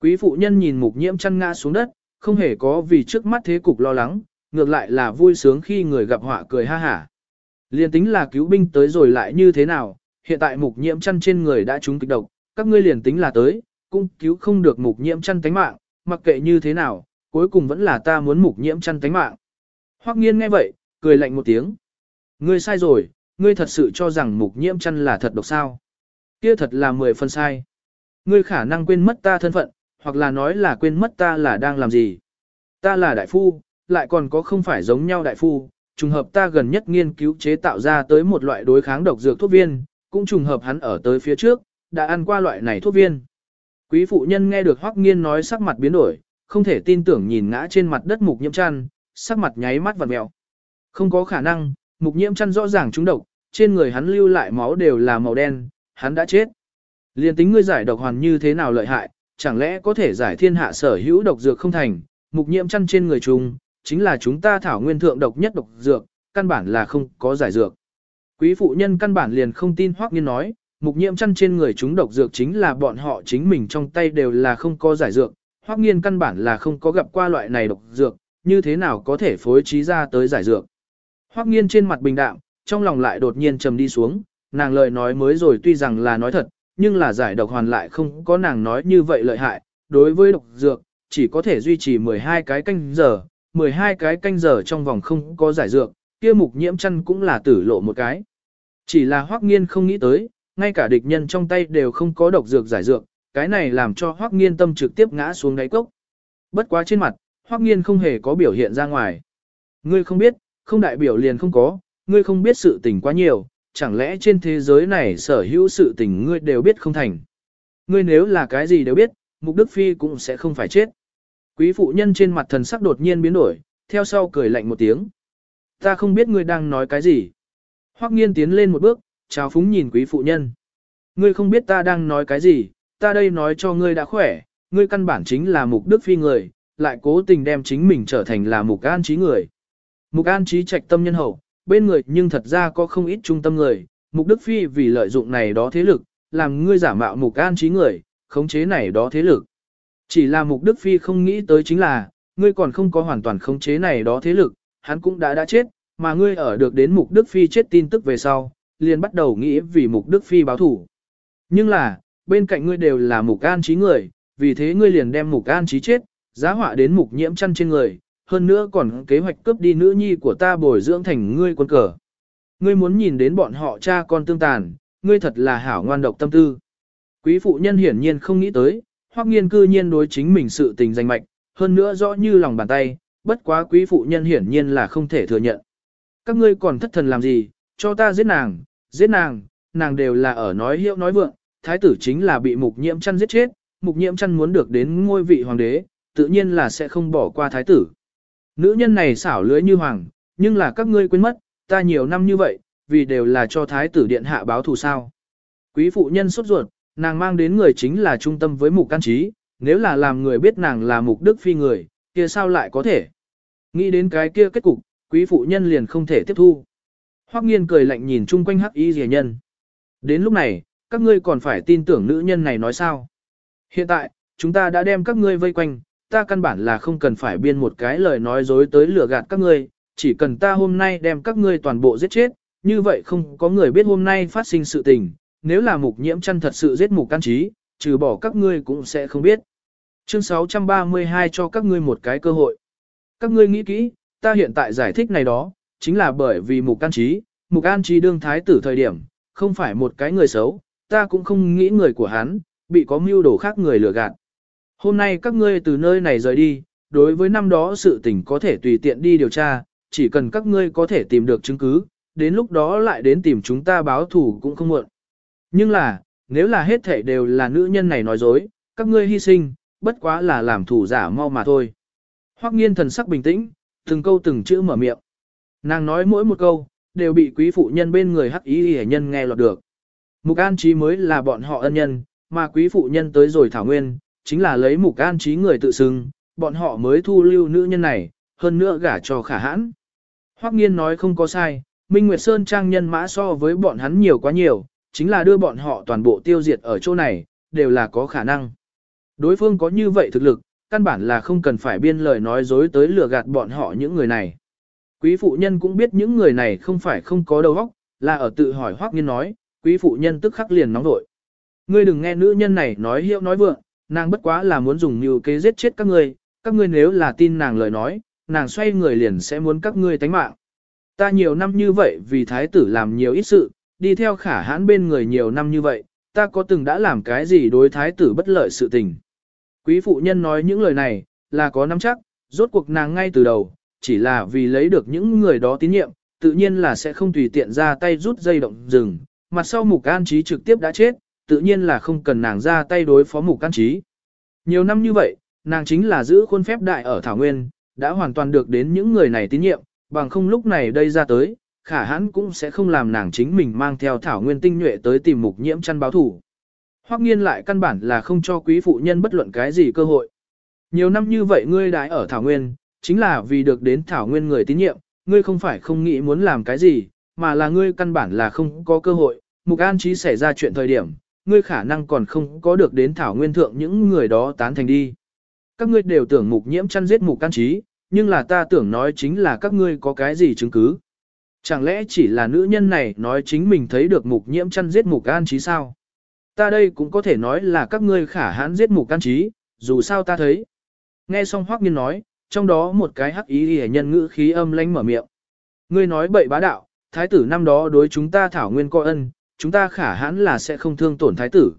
Quý phụ nhân nhìn mục nhiễm chăn ngã xuống đất, không hề có vì trước mắt thế cục lo lắng, ngược lại là vui sướng khi người gặp họa cười ha hả. Liên tính là cứu binh tới rồi lại như thế nào, hiện tại mục nhiễm chăn trên người đã trúng kịch độc, các ngươi liền tính là tới, cũng cứu không được mục nhiễm chăn tánh mạng, mặc kệ như thế nào, cuối cùng vẫn là ta muốn mục nhiễm chăn tánh mạng. Hoắc nghiên nghe vậy, cười lạnh một tiếng. Ngươi sai rồi, ngươi thật sự cho rằng mục nhiễm chăn là thật độc sao. Kia thật là mười phần sai. Ngươi khả năng quên mất ta thân phận, hoặc là nói là quên mất ta là đang làm gì. Ta là đại phu, lại còn có không phải giống nhau đại phu, trùng hợp ta gần nhất nghiên cứu chế tạo ra tới một loại đối kháng độc dược thuốc viên, cũng trùng hợp hắn ở tới phía trước, đã ăn qua loại này thuốc viên. Quý phụ nhân nghe được Hoắc Nghiên nói sắc mặt biến đổi, không thể tin tưởng nhìn ngã trên mặt đất mục nhiễm chăn, sắc mặt nháy mắt vặn mèo. Không có khả năng, mục nhiễm chăn rõ ràng trúng độc, trên người hắn lưu lại máu đều là màu đen, hắn đã chết. Liên tính ngươi giải độc hoàn như thế nào lợi hại, chẳng lẽ có thể giải thiên hạ sở hữu độc dược không thành, mục nhiễm chăn trên người trùng, chính là chúng ta thảo nguyên thượng độc nhất độc dược, căn bản là không có giải dược. Quý phụ nhân căn bản liền không tin Hoắc Nghiên nói, mục nhiễm chăn trên người chúng độc dược chính là bọn họ chính mình trong tay đều là không có giải dược, Hoắc Nghiên căn bản là không có gặp qua loại này độc dược, như thế nào có thể phối trí ra tới giải dược. Hoắc Nghiên trên mặt bình đạm, trong lòng lại đột nhiên trầm đi xuống, nàng lời nói mới rồi tuy rằng là nói thật, nhưng là giải độc hoàn lại không có nàng nói như vậy lợi hại, đối với độc dược, chỉ có thể duy trì 12 cái canh giờ, 12 cái canh giờ trong vòng không có giải dược, kia mục nhiễm chăn cũng là tử lộ một cái. Chỉ là Hoắc Nghiên không nghĩ tới, ngay cả địch nhân trong tay đều không có độc dược giải dược, cái này làm cho Hoắc Nghiên tâm trực tiếp ngã xuống đáy cốc. Bất quá trên mặt, Hoắc Nghiên không hề có biểu hiện ra ngoài. Ngươi không biết, không đại biểu liền không có, ngươi không biết sự tình quá nhiều, chẳng lẽ trên thế giới này sở hữu sự tình ngươi đều biết không thành. Ngươi nếu là cái gì đều biết, Mục Đức Phi cũng sẽ không phải chết. Quý phụ nhân trên mặt thần sắc đột nhiên biến đổi, theo sau cười lạnh một tiếng. Ta không biết ngươi đang nói cái gì. Hoắc nghiên tiến lên một bước, chào phúng nhìn quý phụ nhân. Ngươi không biết ta đang nói cái gì, ta đây nói cho ngươi đã khỏe, ngươi căn bản chính là mục đức phi người, lại cố tình đem chính mình trở thành là mục an trí người. Mục an trí trạch tâm nhân hậu, bên người nhưng thật ra có không ít trung tâm người, mục đức phi vì lợi dụng này đó thế lực, làm ngươi giả mạo mục an trí người, khống chế này đó thế lực. Chỉ là mục đức phi không nghĩ tới chính là, ngươi còn không có hoàn toàn khống chế này đó thế lực, hắn cũng đã đã chết, mà ngươi ở được đến mục đức phi chết tin tức về sau, liền bắt đầu nghĩ vì mục đức phi báo thủ. Nhưng là, bên cạnh ngươi đều là mục an trí người, vì thế ngươi liền đem mục an trí chết, giá họa đến mục nhiễm chăn trên người, hơn nữa còn kế hoạch cướp đi nữ nhi của ta bồi dưỡng thành ngươi quân cờ. Ngươi muốn nhìn đến bọn họ cha con tương tàn, ngươi thật là hảo ngoan độc tâm tư. Quý phụ nhân hiển nhiên không nghĩ tới, hoặc nghiên cư nhiên đối chính mình sự tình danh mạch, hơn nữa rõ như lòng bàn tay, bất quá quý phụ nhân hiển nhiên là không thể thừa nhận. Các ngươi còn thất thần làm gì, cho ta giết nàng, giết nàng, nàng đều là ở nói hiệu nói vượng, thái tử chính là bị mục nhiễm chăn giết chết, mục nhiễm chăn muốn được đến ngôi vị hoàng đế, tự nhiên là sẽ không bỏ qua thái tử. Nữ nhân này xảo lưới như hoàng, nhưng là các ngươi quên mất, ta nhiều năm như vậy, vì đều là cho thái tử điện hạ báo thù sao. Quý phụ nhân sốt ruột, nàng mang đến người chính là trung tâm với mục can trí, nếu là làm người biết nàng là mục đức phi người, kia sao lại có thể. Nghĩ đến cái kia kết cục, quý phụ nhân liền không thể tiếp thu. Hoắc nghiên cười lạnh nhìn chung quanh hắc y rìa nhân. Đến lúc này, các ngươi còn phải tin tưởng nữ nhân này nói sao. Hiện tại, chúng ta đã đem các ngươi vây quanh, ta căn bản là không cần phải biên một cái lời nói dối tới lừa gạt các ngươi, chỉ cần ta hôm nay đem các ngươi toàn bộ giết chết, như vậy không có người biết hôm nay phát sinh sự tình, nếu là mục nhiễm chăn thật sự giết mục can trí, trừ bỏ các ngươi cũng sẽ không biết. Chương 632 cho các ngươi một cái cơ hội. Các ngươi nghĩ kỹ, ta hiện tại giải thích này đó, chính là bởi vì mục can trí, mục an trí đương thái tử thời điểm, không phải một cái người xấu, ta cũng không nghĩ người của hắn, bị có mưu đồ khác người lừa gạt. Hôm nay các ngươi từ nơi này rời đi, đối với năm đó sự tình có thể tùy tiện đi điều tra, chỉ cần các ngươi có thể tìm được chứng cứ, đến lúc đó lại đến tìm chúng ta báo thủ cũng không muộn. Nhưng là, nếu là hết thể đều là nữ nhân này nói dối, các ngươi hy sinh, bất quá là làm thủ giả mau mà thôi. Hoắc nghiên thần sắc bình tĩnh, từng câu từng chữ mở miệng. Nàng nói mỗi một câu, đều bị quý phụ nhân bên người hắc ý hề nhân nghe lọt được. Mục an trí mới là bọn họ ân nhân, mà quý phụ nhân tới rồi thảo nguyên, chính là lấy mục an trí người tự xưng, bọn họ mới thu lưu nữ nhân này, hơn nữa gả cho khả hãn. Hoắc nghiên nói không có sai, Minh Nguyệt Sơn trang nhân mã so với bọn hắn nhiều quá nhiều, chính là đưa bọn họ toàn bộ tiêu diệt ở chỗ này, đều là có khả năng. Đối phương có như vậy thực lực, căn bản là không cần phải biên lời nói dối tới lừa gạt bọn họ những người này. Quý phụ nhân cũng biết những người này không phải không có đầu óc, là ở tự hỏi hoắc nghiên nói, quý phụ nhân tức khắc liền nóng nổi. Ngươi đừng nghe nữ nhân này nói hiệu nói vượng, nàng bất quá là muốn dùng mưu kế giết chết các ngươi, các ngươi nếu là tin nàng lời nói, nàng xoay người liền sẽ muốn các ngươi tánh mạng. Ta nhiều năm như vậy vì thái tử làm nhiều ít sự, đi theo khả hãn bên người nhiều năm như vậy, ta có từng đã làm cái gì đối thái tử bất lợi sự tình. Quý phụ nhân nói những lời này, là có nắm chắc, rốt cuộc nàng ngay từ đầu, chỉ là vì lấy được những người đó tín nhiệm, tự nhiên là sẽ không tùy tiện ra tay rút dây động rừng, mặt sau mục an trí trực tiếp đã chết, tự nhiên là không cần nàng ra tay đối phó mục an trí. Nhiều năm như vậy, nàng chính là giữ khuôn phép đại ở Thảo Nguyên, đã hoàn toàn được đến những người này tín nhiệm, bằng không lúc này đây ra tới, khả hãn cũng sẽ không làm nàng chính mình mang theo Thảo Nguyên tinh nhuệ tới tìm mục nhiễm chăn báo thủ. Hoắc nghiên lại căn bản là không cho quý phụ nhân bất luận cái gì cơ hội. Nhiều năm như vậy ngươi đãi ở Thảo Nguyên, chính là vì được đến Thảo Nguyên người tín nhiệm, ngươi không phải không nghĩ muốn làm cái gì, mà là ngươi căn bản là không có cơ hội. Mục An trí xảy ra chuyện thời điểm, ngươi khả năng còn không có được đến Thảo Nguyên thượng những người đó tán thành đi. Các ngươi đều tưởng mục nhiễm chăn giết mục can trí, nhưng là ta tưởng nói chính là các ngươi có cái gì chứng cứ. Chẳng lẽ chỉ là nữ nhân này nói chính mình thấy được mục nhiễm chăn giết mục An trí sao? Ta đây cũng có thể nói là các ngươi khả hãn giết mục An trí, dù sao ta thấy. Nghe xong Hoắc Nghiên nói, trong đó một cái hắc ý hề nhân ngữ khí âm lánh mở miệng. Ngươi nói bậy bá đạo, thái tử năm đó đối chúng ta thảo nguyên coi ân, chúng ta khả hãn là sẽ không thương tổn thái tử.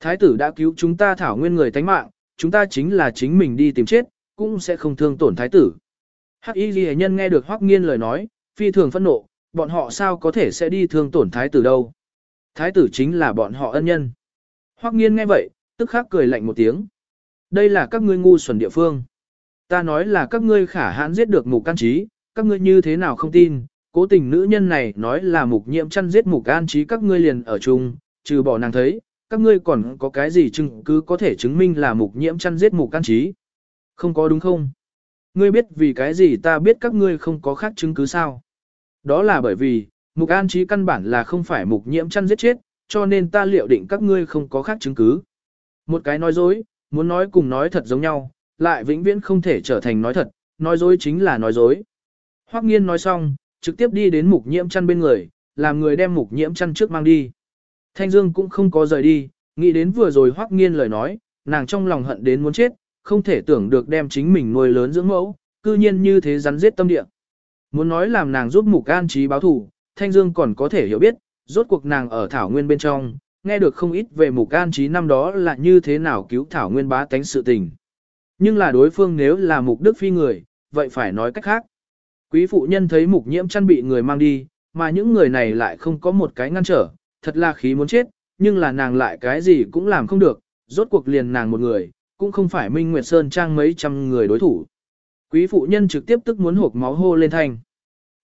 Thái tử đã cứu chúng ta thảo nguyên người tánh mạng, chúng ta chính là chính mình đi tìm chết, cũng sẽ không thương tổn thái tử. Hắc y ghi nhân nghe được hoắc nghiên lời nói, phi thường phẫn nộ, bọn họ sao có thể sẽ đi thương tổn thái tử đâu. Thái tử chính là bọn họ ân nhân. Hoắc nghiên nghe vậy, tức khắc cười lạnh một tiếng. Đây là các ngươi ngu xuẩn địa phương. Ta nói là các ngươi khả hãn giết được mục can trí, các ngươi như thế nào không tin, cố tình nữ nhân này nói là mục nhiễm chăn giết mục an trí các ngươi liền ở chung, trừ bỏ nàng thấy, các ngươi còn có cái gì chứng cứ có thể chứng minh là mục nhiễm chăn giết mục an trí. Không có đúng không? Ngươi biết vì cái gì ta biết các ngươi không có khác chứng cứ sao? Đó là bởi vì, mục an trí căn bản là không phải mục nhiễm chăn giết chết, cho nên ta liệu định các ngươi không có khác chứng cứ. Một cái nói dối, muốn nói cùng nói thật giống nhau, lại vĩnh viễn không thể trở thành nói thật, nói dối chính là nói dối. Hoắc nghiên nói xong, trực tiếp đi đến mục nhiễm chăn bên người, làm người đem mục nhiễm chăn trước mang đi. Thanh Dương cũng không có rời đi, nghĩ đến vừa rồi Hoắc nghiên lời nói, nàng trong lòng hận đến muốn chết, không thể tưởng được đem chính mình nuôi lớn dưỡng mẫu, cư nhiên như thế rắn giết tâm địa. Muốn nói làm nàng giúp mục an trí báo thù, Thanh Dương còn có thể hiểu biết, rốt cuộc nàng ở Thảo Nguyên bên trong, nghe được không ít về mục an trí năm đó là như thế nào cứu Thảo Nguyên bá tánh sự tình. Nhưng là đối phương nếu là mục đức phi người, vậy phải nói cách khác. Quý phụ nhân thấy mục nhiễm chăn bị người mang đi, mà những người này lại không có một cái ngăn trở, thật là khí muốn chết, nhưng là nàng lại cái gì cũng làm không được, rốt cuộc liền nàng một người, cũng không phải Minh Nguyệt Sơn trang mấy trăm người đối thủ. Quý phụ nhân trực tiếp tức muốn hộp máu hô lên thanh.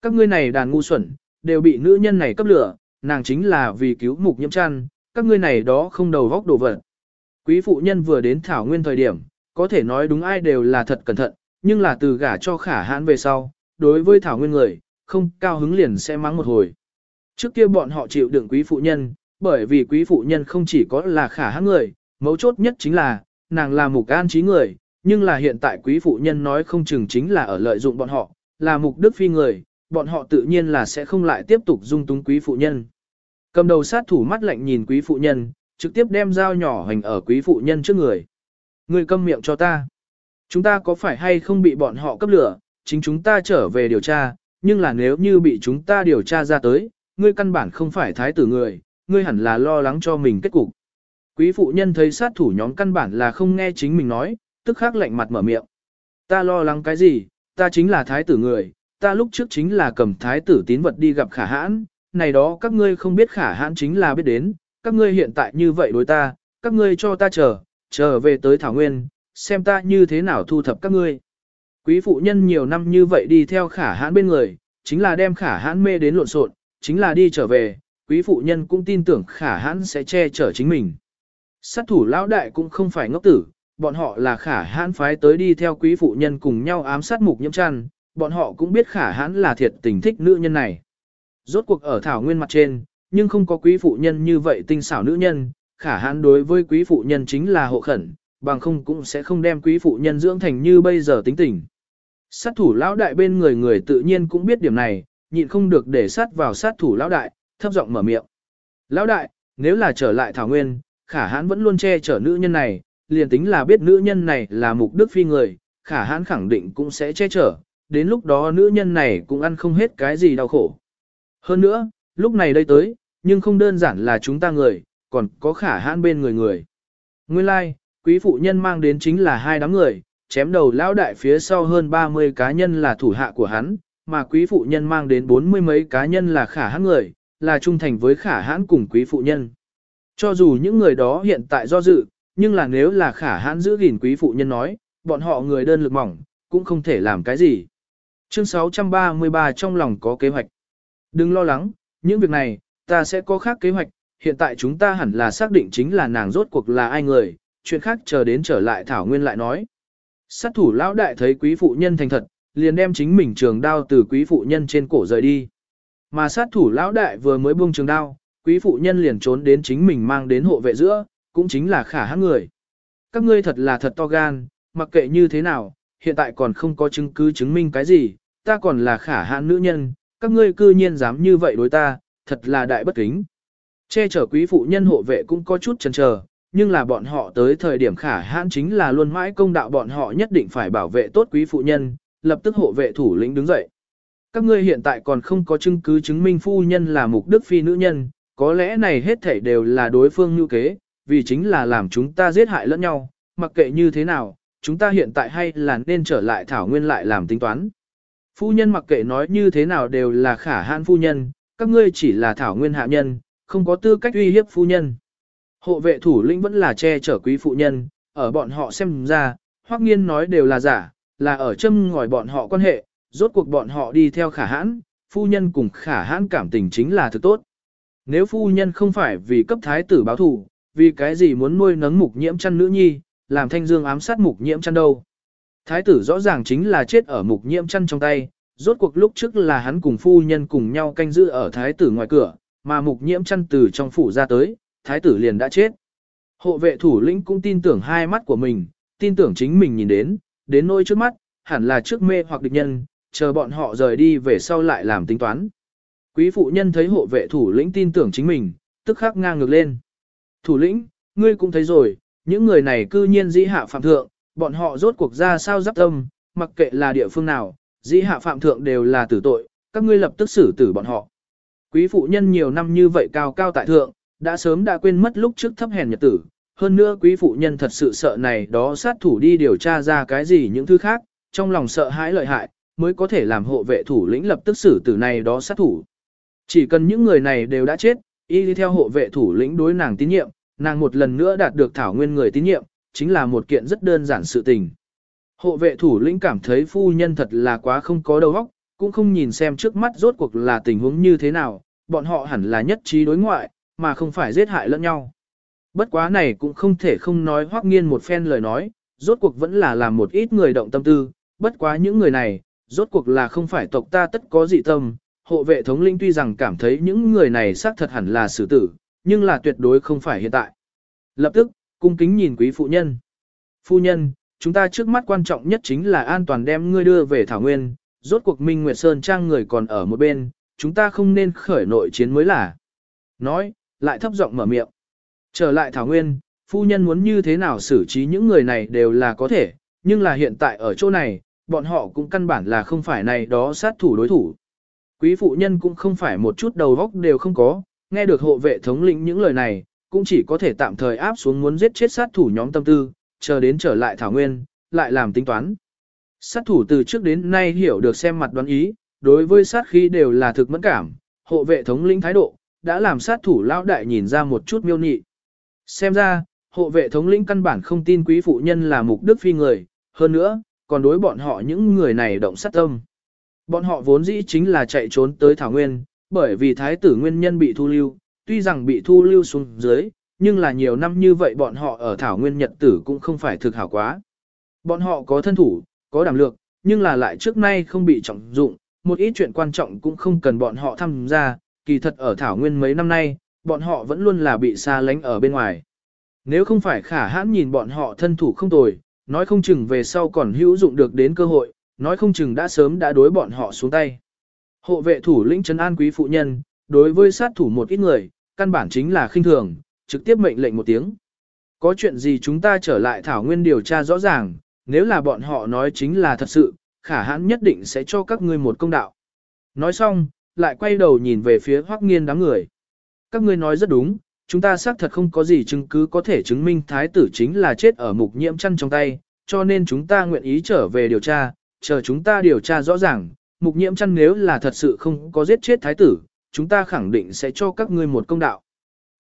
Các ngươi này đàn ngu xuẩn, đều bị nữ nhân này cấp lửa, nàng chính là vì cứu mục nhiễm chăn, các ngươi này đó không đầu vóc đồ vật. Quý phụ nhân vừa đến Thảo Nguyên thời điểm, có thể nói đúng ai đều là thật cẩn thận, nhưng là từ gả cho khả hãn về sau, đối với Thảo Nguyên người, không cao hứng liền sẽ mắng một hồi. Trước kia bọn họ chịu đựng quý phụ nhân, bởi vì quý phụ nhân không chỉ có là khả hãng người, mấu chốt nhất chính là, nàng là mục an trí người, nhưng là hiện tại quý phụ nhân nói không chừng chính là ở lợi dụng bọn họ, là mục đức phi người, bọn họ tự nhiên là sẽ không lại tiếp tục dung túng quý phụ nhân. Cầm đầu sát thủ mắt lạnh nhìn quý phụ nhân, trực tiếp đem dao nhỏ hành ở quý phụ nhân trước người. Ngươi câm miệng cho ta. Chúng ta có phải hay không bị bọn họ cấp lửa, chính chúng ta trở về điều tra, nhưng là nếu như bị chúng ta điều tra ra tới, ngươi căn bản không phải thái tử người, ngươi hẳn là lo lắng cho mình kết cục. Quý phụ nhân thấy sát thủ nhóm căn bản là không nghe chính mình nói, tức khắc lạnh mặt mở miệng. Ta lo lắng cái gì, ta chính là thái tử người, ta lúc trước chính là cầm thái tử tín vật đi gặp khả hãn, này đó các ngươi không biết khả hãn chính là biết đến, các ngươi hiện tại như vậy đối ta, các ngươi cho ta chờ, chờ về tới Thảo Nguyên, xem ta như thế nào thu thập các ngươi. Quý phụ nhân nhiều năm như vậy đi theo khả hãn bên người, chính là đem khả hãn mê đến lộn xộn, chính là đi trở về, quý phụ nhân cũng tin tưởng khả hãn sẽ che chở chính mình. Sát thủ lão đại cũng không phải ngốc tử, bọn họ là khả hãn phái tới đi theo quý phụ nhân cùng nhau ám sát mục nhiễm trăn, bọn họ cũng biết khả hãn là thiệt tình thích nữ nhân này. Rốt cuộc ở thảo nguyên mặt trên, nhưng không có quý phụ nhân như vậy tinh xảo nữ nhân, khả hãn đối với quý phụ nhân chính là hộ khẩn, bằng không cũng sẽ không đem quý phụ nhân dưỡng thành như bây giờ tính tình. Sát thủ lão đại bên người người tự nhiên cũng biết điểm này, nhịn không được để sát vào sát thủ lão đại, thấp giọng mở miệng. Lão đại, nếu là trở lại Thảo Nguyên, khả hãn vẫn luôn che chở nữ nhân này, liền tính là biết nữ nhân này là mục đức phi người, khả hãn khẳng định cũng sẽ che chở, đến lúc đó nữ nhân này cũng ăn không hết cái gì đau khổ. Hơn nữa, lúc này đây tới, nhưng không đơn giản là chúng ta người, còn có khả hãn bên người người. Nguyên lai, like, quý phụ nhân mang đến chính là hai đám người, chém đầu lão đại phía sau hơn 30 cá nhân là thủ hạ của hắn, mà quý phụ nhân mang đến bốn mươi mấy cá nhân là khả hãn người, là trung thành với khả hãn cùng quý phụ nhân. Cho dù những người đó hiện tại do dự, nhưng là nếu là khả hãn giữ gìn quý phụ nhân nói, bọn họ người đơn lực mỏng, cũng không thể làm cái gì. Chương 633 trong lòng có kế hoạch. Đừng lo lắng, những việc này, ta sẽ có khác kế hoạch, hiện tại chúng ta hẳn là xác định chính là nàng rốt cuộc là ai người, chuyện khác chờ đến trở lại Thảo Nguyên lại nói. Sát thủ lão đại thấy quý phụ nhân thành thật, liền đem chính mình trường đao từ quý phụ nhân trên cổ rời đi. Mà sát thủ lão đại vừa mới buông trường đao, quý phụ nhân liền trốn đến chính mình mang đến hộ vệ giữa, cũng chính là khả hãng người. Các ngươi thật là thật to gan, mặc kệ như thế nào, hiện tại còn không có chứng cứ chứng minh cái gì, ta còn là khả hãn nữ nhân, các ngươi cư nhiên dám như vậy đối ta, thật là đại bất kính. Che chở quý phụ nhân hộ vệ cũng có chút chần chờ, nhưng là bọn họ tới thời điểm khả hãn chính là luôn mãi công đạo bọn họ nhất định phải bảo vệ tốt quý phụ nhân, lập tức hộ vệ thủ lĩnh đứng dậy. Các ngươi hiện tại còn không có chứng cứ chứng minh phu nhân là mục đức phi nữ nhân, có lẽ này hết thảy đều là đối phương như kế, vì chính là làm chúng ta giết hại lẫn nhau, mặc kệ như thế nào, chúng ta hiện tại hay là nên trở lại thảo nguyên lại làm tính toán. Phu nhân mặc kệ nói như thế nào đều là khả hãn phu nhân, các ngươi chỉ là thảo nguyên hạ nhân, không có tư cách uy hiếp phu nhân. Hộ vệ thủ lĩnh vẫn là che chở quý phụ nhân, ở bọn họ xem ra, hoắc nghiên nói đều là giả, là ở châm ngòi bọn họ quan hệ, rốt cuộc bọn họ đi theo khả hãn, phu nhân cùng khả hãn cảm tình chính là thứ tốt. Nếu phu nhân không phải vì cấp thái tử báo thù, vì cái gì muốn nuôi nấng mục nhiễm chăn nữ nhi, làm thanh dương ám sát mục nhiễm chăn đâu. Thái tử rõ ràng chính là chết ở mục nhiễm chăn trong tay, rốt cuộc lúc trước là hắn cùng phu nhân cùng nhau canh giữ ở thái tử ngoài cửa, mà mục nhiễm chăn từ trong phủ ra tới, thái tử liền đã chết. Hộ vệ thủ lĩnh cũng tin tưởng hai mắt của mình, tin tưởng chính mình nhìn đến, đến nỗi trước mắt, hẳn là trước mê hoặc địch nhân, chờ bọn họ rời đi về sau lại làm tính toán. Quý phụ nhân thấy hộ vệ thủ lĩnh tin tưởng chính mình, tức khắc ngang ngược lên. Thủ lĩnh, ngươi cũng thấy rồi, những người này cư nhiên dĩ hạ phạm thượng, bọn họ rốt cuộc ra sao giáp tâm, mặc kệ là địa phương nào, dĩ hạ phạm thượng đều là tử tội, các ngươi lập tức xử tử bọn họ. Quý phụ nhân nhiều năm như vậy cao cao tại thượng, đã sớm đã quên mất lúc trước thấp hèn nhật tử, hơn nữa quý phụ nhân thật sự sợ này đó sát thủ đi điều tra ra cái gì những thứ khác, trong lòng sợ hãi lợi hại, mới có thể làm hộ vệ thủ lĩnh lập tức xử tử này đó sát thủ. Chỉ cần những người này đều đã chết, y đi theo hộ vệ thủ lĩnh đối nàng tín nhiệm, nàng một lần nữa đạt được thảo nguyên người tín nhiệm, chính là một kiện rất đơn giản sự tình. Hộ vệ thủ lĩnh cảm thấy phu nhân thật là quá không có đầu óc, cũng không nhìn xem trước mắt rốt cuộc là tình huống như thế nào, bọn họ hẳn là nhất trí đối ngoại, mà không phải giết hại lẫn nhau. Bất quá này cũng không thể không nói hoác nghiên một phen lời nói, rốt cuộc vẫn là làm một ít người động tâm tư, bất quá những người này, rốt cuộc là không phải tộc ta tất có dị tâm, hộ vệ thống linh tuy rằng cảm thấy những người này xác thật hẳn là xử tử, nhưng là tuyệt đối không phải hiện tại. Lập tức, cung kính nhìn quý phụ nhân. Phu nhân, chúng ta trước mắt quan trọng nhất chính là an toàn đem ngươi đưa về Thảo Nguyên, rốt cuộc Minh Nguyệt Sơn Trang người còn ở một bên, chúng ta không nên khởi nội chiến mới là. Nói, lại thấp giọng mở miệng. Trở lại Thảo Nguyên, phu nhân muốn như thế nào xử trí những người này đều là có thể, nhưng là hiện tại ở chỗ này, bọn họ cũng căn bản là không phải này đó sát thủ đối thủ. Quý phụ nhân cũng không phải một chút đầu góc đều không có, nghe được hộ vệ thống lĩnh những lời này, cũng chỉ có thể tạm thời áp xuống muốn giết chết sát thủ nhóm tâm tư, chờ đến trở lại Thảo Nguyên, lại làm tính toán. Sát thủ từ trước đến nay hiểu được xem mặt đoán ý, đối với sát khí đều là thực mẫn cảm, hộ vệ thống lĩnh thái độ, đã làm sát thủ lão đại nhìn ra một chút miêu nhị. Xem ra, hộ vệ thống lĩnh căn bản không tin quý phụ nhân là mục đức phi người, hơn nữa, còn đối bọn họ những người này động sát tâm. Bọn họ vốn dĩ chính là chạy trốn tới Thảo Nguyên, bởi vì thái tử nguyên nhân bị thu lưu, tuy rằng bị thu lưu xuống dưới, nhưng là nhiều năm như vậy bọn họ ở Thảo Nguyên Nhật tử cũng không phải thực hảo quá. Bọn họ có thân thủ, có đảm lược, nhưng là lại trước nay không bị trọng dụng, một ít chuyện quan trọng cũng không cần bọn họ tham gia, kỳ thật ở Thảo Nguyên mấy năm nay, bọn họ vẫn luôn là bị xa lánh ở bên ngoài. Nếu không phải khả hãn nhìn bọn họ thân thủ không tồi, nói không chừng về sau còn hữu dụng được đến cơ hội, nói không chừng đã sớm đã đối bọn họ xuống tay. Hộ vệ thủ lĩnh trấn an quý phụ nhân, đối với sát thủ một ít người, căn bản chính là khinh thường, trực tiếp mệnh lệnh một tiếng. Có chuyện gì chúng ta trở lại thảo nguyên điều tra rõ ràng, nếu là bọn họ nói chính là thật sự, khả hãn nhất định sẽ cho các ngươi một công đạo. Nói xong, lại quay đầu nhìn về phía hoắc nghiên đám người. Các ngươi nói rất đúng, chúng ta xác thật không có gì chứng cứ có thể chứng minh thái tử chính là chết ở mục nhiễm chăn trong tay, cho nên chúng ta nguyện ý trở về điều tra, chờ chúng ta điều tra rõ ràng, mục nhiễm chăn nếu là thật sự không có giết chết thái tử, chúng ta khẳng định sẽ cho các ngươi một công đạo.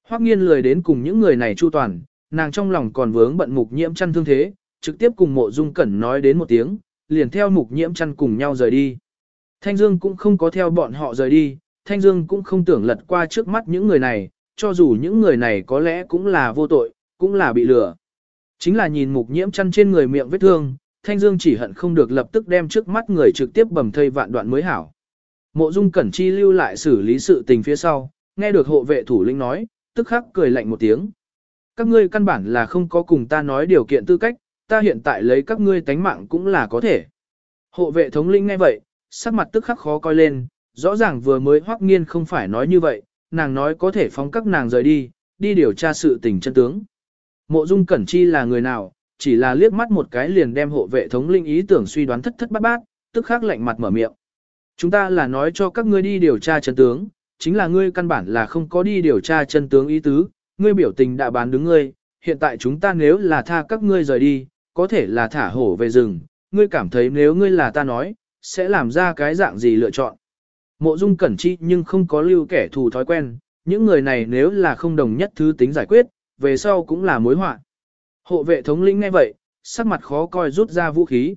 Hoắc nghiên lười đến cùng những người này chu toàn, nàng trong lòng còn vướng bận mục nhiễm chăn thương thế, trực tiếp cùng mộ dung cẩn nói đến một tiếng, liền theo mục nhiễm chăn cùng nhau rời đi. Thanh Dương cũng không có theo bọn họ rời đi, Thanh Dương cũng không tưởng lật qua trước mắt những người này, cho dù những người này có lẽ cũng là vô tội, cũng là bị lừa. Chính là nhìn mục nhiễm chăn trên người miệng vết thương, Thanh Dương chỉ hận không được lập tức đem trước mắt người trực tiếp bầm thây vạn đoạn mới hảo. Mộ Dung Cẩn Chi lưu lại xử lý sự tình phía sau, nghe được hộ vệ thủ lĩnh nói, tức khắc cười lạnh một tiếng. Các ngươi căn bản là không có cùng ta nói điều kiện tư cách, ta hiện tại lấy các ngươi tánh mạng cũng là có thể. Hộ vệ thống lĩnh nghe vậy, sắc mặt tức khắc khó coi lên, rõ ràng vừa mới hoắc nghiên không phải nói như vậy, nàng nói có thể phóng các nàng rời đi, đi điều tra sự tình chân tướng. Mộ Dung Cẩn Chi là người nào, chỉ là liếc mắt một cái liền đem hộ vệ thống linh ý tưởng suy đoán thất thất bát bát, tức khắc lạnh mặt mở miệng. Chúng ta là nói cho các ngươi đi điều tra chân tướng, chính là ngươi căn bản là không có đi điều tra chân tướng ý tứ, ngươi biểu tình đã bán đứng ngươi, hiện tại chúng ta nếu là tha các ngươi rời đi, có thể là thả hổ về rừng, ngươi cảm thấy nếu ngươi là ta nói, sẽ làm ra cái dạng gì lựa chọn. Mộ dung cẩn chi nhưng không có lưu kẻ thù thói quen, những người này nếu là không đồng nhất thứ tính giải quyết, về sau cũng là mối họa. Hộ vệ thống lĩnh nghe vậy, sắc mặt khó coi rút ra vũ khí.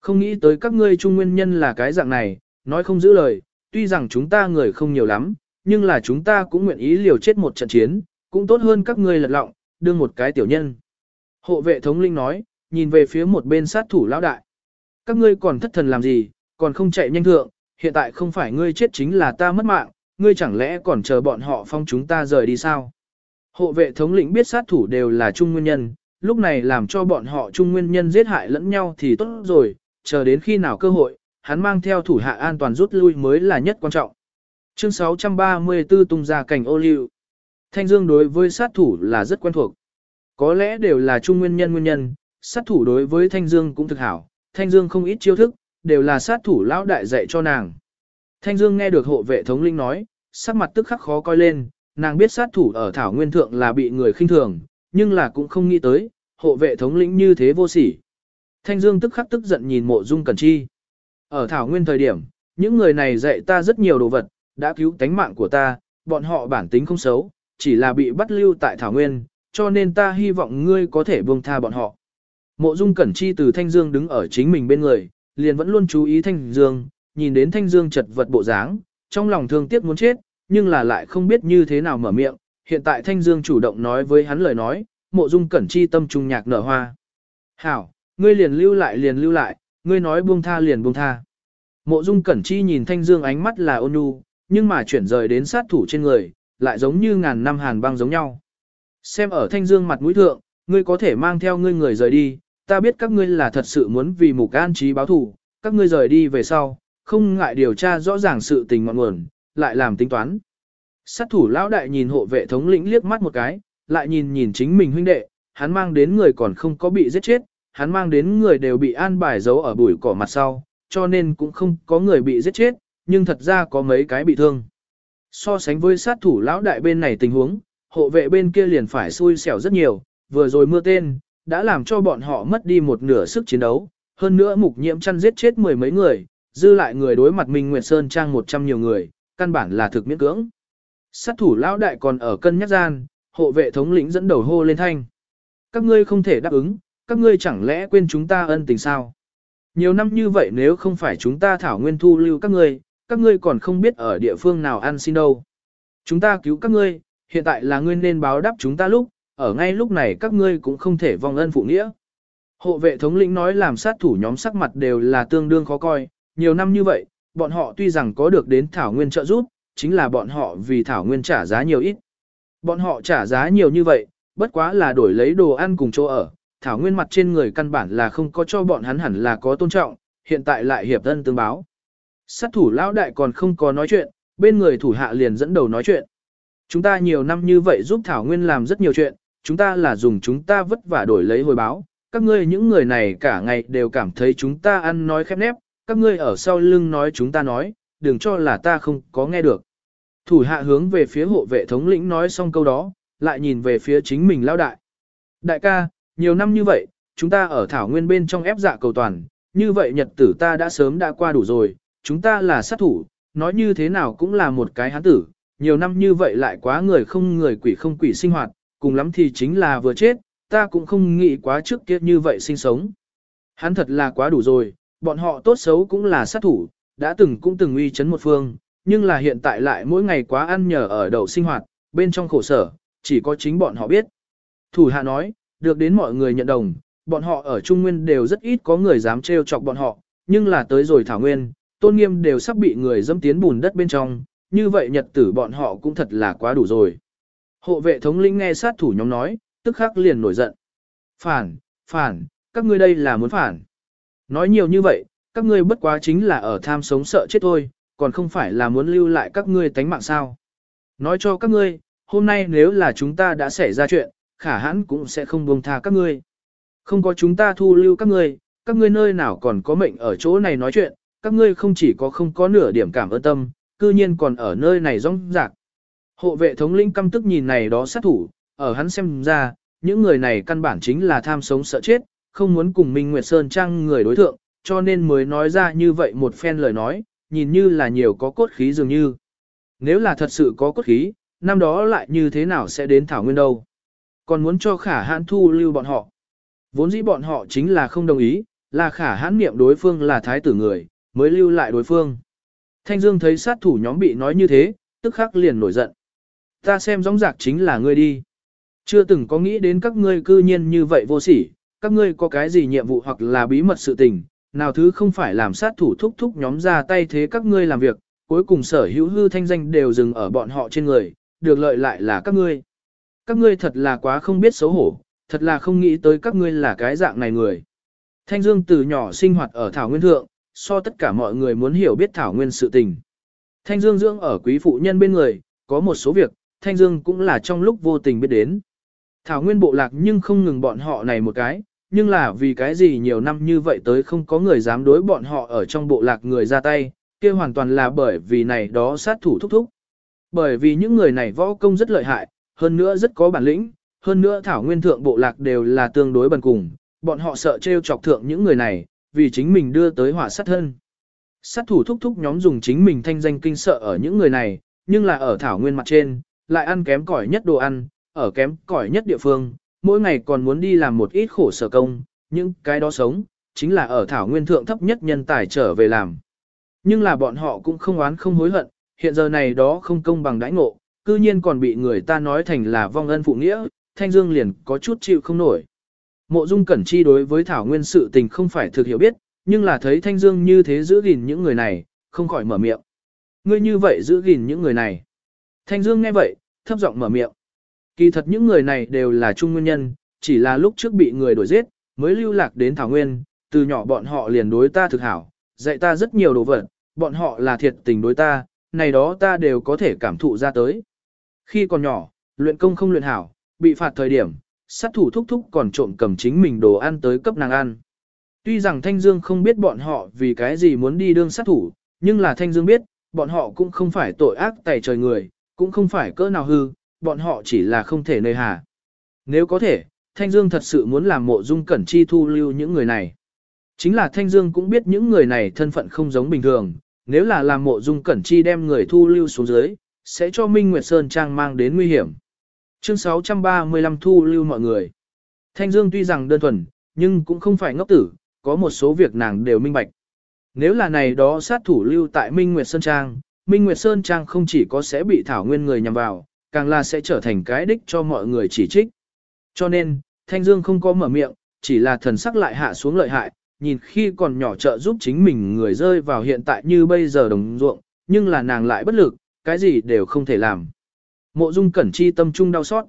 Không nghĩ tới các ngươi trung nguyên nhân là cái dạng này, nói không giữ lời, tuy rằng chúng ta người không nhiều lắm, nhưng là chúng ta cũng nguyện ý liều chết một trận chiến, cũng tốt hơn các ngươi lật lọng, đương một cái tiểu nhân. Hộ vệ thống linh nói, nhìn về phía một bên sát thủ lão đại. Các ngươi còn thất thần làm gì, còn không chạy nhanh thượng, hiện tại không phải ngươi chết chính là ta mất mạng, ngươi chẳng lẽ còn chờ bọn họ phong chúng ta rời đi sao? Hộ vệ thống lĩnh biết sát thủ đều là trung nguyên nhân, lúc này làm cho bọn họ trung nguyên nhân giết hại lẫn nhau thì tốt rồi, chờ đến khi nào cơ hội, hắn mang theo thủ hạ an toàn rút lui mới là nhất quan trọng. Chương 634 tung ra cảnh ô liu. Thanh Dương đối với sát thủ là rất quen thuộc. Có lẽ đều là trung nguyên nhân nguyên nhân, sát thủ đối với Thanh Dương cũng thực hảo. Thanh Dương không ít chiêu thức, đều là sát thủ lão đại dạy cho nàng. Thanh Dương nghe được hộ vệ thống linh nói, sắc mặt tức khắc khó coi lên, nàng biết sát thủ ở Thảo Nguyên Thượng là bị người khinh thường, nhưng là cũng không nghĩ tới, hộ vệ thống lĩnh như thế vô sỉ. Thanh Dương tức khắc tức giận nhìn mộ dung cẩn chi. Ở Thảo Nguyên thời điểm, những người này dạy ta rất nhiều đồ vật, đã cứu tánh mạng của ta, bọn họ bản tính không xấu, chỉ là bị bắt lưu tại Thảo Nguyên, cho nên ta hy vọng ngươi có thể buông tha bọn họ. Mộ Dung Cẩn Chi từ Thanh Dương đứng ở chính mình bên người, liền vẫn luôn chú ý Thanh Dương, nhìn đến Thanh Dương chật vật bộ dáng, trong lòng thương tiếc muốn chết, nhưng là lại không biết như thế nào mở miệng. Hiện tại Thanh Dương chủ động nói với hắn lời nói, Mộ Dung Cẩn Chi tâm trung nhạc nở hoa. Hảo, ngươi liền lưu lại liền lưu lại, ngươi nói buông tha liền buông tha. Mộ Dung Cẩn Chi nhìn Thanh Dương ánh mắt là ôn nhu, nhưng mà chuyển rời đến sát thủ trên người, lại giống như ngàn năm hàn băng giống nhau. Xem ở Thanh Dương mặt mũi thượng, ngươi có thể mang theo ngươi người rời đi, ta biết các ngươi là thật sự muốn vì mục an trí báo thù, các ngươi rời đi về sau, không ngại điều tra rõ ràng sự tình ngọn nguồn, lại làm tính toán. Sát thủ lão đại nhìn hộ vệ thống lĩnh liếc mắt một cái, lại nhìn nhìn chính mình huynh đệ, hắn mang đến người còn không có bị giết chết, hắn mang đến người đều bị an bài giấu ở bụi cỏ mặt sau, cho nên cũng không có người bị giết chết, nhưng thật ra có mấy cái bị thương. So sánh với sát thủ lão đại bên này tình huống, hộ vệ bên kia liền phải xui xẻo rất nhiều, vừa rồi mưa tên, đã làm cho bọn họ mất đi một nửa sức chiến đấu, hơn nữa mục nhiễm chăn giết chết mười mấy người, dư lại người đối mặt Minh Nguyệt Sơn trang một trăm nhiều người, căn bản là thực miễn cưỡng. Sát thủ lão đại còn ở cân nhắc gian, hộ vệ thống lĩnh dẫn đầu hô lên thanh. Các ngươi không thể đáp ứng, các ngươi chẳng lẽ quên chúng ta ân tình sao? Nhiều năm như vậy nếu không phải chúng ta thảo nguyên thu lưu các ngươi, các ngươi còn không biết ở địa phương nào ăn xin đâu. Chúng ta cứu các ngươi, hiện tại là ngươi nên báo đáp chúng ta lúc, ở ngay lúc này các ngươi cũng không thể vong ân phụ nghĩa. Hộ vệ thống lĩnh nói làm sát thủ nhóm sắc mặt đều là tương đương khó coi, nhiều năm như vậy, bọn họ tuy rằng có được đến thảo nguyên trợ giúp, chính là bọn họ vì thảo nguyên trả giá nhiều ít. Bọn họ trả giá nhiều như vậy, bất quá là đổi lấy đồ ăn cùng chỗ ở, thảo nguyên mặt trên người căn bản là không có cho bọn hắn hẳn là có tôn trọng, hiện tại lại hiệp thân tương báo. Sát thủ lão đại còn không có nói chuyện, bên người thủ hạ liền dẫn đầu nói chuyện. Chúng ta nhiều năm như vậy giúp Thảo Nguyên làm rất nhiều chuyện, chúng ta là dùng chúng ta vất vả đổi lấy hồi báo. Các ngươi những người này cả ngày đều cảm thấy chúng ta ăn nói khép nép, các ngươi ở sau lưng nói chúng ta nói, đừng cho là ta không có nghe được. Thủ hạ hướng về phía hộ vệ thống lĩnh nói xong câu đó, lại nhìn về phía chính mình lao đại. Đại ca, nhiều năm như vậy, chúng ta ở Thảo Nguyên bên trong ép dạ cầu toàn, như vậy nhật tử ta đã sớm đã qua đủ rồi, chúng ta là sát thủ, nói như thế nào cũng là một cái hán tử, nhiều năm như vậy lại quá người không người quỷ không quỷ sinh hoạt, cùng lắm thì chính là vừa chết, ta cũng không nghĩ quá trước kia như vậy sinh sống. Hắn thật là quá đủ rồi, bọn họ tốt xấu cũng là sát thủ, đã từng cũng từng uy chấn một phương, nhưng là hiện tại lại mỗi ngày quá ăn nhờ ở đậu sinh hoạt, bên trong khổ sở, chỉ có chính bọn họ biết. Thủ hạ nói, được đến mọi người nhận đồng, bọn họ ở Trung Nguyên đều rất ít có người dám trêu chọc bọn họ, nhưng là tới rồi Thảo Nguyên, tôn nghiêm đều sắp bị người dâm tiến bùn đất bên trong, như vậy nhật tử bọn họ cũng thật là quá đủ rồi. Hộ vệ thống lĩnh nghe sát thủ nhóm nói, tức khắc liền nổi giận. Phản, phản, các ngươi đây là muốn phản. Nói nhiều như vậy, các ngươi bất quá chính là ở tham sống sợ chết thôi, còn không phải là muốn lưu lại các ngươi tánh mạng sao. Nói cho các ngươi, hôm nay nếu là chúng ta đã xảy ra chuyện, khả hãn cũng sẽ không buông tha các ngươi. Không có chúng ta thu lưu các ngươi, các ngươi nơi nào còn có mệnh ở chỗ này nói chuyện, các ngươi không chỉ có không có nửa điểm cảm ơn tâm, cư nhiên còn ở nơi này rong rạc. Hộ vệ thống lĩnh căm tức nhìn này đó sát thủ, ở hắn xem ra, những người này căn bản chính là tham sống sợ chết, không muốn cùng Minh Nguyệt Sơn Trang người đối thượng, cho nên mới nói ra như vậy một phen lời nói, nhìn như là nhiều có cốt khí dường như. Nếu là thật sự có cốt khí, năm đó lại như thế nào sẽ đến Thảo Nguyên đâu. Còn muốn cho khả hãn thu lưu bọn họ. Vốn dĩ bọn họ chính là không đồng ý, là khả hãn niệm đối phương là thái tử người, mới lưu lại đối phương. Thanh Dương thấy sát thủ nhóm bị nói như thế, tức khắc liền nổi giận. Ta xem giống giặc chính là ngươi đi. Chưa từng có nghĩ đến các ngươi cư nhiên như vậy vô sỉ, các ngươi có cái gì nhiệm vụ hoặc là bí mật sự tình, nào thứ không phải làm sát thủ thúc thúc nhóm ra tay thế các ngươi làm việc, cuối cùng sở hữu hư thanh danh đều dừng ở bọn họ trên người, được lợi lại là các ngươi. Các ngươi thật là quá không biết xấu hổ, thật là không nghĩ tới các ngươi là cái dạng này người. Thanh Dương từ nhỏ sinh hoạt ở Thảo Nguyên Thượng, so tất cả mọi người muốn hiểu biết Thảo Nguyên sự tình. Thanh Dương dưỡng ở quý phụ nhân bên người, có một số việc, Thanh Dương cũng là trong lúc vô tình biết đến. Thảo Nguyên bộ lạc nhưng không ngừng bọn họ này một cái, nhưng là vì cái gì nhiều năm như vậy tới không có người dám đối bọn họ ở trong bộ lạc người ra tay, kia hoàn toàn là bởi vì này đó sát thủ thúc thúc. Bởi vì những người này võ công rất lợi hại, hơn nữa rất có bản lĩnh, hơn nữa Thảo Nguyên thượng bộ lạc đều là tương đối bần cùng, bọn họ sợ trêu chọc thượng những người này, vì chính mình đưa tới họa sát thân. Sát thủ thúc thúc nhóm dùng chính mình thanh danh kinh sợ ở những người này, nhưng là ở thảo nguyên mặt trên, lại ăn kém cỏi nhất đồ ăn, ở kém cỏi nhất địa phương, mỗi ngày còn muốn đi làm một ít khổ sở công, những cái đó sống, chính là ở thảo nguyên thượng thấp nhất nhân tài trở về làm. Nhưng là bọn họ cũng không oán không hối hận, hiện giờ này đó không công bằng đãi ngộ, cư nhiên còn bị người ta nói thành là vong ân phụ nghĩa, thanh dương liền có chút chịu không nổi. Mộ Dung Cẩn Chi đối với Thảo Nguyên sự tình không phải thực hiểu biết, nhưng là thấy Thanh Dương như thế giữ gìn những người này, không khỏi mở miệng. Ngươi như vậy giữ gìn những người này. Thanh Dương nghe vậy, thấp giọng mở miệng. Kỳ thật những người này đều là trung nguyên nhân, chỉ là lúc trước bị người đuổi giết, mới lưu lạc đến Thảo Nguyên, từ nhỏ bọn họ liền đối ta thực hảo, dạy ta rất nhiều đồ vật, bọn họ là thiệt tình đối ta, này đó ta đều có thể cảm thụ ra tới. Khi còn nhỏ, luyện công không luyện hảo, bị phạt thời điểm, sát thủ thúc thúc còn trộm cầm chính mình đồ ăn tới cấp nàng ăn. Tuy rằng Thanh Dương không biết bọn họ vì cái gì muốn đi đương sát thủ, nhưng là Thanh Dương biết, bọn họ cũng không phải tội ác tày trời người, cũng không phải cỡ nào hư, bọn họ chỉ là không thể nơi hà. Nếu có thể, Thanh Dương thật sự muốn làm mộ dung cẩn chi thu lưu những người này. Chính là Thanh Dương cũng biết những người này thân phận không giống bình thường, nếu là làm mộ dung cẩn chi đem người thu lưu xuống dưới, sẽ cho Minh Nguyệt Sơn Trang mang đến nguy hiểm. Chương 635 thu lưu mọi người. Thanh Dương tuy rằng đơn thuần, nhưng cũng không phải ngốc tử, có một số việc nàng đều minh bạch. Nếu là này đó sát thủ lưu tại Minh Nguyệt Sơn Trang, Minh Nguyệt Sơn Trang không chỉ có sẽ bị thảo nguyên người nhằm vào, càng là sẽ trở thành cái đích cho mọi người chỉ trích. Cho nên, Thanh Dương không có mở miệng, chỉ là thần sắc lại hạ xuống lợi hại, nhìn khi còn nhỏ trợ giúp chính mình người rơi vào hiện tại như bây giờ đồng ruộng, nhưng là nàng lại bất lực, cái gì đều không thể làm. Mộ Dung Cẩn Chi tâm trung đau xót.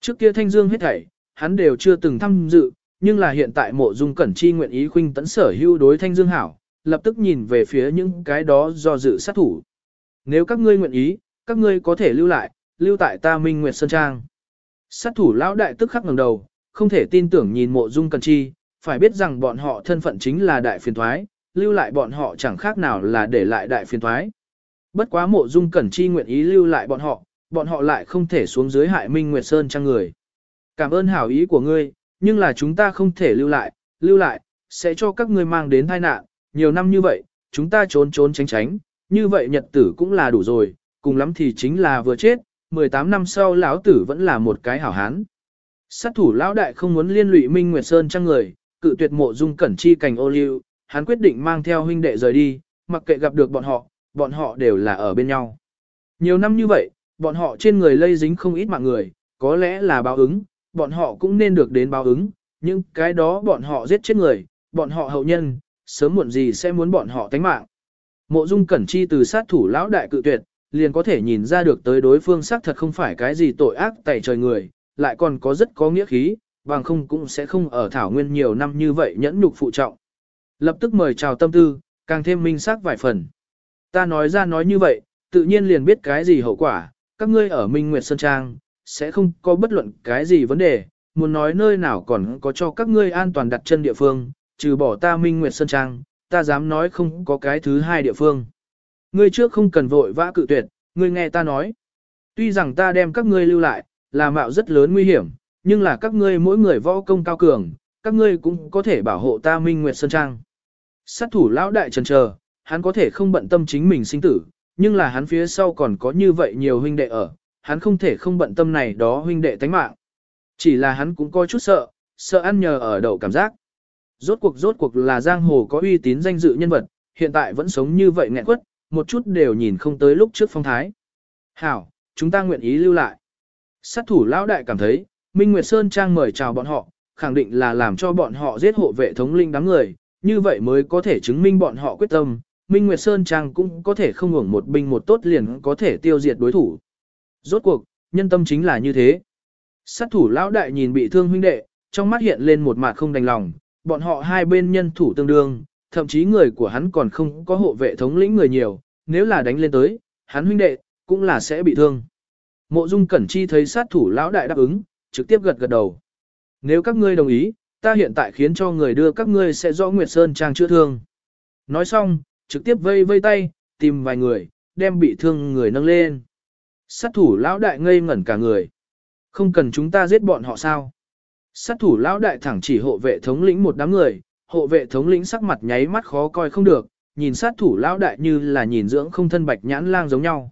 Trước kia Thanh Dương hết thảy, hắn đều chưa từng tham dự, nhưng là hiện tại mộ dung cẩn chi nguyện ý khuynh tấn sở hưu đối Thanh Dương hảo, lập tức nhìn về phía những cái đó do dự sát thủ. Nếu các ngươi nguyện ý, các ngươi có thể lưu lại, lưu tại ta Minh Nguyệt Sơn Trang. Sát thủ lão đại tức khắc ngẩng đầu, không thể tin tưởng nhìn mộ dung Cần chi, phải biết rằng bọn họ thân phận chính là đại phiền thoái, lưu lại bọn họ chẳng khác nào là để lại đại phiền thoái. Bất quá mộ dung cẩn chi nguyện ý lưu lại bọn họ, bọn họ lại không thể xuống dưới hại Minh Nguyệt Sơn trang người. Cảm ơn hảo ý của ngươi, nhưng là chúng ta không thể lưu lại, lưu lại, sẽ cho các ngươi mang đến tai nạn, nhiều năm như vậy, chúng ta trốn trốn tránh tránh, như vậy nhật tử cũng là đủ rồi, cùng lắm thì chính là vừa chết, 18 năm sau lão tử vẫn là một cái hảo hán. Sát thủ lão đại không muốn liên lụy Minh Nguyệt Sơn trang người, cự tuyệt mộ dung cẩn chi cành ô liu, hắn quyết định mang theo huynh đệ rời đi, mặc kệ gặp được bọn họ, bọn họ đều là ở bên nhau. Nhiều năm như vậy, bọn họ trên người lây dính không ít mạng người, có lẽ là báo ứng, bọn họ cũng nên được đến báo ứng, nhưng cái đó bọn họ giết chết người, bọn họ hậu nhân, sớm muộn gì sẽ muốn bọn họ tánh mạng. Mộ Dung Cẩn Chi từ sát thủ lão đại cự tuyệt, liền có thể nhìn ra được tới đối phương xác thật không phải cái gì tội ác tẩy trời người, lại còn có rất có nghĩa khí, bằng không cũng sẽ không ở thảo nguyên nhiều năm như vậy nhẫn nhục phụ trọng. Lập tức mời chào tâm tư, càng thêm minh xác vài phần. Ta nói ra nói như vậy, tự nhiên liền biết cái gì hậu quả, các ngươi ở Minh Nguyệt Sơn Trang, sẽ không có bất luận cái gì vấn đề, muốn nói nơi nào còn có cho các ngươi an toàn đặt chân địa phương, trừ bỏ ta Minh Nguyệt Sơn Trang, ta dám nói không có cái thứ hai địa phương. Ngươi trước không cần vội vã cự tuyệt, ngươi nghe ta nói. Tuy rằng ta đem các ngươi lưu lại, là mạo rất lớn nguy hiểm, nhưng là các ngươi mỗi người võ công cao cường, các ngươi cũng có thể bảo hộ ta Minh Nguyệt Sơn Trang. Sát thủ lão đại trần chờ, hắn có thể không bận tâm chính mình sinh tử, nhưng là hắn phía sau còn có như vậy nhiều huynh đệ ở, hắn không thể không bận tâm này đó huynh đệ tánh mạng. Chỉ là hắn cũng coi chút sợ, sợ ăn nhờ ở đậu cảm giác. Rốt cuộc rốt cuộc là giang hồ có uy tín danh dự nhân vật, hiện tại vẫn sống như vậy nghẹn quất, một chút đều nhìn không tới lúc trước phong thái. Hảo, chúng ta nguyện ý lưu lại. Sát thủ lão đại cảm thấy, Minh Nguyệt Sơn Trang mời chào bọn họ, khẳng định là làm cho bọn họ giết hộ vệ thống linh đám người, như vậy mới có thể chứng minh bọn họ quyết tâm, Minh Nguyệt Sơn Trang cũng có thể không hưởng một binh một tốt liền có thể tiêu diệt đối thủ. Rốt cuộc, nhân tâm chính là như thế. Sát thủ lão đại nhìn bị thương huynh đệ, trong mắt hiện lên một mặt không đành lòng, bọn họ hai bên nhân thủ tương đương, thậm chí người của hắn còn không có hộ vệ thống lĩnh người nhiều, nếu là đánh lên tới, hắn huynh đệ, cũng là sẽ bị thương. Mộ Dung Cẩn Chi thấy sát thủ lão đại đáp ứng, trực tiếp gật gật đầu. Nếu các ngươi đồng ý, ta hiện tại khiến cho người đưa các ngươi sẽ rõ Nguyệt Sơn Trang chữa thương. Nói xong, trực tiếp vây vây tay, tìm vài người, đem bị thương người nâng lên. Sát thủ lão đại ngây ngẩn cả người. Không cần chúng ta giết bọn họ sao? Sát thủ lão đại thẳng chỉ hộ vệ thống lĩnh một đám người, hộ vệ thống lĩnh sắc mặt nháy mắt khó coi không được, nhìn sát thủ lão đại như là nhìn dưỡng không thân bạch nhãn lang giống nhau.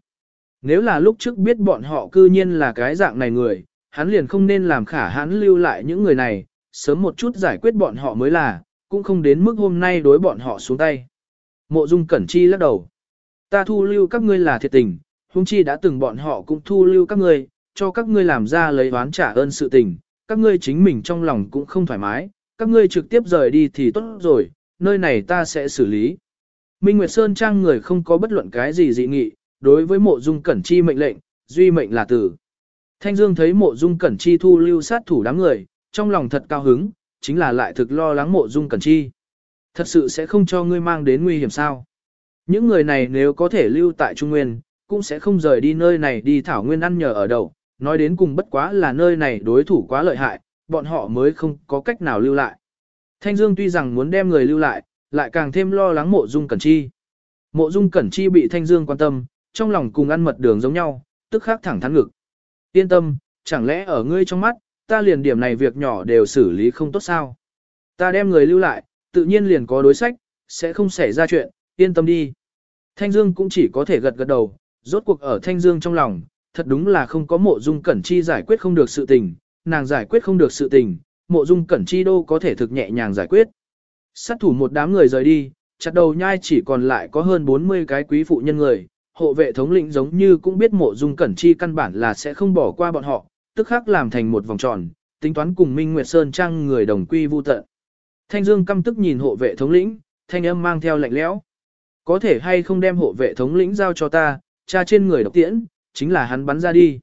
Nếu là lúc trước biết bọn họ cư nhiên là cái dạng này người, hắn liền không nên làm khả hắn lưu lại những người này, sớm một chút giải quyết bọn họ mới là, cũng không đến mức hôm nay đối bọn họ xuống tay. Mộ Dung Cẩn Chi lắc đầu. Ta thu lưu các ngươi là thiệt tình, huống chi đã từng bọn họ cũng thu lưu các ngươi, cho các ngươi làm ra lấy oán trả ơn sự tình, các ngươi chính mình trong lòng cũng không thoải mái, các ngươi trực tiếp rời đi thì tốt rồi, nơi này ta sẽ xử lý. Minh Nguyệt Sơn Trang người không có bất luận cái gì dị nghị, đối với mộ dung cẩn chi mệnh lệnh, duy mệnh là tử. Thanh Dương thấy mộ dung cẩn chi thu lưu sát thủ đám người, trong lòng thật cao hứng, chính là lại thực lo lắng mộ dung cẩn chi. Thật sự sẽ không cho ngươi mang đến nguy hiểm sao. Những người này nếu có thể lưu tại Trung Nguyên, cũng sẽ không rời đi nơi này đi thảo nguyên ăn nhờ ở đậu, nói đến cùng bất quá là nơi này đối thủ quá lợi hại, bọn họ mới không có cách nào lưu lại. Thanh Dương tuy rằng muốn đem người lưu lại, lại càng thêm lo lắng mộ dung cẩn chi. Mộ dung cẩn chi bị Thanh Dương quan tâm, trong lòng cùng ăn mật đường giống nhau, tức khắc thẳng thắn ngực. Yên tâm, chẳng lẽ ở ngươi trong mắt, ta liền điểm này việc nhỏ đều xử lý không tốt sao? Ta đem người lưu lại, tự nhiên liền có đối sách, sẽ không xảy ra chuyện, yên tâm đi. Thanh Dương cũng chỉ có thể gật gật đầu, rốt cuộc ở Thanh Dương trong lòng, thật đúng là không có mộ dung cẩn chi giải quyết không được sự tình, nàng giải quyết không được sự tình, mộ dung cẩn chi đô có thể thực nhẹ nhàng giải quyết. Sát thủ một đám người rời đi, chặt đầu nhai chỉ còn lại có hơn 40 cái quý phụ nhân người, hộ vệ thống lĩnh giống như cũng biết mộ dung cẩn chi căn bản là sẽ không bỏ qua bọn họ, tức khắc làm thành một vòng tròn, tính toán cùng Minh Nguyệt Sơn Trang người đồng quy vu tận. Thanh Dương căm tức nhìn hộ vệ thống lĩnh, thanh âm mang theo lạnh lẽo. Có thể hay không đem hộ vệ thống lĩnh giao cho ta, cha trên người độc tiễn, chính là hắn bắn ra đi.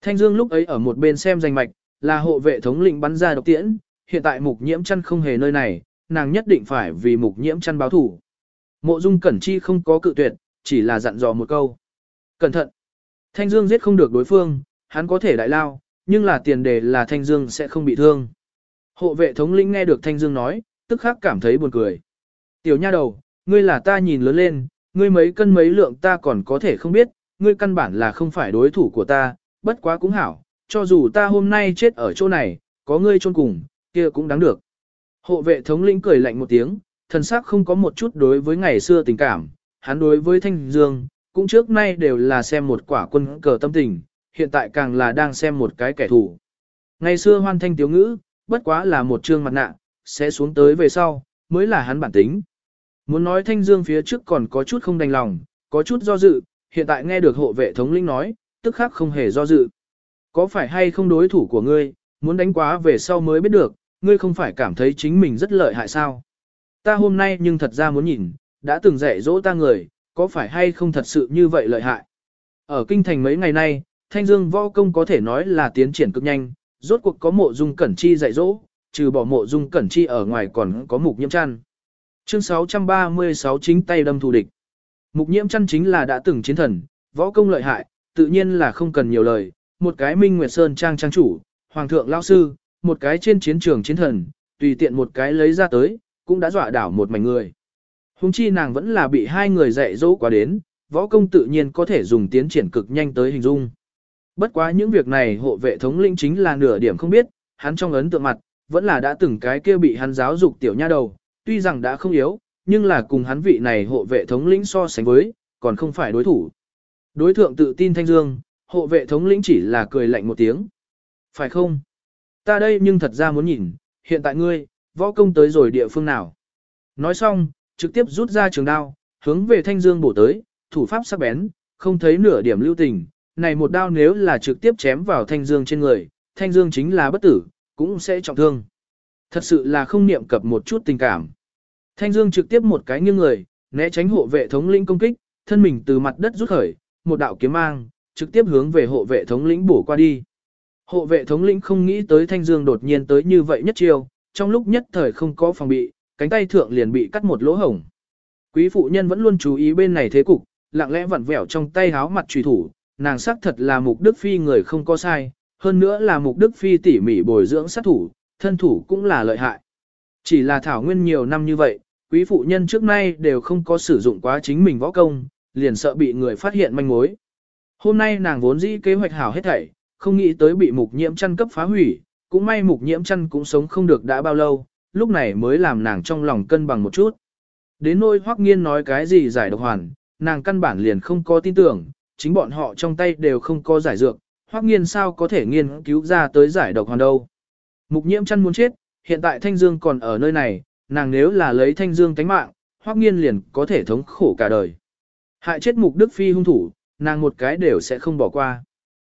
Thanh Dương lúc ấy ở một bên xem danh mạch, là hộ vệ thống lĩnh bắn ra độc tiễn, hiện tại mục nhiễm chăn không hề nơi này, nàng nhất định phải vì mục nhiễm chăn báo thủ. Mộ dung cẩn chi không có cự tuyệt, chỉ là dặn dò một câu. Cẩn thận! Thanh Dương giết không được đối phương, hắn có thể đại lao, nhưng là tiền đề là Thanh Dương sẽ không bị thương. Hộ vệ thống lĩnh nghe được Thanh Dương nói, tức khắc cảm thấy buồn cười. Tiểu nha đầu, ngươi là ta nhìn lớn lên, ngươi mấy cân mấy lượng ta còn có thể không biết, ngươi căn bản là không phải đối thủ của ta, bất quá cũng hảo, cho dù ta hôm nay chết ở chỗ này, có ngươi chôn cùng, kia cũng đáng được. Hộ vệ thống lĩnh cười lạnh một tiếng, thần sắc không có một chút đối với ngày xưa tình cảm, hắn đối với Thanh Dương, cũng trước nay đều là xem một quả quân cờ tâm tình, hiện tại càng là đang xem một cái kẻ thù. Ngày xưa hoan thanh tiếu ngữ, bất quá là một trương mặt nạ, sẽ xuống tới về sau, mới là hắn bản tính. Muốn nói Thanh Dương phía trước còn có chút không đành lòng, có chút do dự, hiện tại nghe được hộ vệ thống lĩnh nói, tức khắc không hề do dự. Có phải hay không đối thủ của ngươi, muốn đánh quá về sau mới biết được, ngươi không phải cảm thấy chính mình rất lợi hại sao? Ta hôm nay nhưng thật ra muốn nhìn, đã từng dạy dỗ ta người, có phải hay không thật sự như vậy lợi hại? Ở kinh thành mấy ngày nay, Thanh Dương võ công có thể nói là tiến triển cực nhanh, rốt cuộc có mộ dung cẩn chi dạy dỗ, trừ bỏ mộ dung cẩn chi ở ngoài còn có mục nhiễm chăn. Chương 636 chính tay đâm thù địch. Mục nhiễm chăn chính là đã từng chiến thần, võ công lợi hại, tự nhiên là không cần nhiều lời, một cái Minh Nguyệt Sơn trang trang chủ, hoàng thượng lão sư, một cái trên chiến trường chiến thần, tùy tiện một cái lấy ra tới, cũng đã dọa đảo một mảnh người. Hùng chi nàng vẫn là bị hai người dạy dỗ quá đến, võ công tự nhiên có thể dùng tiến triển cực nhanh tới hình dung. Bất quá những việc này hộ vệ thống lĩnh chính là nửa điểm không biết, hắn trong ấn tượng mặt, vẫn là đã từng cái kia bị hắn giáo dục tiểu nha đầu, tuy rằng đã không yếu, nhưng là cùng hắn vị này hộ vệ thống lĩnh so sánh với, còn không phải đối thủ. Đối thượng tự tin thanh dương, hộ vệ thống lĩnh chỉ là cười lạnh một tiếng. Phải không? Ta đây nhưng thật ra muốn nhìn, hiện tại ngươi, võ công tới rồi địa phương nào? Nói xong, trực tiếp rút ra trường đao, hướng về thanh dương bổ tới, thủ pháp sắc bén, không thấy nửa điểm lưu tình. Này một đao nếu là trực tiếp chém vào thanh dương trên người, thanh dương chính là bất tử, cũng sẽ trọng thương. Thật sự là không niệm cập một chút tình cảm. Thanh dương trực tiếp một cái nghiêng người, né tránh hộ vệ thống lĩnh công kích, thân mình từ mặt đất rút khởi, một đạo kiếm mang, trực tiếp hướng về hộ vệ thống lĩnh bổ qua đi. Hộ vệ thống lĩnh không nghĩ tới Thanh Dương đột nhiên tới như vậy nhất chiêu, trong lúc nhất thời không có phòng bị, cánh tay thượng liền bị cắt một lỗ hổng. Quý phụ nhân vẫn luôn chú ý bên này thế cục, lặng lẽ vặn vẹo trong tay háo mặt trùy thủ, nàng xác thật là mục đức phi người không có sai, hơn nữa là mục đức phi tỉ mỉ bồi dưỡng sát thủ, thân thủ cũng là lợi hại. Chỉ là thảo nguyên nhiều năm như vậy, quý phụ nhân trước nay đều không có sử dụng quá chính mình võ công, liền sợ bị người phát hiện manh mối. Hôm nay nàng vốn dĩ kế hoạch hảo hết thảy, không nghĩ tới bị mục nhiễm chăn cấp phá hủy, cũng may mục nhiễm chăn cũng sống không được đã bao lâu, lúc này mới làm nàng trong lòng cân bằng một chút. Đến nỗi hoắc nghiên nói cái gì giải độc hoàn, nàng căn bản liền không có tin tưởng, chính bọn họ trong tay đều không có giải dược, hoắc nghiên sao có thể nghiên cứu ra tới giải độc hoàn đâu. Mục nhiễm chăn muốn chết, hiện tại thanh dương còn ở nơi này, nàng nếu là lấy thanh dương tánh mạng, hoắc nghiên liền có thể thống khổ cả đời. Hại chết mục đức phi hung thủ, nàng một cái đều sẽ không bỏ qua.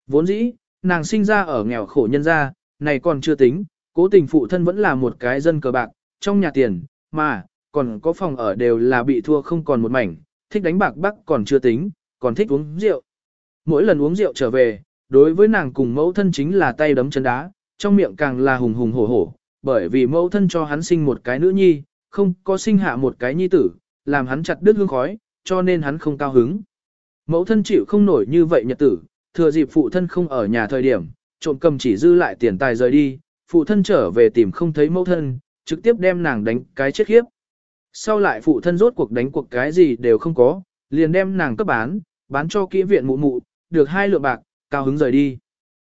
Vốn dĩ, nàng sinh ra ở nghèo khổ nhân gia, này còn chưa tính, cố tình phụ thân vẫn là một cái dân cờ bạc, trong nhà tiền, mà, còn có phòng ở đều là bị thua không còn một mảnh, thích đánh bạc bắc còn chưa tính, còn thích uống rượu. Mỗi lần uống rượu trở về, đối với nàng cùng mẫu thân chính là tay đấm chân đá, trong miệng càng là hùng hùng hổ hổ, bởi vì mẫu thân cho hắn sinh một cái nữ nhi, không có sinh hạ một cái nhi tử, làm hắn chặt đứt hương khói, cho nên hắn không cao hứng. Mẫu thân chịu không nổi như vậy nhật tử, thừa dịp phụ thân không ở nhà thời điểm, trộm cầm chỉ dư lại tiền tài rời đi, phụ thân trở về tìm không thấy mẫu thân, trực tiếp đem nàng đánh cái chết khiếp. Sau lại phụ thân rốt cuộc đánh cuộc cái gì đều không có, liền đem nàng cấp bán, bán cho kỹ viện mụ mụ, được hai lượng bạc, cao hứng rời đi.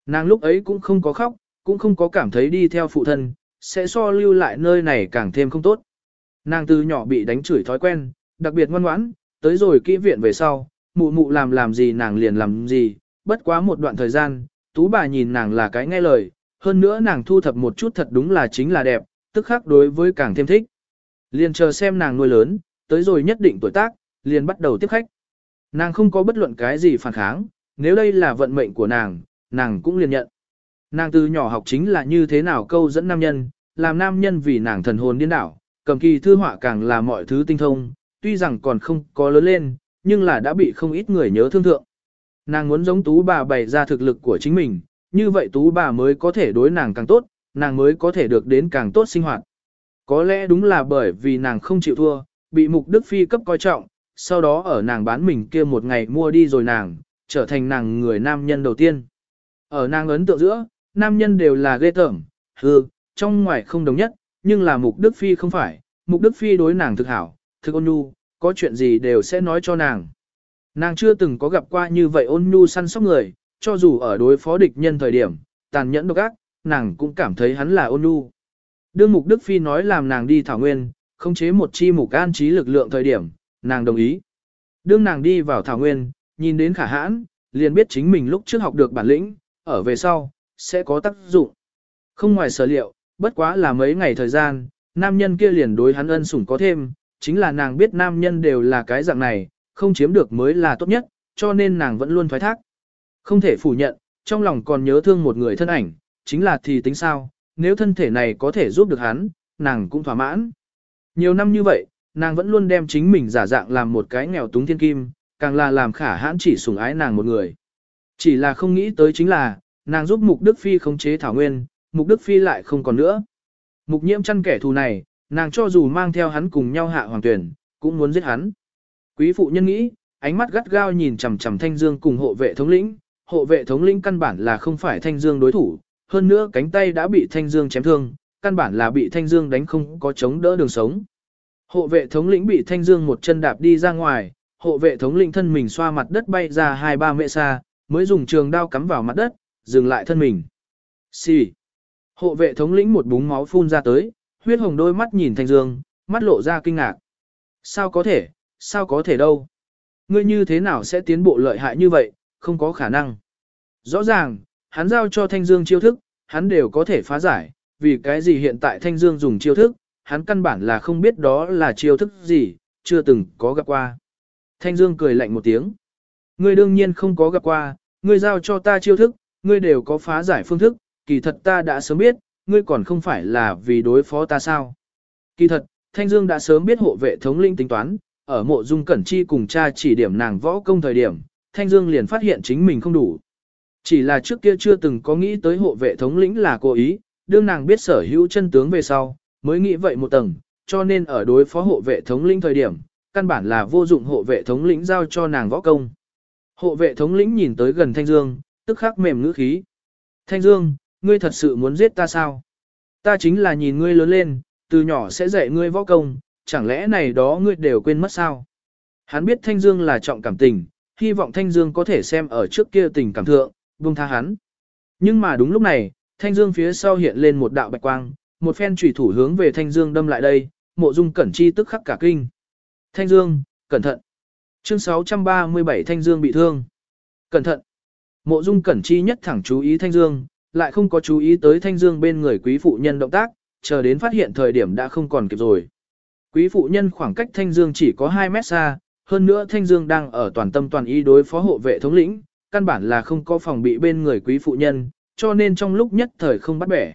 Nàng lúc ấy cũng không có khóc, cũng không có cảm thấy đi theo phụ thân, sẽ so lưu lại nơi này càng thêm không tốt. Nàng từ nhỏ bị đánh chửi thói quen, đặc biệt ngoan ngoãn, tới rồi kỹ viện về sau, mụ mụ làm làm gì nàng liền làm gì, bất quá một đoạn thời gian, tú bà nhìn nàng là cái nghe lời, hơn nữa nàng thu thập một chút thật đúng là chính là đẹp, tức khắc đối với càng thêm thích. Liền chờ xem nàng nuôi lớn, tới rồi nhất định tuổi tác, liền bắt đầu tiếp khách. Nàng không có bất luận cái gì phản kháng, nếu đây là vận mệnh của nàng, nàng cũng liền nhận. Nàng từ nhỏ học chính là như thế nào câu dẫn nam nhân, làm nam nhân vì nàng thần hồn điên đảo, cầm kỳ thư họa càng là mọi thứ tinh thông, tuy rằng còn không có lớn lên, nhưng là đã bị không ít người nhớ thương thượng. Nàng muốn giống tú bà bày ra thực lực của chính mình, như vậy tú bà mới có thể đối nàng càng tốt, nàng mới có thể được đến càng tốt sinh hoạt. Có lẽ đúng là bởi vì nàng không chịu thua, bị Mục Đức Phi cấp coi trọng, sau đó ở nàng bán mình kia một ngày mua đi rồi nàng, trở thành nàng người nam nhân đầu tiên. Ở nàng ấn tượng giữa, nam nhân đều là ghê tởm, hư, trong ngoài không đồng nhất, nhưng là Mục Đức Phi không phải, Mục Đức Phi đối nàng thực hảo, thực ôn nhu, có chuyện gì đều sẽ nói cho nàng. Nàng chưa từng có gặp qua như vậy ôn nhu săn sóc người, cho dù ở đối phó địch nhân thời điểm, tàn nhẫn độc ác, nàng cũng cảm thấy hắn là ôn nhu. Đương Mục Đức Phi nói làm nàng đi Thảo Nguyên, khống chế một chi mục an trí lực lượng thời điểm, nàng đồng ý. Đương nàng đi vào Thảo Nguyên, nhìn đến khả hãn, liền biết chính mình lúc trước học được bản lĩnh, ở về sau, sẽ có tác dụng. Không ngoài sở liệu, bất quá là mấy ngày thời gian, nam nhân kia liền đối hắn ân sủng có thêm, chính là nàng biết nam nhân đều là cái dạng này, không chiếm được mới là tốt nhất, cho nên nàng vẫn luôn thoái thác. Không thể phủ nhận, trong lòng còn nhớ thương một người thân ảnh, chính là thì tính sao, nếu thân thể này có thể giúp được hắn, nàng cũng thỏa mãn. Nhiều năm như vậy, nàng vẫn luôn đem chính mình giả dạng làm một cái nghèo túng thiên kim, càng là làm khả hãn chỉ sủng ái nàng một người. Chỉ là không nghĩ tới chính là, nàng giúp Mục Đức Phi khống chế Thảo Nguyên, Mục Đức Phi lại không còn nữa. Mục nhiễm chăn kẻ thù này, nàng cho dù mang theo hắn cùng nhau hạ hoàng tuyển, cũng muốn giết hắn. Quý phụ nhân nghĩ, ánh mắt gắt gao nhìn chằm chằm Thanh Dương cùng hộ vệ thống lĩnh, hộ vệ thống lĩnh căn bản là không phải Thanh Dương đối thủ, hơn nữa cánh tay đã bị Thanh Dương chém thương, căn bản là bị Thanh Dương đánh không có chống đỡ đường sống. Hộ vệ thống lĩnh bị Thanh Dương một chân đạp đi ra ngoài, hộ vệ thống lĩnh thân mình xoa mặt đất bay ra hai ba mẹ xa, mới dùng trường đao cắm vào mặt đất, dừng lại thân mình. Xì. Hộ vệ thống lĩnh một búng máu phun ra tới, huyết hồng đôi mắt nhìn Thanh Dương, mắt lộ ra kinh ngạc. Sao có thể, sao có thể đâu? Ngươi như thế nào sẽ tiến bộ lợi hại như vậy, không có khả năng. Rõ ràng, hắn giao cho Thanh Dương chiêu thức, hắn đều có thể phá giải, vì cái gì hiện tại Thanh Dương dùng chiêu thức, hắn căn bản là không biết đó là chiêu thức gì, chưa từng có gặp qua. Thanh Dương cười lạnh một tiếng. Ngươi đương nhiên không có gặp qua, ngươi giao cho ta chiêu thức, ngươi đều có phá giải phương thức, kỳ thật ta đã sớm biết, ngươi còn không phải là vì đối phó ta sao. Kỳ thật, Thanh Dương đã sớm biết hộ vệ thống linh tính toán, ở mộ dung cẩn chi cùng cha chỉ điểm nàng võ công thời điểm, Thanh Dương liền phát hiện chính mình không đủ. Chỉ là trước kia chưa từng có nghĩ tới hộ vệ thống lĩnh là cố ý, đương nàng biết sở hữu chân tướng về sau, mới nghĩ vậy một tầng, cho nên ở đối phó hộ vệ thống lĩnh thời điểm, căn bản là vô dụng hộ vệ thống lĩnh giao cho nàng võ công. Hộ vệ thống lĩnh nhìn tới gần Thanh Dương, tức khắc mềm ngữ khí. Thanh Dương, ngươi thật sự muốn giết ta sao? Ta chính là nhìn ngươi lớn lên, từ nhỏ sẽ dạy ngươi võ công, chẳng lẽ này đó ngươi đều quên mất sao? Hắn biết Thanh Dương là trọng cảm tình, hy vọng Thanh Dương có thể xem ở trước kia tình cảm thượng, buông tha hắn. Nhưng mà đúng lúc này, Thanh Dương phía sau hiện lên một đạo bạch quang, một phen chủy thủ hướng về Thanh Dương đâm lại đây, mộ dung cẩn chi tức khắc cả kinh. Thanh Dương, cẩn thận. Chương 637 Thanh Dương bị thương. Cẩn thận. Mộ dung cẩn chi nhất thẳng chú ý Thanh Dương, lại không có chú ý tới Thanh Dương bên người quý phụ nhân động tác, chờ đến phát hiện thời điểm đã không còn kịp rồi. Quý phụ nhân khoảng cách Thanh Dương chỉ có 2 mét xa, hơn nữa Thanh Dương đang ở toàn tâm toàn ý đối phó hộ vệ thống lĩnh, căn bản là không có phòng bị bên người quý phụ nhân, cho nên trong lúc nhất thời không bắt bẻ.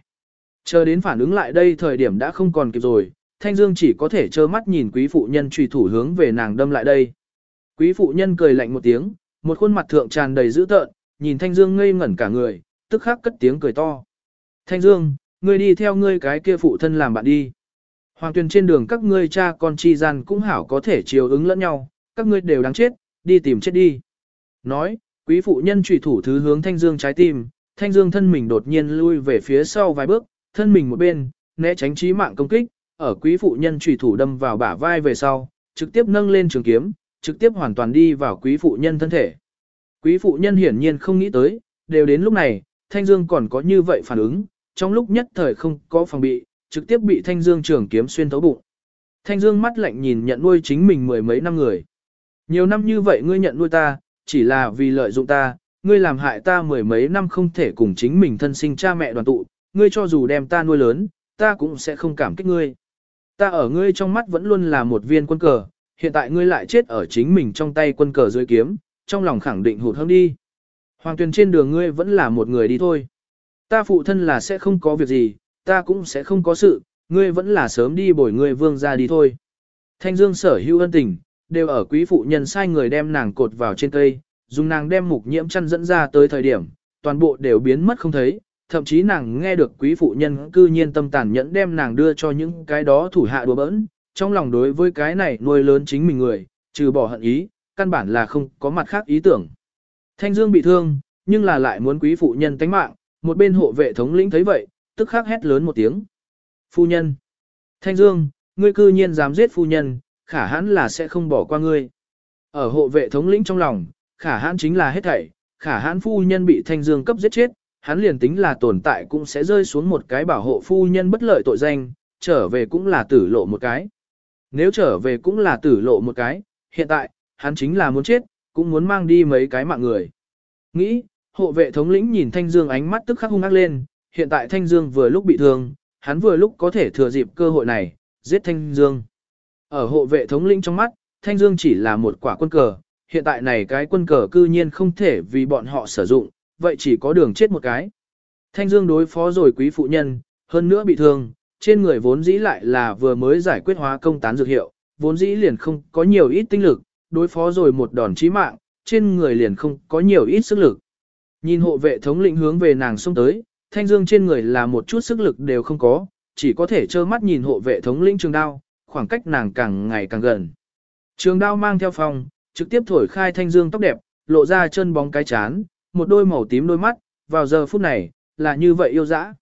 Chờ đến phản ứng lại đây thời điểm đã không còn kịp rồi, Thanh Dương chỉ có thể trơ mắt nhìn quý phụ nhân truy thủ hướng về nàng đâm lại đây. Quý phụ nhân cười lạnh một tiếng, một khuôn mặt thượng tràn đầy dữ tợn, nhìn Thanh Dương ngây ngẩn cả người, tức khắc cất tiếng cười to. Thanh Dương, ngươi đi theo ngươi cái kia phụ thân làm bạn đi. Hoàng tuyên trên đường các ngươi cha con chi gian cũng hảo có thể chiều ứng lẫn nhau, các ngươi đều đáng chết, đi tìm chết đi. Nói, quý phụ nhân trùy thủ thứ hướng Thanh Dương trái tim, Thanh Dương thân mình đột nhiên lui về phía sau vài bước, thân mình một bên, né tránh chí mạng công kích, ở quý phụ nhân trùy thủ đâm vào bả vai về sau, trực tiếp nâng lên trường kiếm, trực tiếp hoàn toàn đi vào quý phụ nhân thân thể. Quý phụ nhân hiển nhiên không nghĩ tới, đều đến lúc này, Thanh Dương còn có như vậy phản ứng, trong lúc nhất thời không có phòng bị, trực tiếp bị Thanh Dương trường kiếm xuyên thấu bụng. Thanh Dương mắt lạnh nhìn nhận nuôi chính mình mười mấy năm người. Nhiều năm như vậy ngươi nhận nuôi ta, chỉ là vì lợi dụng ta, ngươi làm hại ta mười mấy năm không thể cùng chính mình thân sinh cha mẹ đoàn tụ, ngươi cho dù đem ta nuôi lớn, ta cũng sẽ không cảm kích ngươi. Ta ở ngươi trong mắt vẫn luôn là một viên quân cờ, hiện tại ngươi lại chết ở chính mình trong tay quân cờ dưới kiếm, trong lòng khẳng định hụt hẫng đi. Hoàng tuyển trên đường ngươi vẫn là một người đi thôi. Ta phụ thân là sẽ không có việc gì, ta cũng sẽ không có sự, ngươi vẫn là sớm đi bồi ngươi vương ra đi thôi. Thanh Dương sở hữu ân tình, đều ở quý phụ nhân sai người đem nàng cột vào trên cây, dùng nàng đem mục nhiễm chăn dẫn ra tới thời điểm, toàn bộ đều biến mất không thấy, thậm chí nàng nghe được quý phụ nhân cư nhiên tâm tàn nhẫn đem nàng đưa cho những cái đó thủ hạ đùa bỡn, trong lòng đối với cái này nuôi lớn chính mình người, trừ bỏ hận ý, căn bản là không có mặt khác ý tưởng. Thanh Dương bị thương, nhưng là lại muốn quý phụ nhân tánh mạng, một bên hộ vệ thống lĩnh thấy vậy, tức khắc hét lớn một tiếng. Phu nhân! Thanh Dương, ngươi cư nhiên dám giết phu nhân, khả hãn là sẽ không bỏ qua ngươi. Ở hộ vệ thống lĩnh trong lòng, khả hãn chính là hết thảy, khả hãn phu nhân bị Thanh Dương cấp giết chết, hắn liền tính là tồn tại cũng sẽ rơi xuống một cái bảo hộ phu nhân bất lợi tội danh, trở về cũng là tử lộ một cái. Nếu trở về cũng là tử lộ một cái, hiện tại, hắn chính là muốn chết, cũng muốn mang đi mấy cái mạng người. Nghĩ, hộ vệ thống lĩnh nhìn Thanh Dương ánh mắt tức khắc hung ác lên, hiện tại Thanh Dương vừa lúc bị thương, hắn vừa lúc có thể thừa dịp cơ hội này, giết Thanh Dương. Ở hộ vệ thống lĩnh trong mắt, Thanh Dương chỉ là một quả quân cờ, hiện tại này cái quân cờ cư nhiên không thể vì bọn họ sử dụng, vậy chỉ có đường chết một cái. Thanh Dương đối phó rồi quý phụ nhân, hơn nữa bị thương, trên người vốn dĩ lại là vừa mới giải quyết hóa công tán dược hiệu, vốn dĩ liền không có nhiều ít tinh lực, đối phó rồi một đòn chí mạng, trên người liền không có nhiều ít sức lực. Nhìn hộ vệ thống lĩnh hướng về nàng xông tới, thanh dương trên người là một chút sức lực đều không có, chỉ có thể trơ mắt nhìn hộ vệ thống lĩnh trường đao, khoảng cách nàng càng ngày càng gần. Trường đao mang theo phòng, trực tiếp thổi khai thanh dương tóc đẹp, lộ ra chân bóng cái chán, một đôi màu tím đôi mắt, vào giờ phút này, là như vậy yêu dã.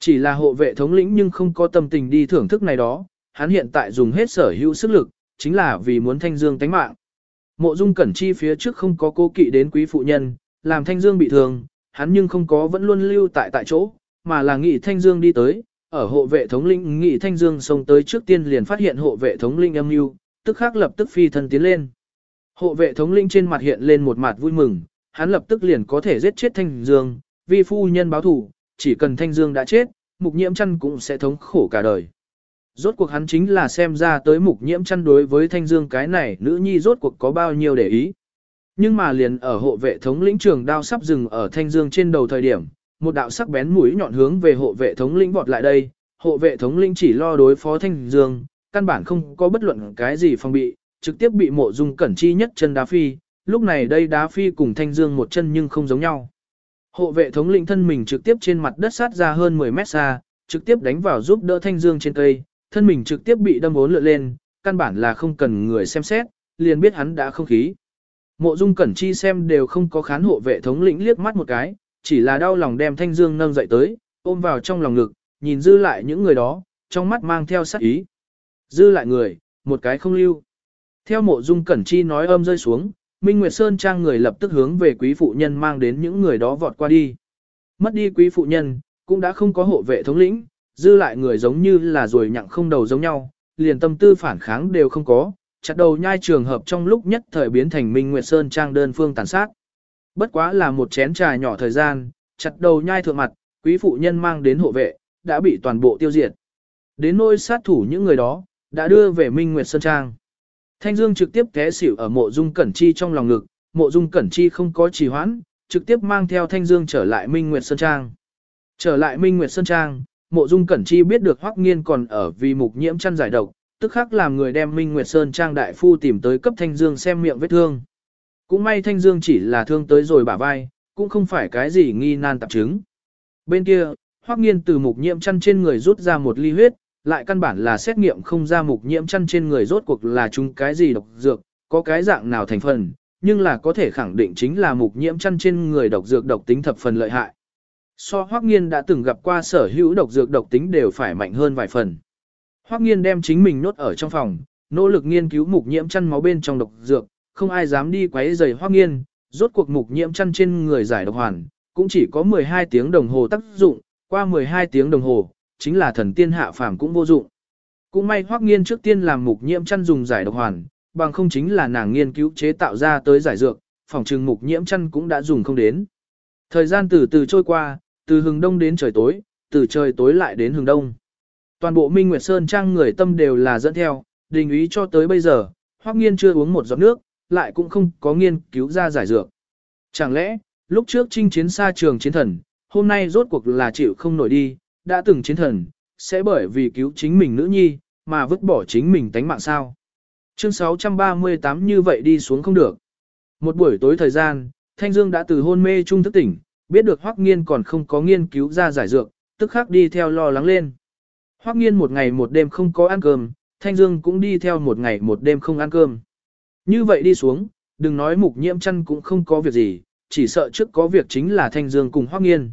Chỉ là hộ vệ thống lĩnh nhưng không có tâm tình đi thưởng thức này đó, hắn hiện tại dùng hết sở hữu sức lực, chính là vì muốn thanh dương tánh mạng. Mộ dung cẩn chi phía trước không có cố kỵ đến quý phụ nhân, làm thanh dương bị thương, hắn nhưng không có vẫn luôn lưu tại tại chỗ, mà là nghị thanh dương đi tới, ở hộ vệ thống lĩnh nghị thanh dương xông tới trước tiên liền phát hiện hộ vệ thống lĩnh âm mưu, tức khắc lập tức phi thân tiến lên. Hộ vệ thống lĩnh trên mặt hiện lên một mặt vui mừng, hắn lập tức liền có thể giết chết thanh dương, vì phu nhân báo thủ, chỉ cần thanh dương đã chết, mục nhiễm chăn cũng sẽ thống khổ cả đời. Rốt cuộc hắn chính là xem ra tới mục nhiễm chăn đối với thanh dương cái này nữ nhi rốt cuộc có bao nhiêu để ý. Nhưng mà liền ở hộ vệ thống lĩnh trường đao sắp dừng ở thanh dương trên đầu thời điểm, một đạo sắc bén mũi nhọn hướng về hộ vệ thống lĩnh vọt lại đây, hộ vệ thống lĩnh chỉ lo đối phó thanh dương, căn bản không có bất luận cái gì phòng bị, trực tiếp bị mộ dung cẩn chi nhất chân đá phi, lúc này đây đá phi cùng thanh dương một chân nhưng không giống nhau. Hộ vệ thống lĩnh thân mình trực tiếp trên mặt đất sát ra hơn 10 mét xa, trực tiếp đánh vào giúp đỡ thanh dương trên cây, thân mình trực tiếp bị đâm bốn lượn lên, căn bản là không cần người xem xét, liền biết hắn đã không khí. Mộ Dung Cẩn Chi xem đều không có khán hộ vệ thống lĩnh liếc mắt một cái, chỉ là đau lòng đem Thanh Dương nâng dậy tới, ôm vào trong lòng ngực, nhìn dư lại những người đó, trong mắt mang theo sát ý. Dư lại người, một cái không lưu. Theo Mộ Dung Cẩn Chi nói âm rơi xuống, Minh Nguyệt Sơn trang người lập tức hướng về quý phụ nhân mang đến những người đó vọt qua đi. Mất đi quý phụ nhân, cũng đã không có hộ vệ thống lĩnh, dư lại người giống như là rồi nhặng không đầu giống nhau, liền tâm tư phản kháng đều không có, chặt đầu nhai trường hợp trong lúc nhất thời biến thành Minh Nguyệt Sơn trang đơn phương tàn sát. Bất quá là một chén trà nhỏ thời gian, chặt đầu nhai thượng mặt, quý phụ nhân mang đến hộ vệ, đã bị toàn bộ tiêu diệt. Đến nôi sát thủ những người đó, đã đưa về Minh Nguyệt Sơn Trang. Thanh Dương trực tiếp té xỉu ở mộ dung cẩn chi trong lòng ngực, mộ dung cẩn chi không có trì hoãn, trực tiếp mang theo Thanh Dương trở lại Minh Nguyệt Sơn Trang. Trở lại Minh Nguyệt Sơn Trang, mộ dung cẩn chi biết được Hoắc Nghiên còn ở vì mục nhiễm chăn giải độc, tức khắc làm người đem Minh Nguyệt Sơn Trang đại phu tìm tới cấp Thanh Dương xem miệng vết thương. Cũng may Thanh Dương chỉ là thương tới rồi bả vai, cũng không phải cái gì nghi nan tạp chứng. Bên kia, Hoắc Nghiên từ mục nhiễm chăn trên người rút ra một ly huyết, lại căn bản là xét nghiệm không ra mục nhiễm chăn trên người rốt cuộc là chúng cái gì độc dược, có cái dạng nào thành phần, nhưng là có thể khẳng định chính là mục nhiễm chăn trên người độc dược độc tính thập phần lợi hại. So Hoắc Nghiên đã từng gặp qua sở hữu độc dược độc tính đều phải mạnh hơn vài phần. Hoắc Nghiên đem chính mình nốt ở trong phòng, nỗ lực nghiên cứu mục nhiễm chăn máu bên trong độc dược, không ai dám đi quấy rầy Hoắc Nghiên, rốt cuộc mục nhiễm chăn trên người giải độc hoàn, cũng chỉ có 12 tiếng đồng hồ tác dụng, qua 12 tiếng đồng hồ, chính là thần tiên hạ phàm cũng vô dụng. Cũng may Hoắc Nghiên trước tiên làm mục nhiễm chăn dùng giải độc hoàn, bằng không chính là nàng nghiên cứu chế tạo ra tới giải dược, phòng trừng mục nhiễm chăn cũng đã dùng không đến. Thời gian từ từ trôi qua, từ hừng đông đến trời tối, từ trời tối lại đến hừng đông. Toàn bộ Minh Nguyệt Sơn trang người tâm đều là dẫn theo, đình ý cho tới bây giờ, Hoắc Nghiên chưa uống một giọt nước, lại cũng không có nghiên cứu ra giải dược. Chẳng lẽ, lúc trước chinh chiến xa trường chiến thần, hôm nay rốt cuộc là chịu không nổi đi, đã từng chiến thần, sẽ bởi vì cứu chính mình nữ nhi, mà vứt bỏ chính mình tánh mạng sao. Chương 638 như vậy đi xuống không được. Một buổi tối thời gian, Thanh Dương đã từ hôn mê trung thức tỉnh, biết được Hoắc Nghiên còn không có nghiên cứu ra giải dược, tức khắc đi theo lo lắng lên. Hoắc Nghiên một ngày một đêm không có ăn cơm, Thanh Dương cũng đi theo một ngày một đêm không ăn cơm. Như vậy đi xuống, đừng nói mục nhiễm chân cũng không có việc gì, chỉ sợ trước có việc chính là Thanh Dương cùng Hoắc Nghiên.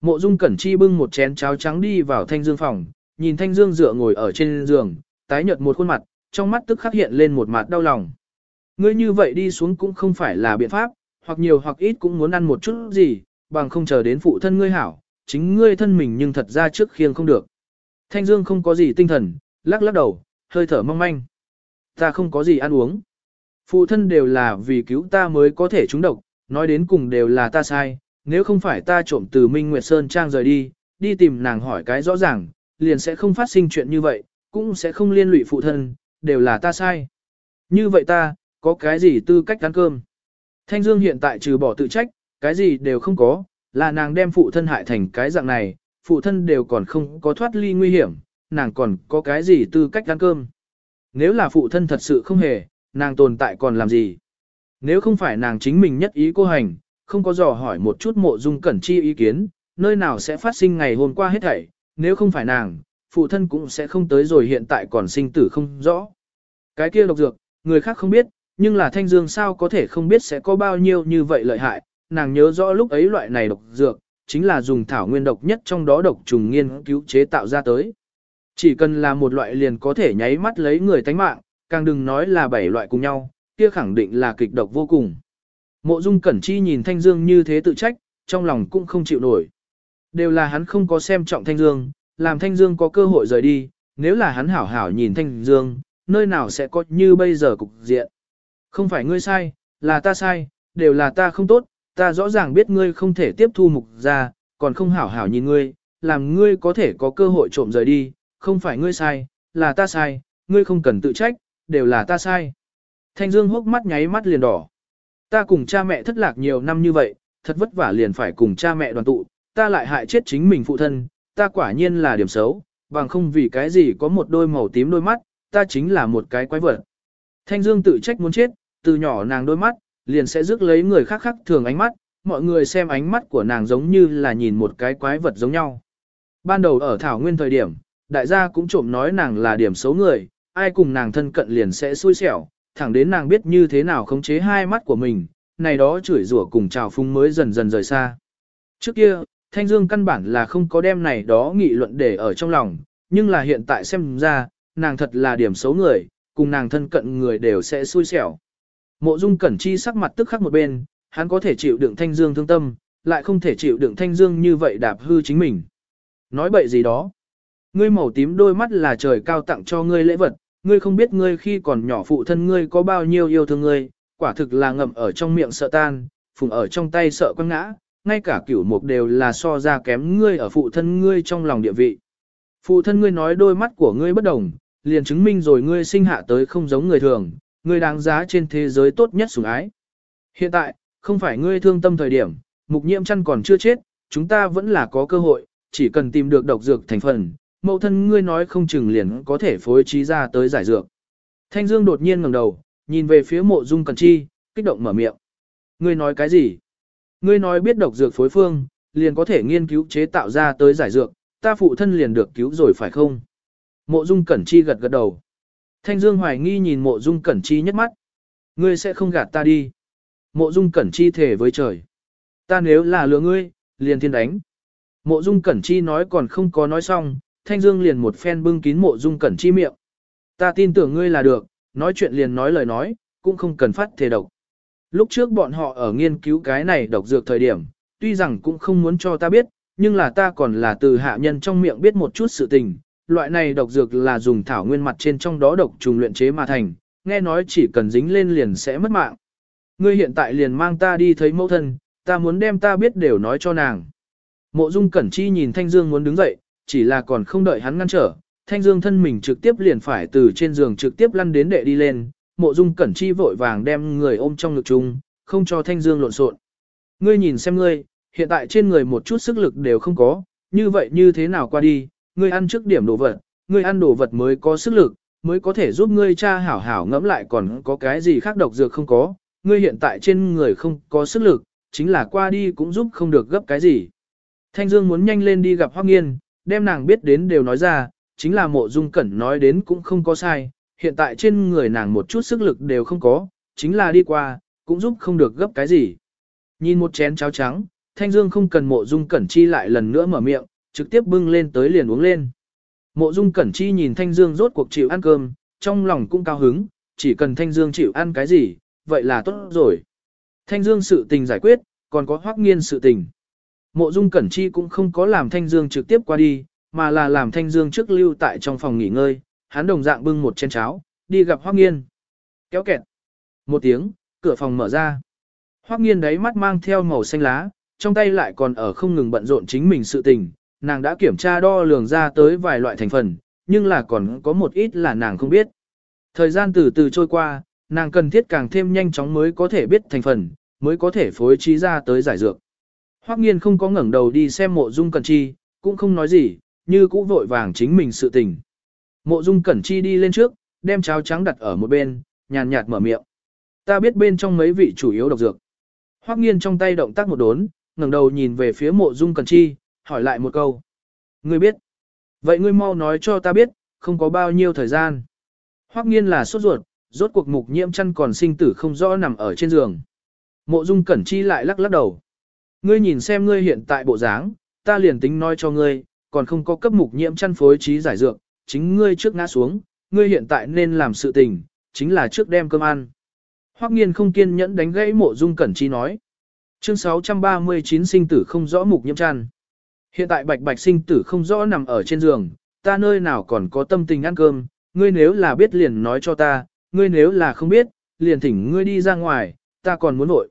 Mộ Dung Cẩn Chi bưng một chén cháo trắng đi vào Thanh Dương phòng, nhìn Thanh Dương dựa ngồi ở trên giường, tái nhợt một khuôn mặt, trong mắt tức khắc hiện lên một mặt đau lòng. Ngươi như vậy đi xuống cũng không phải là biện pháp, hoặc nhiều hoặc ít cũng muốn ăn một chút gì, bằng không chờ đến phụ thân ngươi hảo, chính ngươi thân mình nhưng thật ra trước khiêng không được. Thanh Dương không có gì tinh thần, lắc lắc đầu, hơi thở mong manh. Ta không có gì ăn uống. Phụ thân đều là vì cứu ta mới có thể trúng độc, nói đến cùng đều là ta sai, nếu không phải ta trộm từ Minh Nguyệt Sơn Trang rời đi, đi tìm nàng hỏi cái rõ ràng, liền sẽ không phát sinh chuyện như vậy, cũng sẽ không liên lụy phụ thân, đều là ta sai. Như vậy ta, có cái gì tư cách ăn cơm? Thanh Dương hiện tại trừ bỏ tự trách, cái gì đều không có, là nàng đem phụ thân hại thành cái dạng này, phụ thân đều còn không có thoát ly nguy hiểm, nàng còn có cái gì tư cách ăn cơm. Nếu là phụ thân thật sự không hề, nàng tồn tại còn làm gì? Nếu không phải nàng chính mình nhất ý cô hành, không có dò hỏi một chút mộ dung cẩn chi ý kiến, nơi nào sẽ phát sinh ngày hôm qua hết thảy, nếu không phải nàng, phụ thân cũng sẽ không tới rồi hiện tại còn sinh tử không rõ. Cái kia độc dược, người khác không biết, nhưng là thanh dương sao có thể không biết sẽ có bao nhiêu như vậy lợi hại, nàng nhớ rõ lúc ấy loại này độc dược, chính là dùng thảo nguyên độc nhất trong đó độc trùng nghiên cứu chế tạo ra tới. Chỉ cần là một loại liền có thể nháy mắt lấy người tánh mạng, càng đừng nói là bảy loại cùng nhau, kia khẳng định là kịch độc vô cùng. Mộ Dung Cẩn Chi nhìn Thanh Dương như thế tự trách, trong lòng cũng không chịu nổi. Đều là hắn không có xem trọng Thanh Dương, làm Thanh Dương có cơ hội rời đi, nếu là hắn hảo hảo nhìn Thanh Dương, nơi nào sẽ có như bây giờ cục diện. Không phải ngươi sai, là ta sai, đều là ta không tốt, ta rõ ràng biết ngươi không thể tiếp thu mục ra, còn không hảo hảo nhìn ngươi, làm ngươi có thể có cơ hội trộm rời đi, không phải ngươi sai, là ta sai, ngươi không cần tự trách, đều là ta sai. Thanh Dương hốc mắt nháy mắt liền đỏ. Ta cùng cha mẹ thất lạc nhiều năm như vậy, thật vất vả liền phải cùng cha mẹ đoàn tụ, ta lại hại chết chính mình phụ thân, ta quả nhiên là điểm xấu, bằng không vì cái gì có một đôi màu tím đôi mắt, ta chính là một cái quái vật. Thanh Dương tự trách muốn chết, từ nhỏ nàng đôi mắt, liền sẽ rước lấy người khác khác thường ánh mắt, mọi người xem ánh mắt của nàng giống như là nhìn một cái quái vật giống nhau. Ban đầu ở Thảo Nguyên thời điểm, đại gia cũng trộm nói nàng là điểm xấu người, ai cùng nàng thân cận liền sẽ xui xẻo, thẳng đến nàng biết như thế nào khống chế hai mắt của mình, này đó chửi rủa cùng trào phung mới dần dần rời xa. Trước kia, Thanh Dương căn bản là không có đem này đó nghị luận để ở trong lòng, nhưng là hiện tại xem ra, nàng thật là điểm xấu người, cùng nàng thân cận người đều sẽ xui xẻo. Mộ Dung Cẩn Chi sắc mặt tức khắc một bên, hắn có thể chịu đựng Thanh Dương thương tâm, lại không thể chịu đựng Thanh Dương như vậy đạp hư chính mình. Nói bậy gì đó. Ngươi màu tím đôi mắt là trời cao tặng cho ngươi lễ vật, ngươi không biết ngươi khi còn nhỏ phụ thân ngươi có bao nhiêu yêu thương ngươi, quả thực là ngậm ở trong miệng sợ tan, phùng ở trong tay sợ quăng ngã, ngay cả cửu mục đều là so ra kém ngươi ở phụ thân ngươi trong lòng địa vị. Phụ thân ngươi nói đôi mắt của ngươi bất đồng, liền chứng minh rồi ngươi sinh hạ tới không giống người thường, ngươi đáng giá trên thế giới tốt nhất sủng ái. Hiện tại, không phải ngươi thương tâm thời điểm, mục nhiễm chăn còn chưa chết, chúng ta vẫn là có cơ hội, chỉ cần tìm được độc dược thành phần, mẫu thân ngươi nói không chừng liền có thể phối trí ra tới giải dược. Thanh Dương đột nhiên ngẩng đầu, nhìn về phía mộ dung cần chi, kích động mở miệng. Ngươi nói cái gì? Ngươi nói biết độc dược phối phương, liền có thể nghiên cứu chế tạo ra tới giải dược, ta phụ thân liền được cứu rồi phải không? Mộ dung cẩn chi gật gật đầu. Thanh Dương hoài nghi nhìn mộ dung cẩn chi nhất mắt. Ngươi sẽ không gạt ta đi. Mộ dung cẩn chi thể với trời. Ta nếu là lừa ngươi, liền thiên đánh. Mộ dung cẩn chi nói còn không có nói xong, Thanh Dương liền một phen bưng kín mộ dung cẩn chi miệng. Ta tin tưởng ngươi là được, nói chuyện liền nói lời nói, cũng không cần phát thể độc. Lúc trước bọn họ ở nghiên cứu cái này độc dược thời điểm, tuy rằng cũng không muốn cho ta biết, nhưng là ta còn là từ hạ nhân trong miệng biết một chút sự tình. Loại này độc dược là dùng thảo nguyên mặt trên trong đó độc trùng luyện chế mà thành, nghe nói chỉ cần dính lên liền sẽ mất mạng. Ngươi hiện tại liền mang ta đi thấy mẫu thân, ta muốn đem ta biết đều nói cho nàng. Mộ Dung Cẩn Chi nhìn Thanh Dương muốn đứng dậy, chỉ là còn không đợi hắn ngăn trở, Thanh Dương thân mình trực tiếp liền phải từ trên giường trực tiếp lăn đến đệ đi lên, Mộ Dung Cẩn Chi vội vàng đem người ôm trong ngực chung, không cho Thanh Dương lộn xộn. Ngươi nhìn xem ngươi, hiện tại trên người một chút sức lực đều không có, như vậy như thế nào qua đi, ngươi ăn trước điểm đồ vật, ngươi ăn đồ vật mới có sức lực, mới có thể giúp ngươi cha hảo hảo ngẫm lại còn có cái gì khác độc dược không có, ngươi hiện tại trên người không có sức lực, chính là qua đi cũng giúp không được gấp cái gì. Thanh Dương muốn nhanh lên đi gặp Hoắc Nghiên, đem nàng biết đến đều nói ra, chính là mộ dung cẩn nói đến cũng không có sai, hiện tại trên người nàng một chút sức lực đều không có, chính là đi qua, cũng giúp không được gấp cái gì. Nhìn một chén cháo trắng, Thanh Dương không cần mộ dung cẩn chi lại lần nữa mở miệng, trực tiếp bưng lên tới liền uống lên. Mộ dung cẩn chi nhìn Thanh Dương rốt cuộc chịu ăn cơm, trong lòng cũng cao hứng, chỉ cần Thanh Dương chịu ăn cái gì, vậy là tốt rồi. Thanh Dương sự tình giải quyết, còn có hoắc nghiên sự tình. Mộ dung cẩn chi cũng không có làm Thanh Dương trực tiếp qua đi, mà là làm Thanh Dương trước lưu tại trong phòng nghỉ ngơi, hắn đồng dạng bưng một chén cháo, đi gặp hoắc nghiên. Kéo kẹt. Một tiếng, cửa phòng mở ra. Hoắc nghiên đáy mắt mang theo màu xanh lá, trong tay lại còn ở không ngừng bận rộn chính mình sự tình, nàng đã kiểm tra đo lường ra tới vài loại thành phần, nhưng là còn có một ít là nàng không biết. Thời gian từ từ trôi qua, nàng cần thiết càng thêm nhanh chóng mới có thể biết thành phần, mới có thể phối trí ra tới giải dược. Hoắc nghiên không có ngẩng đầu đi xem mộ dung cẩn chi, cũng không nói gì, như cũ vội vàng chính mình sự tình. Mộ dung cẩn chi đi lên trước, đem cháo trắng đặt ở một bên, nhàn nhạt mở miệng. Ta biết bên trong mấy vị chủ yếu độc dược. Hoắc nghiên trong tay động tác một đốn, ngẩng đầu nhìn về phía mộ dung cẩn chi, hỏi lại một câu. Ngươi biết. Vậy ngươi mau nói cho ta biết, không có bao nhiêu thời gian. Hoắc nghiên là sốt ruột, rốt cuộc mục nhiễm chăn còn sinh tử không rõ nằm ở trên giường. Mộ dung cẩn chi lại lắc lắc đầu. Ngươi nhìn xem ngươi hiện tại bộ dáng, ta liền tính nói cho ngươi, còn không có cấp mục nhiễm chăn phối trí giải dược, chính ngươi trước ngã xuống, ngươi hiện tại nên làm sự tình, chính là trước đem cơm ăn. Hoắc nghiên không kiên nhẫn đánh gãy mộ dung cẩn chi nói. Chương 639 sinh tử không rõ mục nhiễm chăn. Hiện tại bạch bạch sinh tử không rõ nằm ở trên giường, ta nơi nào còn có tâm tình ăn cơm, ngươi nếu là biết liền nói cho ta, ngươi nếu là không biết, liền thỉnh ngươi đi ra ngoài, ta còn muốn nội.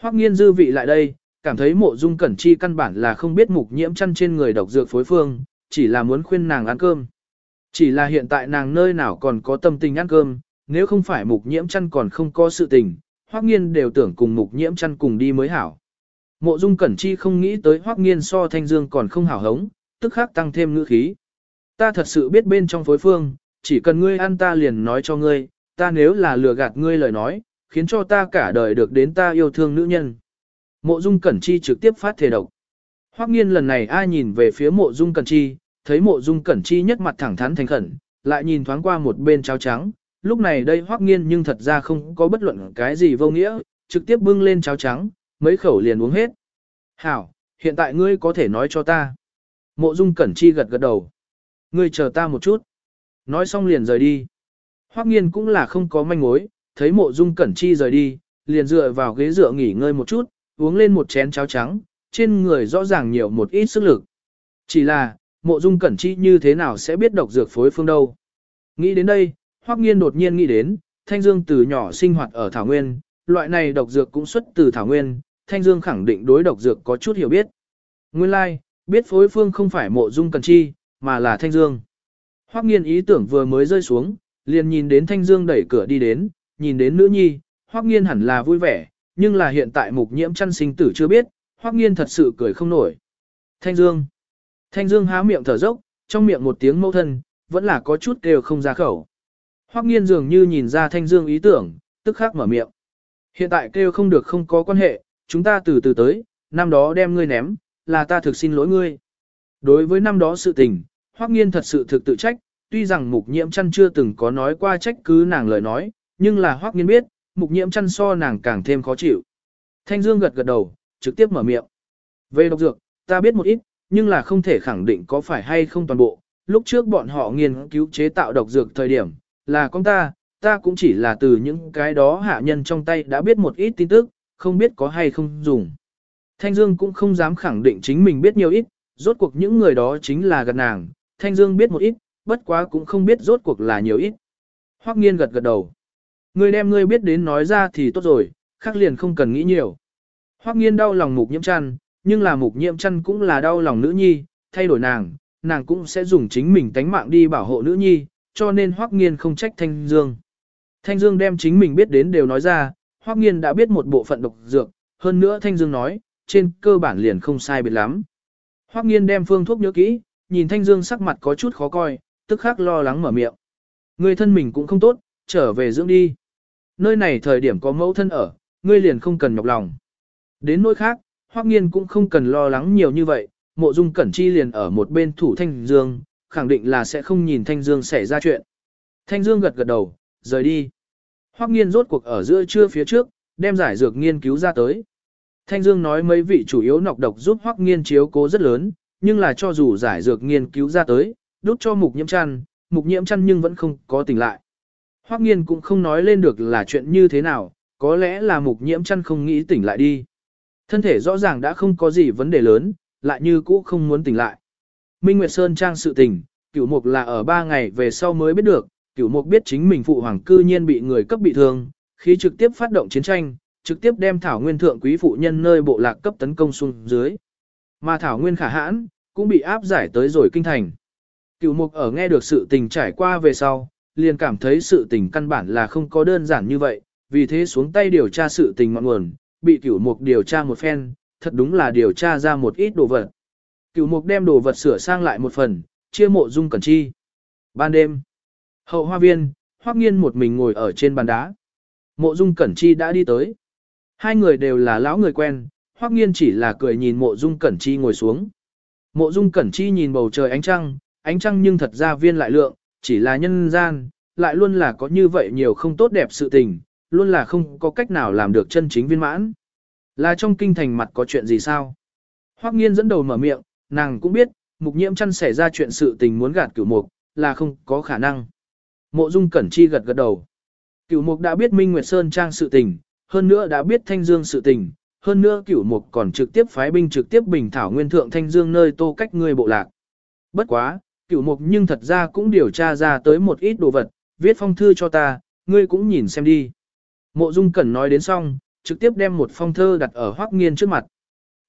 Hoắc nghiên dư vị lại đây, cảm thấy mộ dung cẩn chi căn bản là không biết mục nhiễm chăn trên người độc dược phối phương, chỉ là muốn khuyên nàng ăn cơm. Chỉ là hiện tại nàng nơi nào còn có tâm tình ăn cơm, nếu không phải mục nhiễm chăn còn không có sự tình, Hoắc nghiên đều tưởng cùng mục nhiễm chăn cùng đi mới hảo. Mộ dung cẩn chi không nghĩ tới Hoắc nghiên so thanh dương còn không hảo hống, tức khắc tăng thêm ngữ khí. Ta thật sự biết bên trong phối phương, chỉ cần ngươi ăn ta liền nói cho ngươi, ta nếu là lừa gạt ngươi lời nói, khiến cho ta cả đời được đến ta yêu thương nữ nhân. Mộ Dung Cẩn Chi trực tiếp phát thể độc. Hoắc Nghiên lần này ai nhìn về phía Mộ Dung Cẩn Chi, thấy Mộ Dung Cẩn Chi nhất mặt thẳng thắn thành khẩn, lại nhìn thoáng qua một bên cháo trắng, lúc này đây Hoắc Nghiên nhưng thật ra không có bất luận cái gì vô nghĩa, trực tiếp bưng lên cháo trắng, mấy khẩu liền uống hết. "Hảo, hiện tại ngươi có thể nói cho ta." Mộ Dung Cẩn Chi gật gật đầu. "Ngươi chờ ta một chút." Nói xong liền rời đi. Hoắc Nghiên cũng là không có manh mối, thấy Mộ Dung Cẩn Chi rời đi, liền dựa vào ghế dựa nghỉ ngơi một chút, uống lên một chén cháo trắng, trên người rõ ràng nhiều một ít sức lực. Chỉ là, Mộ Dung Cẩn Chi như thế nào sẽ biết độc dược phối phương đâu? Nghĩ đến đây, Hoắc Nghiên đột nhiên nghĩ đến, Thanh Dương từ nhỏ sinh hoạt ở Thảo Nguyên, loại này độc dược cũng xuất từ Thảo Nguyên, Thanh Dương khẳng định đối độc dược có chút hiểu biết. Nguyên lai, like, biết phối phương không phải Mộ Dung Cần Chi, mà là Thanh Dương. Hoắc nghiên ý tưởng vừa mới rơi xuống, liền nhìn đến Thanh Dương đẩy cửa đi đến, nhìn đến nữ nhi, Hoắc nghiên hẳn là vui vẻ, nhưng là hiện tại mục nhiễm chăn sinh tử chưa biết, Hoắc nghiên thật sự cười không nổi. Thanh Dương. Thanh Dương há miệng thở dốc, trong miệng một tiếng mâu thân, vẫn là có chút kêu không ra khẩu. Hoắc nghiên dường như nhìn ra Thanh Dương ý tưởng, tức khắc mở miệng. Hiện tại kêu không được không có quan hệ, chúng ta từ từ tới, năm đó đem ngươi ném, là ta thực xin lỗi ngươi. Đối với năm đó sự tình, Hoắc nghiên thật sự thực tự trách, tuy rằng mục nhiễm chăn chưa từng có nói qua trách cứ nàng lời nói, nhưng là Hoắc nghiên biết, mục nhiễm chăn so nàng càng thêm khó chịu. Thanh Dương gật gật đầu, trực tiếp mở miệng. Về độc dược, ta biết một ít, nhưng là không thể khẳng định có phải hay không toàn bộ. Lúc trước bọn họ nghiên cứu chế tạo độc dược thời điểm, là con ta, ta cũng chỉ là từ những cái đó hạ nhân trong tay đã biết một ít tin tức, không biết có hay không dùng. Thanh Dương cũng không dám khẳng định chính mình biết nhiều ít, rốt cuộc những người đó chính là gật nàng, Thanh Dương biết một ít, bất quá cũng không biết rốt cuộc là nhiều ít. Hoắc nghiên gật gật đầu. Ngươi đem ngươi biết đến nói ra thì tốt rồi, khác liền không cần nghĩ nhiều. Hoắc nghiên đau lòng mục nhiễm chăn, nhưng là mục nhiễm chăn cũng là đau lòng nữ nhi, thay đổi nàng, nàng cũng sẽ dùng chính mình tánh mạng đi bảo hộ nữ nhi, cho nên Hoắc nghiên không trách Thanh Dương. Thanh Dương đem chính mình biết đến đều nói ra, Hoắc nghiên đã biết một bộ phận độc dược, hơn nữa Thanh Dương nói, trên cơ bản liền không sai biệt lắm. Hoắc nghiên đem phương thuốc nhớ kỹ, nhìn Thanh Dương sắc mặt có chút khó coi, tức khắc lo lắng mở miệng. Người thân mình cũng không tốt, trở về dưỡng đi. Nơi này thời điểm có mẫu thân ở, ngươi liền không cần nhọc lòng. Đến nỗi khác, Hoắc Nghiên cũng không cần lo lắng nhiều như vậy, Mộ Dung Cẩn Chi liền ở một bên thủ Thanh Dương, khẳng định là sẽ không nhìn Thanh Dương xảy ra chuyện. Thanh Dương gật gật đầu, rời đi. Hoắc Nghiên rốt cuộc ở giữa trưa phía trước, đem giải dược nghiên cứu ra tới. Thanh Dương nói mấy vị chủ yếu nọc độc giúp Hoắc Nghiên chiếu cố rất lớn, nhưng là cho dù giải dược nghiên cứu ra tới, đút cho mục nhiễm chăn, mục nhiễm chăn nhưng vẫn không có tỉnh lại. Hoắc Nghiên cũng không nói lên được là chuyện như thế nào, có lẽ là mục nhiễm chăn không nghĩ tỉnh lại đi. Thân thể rõ ràng đã không có gì vấn đề lớn, lại như cũ không muốn tỉnh lại. Minh Nguyệt Sơn trang sự tình, cửu mục là ở ba ngày về sau mới biết được, cửu mục biết chính mình phụ hoàng cư nhiên bị người cấp bị thương, khi trực tiếp phát động chiến tranh, trực tiếp đem Thảo Nguyên thượng quý phụ nhân nơi bộ lạc cấp tấn công xuống dưới. Mà Thảo Nguyên khả hãn, cũng bị áp giải tới rồi kinh thành. Cửu mục ở nghe được sự tình trải qua về sau, liền cảm thấy sự tình căn bản là không có đơn giản như vậy, vì thế xuống tay điều tra sự tình ngọn nguồn, bị cửu mục điều tra một phen, thật đúng là điều tra ra một ít đồ vật. Cửu mục đem đồ vật sửa sang lại một phần, chia mộ dung cẩn chi. Ban đêm, hậu hoa viên, hoắc nghiên một mình ngồi ở trên bàn đá. Mộ dung cẩn chi đã đi tới. Hai người đều là lão người quen, hoắc nghiên chỉ là cười nhìn mộ dung cẩn chi ngồi xuống. Mộ dung cẩn chi nhìn bầu trời ánh trăng, ánh trăng nhưng thật ra viên lại lượng, chỉ là nhân gian, lại luôn là có như vậy nhiều không tốt đẹp sự tình, luôn là không có cách nào làm được chân chính viên mãn. Là trong kinh thành mặt có chuyện gì sao? Hoắc nghiên dẫn đầu mở miệng, nàng cũng biết, mục nhiễm chăn xảy ra chuyện sự tình muốn gạt cửu mục, là không có khả năng. Mộ dung cẩn chi gật gật đầu. Cửu mục đã biết Minh Nguyệt Sơn trang sự tình, hơn nữa đã biết Thanh Dương sự tình, hơn nữa cửu mục còn trực tiếp phái binh trực tiếp bình thảo nguyên thượng Thanh Dương nơi tô cách người bộ lạc. Bất quá, cửu mục nhưng thật ra cũng điều tra ra tới một ít đồ vật, viết phong thư cho ta, ngươi cũng nhìn xem đi. Mộ Dung Cẩn nói đến xong, trực tiếp đem một phong thơ đặt ở Hoắc Nghiên trước mặt.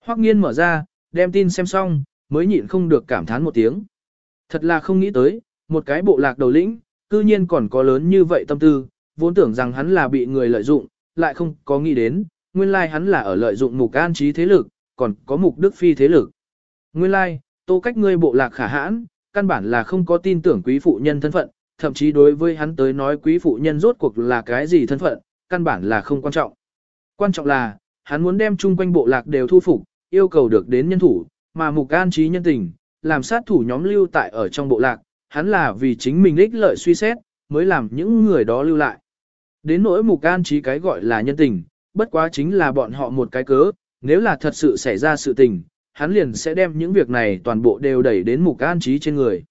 Hoắc Nghiên mở ra, đem tin xem xong, mới nhịn không được cảm thán một tiếng. Thật là không nghĩ tới, một cái bộ lạc đầu lĩnh, cư nhiên còn có lớn như vậy tâm tư, vốn tưởng rằng hắn là bị người lợi dụng, lại không có nghĩ đến, nguyên lai hắn là ở lợi dụng mục an trí thế lực, còn có mục đức phi thế lực. Nguyên lai, tô cách ngươi bộ lạc khả hãn, căn bản là không có tin tưởng quý phụ nhân thân phận, thậm chí đối với hắn tới nói quý phụ nhân rốt cuộc là cái gì thân phận, căn bản là không quan trọng. Quan trọng là, hắn muốn đem chung quanh bộ lạc đều thu phục, yêu cầu được đến nhân thủ, mà mục an trí nhân tình, làm sát thủ nhóm lưu tại ở trong bộ lạc, hắn là vì chính mình ích lợi suy xét, mới làm những người đó lưu lại. Đến nỗi mục an trí cái gọi là nhân tình, bất quá chính là bọn họ một cái cớ, nếu là thật sự xảy ra sự tình, hắn liền sẽ đem những việc này toàn bộ đều đẩy đến mục an trí trên người.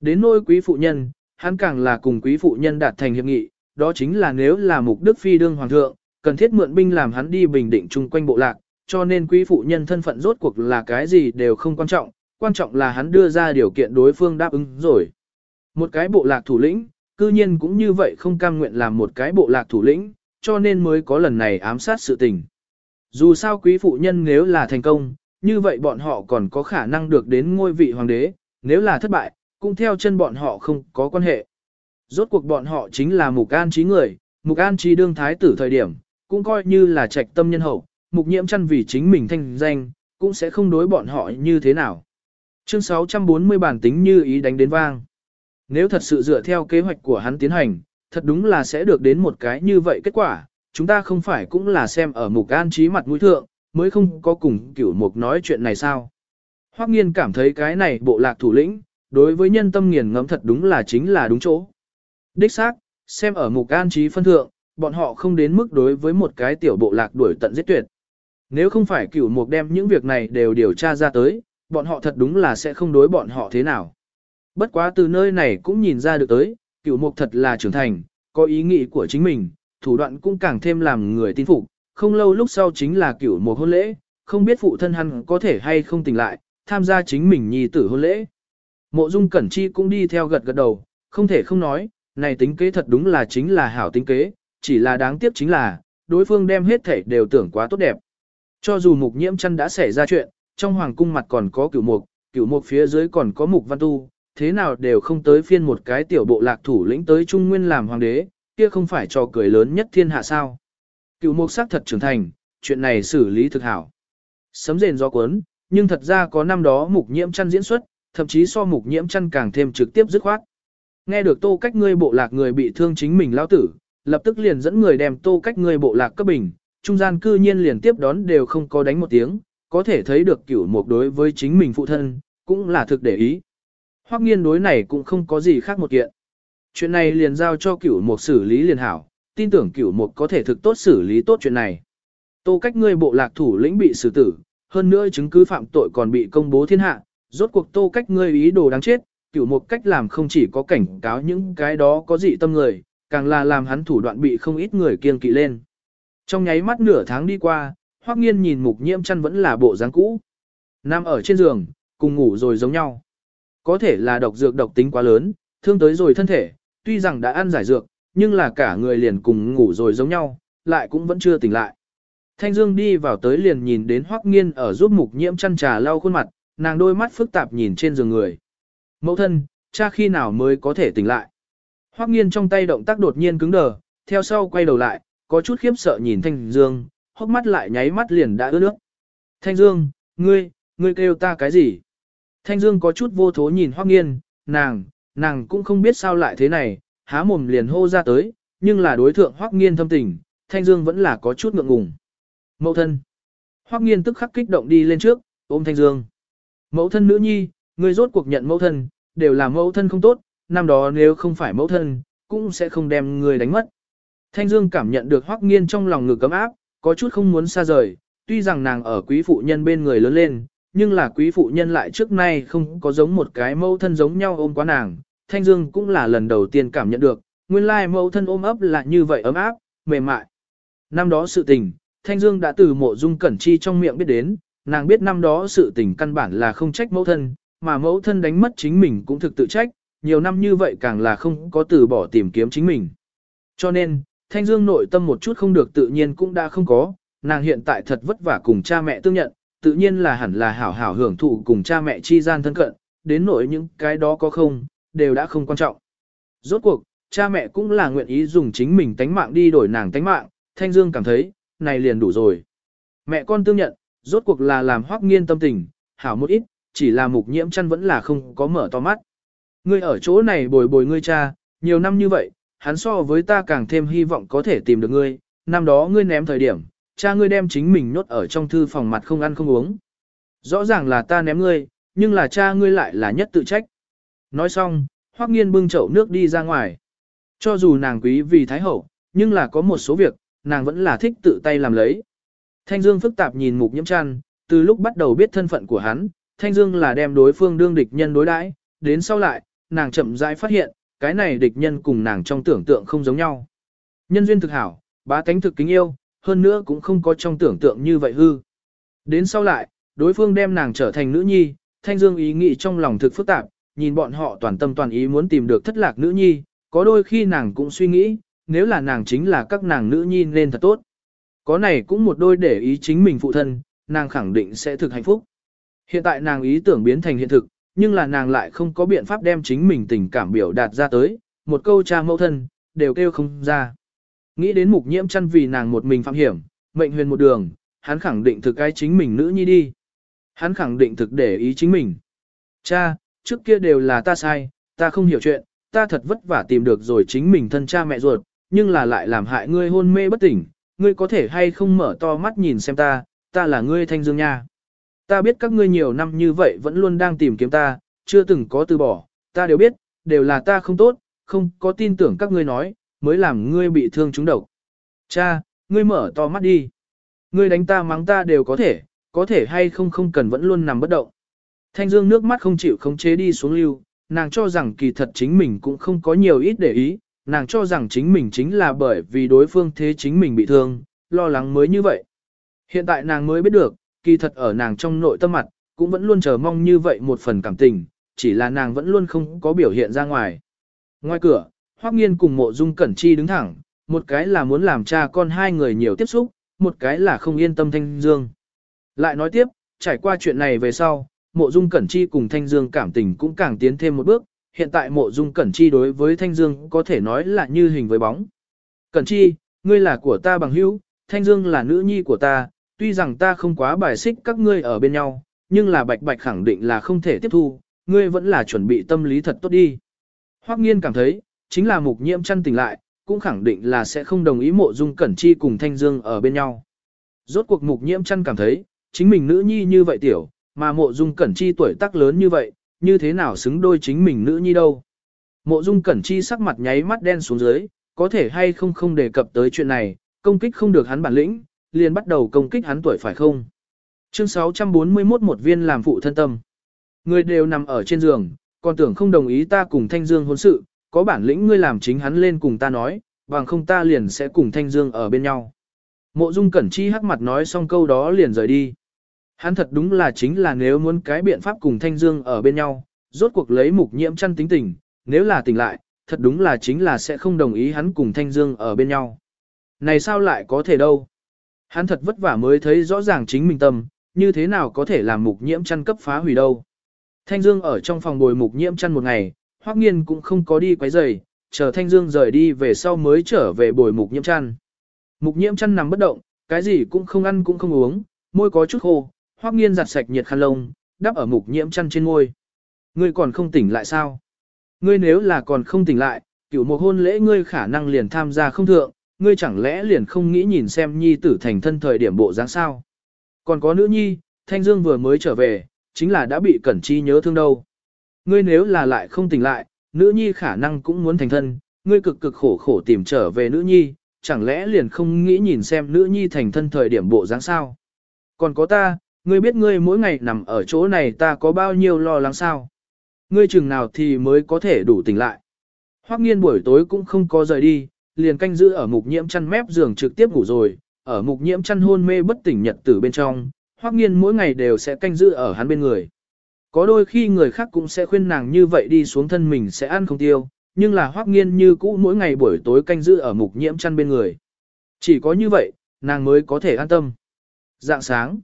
Đến nỗi quý phụ nhân, hắn càng là cùng quý phụ nhân đạt thành hiệp nghị, đó chính là nếu là mục đức phi đương hoàng thượng, cần thiết mượn binh làm hắn đi bình định chung quanh bộ lạc, cho nên quý phụ nhân thân phận rốt cuộc là cái gì đều không quan trọng, quan trọng là hắn đưa ra điều kiện đối phương đáp ứng rồi. Một cái bộ lạc thủ lĩnh, cư nhiên cũng như vậy không cam nguyện làm một cái bộ lạc thủ lĩnh, cho nên mới có lần này ám sát sự tình. Dù sao quý phụ nhân nếu là thành công, như vậy bọn họ còn có khả năng được đến ngôi vị hoàng đế, nếu là thất bại, cũng theo chân bọn họ không có quan hệ. Rốt cuộc bọn họ chính là mục an trí người, mục an trí đương thái tử thời điểm, cũng coi như là trạch tâm nhân hậu, mục nhiễm chăn vì chính mình thanh danh, cũng sẽ không đối bọn họ như thế nào. Chương 640 bản tính như ý đánh đến vang. Nếu thật sự dựa theo kế hoạch của hắn tiến hành, thật đúng là sẽ được đến một cái như vậy kết quả, chúng ta không phải cũng là xem ở mục an trí mặt mũi thượng, mới không có cùng cửu mục nói chuyện này sao. Hoắc nghiên cảm thấy cái này bộ lạc thủ lĩnh, đối với nhân tâm nghiền ngẫm thật đúng là chính là đúng chỗ. Đích xác, xem ở mục an trí phân thượng, bọn họ không đến mức đối với một cái tiểu bộ lạc đuổi tận giết tuyệt. Nếu không phải cửu mục đem những việc này đều điều tra ra tới, bọn họ thật đúng là sẽ không đối bọn họ thế nào. Bất quá từ nơi này cũng nhìn ra được tới, cửu mục thật là trưởng thành, có ý nghĩ của chính mình, thủ đoạn cũng càng thêm làm người tin phục. Không lâu lúc sau chính là cửu mục hôn lễ, không biết phụ thân hắn có thể hay không tỉnh lại, tham gia chính mình nhi tử hôn lễ. Mộ dung cẩn chi cũng đi theo gật gật đầu, không thể không nói, này tính kế thật đúng là chính là hảo tính kế, chỉ là đáng tiếc chính là, đối phương đem hết thể đều tưởng quá tốt đẹp. Cho dù mục nhiễm chăn đã xảy ra chuyện, trong hoàng cung mặt còn có cửu mục, cửu mục phía dưới còn có mục văn tu, thế nào đều không tới phiên một cái tiểu bộ lạc thủ lĩnh tới Trung Nguyên làm hoàng đế, kia không phải trò cười lớn nhất thiên hạ sao. Cửu mục sắc thật trưởng thành, chuyện này xử lý thực hảo. Sấm rền do cuốn, nhưng thật ra có năm đó mục nhiễm chăn diễn xuất, thậm chí so mục nhiễm chăn càng thêm trực tiếp dứt khoát. Nghe được tô cách ngươi bộ lạc người bị thương chính mình lao tử, lập tức liền dẫn người đem tô cách ngươi bộ lạc cấp bình, trung gian cư nhiên liền tiếp đón đều không có đánh một tiếng, có thể thấy được cửu mục đối với chính mình phụ thân, cũng là thực để ý. Hoắc nghiên đối này cũng không có gì khác một kiện. Chuyện này liền giao cho cửu mục xử lý liền hảo, tin tưởng cửu mục có thể thực tốt xử lý tốt chuyện này. Tô cách ngươi bộ lạc thủ lĩnh bị xử tử, hơn nữa chứng cứ phạm tội còn bị công bố thiên hạ, rốt cuộc tô cách ngươi ý đồ đáng chết, cửu mục cách làm không chỉ có cảnh cáo những cái đó có dị tâm người, càng là làm hắn thủ đoạn bị không ít người kiêng kỵ lên. Trong nháy mắt nửa tháng đi qua, Hoắc Nghiên nhìn Mục Nhiễm chăn vẫn là bộ dáng cũ. nam ở trên giường, cùng ngủ rồi giống nhau. Có thể là độc dược độc tính quá lớn, thương tới rồi thân thể, tuy rằng đã ăn giải dược, nhưng là cả người liền cùng ngủ rồi giống nhau, lại cũng vẫn chưa tỉnh lại. Thanh Dương đi vào tới liền nhìn đến Hoắc Nghiên ở giúp Mục Nhiễm chăn trà lau khuôn mặt, nàng đôi mắt phức tạp nhìn trên giường người. Mẫu thân, cha khi nào mới có thể tỉnh lại? Hoắc Nghiên trong tay động tác đột nhiên cứng đờ, theo sau quay đầu lại, có chút khiếp sợ nhìn Thanh Dương, hốc mắt lại nháy mắt liền đã ướt nước. Thanh Dương, ngươi, ngươi kêu ta cái gì? Thanh Dương có chút vô thố nhìn Hoắc Nghiên, nàng, nàng cũng không biết sao lại thế này, há mồm liền hô ra tới, nhưng là đối thượng Hoắc Nghiên thâm tình, Thanh Dương vẫn là có chút ngượng ngùng. Mẫu thân. Hoắc Nghiên tức khắc kích động đi lên trước, ôm Thanh Dương. Mẫu thân nữ nhi, ngươi rốt cuộc nhận mẫu thân, đều là mẫu thân không tốt, năm đó nếu không phải mẫu thân, cũng sẽ không đem ngươi đánh mất. Thanh Dương cảm nhận được Hoắc Nghiên trong lòng ngực cấm áp, có chút không muốn xa rời, tuy rằng nàng ở quý phụ nhân bên người lớn lên, nhưng là quý phụ nhân lại trước nay không có giống một cái mẫu thân giống nhau ôm quá nàng. Thanh Dương cũng là lần đầu tiên cảm nhận được, nguyên lai mẫu thân ôm ấp là như vậy ấm áp, mềm mại. Năm đó sự tình, Thanh Dương đã từ mộ dung cẩn chi trong miệng biết đến, nàng biết năm đó sự tình căn bản là không trách mẫu thân, mà mẫu thân đánh mất chính mình cũng thực tự trách, nhiều năm như vậy càng là không có từ bỏ tìm kiếm chính mình. Cho nên, Thanh Dương nội tâm một chút không được tự nhiên cũng đã không có, nàng hiện tại thật vất vả cùng cha mẹ tương nhận, tự nhiên là hẳn là hảo hảo hưởng thụ cùng cha mẹ chi gian thân cận, đến nỗi những cái đó có không, đều đã không quan trọng. Rốt cuộc, cha mẹ cũng là nguyện ý dùng chính mình tánh mạng đi đổi nàng tánh mạng, Thanh Dương cảm thấy, này liền đủ rồi. Mẹ con tương nhận, rốt cuộc là làm hoác nghiên tâm tình, hảo một ít, chỉ là mục nhiễm chăn vẫn là không có mở to mắt. Ngươi ở chỗ này bồi bồi ngươi cha, nhiều năm như vậy, hắn so với ta càng thêm hy vọng có thể tìm được ngươi, năm đó ngươi ném thời điểm, cha ngươi đem chính mình nhốt ở trong thư phòng mặt không ăn không uống. Rõ ràng là ta ném ngươi, nhưng là cha ngươi lại là nhất tự trách. Nói xong, Hoắc Nghiên bưng chậu nước đi ra ngoài. Cho dù nàng quý vì thái hậu, nhưng là có một số việc, nàng vẫn là thích tự tay làm lấy. Thanh Dương phức tạp nhìn Mục Nhiễm Trăn, từ lúc bắt đầu biết thân phận của hắn, Thanh Dương là đem đối phương đương địch nhân đối đãi, đến sau lại, nàng chậm rãi phát hiện, cái này địch nhân cùng nàng trong tưởng tượng không giống nhau. Nhân duyên thực hảo, bá tánh thực kính yêu, hơn nữa cũng không có trong tưởng tượng như vậy hư. Đến sau lại, đối phương đem nàng trở thành nữ nhi, thanh dương ý nghĩ trong lòng thực phức tạp, nhìn bọn họ toàn tâm toàn ý muốn tìm được thất lạc nữ nhi, có đôi khi nàng cũng suy nghĩ, nếu là nàng chính là các nàng nữ nhi nên thật tốt. Có này cũng một đôi để ý chính mình phụ thân, nàng khẳng định sẽ thực hạnh phúc. Hiện tại nàng ý tưởng biến thành hiện thực, nhưng là nàng lại không có biện pháp đem chính mình tình cảm biểu đạt ra tới, một câu cha mẫu thân, đều kêu không ra. Nghĩ đến mục nhiễm chăn vì nàng một mình phạm hiểm, mệnh huyền một đường, hắn khẳng định thực cái chính mình nữ nhi đi. Hắn khẳng định thực để ý chính mình. Cha, trước kia đều là ta sai, ta không hiểu chuyện, ta thật vất vả tìm được rồi chính mình thân cha mẹ ruột, nhưng là lại làm hại ngươi hôn mê bất tỉnh, ngươi có thể hay không mở to mắt nhìn xem ta, ta là ngươi thanh dương nha. Ta biết các ngươi nhiều năm như vậy vẫn luôn đang tìm kiếm ta, chưa từng có từ bỏ, ta đều biết, đều là ta không tốt, không có tin tưởng các ngươi nói, mới làm ngươi bị thương trúng độc. Cha, ngươi mở to mắt đi. Ngươi đánh ta mắng ta đều có thể, có thể hay không không cần vẫn luôn nằm bất động. Thanh Dương nước mắt không chịu khống chế đi xuống lưu, nàng cho rằng kỳ thật chính mình cũng không có nhiều ít để ý, nàng cho rằng chính mình chính là bởi vì đối phương thế chính mình bị thương, lo lắng mới như vậy. Hiện tại nàng mới biết được, kỳ thật ở nàng trong nội tâm mặt, cũng vẫn luôn chờ mong như vậy một phần cảm tình, chỉ là nàng vẫn luôn không có biểu hiện ra ngoài. Ngoài cửa, Hoắc Nghiên cùng Mộ Dung Cẩn Chi đứng thẳng, một cái là muốn làm cha con hai người nhiều tiếp xúc, một cái là không yên tâm Thanh Dương. Lại nói tiếp, trải qua chuyện này về sau, Mộ Dung Cẩn Chi cùng Thanh Dương cảm tình cũng càng tiến thêm một bước, hiện tại Mộ Dung Cẩn Chi đối với Thanh Dương có thể nói là như hình với bóng. Cẩn Chi, ngươi là của ta bằng hữu, Thanh Dương là nữ nhi của ta, tuy rằng ta không quá bài xích các ngươi ở bên nhau, nhưng là bạch bạch khẳng định là không thể tiếp thu, ngươi vẫn là chuẩn bị tâm lý thật tốt đi. Hoắc nghiên cảm thấy, chính là mục nhiễm chăn tỉnh lại, cũng khẳng định là sẽ không đồng ý mộ dung cẩn chi cùng thanh dương ở bên nhau. Rốt cuộc mục nhiễm chăn cảm thấy, chính mình nữ nhi như vậy tiểu, mà mộ dung cẩn chi tuổi tác lớn như vậy, như thế nào xứng đôi chính mình nữ nhi đâu. Mộ dung cẩn chi sắc mặt nháy mắt đen xuống dưới, có thể hay không không đề cập tới chuyện này, công kích không được hắn bản lĩnh, liền bắt đầu công kích hắn tuổi phải không. Chương 641 một viên làm phụ thân tâm. Người đều nằm ở trên giường, còn tưởng không đồng ý ta cùng Thanh Dương hôn sự, có bản lĩnh ngươi làm chính hắn lên cùng ta nói, bằng không ta liền sẽ cùng Thanh Dương ở bên nhau. Mộ Dung Cẩn Chi hắc mặt nói xong câu đó liền rời đi. Hắn thật đúng là chính là nếu muốn cái biện pháp cùng Thanh Dương ở bên nhau, rốt cuộc lấy mục nhiễm chăn tính tình, nếu là tỉnh lại, thật đúng là chính là sẽ không đồng ý hắn cùng Thanh Dương ở bên nhau. Này sao lại có thể đâu? Hắn thật vất vả mới thấy rõ ràng chính mình tâm, như thế nào có thể làm mục nhiễm chăn cấp phá hủy đâu. Thanh Dương ở trong phòng bồi mục nhiễm chăn một ngày, Hoắc Nghiên cũng không có đi quấy rầy, chờ Thanh Dương rời đi về sau mới trở về bồi mục nhiễm chăn. Mục nhiễm chăn nằm bất động, cái gì cũng không ăn cũng không uống, môi có chút khô, Hoắc Nghiên giặt sạch nhiệt khăn lông, đắp ở mục nhiễm chăn trên môi. Ngươi còn không tỉnh lại sao? Ngươi nếu là còn không tỉnh lại, cửu một hôn lễ ngươi khả năng liền tham gia không thượng, ngươi chẳng lẽ liền không nghĩ nhìn xem nhi tử thành thân thời điểm bộ dáng sao? Còn có nữ nhi, Thanh Dương vừa mới trở về, chính là đã bị Cẩn Chi nhớ thương đâu. Ngươi nếu là lại không tỉnh lại, nữ nhi khả năng cũng muốn thành thân, ngươi cực cực khổ khổ tìm trở về nữ nhi, chẳng lẽ liền không nghĩ nhìn xem nữ nhi thành thân thời điểm bộ dáng sao? Còn có ta, ngươi biết ngươi mỗi ngày nằm ở chỗ này ta có bao nhiêu lo lắng sao? Ngươi chừng nào thì mới có thể đủ tỉnh lại. Hoắc nghiên buổi tối cũng không có rời đi, liền canh giữ ở mục nhiễm chăn mép giường trực tiếp ngủ rồi, ở mục nhiễm chăn hôn mê bất tỉnh nhật tử bên trong, Hoắc nghiên mỗi ngày đều sẽ canh giữ ở hắn bên người. Có đôi khi người khác cũng sẽ khuyên nàng như vậy đi xuống thân mình sẽ ăn không tiêu, nhưng là Hoắc nghiên như cũ mỗi ngày buổi tối canh giữ ở mục nhiễm chăn bên người. Chỉ có như vậy, nàng mới có thể an tâm. Dạng sáng,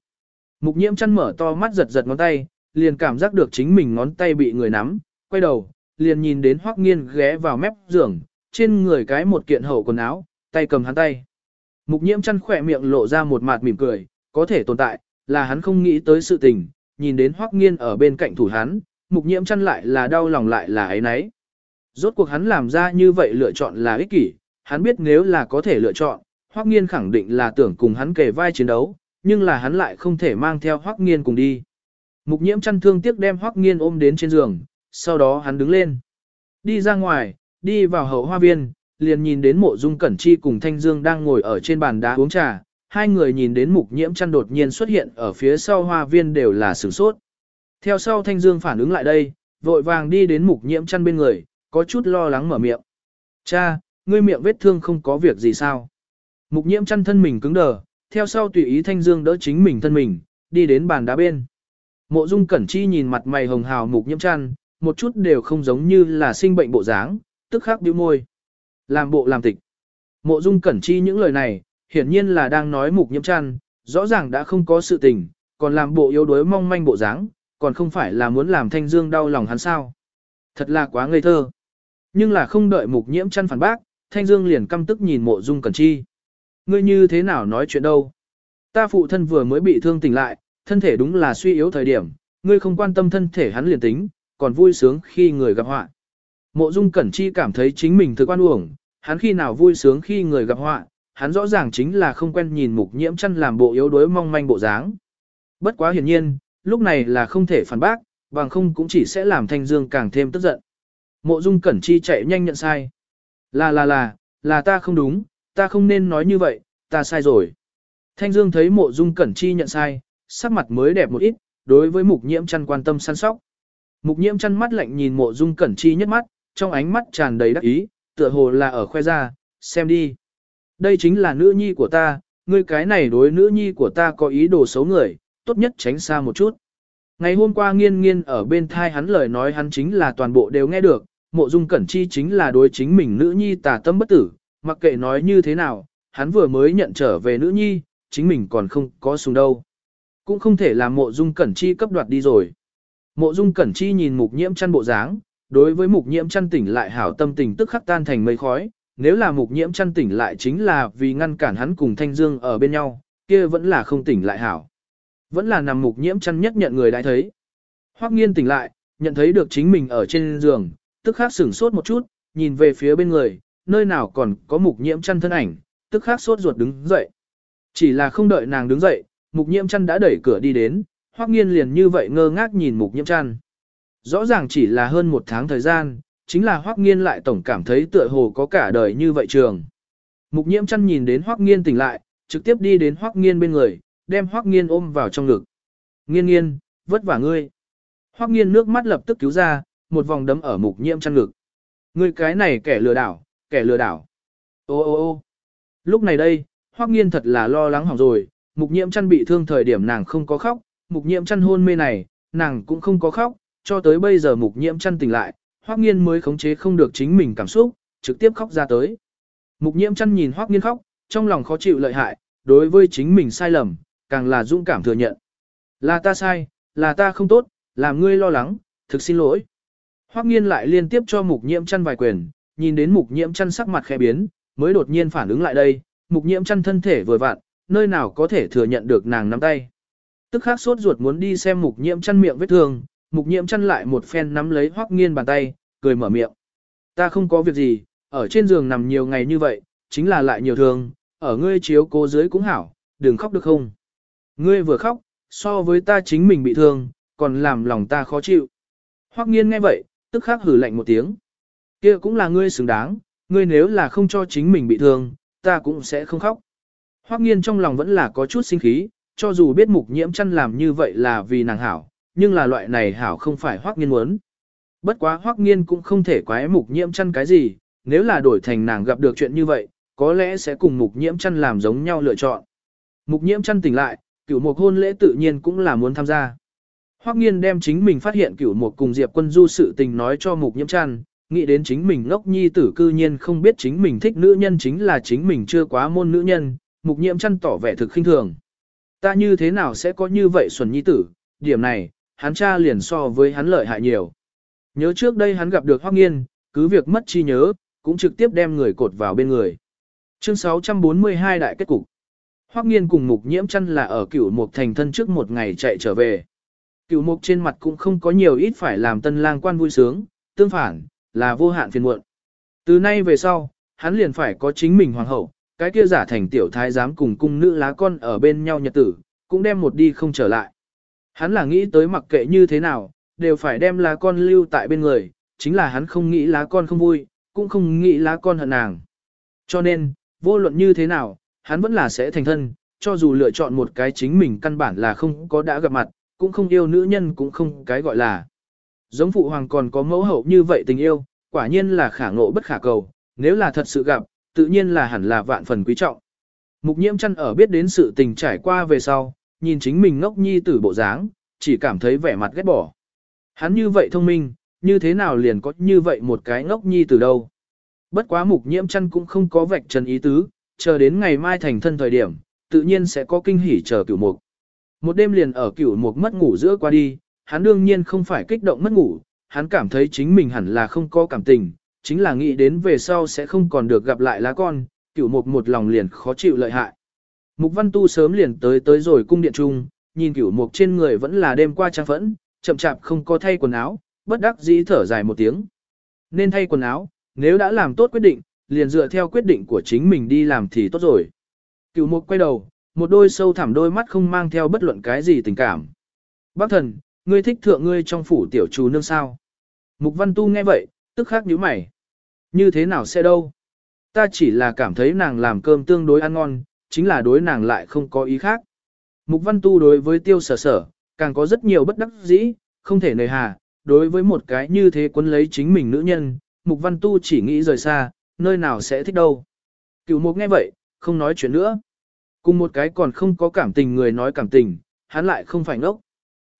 mục nhiễm chăn mở to mắt giật giật ngón tay, liền cảm giác được chính mình ngón tay bị người nắm, quay đầu, liền nhìn đến Hoắc nghiên ghé vào mép giường, trên người cái một kiện hậu quần áo, tay cầm hắn tay. Mục nhiễm chăn khỏe miệng lộ ra một mặt mỉm cười, có thể tồn tại, là hắn không nghĩ tới sự tình, nhìn đến Hoắc Nghiên ở bên cạnh thủ hắn, mục nhiễm chăn lại là đau lòng lại là ấy nấy. Rốt cuộc hắn làm ra như vậy lựa chọn là ích kỷ, hắn biết nếu là có thể lựa chọn, Hoắc Nghiên khẳng định là tưởng cùng hắn kề vai chiến đấu, nhưng là hắn lại không thể mang theo Hoắc Nghiên cùng đi. Mục nhiễm chăn thương tiếc đem Hoắc Nghiên ôm đến trên giường, sau đó hắn đứng lên. Đi ra ngoài, đi vào hậu hoa viên, liền nhìn đến mộ dung cẩn chi cùng Thanh Dương đang ngồi ở trên bàn đá uống trà, hai người nhìn đến mục nhiễm chăn đột nhiên xuất hiện ở phía sau hoa viên đều là sửng sốt. Theo sau Thanh Dương phản ứng lại đây, vội vàng đi đến mục nhiễm chăn bên người, có chút lo lắng mở miệng. Cha, ngươi miệng vết thương không có việc gì sao? Mục nhiễm chăn thân mình cứng đờ, theo sau tùy ý Thanh Dương đỡ chính mình thân mình, đi đến bàn đá bên. Mộ Dung Cẩn Chi nhìn mặt mày hồng hào mục nhiễm chăn, một chút đều không giống như là sinh bệnh bộ dáng, tức khắc bĩu môi. Làm bộ làm tịch. Mộ Dung Cẩn Chi những lời này, hiển nhiên là đang nói mục nhiễm chăn, rõ ràng đã không có sự tình, còn làm bộ yếu đuối mong manh bộ dáng, còn không phải là muốn làm Thanh Dương đau lòng hắn sao. Thật là quá ngây thơ. Nhưng là không đợi mục nhiễm chăn phản bác, Thanh Dương liền căm tức nhìn mộ dung cẩn chi. Ngươi như thế nào nói chuyện đâu? Ta phụ thân vừa mới bị thương tỉnh lại, thân thể đúng là suy yếu thời điểm, ngươi không quan tâm thân thể hắn liền tính, còn vui sướng khi người gặp họa. Mộ dung cẩn chi cảm thấy chính mình thực quan uổng, hắn khi nào vui sướng khi người gặp họa, hắn rõ ràng chính là không quen nhìn mục nhiễm chăn làm bộ yếu đuối mong manh bộ dáng. Bất quá hiển nhiên, lúc này là không thể phản bác, bằng không cũng chỉ sẽ làm Thanh Dương càng thêm tức giận. Mộ Dung Cẩn Chi chạy nhanh nhận sai. Là là là, là ta không đúng, ta không nên nói như vậy, ta sai rồi. Thanh Dương thấy Mộ Dung Cẩn Chi nhận sai, sắc mặt mới đẹp một ít, đối với Mục Nhiễm chăn quan tâm săn sóc. Mục Nhiễm chăn mắt lạnh nhìn Mộ Dung Cẩn Chi nhất mắt, trong ánh mắt tràn đầy đắc ý, tựa hồ là ở khoe ra, xem đi. Đây chính là nữ nhi của ta, ngươi cái này đối nữ nhi của ta có ý đồ xấu người, tốt nhất tránh xa một chút. Ngày hôm qua nghiên nghiên ở bên thai hắn lời nói hắn chính là toàn bộ đều nghe được, mộ dung cẩn chi chính là đối chính mình nữ nhi tà tâm bất tử, mặc kệ nói như thế nào, hắn vừa mới nhận trở về nữ nhi, chính mình còn không có sùng đâu. Cũng không thể làm mộ dung cẩn chi cấp đoạt đi rồi. Mộ dung cẩn chi nhìn mục nhiễm chăn bộ dáng, đối với mục nhiễm chăn tỉnh lại hảo tâm tình tức khắc tan thành mây khói, nếu là mục nhiễm chăn tỉnh lại chính là vì ngăn cản hắn cùng Thanh Dương ở bên nhau, kia vẫn là không tỉnh lại hảo. Vẫn là nằm mục nhiễm chăn nhất nhận người đã thấy. Hoắc nghiên tỉnh lại, nhận thấy được chính mình ở trên giường, tức khắc sửng sốt một chút, nhìn về phía bên người, nơi nào còn có mục nhiễm chăn thân ảnh, tức khắc sốt ruột đứng dậy. Chỉ là không đợi nàng đứng dậy, mục nhiễm chăn đã đẩy cửa đi đến, hoắc nghiên liền như vậy ngơ ngác nhìn mục nhiễm chăn. Rõ ràng chỉ là hơn một tháng thời gian, chính là hoắc nghiên lại tổng cảm thấy tựa hồ có cả đời như vậy trường. Mục nhiễm chăn nhìn đến hoắc nghiên tỉnh lại, trực tiếp đi đến hoắc nghiên bên người, đem hoắc nghiên ôm vào trong ngực. Nghiên nghiên, vất vả ngươi. Hoắc nghiên nước mắt lập tức cứu ra, một vòng đấm ở mục nhiễm chăn ngực. Ngươi cái này kẻ lừa đảo, kẻ lừa đảo. Ô ô ô lúc này đây, Hoắc nghiên thật là lo lắng hỏng rồi, mục nhiễm chăn bị thương thời điểm nàng không có khóc, mục nhiễm chăn hôn mê này, nàng cũng không có khóc, cho tới bây giờ mục nhiễm chăn tỉnh lại, Hoắc nghiên mới khống chế không được chính mình cảm xúc, trực tiếp khóc ra tới. Mục nhiễm chăn nhìn Hoắc nghiên khóc, trong lòng khó chịu lợi hại, đối với chính mình sai lầm, càng là dũng cảm thừa nhận. Là ta sai, là ta không tốt, làm ngươi lo lắng, thực xin lỗi. Hoắc nghiên lại liên tiếp cho mục nhiễm chăn vài quyền, nhìn đến mục nhiễm chăn sắc mặt khẽ biến, mới đột nhiên phản ứng lại đây, mục nhiễm chăn thân thể vừa vặn, nơi nào có thể thừa nhận được nàng nắm tay. Tức khắc sốt ruột muốn đi xem mục nhiễm chăn miệng vết thương, mục nhiễm chăn lại một phen nắm lấy hoắc nghiên bàn tay, cười mở miệng. Ta không có việc gì, ở trên giường nằm nhiều ngày như vậy, chính là lại nhiều thương, ở ngươi chiếu cố dưới cũng hảo, đừng khóc được không. Ngươi vừa khóc, so với ta chính mình bị thương, còn làm lòng ta khó chịu. Hoắc nghiên nghe vậy, tức khắc hử lạnh một tiếng. kia cũng là ngươi xứng đáng, ngươi nếu là không cho chính mình bị thương, ta cũng sẽ không khóc. Hoắc nghiên trong lòng vẫn là có chút sinh khí, cho dù biết mục nhiễm chăn làm như vậy là vì nàng hảo, nhưng là loại này hảo không phải Hoắc nghiên muốn. Bất quá Hoắc nghiên cũng không thể quái mục nhiễm chăn cái gì, nếu là đổi thành nàng gặp được chuyện như vậy, có lẽ sẽ cùng mục nhiễm chăn làm giống nhau lựa chọn. Mục nhiễm chăn tỉnh lại, cửu mục hôn lễ tự nhiên cũng là muốn tham gia. Hoắc nghiên đem chính mình phát hiện cửu mục cùng Diệp quân du sự tình nói cho mục nhiễm chăn, nghĩ đến chính mình ngốc nhi tử cư nhiên không biết chính mình thích nữ nhân chính là chính mình chưa quá môn nữ nhân, mục nhiễm chăn tỏ vẻ thực khinh thường. Ta như thế nào sẽ có như vậy xuẩn nhi tử, điểm này, hắn cha liền so với hắn lợi hại nhiều. Nhớ trước đây hắn gặp được Hoắc Nghiên, cứ việc mất chi nhớ, cũng trực tiếp đem người cột vào bên người. Chương 642 đại kết cục. Hoắc Nghiên cùng Mục Nhiễm Chân là ở Cửu Mục thành thân trước một ngày chạy trở về. Cửu Mục trên mặt cũng không có nhiều ít phải làm tân lang quan vui sướng, tương phản, là vô hạn phiền muộn. Từ nay về sau, hắn liền phải có chính mình hoàng hậu, cái kia giả thành tiểu thái giám cùng cung nữ lá con ở bên nhau nhật tử, cũng đem một đi không trở lại. Hắn là nghĩ tới mặc kệ như thế nào, đều phải đem lá con lưu tại bên người, chính là hắn không nghĩ lá con không vui, cũng không nghĩ lá con hận nàng. Cho nên, vô luận như thế nào, hắn vẫn là sẽ thành thân, cho dù lựa chọn một cái chính mình căn bản là không có đã gặp mặt, cũng không yêu nữ nhân cũng không cái gọi là. Giống phụ hoàng còn có mẫu hậu như vậy tình yêu, quả nhiên là khả ngộ bất khả cầu, nếu là thật sự gặp, tự nhiên là hẳn là vạn phần quý trọng. Mục nhiễm chăn ở biết đến sự tình trải qua về sau, nhìn chính mình ngốc nhi tử bộ dáng, chỉ cảm thấy vẻ mặt ghét bỏ. Hắn như vậy thông minh, như thế nào liền có như vậy một cái ngốc nhi tử đâu. Bất quá mục nhiễm chăn cũng không có vạch trần ý tứ, chờ đến ngày mai thành thân thời điểm, tự nhiên sẽ có kinh hỉ chờ cửu mục. Một đêm liền ở cửu mục mất ngủ giữa qua đi, hắn đương nhiên không phải kích động mất ngủ, hắn cảm thấy chính mình hẳn là không có cảm tình, chính là nghĩ đến về sau sẽ không còn được gặp lại lá con, cửu mục một lòng liền khó chịu lợi hại. Mục văn tu sớm liền tới tới rồi cung điện trung, nhìn cửu mục trên người vẫn là đêm qua trang phẫn, chậm chạp không có thay quần áo, bất đắc dĩ thở dài một tiếng. Nên thay quần áo, nếu đã làm tốt quyết định, liền dựa theo quyết định của chính mình đi làm thì tốt rồi. Cửu mục quay đầu, một đôi sâu thẳm đôi mắt không mang theo bất luận cái gì tình cảm. Bác thần, ngươi thích thượng ngươi trong phủ tiểu chú nương sao? Mục văn tu nghe vậy, tức khắc nhíu mày. Như thế nào sẽ đâu? Ta chỉ là cảm thấy nàng làm cơm tương đối ăn ngon, chính là đối nàng lại không có ý khác. Mục văn tu đối với tiêu sở sở, càng có rất nhiều bất đắc dĩ, không thể nề hà, đối với một cái như thế quấn lấy chính mình nữ nhân, mục văn tu chỉ nghĩ rời xa, nơi nào sẽ thích đâu. Cựu mục nghe vậy, không nói chuyện nữa. Cùng một cái còn không có cảm tình người nói cảm tình, hắn lại không phải ngốc.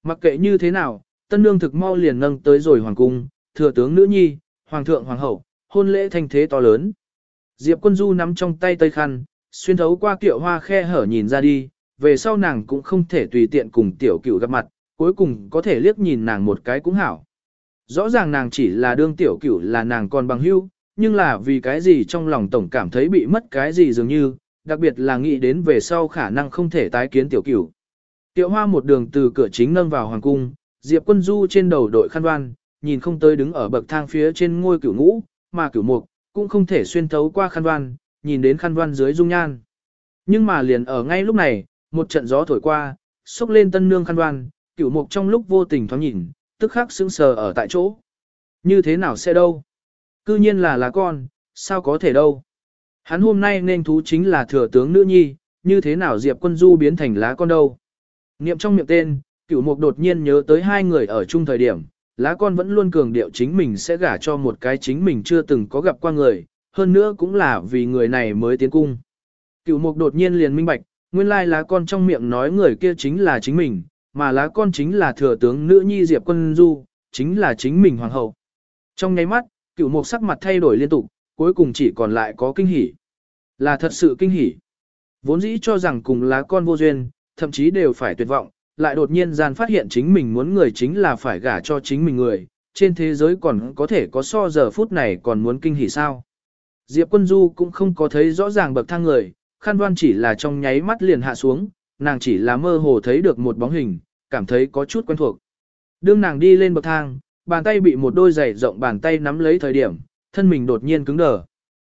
Mặc kệ như thế nào, tân nương thực mau liền nâng tới rồi hoàng cung, thừa tướng nữ nhi, hoàng thượng hoàng hậu, hôn lễ thanh thế to lớn. Diệp quân du nắm trong tay tây khăn, xuyên thấu qua kiệu hoa khe hở nhìn ra đi, về sau nàng cũng không thể tùy tiện cùng tiểu cửu gặp mặt, cuối cùng có thể liếc nhìn nàng một cái cũng hảo. Rõ ràng nàng chỉ là đương tiểu cửu là nàng còn bằng hữu, nhưng là vì cái gì trong lòng tổng cảm thấy bị mất cái gì dường như, đặc biệt là nghĩ đến về sau khả năng không thể tái kiến tiểu cửu. Tiểu hoa một đường từ cửa chính nâng vào hoàng cung, Diệp quân du trên đầu đội khăn đoan, nhìn không tới đứng ở bậc thang phía trên ngôi cửu ngũ, mà cửu mục, cũng không thể xuyên thấu qua khăn đoan, nhìn đến khăn văn dưới dung nhan. Nhưng mà liền ở ngay lúc này, một trận gió thổi qua, xúc lên tân nương khăn đoan, cửu mục trong lúc vô tình thoáng nhìn, tức khắc sững sờ ở tại chỗ. Như thế nào sẽ đâu? Cư nhiên là lá con, sao có thể đâu? Hắn hôm nay nên thú chính là thừa tướng nữ nhi, như thế nào Diệp Quân Du biến thành lá con đâu? Niệm trong miệng tên, cửu mục đột nhiên nhớ tới hai người ở chung thời điểm, lá con vẫn luôn cường điệu chính mình sẽ gả cho một cái chính mình chưa từng có gặp qua người, hơn nữa cũng là vì người này mới tiến cung. cựu mục đột nhiên liền minh bạch, nguyên lai lá con trong miệng nói người kia chính là chính mình, mà lá con chính là thừa tướng nữ nhi Diệp Quân Du, chính là chính mình hoàng hậu. Trong nháy mắt, cựu mục sắc mặt thay đổi liên tục, cuối cùng chỉ còn lại có kinh hỉ. Là thật sự kinh hỉ. Vốn dĩ cho rằng cùng lá con vô duyên, thậm chí đều phải tuyệt vọng, lại đột nhiên gian phát hiện chính mình muốn người chính là phải gả cho chính mình người, trên thế giới còn có thể có so giờ phút này còn muốn kinh hỉ sao. Diệp quân du cũng không có thấy rõ ràng bậc thang người, khăn đoan chỉ là trong nháy mắt liền hạ xuống, nàng chỉ là mơ hồ thấy được một bóng hình, cảm thấy có chút quen thuộc. Đương nàng đi lên bậc thang, bàn tay bị một đôi giày rộng bàn tay nắm lấy thời điểm, thân mình đột nhiên cứng đờ.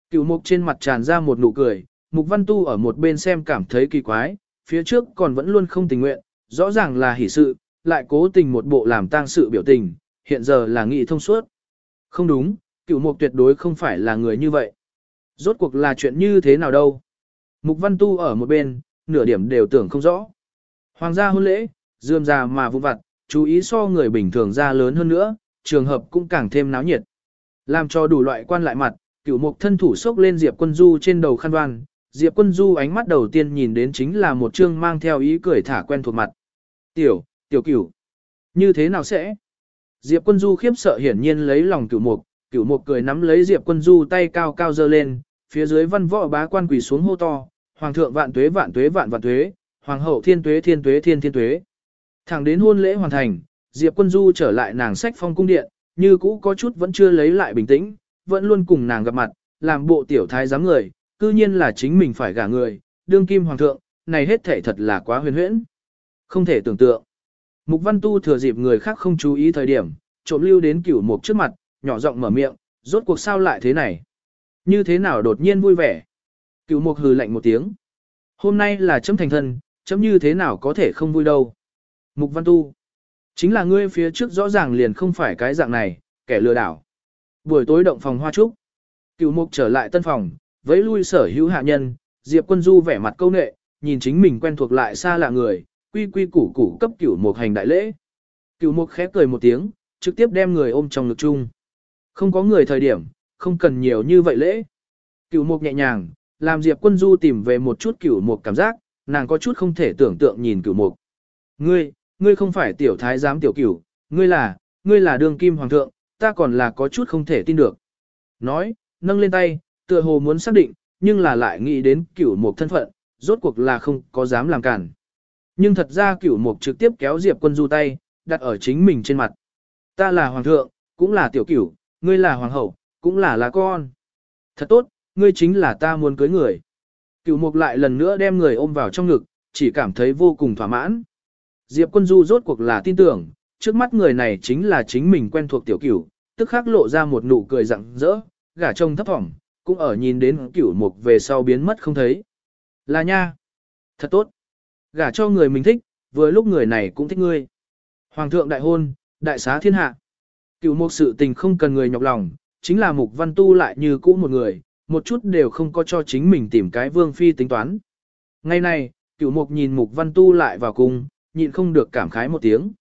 Cựu mục trên mặt tràn ra một nụ cười, mục văn tu ở một bên xem cảm thấy kỳ quái, phía trước còn vẫn luôn không tình nguyện, rõ ràng là hỷ sự, lại cố tình một bộ làm tang sự biểu tình, hiện giờ là nghị thông suốt. Không đúng, cựu mục tuyệt đối không phải là người như vậy. Rốt cuộc là chuyện như thế nào đâu. Mục văn tu ở một bên, nửa điểm đều tưởng không rõ. Hoàng gia hôn lễ, dườm già mà vụ vặt, chú ý so người bình thường ra lớn hơn nữa, trường hợp cũng càng thêm náo nhiệt. Làm cho đủ loại quan lại mặt, cửu mục thân thủ sốc lên Diệp Quân Du trên đầu khăn đoan. Diệp Quân Du ánh mắt đầu tiên nhìn đến chính là một trương mang theo ý cười thả quen thuộc mặt. Tiểu, tiểu cửu. Như thế nào sẽ? Diệp Quân Du khiếp sợ hiển nhiên lấy lòng cửu mục, cửu mục cười nắm lấy Diệp Quân Du tay cao cao dơ lên, phía dưới văn võ bá quan quỳ xuống hô to, Hoàng thượng vạn tuế vạn tuế vạn vạn tuế, Hoàng hậu thiên tuế thiên tuế thiên thiên tuế. Thẳng đến hôn lễ hoàn thành, Diệp Quân Du trở lại nàng sách phong cung điện, như cũ có chút vẫn chưa lấy lại bình tĩnh, vẫn luôn cùng nàng gặp mặt, làm bộ tiểu thái giám người, cư nhiên là chính mình phải gả người, đương kim hoàng thượng, này hết thể thật là quá huyền huyễn. Không thể tưởng tượng. Mục Văn Tu thừa dịp người khác không chú ý thời điểm, trộm lưu đến cửu mục trước mặt, nhỏ giọng mở miệng, rốt cuộc sao lại thế này? Như thế nào đột nhiên vui vẻ? cựu mục hừ lạnh một tiếng. Hôm nay là chấm thành thân, chấm như thế nào có thể không vui đâu? Mục Văn Tu. Chính là ngươi phía trước rõ ràng liền không phải cái dạng này, kẻ lừa đảo. Buổi tối động phòng hoa trúc. cựu mục trở lại tân phòng, với lui sở hữu hạ nhân, Diệp Quân Du vẻ mặt câu nệ, nhìn chính mình quen thuộc lại xa lạ người, quy quy củ củ cấp cửu mục hành đại lễ. Cửu mục khẽ cười một tiếng, trực tiếp đem người ôm trong ngực chung. Không có người thời điểm, không cần nhiều như vậy lễ. Cửu mục nhẹ nhàng, làm Diệp Quân Du tìm về một chút cửu mục cảm giác, nàng có chút không thể tưởng tượng nhìn cửu mục. Ngươi, ngươi không phải tiểu thái giám tiểu cửu, ngươi là, ngươi là đường kim hoàng thượng, ta còn là có chút không thể tin được. Nói, nâng lên tay, tựa hồ muốn xác định, nhưng là lại nghĩ đến cửu mục thân phận, rốt cuộc là không có dám làm cản. Nhưng thật ra cửu mục trực tiếp kéo Diệp quân du tay, đặt ở chính mình trên mặt. Ta là hoàng thượng, cũng là tiểu cửu, ngươi là hoàng hậu, cũng là là con. Thật tốt, ngươi chính là ta muốn cưới người. cựu mục lại lần nữa đem người ôm vào trong ngực, chỉ cảm thấy vô cùng thỏa mãn. Diệp quân du rốt cuộc là tin tưởng, trước mắt người này chính là chính mình quen thuộc tiểu cửu, tức khắc lộ ra một nụ cười rặng rỡ, gả trông thấp thỏm, cũng ở nhìn đến cửu mục về sau biến mất không thấy. Là nha. Thật tốt. Gả cho người mình thích, vừa lúc người này cũng thích ngươi. Hoàng thượng đại hôn, đại xá thiên hạ. Cửu mục sự tình không cần người nhọc lòng, chính là mục văn tu lại như cũ một người, một chút đều không có cho chính mình tìm cái vương phi tính toán. Ngày này, cửu mục nhìn mục văn tu lại vào cung, nhịn không được cảm khái một tiếng.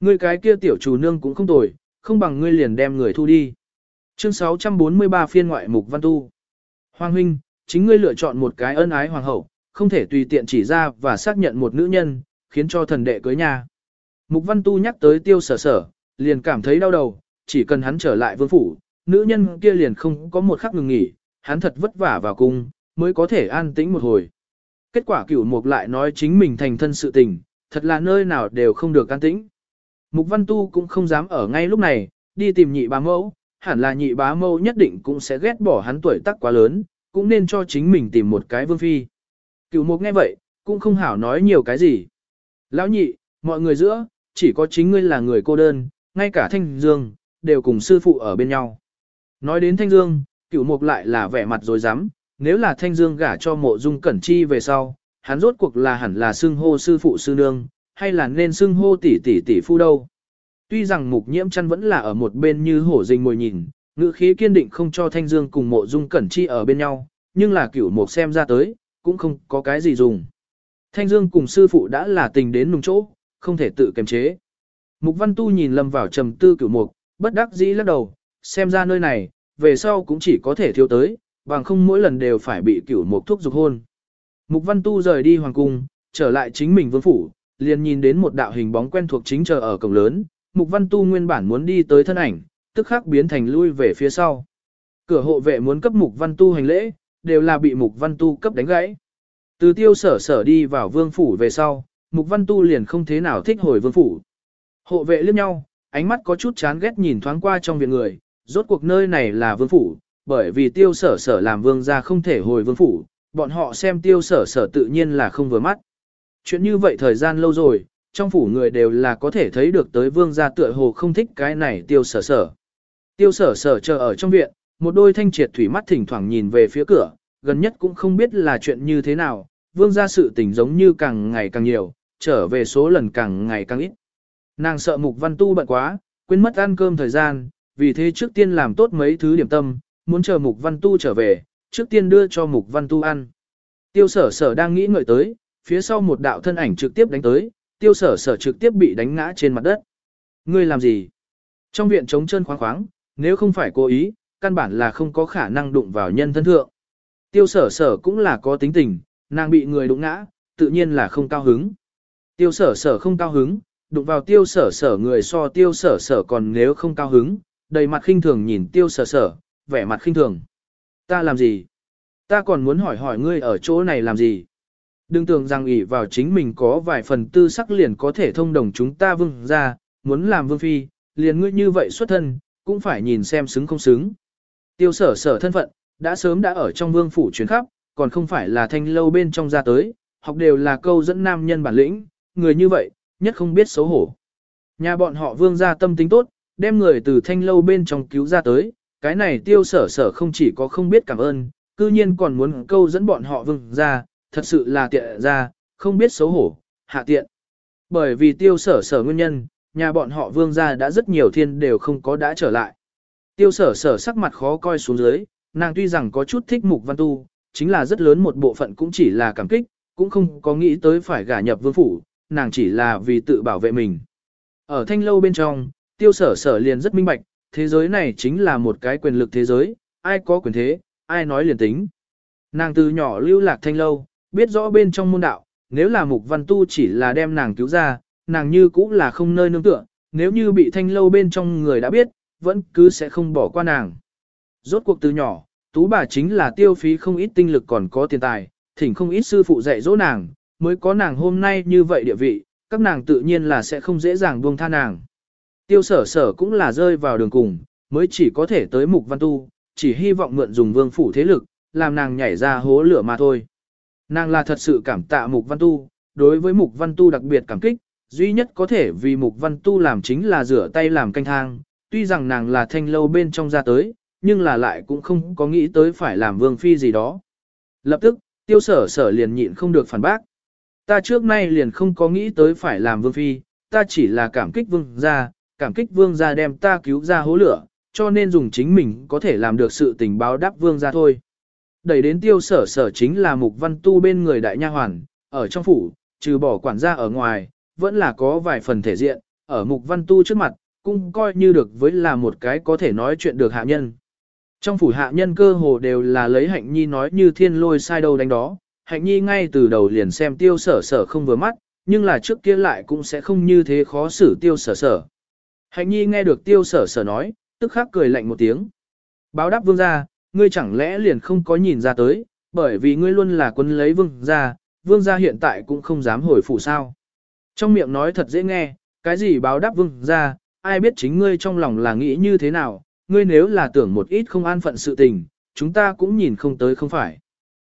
Ngươi cái kia tiểu chủ nương cũng không tồi, không bằng ngươi liền đem người thu đi. Chương 643 phiên ngoại mục văn tu. Hoàng huynh, chính ngươi lựa chọn một cái ân ái hoàng hậu, không thể tùy tiện chỉ ra và xác nhận một nữ nhân, khiến cho thần đệ cưới nhà. Mục văn tu nhắc tới tiêu sở sở, liền cảm thấy đau đầu, chỉ cần hắn trở lại vương phủ, nữ nhân kia liền không có một khắc ngừng nghỉ, hắn thật vất vả vào cung, mới có thể an tĩnh một hồi. Kết quả cửu mục lại nói chính mình thành thân sự tình, thật là nơi nào đều không được an tĩnh. Mục Văn Tu cũng không dám ở ngay lúc này, đi tìm nhị bá mẫu, hẳn là nhị bá mẫu nhất định cũng sẽ ghét bỏ hắn tuổi tác quá lớn, cũng nên cho chính mình tìm một cái vương phi. Cửu mục nghe vậy, cũng không hảo nói nhiều cái gì. Lão nhị, mọi người giữa, chỉ có chính ngươi là người cô đơn, ngay cả Thanh Dương, đều cùng sư phụ ở bên nhau. Nói đến Thanh Dương, cửu mục lại là vẻ mặt rồi dám, nếu là thanh dương gả cho mộ dung cẩn chi về sau, hắn rốt cuộc là hẳn là xưng hô sư phụ sư nương, hay là nên xưng hô tỷ tỷ tỷ phu đâu. Tuy rằng mục nhiễm chăn vẫn là ở một bên như hổ rình ngồi nhìn, ngữ khí kiên định không cho thanh dương cùng mộ dung cẩn chi ở bên nhau, nhưng là cửu mục xem ra tới, cũng không có cái gì dùng. Thanh dương cùng sư phụ đã là tình đến nùng chỗ, không thể tự kiềm chế. Mục văn tu nhìn lâm vào trầm tư cửu mục, bất đắc dĩ lắc đầu, xem ra nơi này, về sau cũng chỉ có thể thiếu tới, bằng không mỗi lần đều phải bị cửu mục thúc dục hôn. Mục văn tu rời đi hoàng cung, trở lại chính mình vương phủ, liền nhìn đến một đạo hình bóng quen thuộc chính chờ ở cổng lớn, mục văn tu nguyên bản muốn đi tới thân ảnh, tức khắc biến thành lui về phía sau. Cửa hộ vệ muốn cấp mục văn tu hành lễ, đều là bị mục văn tu cấp đánh gãy. Từ tiêu sở sở đi vào vương phủ về sau, mục văn tu liền không thế nào thích hồi vương phủ. Hộ vệ liếc nhau, ánh mắt có chút chán ghét nhìn thoáng qua trong viện người, rốt cuộc nơi này là vương phủ, bởi vì tiêu sở sở làm vương gia không thể hồi vương phủ, bọn họ xem tiêu sở sở tự nhiên là không vừa mắt. Chuyện như vậy thời gian lâu rồi, trong phủ người đều là có thể thấy được tới vương gia tựa hồ không thích cái này tiêu sở sở. Tiêu sở sở chờ ở trong viện, một đôi thanh triệt thủy mắt thỉnh thoảng nhìn về phía cửa, gần nhất cũng không biết là chuyện như thế nào, vương gia sự tình giống như càng ngày càng nhiều, trở về số lần càng ngày càng ít. Nàng sợ mục văn tu bận quá, quên mất ăn cơm thời gian, vì thế trước tiên làm tốt mấy thứ điểm tâm, muốn chờ mục văn tu trở về, trước tiên đưa cho mục văn tu ăn. Tiêu sở sở đang nghĩ ngợi tới, phía sau một đạo thân ảnh trực tiếp đánh tới, tiêu sở sở trực tiếp bị đánh ngã trên mặt đất. Ngươi làm gì? Trong viện trống chân khoáng khoáng, nếu không phải cố ý, căn bản là không có khả năng đụng vào nhân thân thượng. Tiêu sở sở cũng là có tính tình, nàng bị người đụng ngã, tự nhiên là không cao hứng. Tiêu sở sở không cao hứng, đụng vào tiêu sở sở người so tiêu sở sở còn nếu không cao hứng, đầy mặt khinh thường nhìn tiêu sở sở, vẻ mặt khinh thường. Ta làm gì? Ta còn muốn hỏi hỏi ngươi ở chỗ này làm gì? Đừng tưởng rằng ỷ vào chính mình có vài phần tư sắc liền có thể thông đồng chúng ta vương ra, muốn làm vương phi, liền ngươi như vậy xuất thân, cũng phải nhìn xem xứng không xứng. Tiêu sở sở thân phận, đã sớm đã ở trong vương phủ chuyến khắp, còn không phải là thanh lâu bên trong ra tới, học đều là câu dẫn nam nhân bản lĩnh, người như vậy, nhất không biết xấu hổ. Nhà bọn họ vương ra tâm tính tốt, đem người từ thanh lâu bên trong cứu ra tới, cái này tiêu sở sở không chỉ có không biết cảm ơn, cư nhiên còn muốn câu dẫn bọn họ vương ra, thật sự là tiện ra, không biết xấu hổ, hạ tiện. Bởi vì tiêu sở sở nguyên nhân, nhà bọn họ vương gia đã rất nhiều thiên đều không có đã trở lại. Tiêu sở sở sắc mặt khó coi xuống dưới, nàng tuy rằng có chút thích mục văn tu, chính là rất lớn một bộ phận cũng chỉ là cảm kích, cũng không có nghĩ tới phải gả nhập vương phủ, nàng chỉ là vì tự bảo vệ mình. Ở thanh lâu bên trong, tiêu sở sở liền rất minh bạch, thế giới này chính là một cái quyền lực thế giới, ai có quyền thế, ai nói liền tính. Nàng từ nhỏ lưu lạc thanh lâu, biết rõ bên trong môn đạo, nếu là mục văn tu chỉ là đem nàng cứu ra, nàng như cũng là không nơi nương tựa, nếu như bị thanh lâu bên trong người đã biết, vẫn cứ sẽ không bỏ qua nàng. Rốt cuộc từ nhỏ, tú bà chính là tiêu phí không ít tinh lực còn có tiền tài, thỉnh không ít sư phụ dạy dỗ nàng, mới có nàng hôm nay như vậy địa vị, các nàng tự nhiên là sẽ không dễ dàng buông tha nàng. Tiêu sở sở cũng là rơi vào đường cùng, mới chỉ có thể tới mục văn tu, chỉ hy vọng mượn dùng vương phủ thế lực, làm nàng nhảy ra hố lửa mà thôi. Nàng là thật sự cảm tạ mục văn tu, đối với mục văn tu đặc biệt cảm kích, duy nhất có thể vì mục văn tu làm chính là rửa tay làm canh thang, tuy rằng nàng là thanh lâu bên trong ra tới, nhưng là lại cũng không có nghĩ tới phải làm vương phi gì đó. Lập tức, tiêu sở sở liền nhịn không được phản bác. Ta trước nay liền không có nghĩ tới phải làm vương phi, ta chỉ là cảm kích vương gia, cảm kích vương gia đem ta cứu ra hố lửa, cho nên dùng chính mình có thể làm được sự tình báo đáp vương gia thôi. Đẩy đến tiêu sở sở chính là mục văn tu bên người đại nha hoàn, ở trong phủ, trừ bỏ quản gia ở ngoài, vẫn là có vài phần thể diện, ở mục văn tu trước mặt, cũng coi như được với là một cái có thể nói chuyện được hạ nhân. Trong phủ hạ nhân cơ hồ đều là lấy hạnh nhi nói như thiên lôi sai đâu đánh đó, hạnh nhi ngay từ đầu liền xem tiêu sở sở không vừa mắt, nhưng là trước kia lại cũng sẽ không như thế khó xử tiêu sở sở. Hạnh nhi nghe được tiêu sở sở nói, tức khắc cười lạnh một tiếng. Báo đáp vương gia, ngươi chẳng lẽ liền không có nhìn ra tới, bởi vì ngươi luôn là quân lấy vương gia, vương gia hiện tại cũng không dám hồi phủ sao. Trong miệng nói thật dễ nghe, cái gì báo đáp vương gia, ai biết chính ngươi trong lòng là nghĩ như thế nào, ngươi nếu là tưởng một ít không an phận sự tình, chúng ta cũng nhìn không tới không phải.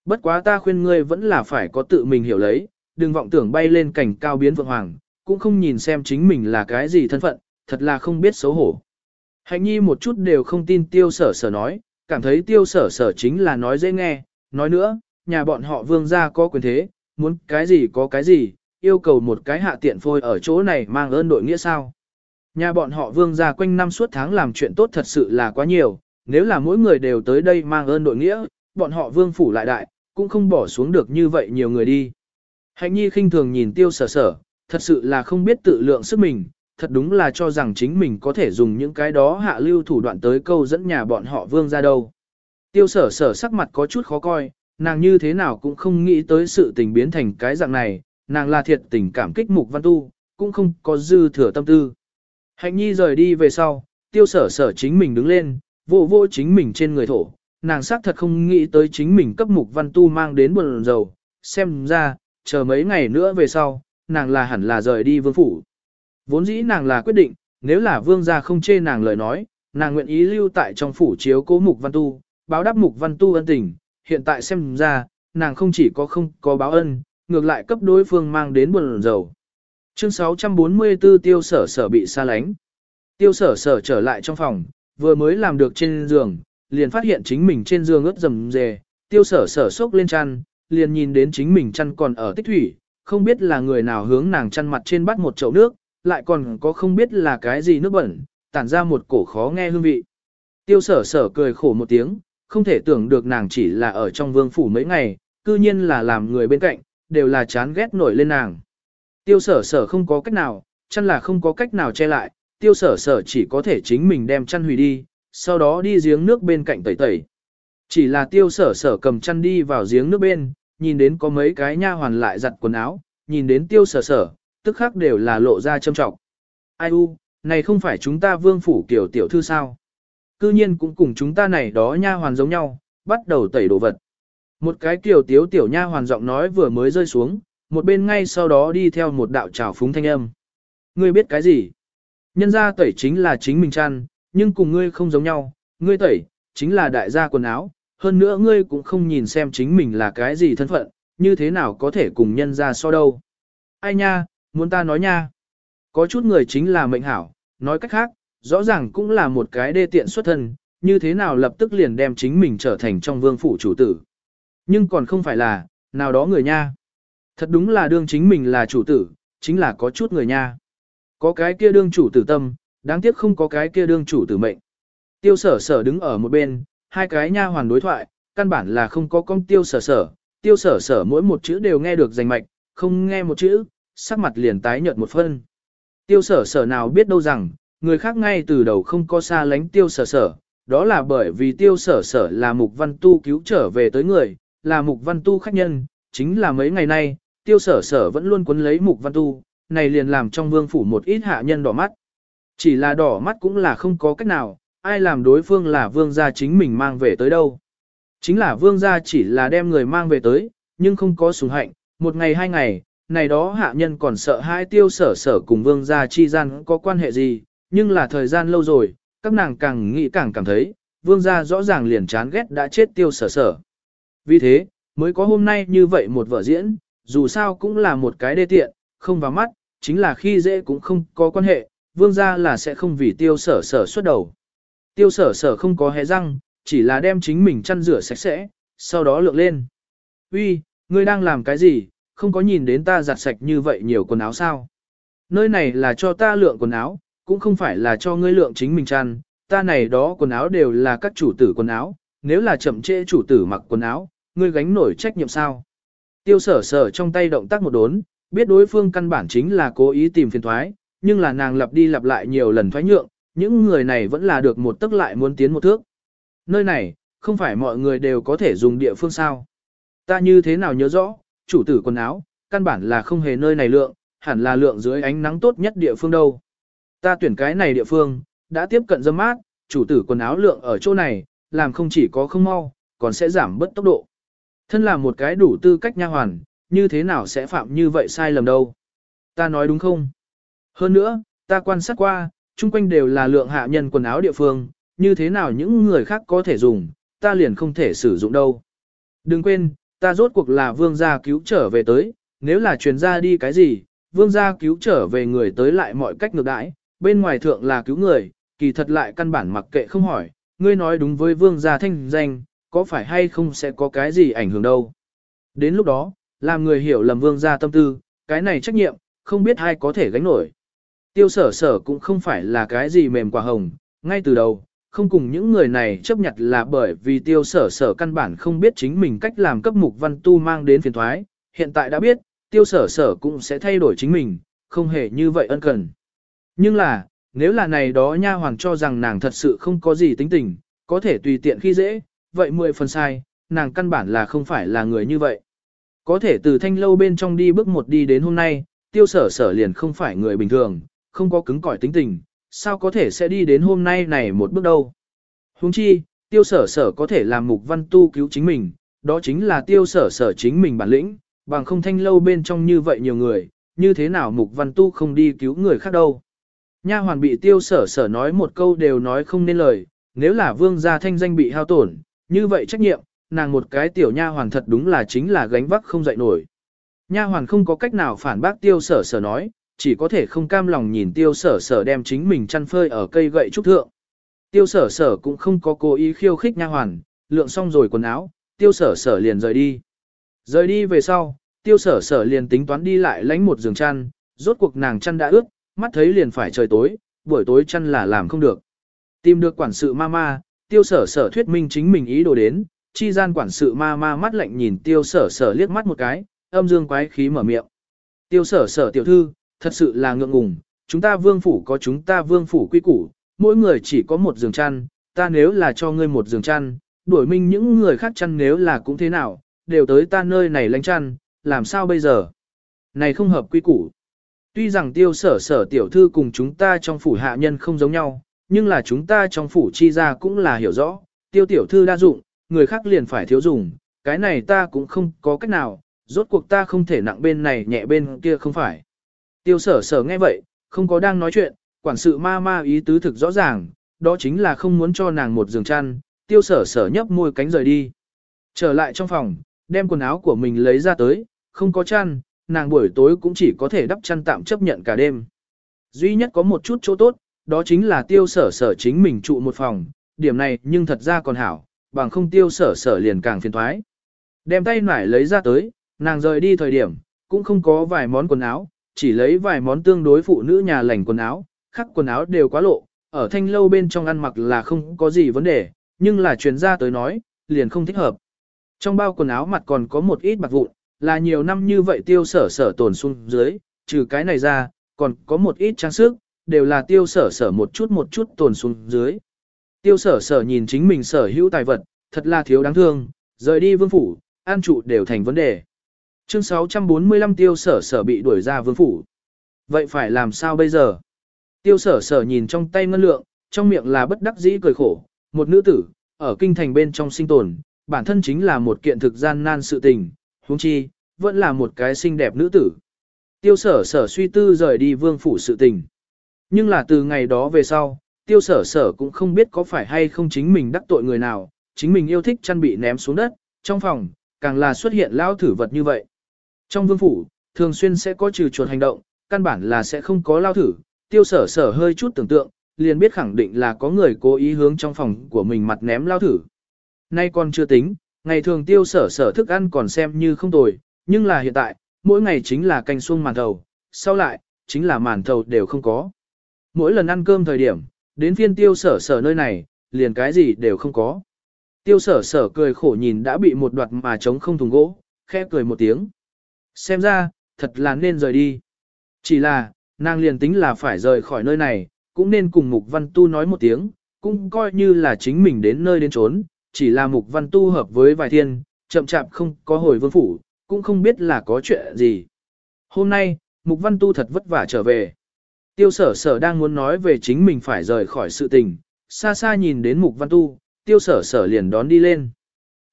Bất quá ta khuyên ngươi vẫn là phải có tự mình hiểu lấy, đừng vọng tưởng bay lên cảnh cao biến vượng hoàng, cũng không nhìn xem chính mình là cái gì thân phận, thật là không biết xấu hổ. Hạnh nhi một chút đều không tin tiêu sở sở nói, cảm thấy tiêu sở sở chính là nói dễ nghe, nói nữa, nhà bọn họ vương gia có quyền thế, muốn cái gì có cái gì, yêu cầu một cái hạ tiện phôi ở chỗ này mang ơn đội nghĩa sao. Nhà bọn họ vương gia quanh năm suốt tháng làm chuyện tốt thật sự là quá nhiều, nếu là mỗi người đều tới đây mang ơn đội nghĩa, bọn họ vương phủ lại đại, cũng không bỏ xuống được như vậy nhiều người đi. Hạnh nhi khinh thường nhìn tiêu sở sở, thật sự là không biết tự lượng sức mình, thật đúng là cho rằng chính mình có thể dùng những cái đó hạ lưu thủ đoạn tới câu dẫn nhà bọn họ vương ra đâu. Tiêu sở sở sắc mặt có chút khó coi, nàng như thế nào cũng không nghĩ tới sự tình biến thành cái dạng này, nàng là thiệt tình cảm kích mục văn tu, cũng không có dư thừa tâm tư. Hạnh nhi rời đi về sau, tiêu sở sở chính mình đứng lên, vô vô chính mình trên người thổ, nàng xác thật không nghĩ tới chính mình cấp mục văn tu mang đến buồn dầu, xem ra, chờ mấy ngày nữa về sau, nàng là hẳn là rời đi vương phủ. Vốn dĩ nàng là quyết định, nếu là vương gia không chê nàng lời nói, nàng nguyện ý lưu tại trong phủ chiếu cố mục văn tu, báo đáp mục văn tu ân tình, hiện tại xem ra, nàng không chỉ có không có báo ân, ngược lại cấp đối phương mang đến buồn dầu. Chương 644 tiêu sở sở bị xa lánh. Tiêu sở sở trở lại trong phòng, vừa mới làm được trên giường, liền phát hiện chính mình trên giường ướt rầm rề, tiêu sở sở sốc lên chăn, liền nhìn đến chính mình chăn còn ở tích thủy, không biết là người nào hướng nàng chăn mặt trên bắt một chậu nước, lại còn có không biết là cái gì nước bẩn, tản ra một cổ khó nghe hương vị. Tiêu sở sở cười khổ một tiếng, không thể tưởng được nàng chỉ là ở trong vương phủ mấy ngày, cư nhiên là làm người bên cạnh, đều là chán ghét nổi lên nàng. Tiêu sở sở không có cách nào, chăn là không có cách nào che lại, tiêu sở sở chỉ có thể chính mình đem chăn hủy đi, sau đó đi giếng nước bên cạnh tẩy tẩy. Chỉ là tiêu sở sở cầm chăn đi vào giếng nước bên, nhìn đến có mấy cái nha hoàn lại giặt quần áo, nhìn đến tiêu sở sở, tức khắc đều là lộ ra châm trọng. Ai u, này không phải chúng ta vương phủ kiểu tiểu thư sao? Cư nhiên cũng cùng chúng ta này đó nha hoàn giống nhau, bắt đầu tẩy đồ vật. Một cái kiểu tiếu tiểu nha hoàn giọng nói vừa mới rơi xuống, một bên ngay sau đó đi theo một đạo trào phúng thanh âm. Ngươi biết cái gì? Nhân ra tẩy chính là chính mình chăn, nhưng cùng ngươi không giống nhau, ngươi tẩy, chính là đại gia quần áo, hơn nữa ngươi cũng không nhìn xem chính mình là cái gì thân phận, như thế nào có thể cùng nhân ra so đâu. Ai nha, muốn ta nói nha. Có chút người chính là mệnh hảo, nói cách khác, rõ ràng cũng là một cái đê tiện xuất thân, như thế nào lập tức liền đem chính mình trở thành trong vương phủ chủ tử. Nhưng còn không phải là, nào đó người nha. Thật đúng là đương chính mình là chủ tử, chính là có chút người nha. Có cái kia đương chủ tử tâm, đáng tiếc không có cái kia đương chủ tử mệnh. Tiêu sở sở đứng ở một bên, hai cái nha hoàn đối thoại, căn bản là không có con tiêu sở sở, tiêu sở sở mỗi một chữ đều nghe được rành mạch, không nghe một chữ, sắc mặt liền tái nhợt một phân. Tiêu sở sở nào biết đâu rằng, người khác ngay từ đầu không có xa lánh tiêu sở sở, đó là bởi vì tiêu sở sở là mục văn tu cứu trở về tới người, là mục văn tu khách nhân, chính là mấy ngày nay, tiêu sở sở vẫn luôn cuốn lấy mục văn tu, này liền làm trong vương phủ một ít hạ nhân đỏ mắt. Chỉ là đỏ mắt cũng là không có cách nào, ai làm đối phương là vương gia chính mình mang về tới đâu. Chính là vương gia chỉ là đem người mang về tới, nhưng không có sùng hạnh, một ngày hai ngày, này đó hạ nhân còn sợ hai tiêu sở sở cùng vương gia chi gian có quan hệ gì, nhưng là thời gian lâu rồi, các nàng càng nghĩ càng cảm thấy, vương gia rõ ràng liền chán ghét đã chết tiêu sở sở. Vì thế, mới có hôm nay như vậy một vở diễn, dù sao cũng là một cái đê tiện, không vào mắt, chính là khi dễ cũng không có quan hệ, vương gia là sẽ không vì tiêu sở sở xuất đầu. Tiêu sở sở không có hé răng, chỉ là đem chính mình chăn rửa sạch sẽ, sau đó lượng lên. Uy, ngươi đang làm cái gì, không có nhìn đến ta giặt sạch như vậy nhiều quần áo sao? Nơi này là cho ta lượng quần áo, cũng không phải là cho ngươi lượng chính mình chăn, ta này đó quần áo đều là các chủ tử quần áo, nếu là chậm trễ chủ tử mặc quần áo, ngươi gánh nổi trách nhiệm sao? Tiêu sở sở trong tay động tác một đốn, biết đối phương căn bản chính là cố ý tìm phiền thoái, nhưng là nàng lặp đi lặp lại nhiều lần thoái nhượng, những người này vẫn là được một tức lại muốn tiến một thước. Nơi này, không phải mọi người đều có thể dùng địa phương sao. Ta như thế nào nhớ rõ, chủ tử quần áo, căn bản là không hề nơi này lượng, hẳn là lượng dưới ánh nắng tốt nhất địa phương đâu. Ta tuyển cái này địa phương, đã tiếp cận dâm mát, chủ tử quần áo lượng ở chỗ này, làm không chỉ có không mau, còn sẽ giảm bớt tốc độ. Thân là một cái đủ tư cách nha hoàn, như thế nào sẽ phạm như vậy sai lầm đâu. Ta nói đúng không? Hơn nữa, ta quan sát qua, chung quanh đều là lượng hạ nhân quần áo địa phương, như thế nào những người khác có thể dùng, ta liền không thể sử dụng đâu. Đừng quên, ta rốt cuộc là vương gia cứu trở về tới, nếu là truyền ra đi cái gì, vương gia cứu trở về người tới lại mọi cách ngược đãi, bên ngoài thượng là cứu người, kỳ thật lại căn bản mặc kệ không hỏi, ngươi nói đúng với vương gia thanh danh, có phải hay không sẽ có cái gì ảnh hưởng đâu. Đến lúc đó, làm người hiểu lầm vương gia tâm tư, cái này trách nhiệm, không biết ai có thể gánh nổi. Tiêu sở sở cũng không phải là cái gì mềm quả hồng, ngay từ đầu, không cùng những người này chấp nhận là bởi vì tiêu sở sở căn bản không biết chính mình cách làm cấp mục văn tu mang đến phiền thoái, hiện tại đã biết, tiêu sở sở cũng sẽ thay đổi chính mình, không hề như vậy ân cần. Nhưng là, nếu là này đó nha hoàng cho rằng nàng thật sự không có gì tính tình, có thể tùy tiện khi dễ, vậy mười phần sai, nàng căn bản là không phải là người như vậy. Có thể từ thanh lâu bên trong đi bước một đi đến hôm nay, tiêu sở sở liền không phải người bình thường, không có cứng cỏi tính tình, sao có thể sẽ đi đến hôm nay này một bước đâu. Huống chi, tiêu sở sở có thể làm mục văn tu cứu chính mình, đó chính là tiêu sở sở chính mình bản lĩnh, bằng không thanh lâu bên trong như vậy nhiều người, như thế nào mục văn tu không đi cứu người khác đâu. Nha hoàn bị tiêu sở sở nói một câu đều nói không nên lời, nếu là vương gia thanh danh bị hao tổn, như vậy trách nhiệm, nàng một cái tiểu nha hoàn thật đúng là chính là gánh vác không dậy nổi. Nha hoàn không có cách nào phản bác tiêu sở sở nói, chỉ có thể không cam lòng nhìn tiêu sở sở đem chính mình chăn phơi ở cây gậy trúc thượng. Tiêu sở sở cũng không có cố ý khiêu khích nha hoàn, lượng xong rồi quần áo, tiêu sở sở liền rời đi. Rời đi về sau, tiêu sở sở liền tính toán đi lại lánh một giường chăn, rốt cuộc nàng chăn đã ướt, mắt thấy liền phải trời tối, buổi tối chăn là làm không được. Tìm được quản sự mama, tiêu sở sở thuyết minh chính mình ý đồ đến, chi gian quản sự mama mắt lạnh nhìn tiêu sở sở liếc mắt một cái, âm dương quái khí mở miệng. Tiêu sở sở tiểu thư, thật sự là ngượng ngùng, chúng ta vương phủ có chúng ta vương phủ quy củ, mỗi người chỉ có một giường chăn, ta nếu là cho ngươi một giường chăn, đuổi minh những người khác chăn nếu là cũng thế nào, đều tới ta nơi này lánh chăn, làm sao bây giờ? Này không hợp quy củ. Tuy rằng tiêu sở sở tiểu thư cùng chúng ta trong phủ hạ nhân không giống nhau, nhưng là chúng ta trong phủ chi ra cũng là hiểu rõ, tiêu tiểu thư đa dụng, người khác liền phải thiếu dùng, cái này ta cũng không có cách nào, rốt cuộc ta không thể nặng bên này nhẹ bên kia không phải. Tiêu sở sở nghe vậy, không có đang nói chuyện, quản sự ma ma ý tứ thực rõ ràng, đó chính là không muốn cho nàng một giường chăn, tiêu sở sở nhấp môi cánh rời đi. Trở lại trong phòng, đem quần áo của mình lấy ra tới, không có chăn, nàng buổi tối cũng chỉ có thể đắp chăn tạm chấp nhận cả đêm. Duy nhất có một chút chỗ tốt, đó chính là tiêu sở sở chính mình trụ một phòng, điểm này nhưng thật ra còn hảo, bằng không tiêu sở sở liền càng phiền thoái. Đem tay nải lấy ra tới, nàng rời đi thời điểm, cũng không có vài món quần áo, chỉ lấy vài món tương đối phụ nữ nhà lành quần áo, khắc quần áo đều quá lộ, ở thanh lâu bên trong ăn mặc là không có gì vấn đề, nhưng là truyền ra tới nói, liền không thích hợp. Trong bao quần áo mặt còn có một ít bạc vụn, là nhiều năm như vậy tiêu sở sở tồn xuống dưới, trừ cái này ra, còn có một ít trang sức, đều là tiêu sở sở một chút một chút tồn xuống dưới. Tiêu sở sở nhìn chính mình sở hữu tài vật, thật là thiếu đáng thương, rời đi vương phủ, an trụ đều thành vấn đề. Chương 645 tiêu sở sở bị đuổi ra vương phủ. Vậy phải làm sao bây giờ? Tiêu sở sở nhìn trong tay ngân lượng, trong miệng là bất đắc dĩ cười khổ. Một nữ tử, ở kinh thành bên trong sinh tồn, bản thân chính là một kiện thực gian nan sự tình, huống chi, vẫn là một cái xinh đẹp nữ tử. Tiêu sở sở suy tư rời đi vương phủ sự tình. Nhưng là từ ngày đó về sau, tiêu sở sở cũng không biết có phải hay không chính mình đắc tội người nào, chính mình yêu thích chăn bị ném xuống đất, trong phòng, càng là xuất hiện lao thử vật như vậy. Trong vương phủ, thường xuyên sẽ có trừ chuột hành động, căn bản là sẽ không có lao thử, tiêu sở sở hơi chút tưởng tượng, liền biết khẳng định là có người cố ý hướng trong phòng của mình mặt ném lao thử. Nay còn chưa tính, ngày thường tiêu sở sở thức ăn còn xem như không tồi, nhưng là hiện tại, mỗi ngày chính là canh xuông màn thầu, sau lại, chính là màn thầu đều không có. Mỗi lần ăn cơm thời điểm, đến phiên tiêu sở sở nơi này, liền cái gì đều không có. Tiêu sở sở cười khổ nhìn đã bị một đoạt mà trống không thùng gỗ, khẽ cười một tiếng. Xem ra, thật là nên rời đi. Chỉ là, nàng liền tính là phải rời khỏi nơi này, cũng nên cùng Mục Văn Tu nói một tiếng, cũng coi như là chính mình đến nơi đến trốn, chỉ là Mục Văn Tu hợp với vài thiên, chậm chạp không có hồi vương phủ, cũng không biết là có chuyện gì. Hôm nay, Mục Văn Tu thật vất vả trở về. Tiêu sở sở đang muốn nói về chính mình phải rời khỏi sự tình, xa xa nhìn đến Mục Văn Tu, tiêu sở sở liền đón đi lên.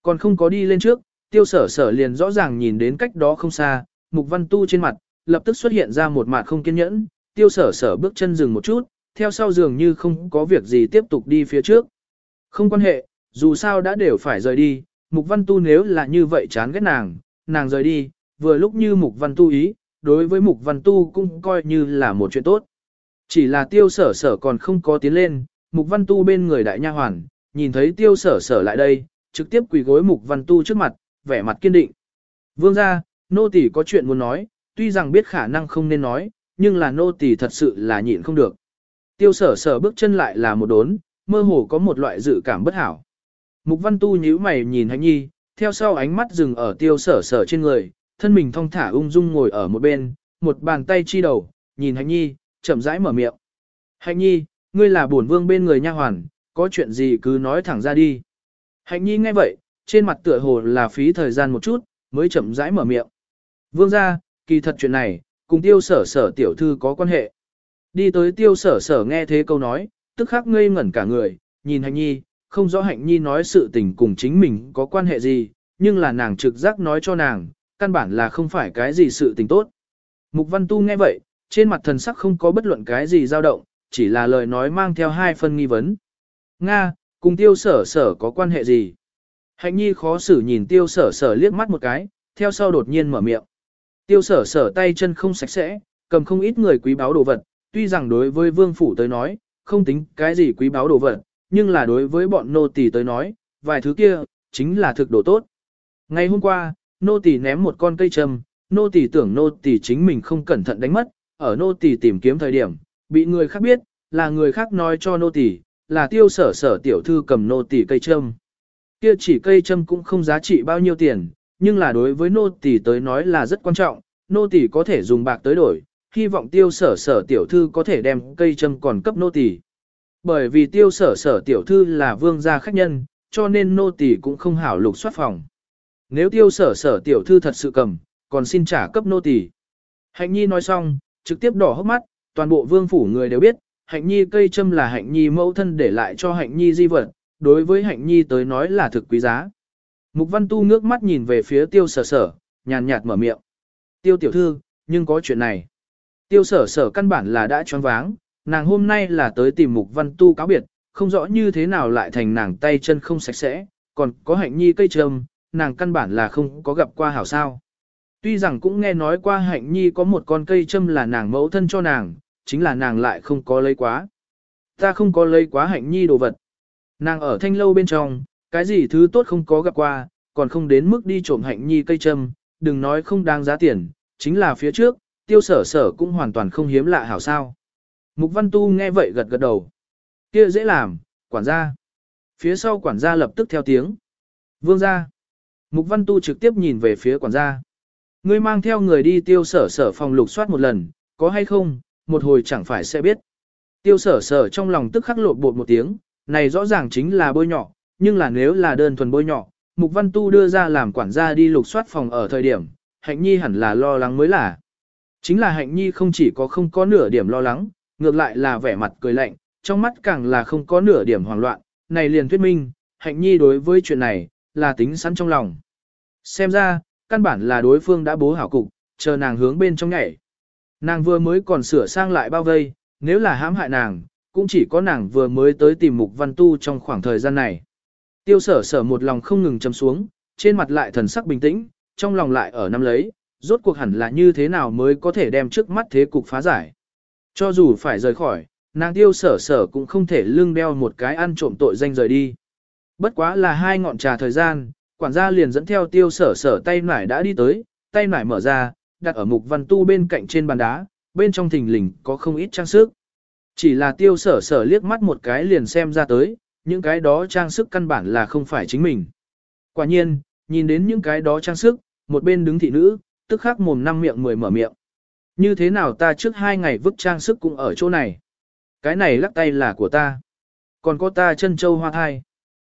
Còn không có đi lên trước, tiêu sở sở liền rõ ràng nhìn đến cách đó không xa, Mục Văn Tu trên mặt, lập tức xuất hiện ra một mặt không kiên nhẫn, tiêu sở sở bước chân dừng một chút, theo sau dường như không có việc gì tiếp tục đi phía trước. Không quan hệ, dù sao đã đều phải rời đi, Mục Văn Tu nếu là như vậy chán ghét nàng, nàng rời đi, vừa lúc như Mục Văn Tu ý, đối với Mục Văn Tu cũng coi như là một chuyện tốt. Chỉ là tiêu sở sở còn không có tiến lên, Mục Văn Tu bên người đại nha hoàn, nhìn thấy tiêu sở sở lại đây, trực tiếp quỳ gối mục văn tu trước mặt, vẻ mặt kiên định. Vương ra, nô tỳ có chuyện muốn nói, tuy rằng biết khả năng không nên nói, nhưng là nô tỳ thật sự là nhịn không được. Tiêu sở sở bước chân lại là một đốn, mơ hồ có một loại dự cảm bất hảo. Mục văn tu nhíu mày nhìn hạnh nhi, theo sau ánh mắt dừng ở tiêu sở sở trên người, thân mình thong thả ung dung ngồi ở một bên, một bàn tay chi đầu, nhìn hạnh nhi, chậm rãi mở miệng. Hạnh nhi, ngươi là bổn vương bên người nha hoàn, có chuyện gì cứ nói thẳng ra đi. Hạnh nhi nghe vậy, trên mặt tựa hồ là phí thời gian một chút, mới chậm rãi mở miệng. Vương ra, kỳ thật chuyện này, cùng tiêu sở sở tiểu thư có quan hệ. Đi tới tiêu sở sở nghe thế câu nói, tức khắc ngây ngẩn cả người, nhìn hạnh nhi, không rõ hạnh nhi nói sự tình cùng chính mình có quan hệ gì, nhưng là nàng trực giác nói cho nàng, căn bản là không phải cái gì sự tình tốt. Mục văn tu nghe vậy, trên mặt thần sắc không có bất luận cái gì dao động, chỉ là lời nói mang theo hai phân nghi vấn. Nga, cùng tiêu sở sở có quan hệ gì? Hạnh nhi khó xử nhìn tiêu sở sở liếc mắt một cái, theo sau đột nhiên mở miệng. Tiêu sở sở tay chân không sạch sẽ, cầm không ít người quý báu đồ vật, tuy rằng đối với vương phủ tới nói, không tính cái gì quý báu đồ vật, nhưng là đối với bọn nô tỳ tới nói, vài thứ kia, chính là thực đồ tốt. Ngày hôm qua, nô tỳ ném một con cây trầm, nô tỳ tưởng nô tỳ chính mình không cẩn thận đánh mất, ở nô tỳ tìm kiếm thời điểm, bị người khác biết, là người khác nói cho nô tỳ, là tiêu sở sở tiểu thư cầm nô tỳ cây trầm. Kia chỉ cây châm cũng không giá trị bao nhiêu tiền, nhưng là đối với nô tỳ tới nói là rất quan trọng, nô tỳ có thể dùng bạc tới đổi, hy vọng tiêu sở sở tiểu thư có thể đem cây châm còn cấp nô tỳ. Bởi vì tiêu sở sở tiểu thư là vương gia khách nhân, cho nên nô tỳ cũng không hảo lục soát phòng. Nếu tiêu sở sở tiểu thư thật sự cầm, còn xin trả cấp nô tỳ. Hạnh nhi nói xong, trực tiếp đỏ hốc mắt, toàn bộ vương phủ người đều biết, hạnh nhi cây châm là hạnh nhi mẫu thân để lại cho hạnh nhi di vật, đối với hạnh nhi tới nói là thực quý giá. Mục văn tu ngước mắt nhìn về phía tiêu sở sở, nhàn nhạt mở miệng. Tiêu tiểu thư, nhưng có chuyện này. Tiêu sở sở căn bản là đã choáng váng, nàng hôm nay là tới tìm mục văn tu cáo biệt, không rõ như thế nào lại thành nàng tay chân không sạch sẽ, còn có hạnh nhi cây trầm, nàng căn bản là không có gặp qua hảo sao. Tuy rằng cũng nghe nói qua hạnh nhi có một con cây châm là nàng mẫu thân cho nàng, chính là nàng lại không có lấy quá. Ta không có lấy quá hạnh nhi đồ vật. Nàng ở thanh lâu bên trong, cái gì thứ tốt không có gặp qua, còn không đến mức đi trộm hạnh nhi cây châm, đừng nói không đáng giá tiền, chính là phía trước, tiêu sở sở cũng hoàn toàn không hiếm lạ hảo sao. Mục văn tu nghe vậy gật gật đầu. kia dễ làm, quản gia. Phía sau quản gia lập tức theo tiếng. Vương gia. Mục văn tu trực tiếp nhìn về phía quản gia. Ngươi mang theo người đi tiêu sở sở phòng lục soát một lần, có hay không, một hồi chẳng phải sẽ biết. Tiêu sở sở trong lòng tức khắc lột bột một tiếng, này rõ ràng chính là bôi nhỏ, nhưng là nếu là đơn thuần bôi nhỏ, Mục Văn Tu đưa ra làm quản gia đi lục soát phòng ở thời điểm, Hạnh Nhi hẳn là lo lắng mới là. Chính là Hạnh Nhi không chỉ có không có nửa điểm lo lắng, ngược lại là vẻ mặt cười lạnh, trong mắt càng là không có nửa điểm hoảng loạn, này liền thuyết minh, Hạnh Nhi đối với chuyện này, là tính sẵn trong lòng. Xem ra, căn bản là đối phương đã bố hảo cục, chờ nàng hướng bên trong nhảy. Nàng vừa mới còn sửa sang lại bao vây, nếu là hãm hại nàng, cũng chỉ có nàng vừa mới tới tìm mục văn tu trong khoảng thời gian này. Tiêu sở sở một lòng không ngừng chấm xuống, trên mặt lại thần sắc bình tĩnh, trong lòng lại ở năm lấy, rốt cuộc hẳn là như thế nào mới có thể đem trước mắt thế cục phá giải. Cho dù phải rời khỏi, nàng tiêu sở sở cũng không thể lưng đeo một cái ăn trộm tội danh rời đi. Bất quá là hai ngọn trà thời gian, quản gia liền dẫn theo tiêu sở sở tay nải đã đi tới, tay nải mở ra, đặt ở mục văn tu bên cạnh trên bàn đá, bên trong thình lình có không ít trang sức. Chỉ là tiêu sở sở liếc mắt một cái liền xem ra tới, những cái đó trang sức căn bản là không phải chính mình. Quả nhiên, nhìn đến những cái đó trang sức, một bên đứng thị nữ, tức khắc mồm năm miệng mười mở miệng. Như thế nào ta trước hai ngày vứt trang sức cũng ở chỗ này. Cái này lắc tay là của ta. Còn có ta chân châu hoa thai.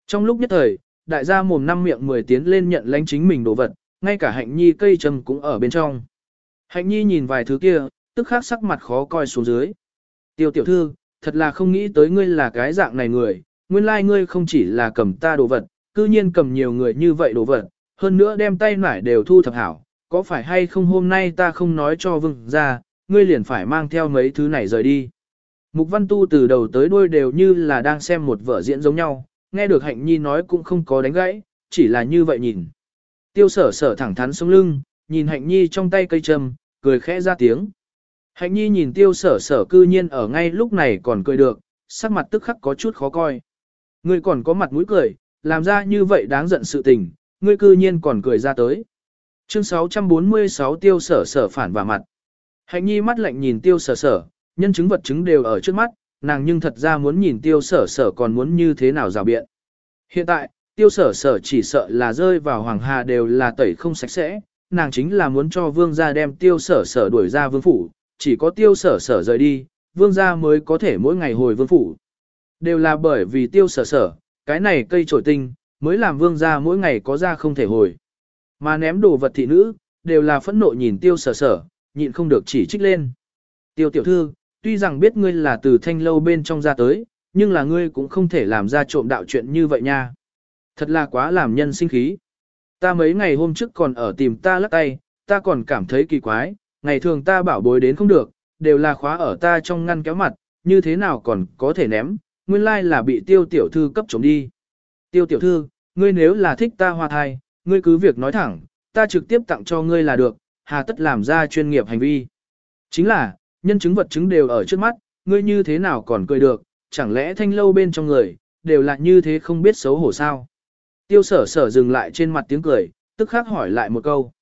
Trong lúc nhất thời, đại gia mồm năm miệng mười tiến lên nhận lãnh chính mình đồ vật, ngay cả hạnh nhi cây trầm cũng ở bên trong. Hạnh nhi nhìn vài thứ kia, tức khắc sắc mặt khó coi xuống dưới. Tiêu tiểu thư, thật là không nghĩ tới ngươi là cái dạng này người, nguyên lai like ngươi không chỉ là cầm ta đồ vật, cư nhiên cầm nhiều người như vậy đồ vật, hơn nữa đem tay nải đều thu thập hảo, có phải hay không hôm nay ta không nói cho vương ra, ngươi liền phải mang theo mấy thứ này rời đi. Mục văn tu từ đầu tới đuôi đều như là đang xem một vở diễn giống nhau, nghe được hạnh nhi nói cũng không có đánh gãy, chỉ là như vậy nhìn. Tiêu sở sở thẳng thắn sống lưng, nhìn hạnh nhi trong tay cây trầm, cười khẽ ra tiếng. Hạnh nhi nhìn tiêu sở sở cư nhiên ở ngay lúc này còn cười được, sắc mặt tức khắc có chút khó coi. Ngươi còn có mặt mũi cười, làm ra như vậy đáng giận sự tình, ngươi cư nhiên còn cười ra tới. Chương 646 tiêu sở sở phản và mặt. Hạnh nhi mắt lạnh nhìn tiêu sở sở, nhân chứng vật chứng đều ở trước mắt, nàng nhưng thật ra muốn nhìn tiêu sở sở còn muốn như thế nào rào biện. Hiện tại, tiêu sở sở chỉ sợ là rơi vào hoàng hà đều là tẩy không sạch sẽ, nàng chính là muốn cho vương gia đem tiêu sở sở đuổi ra vương phủ, chỉ có tiêu sở sở rời đi, vương gia mới có thể mỗi ngày hồi vương phủ. Đều là bởi vì tiêu sở sở, cái này cây trổi tinh, mới làm vương gia mỗi ngày có ra không thể hồi. Mà ném đồ vật thị nữ, đều là phẫn nộ nhìn tiêu sở sở, nhịn không được chỉ trích lên. Tiêu tiểu thư, tuy rằng biết ngươi là từ thanh lâu bên trong ra tới, nhưng là ngươi cũng không thể làm ra trộm đạo chuyện như vậy nha. Thật là quá làm nhân sinh khí. Ta mấy ngày hôm trước còn ở tìm ta lắc tay, ta còn cảm thấy kỳ quái, ngày thường ta bảo bối đến không được, đều là khóa ở ta trong ngăn kéo mặt, như thế nào còn có thể ném, nguyên lai là bị tiêu tiểu thư cấp trộm đi. Tiêu tiểu thư, ngươi nếu là thích ta hoa thai, ngươi cứ việc nói thẳng, ta trực tiếp tặng cho ngươi là được, hà tất làm ra chuyên nghiệp hành vi. Chính là, nhân chứng vật chứng đều ở trước mắt, ngươi như thế nào còn cười được, chẳng lẽ thanh lâu bên trong người, đều là như thế không biết xấu hổ sao. Tiêu sở sở dừng lại trên mặt tiếng cười, tức khắc hỏi lại một câu.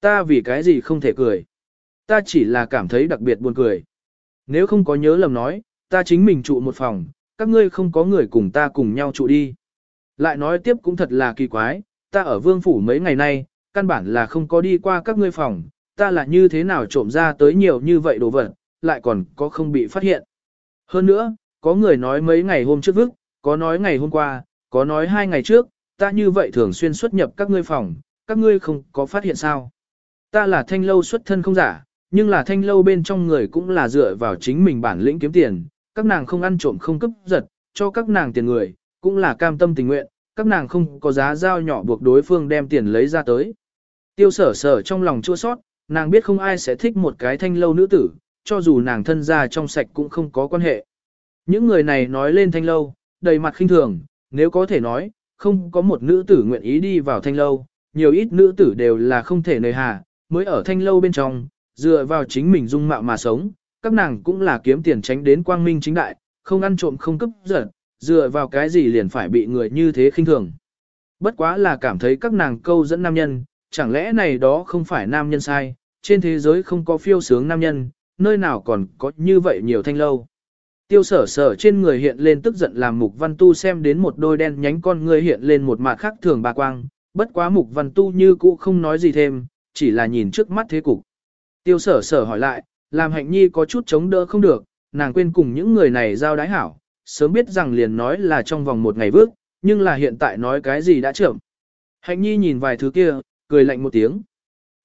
Ta vì cái gì không thể cười? Ta chỉ là cảm thấy đặc biệt buồn cười. Nếu không có nhớ lầm nói, ta chính mình trụ một phòng, các ngươi không có người cùng ta cùng nhau trụ đi. Lại nói tiếp cũng thật là kỳ quái, ta ở vương phủ mấy ngày nay, căn bản là không có đi qua các ngươi phòng, ta là như thế nào trộm ra tới nhiều như vậy đồ vật, lại còn có không bị phát hiện. Hơn nữa, có người nói mấy ngày hôm trước vức, có nói ngày hôm qua, có nói hai ngày trước, ta như vậy thường xuyên xuất nhập các ngươi phòng, các ngươi không có phát hiện sao. Ta là thanh lâu xuất thân không giả, nhưng là thanh lâu bên trong người cũng là dựa vào chính mình bản lĩnh kiếm tiền, các nàng không ăn trộm không cấp giật, cho các nàng tiền người, cũng là cam tâm tình nguyện, các nàng không có giá giao nhỏ buộc đối phương đem tiền lấy ra tới. Tiêu sở sở trong lòng chua sót, nàng biết không ai sẽ thích một cái thanh lâu nữ tử, cho dù nàng thân ra trong sạch cũng không có quan hệ. Những người này nói lên thanh lâu, đầy mặt khinh thường, nếu có thể nói, không có một nữ tử nguyện ý đi vào thanh lâu, nhiều ít nữ tử đều là không thể nơi hà, mới ở thanh lâu bên trong, dựa vào chính mình dung mạo mà sống, các nàng cũng là kiếm tiền tránh đến quang minh chính đại, không ăn trộm không cấp giật, dựa vào cái gì liền phải bị người như thế khinh thường. Bất quá là cảm thấy các nàng câu dẫn nam nhân, chẳng lẽ này đó không phải nam nhân sai, trên thế giới không có phiêu sướng nam nhân, nơi nào còn có như vậy nhiều thanh lâu. Tiêu sở sở trên người hiện lên tức giận làm mục văn tu xem đến một đôi đen nhánh con người hiện lên một mặt khác thường bà quang, bất quá mục văn tu như cũ không nói gì thêm, chỉ là nhìn trước mắt thế cục. Tiêu sở sở hỏi lại, làm hạnh nhi có chút chống đỡ không được, nàng quên cùng những người này giao đái hảo, sớm biết rằng liền nói là trong vòng một ngày vước, nhưng là hiện tại nói cái gì đã chậm. Hạnh nhi nhìn vài thứ kia, cười lạnh một tiếng.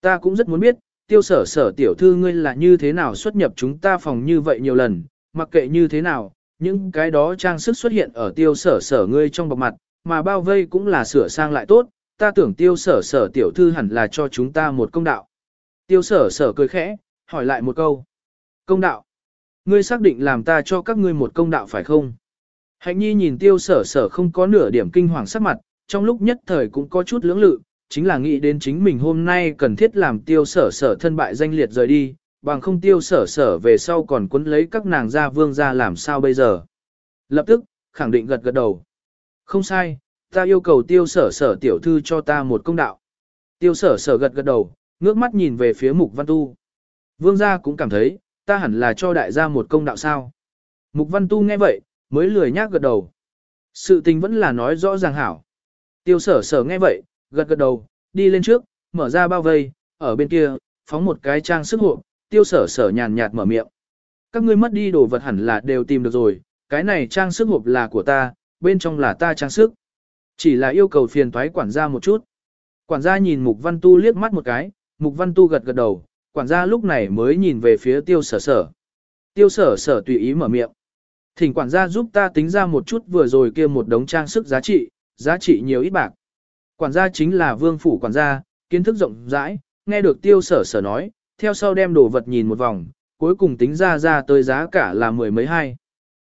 Ta cũng rất muốn biết, tiêu sở sở tiểu thư ngươi là như thế nào xuất nhập chúng ta phòng như vậy nhiều lần, mặc kệ như thế nào, những cái đó trang sức xuất hiện ở tiêu sở sở ngươi trong bọc mặt, mà bao vây cũng là sửa sang lại tốt, ta tưởng tiêu sở sở tiểu thư hẳn là cho chúng ta một công đạo. Tiêu sở sở cười khẽ, hỏi lại một câu. Công đạo. Ngươi xác định làm ta cho các ngươi một công đạo phải không? Hạnh nhi nhìn tiêu sở sở không có nửa điểm kinh hoàng sắc mặt, trong lúc nhất thời cũng có chút lưỡng lự, chính là nghĩ đến chính mình hôm nay cần thiết làm tiêu sở sở thân bại danh liệt rời đi, bằng không tiêu sở sở về sau còn quấn lấy các nàng gia vương ra làm sao bây giờ. Lập tức, khẳng định gật gật đầu. Không sai, ta yêu cầu tiêu sở sở tiểu thư cho ta một công đạo. Tiêu sở sở gật gật đầu, ngước mắt nhìn về phía mục văn tu. Vương gia cũng cảm thấy, ta hẳn là cho đại gia một công đạo sao. Mục văn tu nghe vậy, mới lười nhác gật đầu. Sự tình vẫn là nói rõ ràng hảo. Tiêu sở sở nghe vậy, gật gật đầu, đi lên trước, mở ra bao vây, ở bên kia, phóng một cái trang sức hộ, tiêu sở sở nhàn nhạt mở miệng. Các ngươi mất đi đồ vật hẳn là đều tìm được rồi, cái này trang sức hộp là của ta, bên trong là ta trang sức. Chỉ là yêu cầu phiền toái quản gia một chút. Quản gia nhìn Mục Văn Tu liếc mắt một cái, Mục Văn Tu gật gật đầu, quản gia lúc này mới nhìn về phía tiêu sở sở. Tiêu sở sở tùy ý mở miệng. Thỉnh quản gia giúp ta tính ra một chút vừa rồi kia một đống trang sức giá trị, giá trị nhiều ít bạc. Quản gia chính là vương phủ quản gia, kiến thức rộng rãi, nghe được tiêu sở sở nói, theo sau đem đồ vật nhìn một vòng, cuối cùng tính ra ra tới giá cả là mười mấy hai.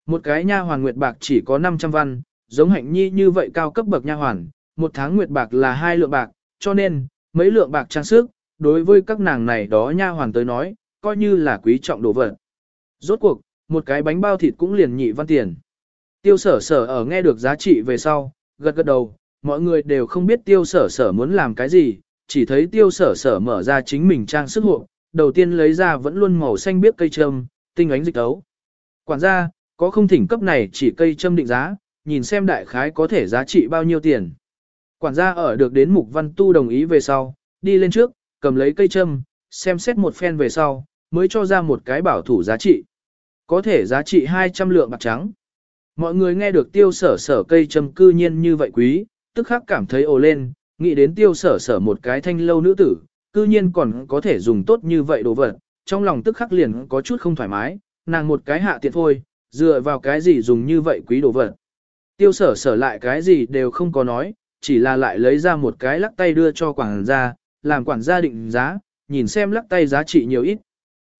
Một cái nha hoàn nguyệt bạc chỉ có 500 văn, giống hạnh nhi như vậy cao cấp bậc nha hoàn, một tháng nguyệt bạc là hai lượng bạc, cho nên, mấy lượng bạc trang sức, đối với các nàng này đó nha hoàn tới nói, coi như là quý trọng đồ vật. Rốt cuộc, một cái bánh bao thịt cũng liền nhị văn tiền. Tiêu sở sở ở nghe được giá trị về sau, gật gật đầu, mọi người đều không biết tiêu sở sở muốn làm cái gì, chỉ thấy tiêu sở sở mở ra chính mình trang sức hộ, đầu tiên lấy ra vẫn luôn màu xanh biếc cây châm, tinh ánh dịch tấu. Quản gia, có không thỉnh cấp này chỉ cây châm định giá, nhìn xem đại khái có thể giá trị bao nhiêu tiền. Quản gia ở được đến mục văn tu đồng ý về sau, đi lên trước, cầm lấy cây châm, xem xét một phen về sau, mới cho ra một cái bảo thủ giá trị. Có thể giá trị 200 lượng bạc trắng. Mọi người nghe được tiêu sở sở cây châm cư nhiên như vậy quý, tức khắc cảm thấy ồ lên, nghĩ đến tiêu sở sở một cái thanh lâu nữ tử, cư nhiên còn có thể dùng tốt như vậy đồ vật, trong lòng tức khắc liền có chút không thoải mái, nàng một cái hạ tiện thôi, dựa vào cái gì dùng như vậy quý đồ vật. Tiêu sở sở lại cái gì đều không có nói, chỉ là lại lấy ra một cái lắc tay đưa cho quảng gia, làm quản gia định giá, nhìn xem lắc tay giá trị nhiều ít.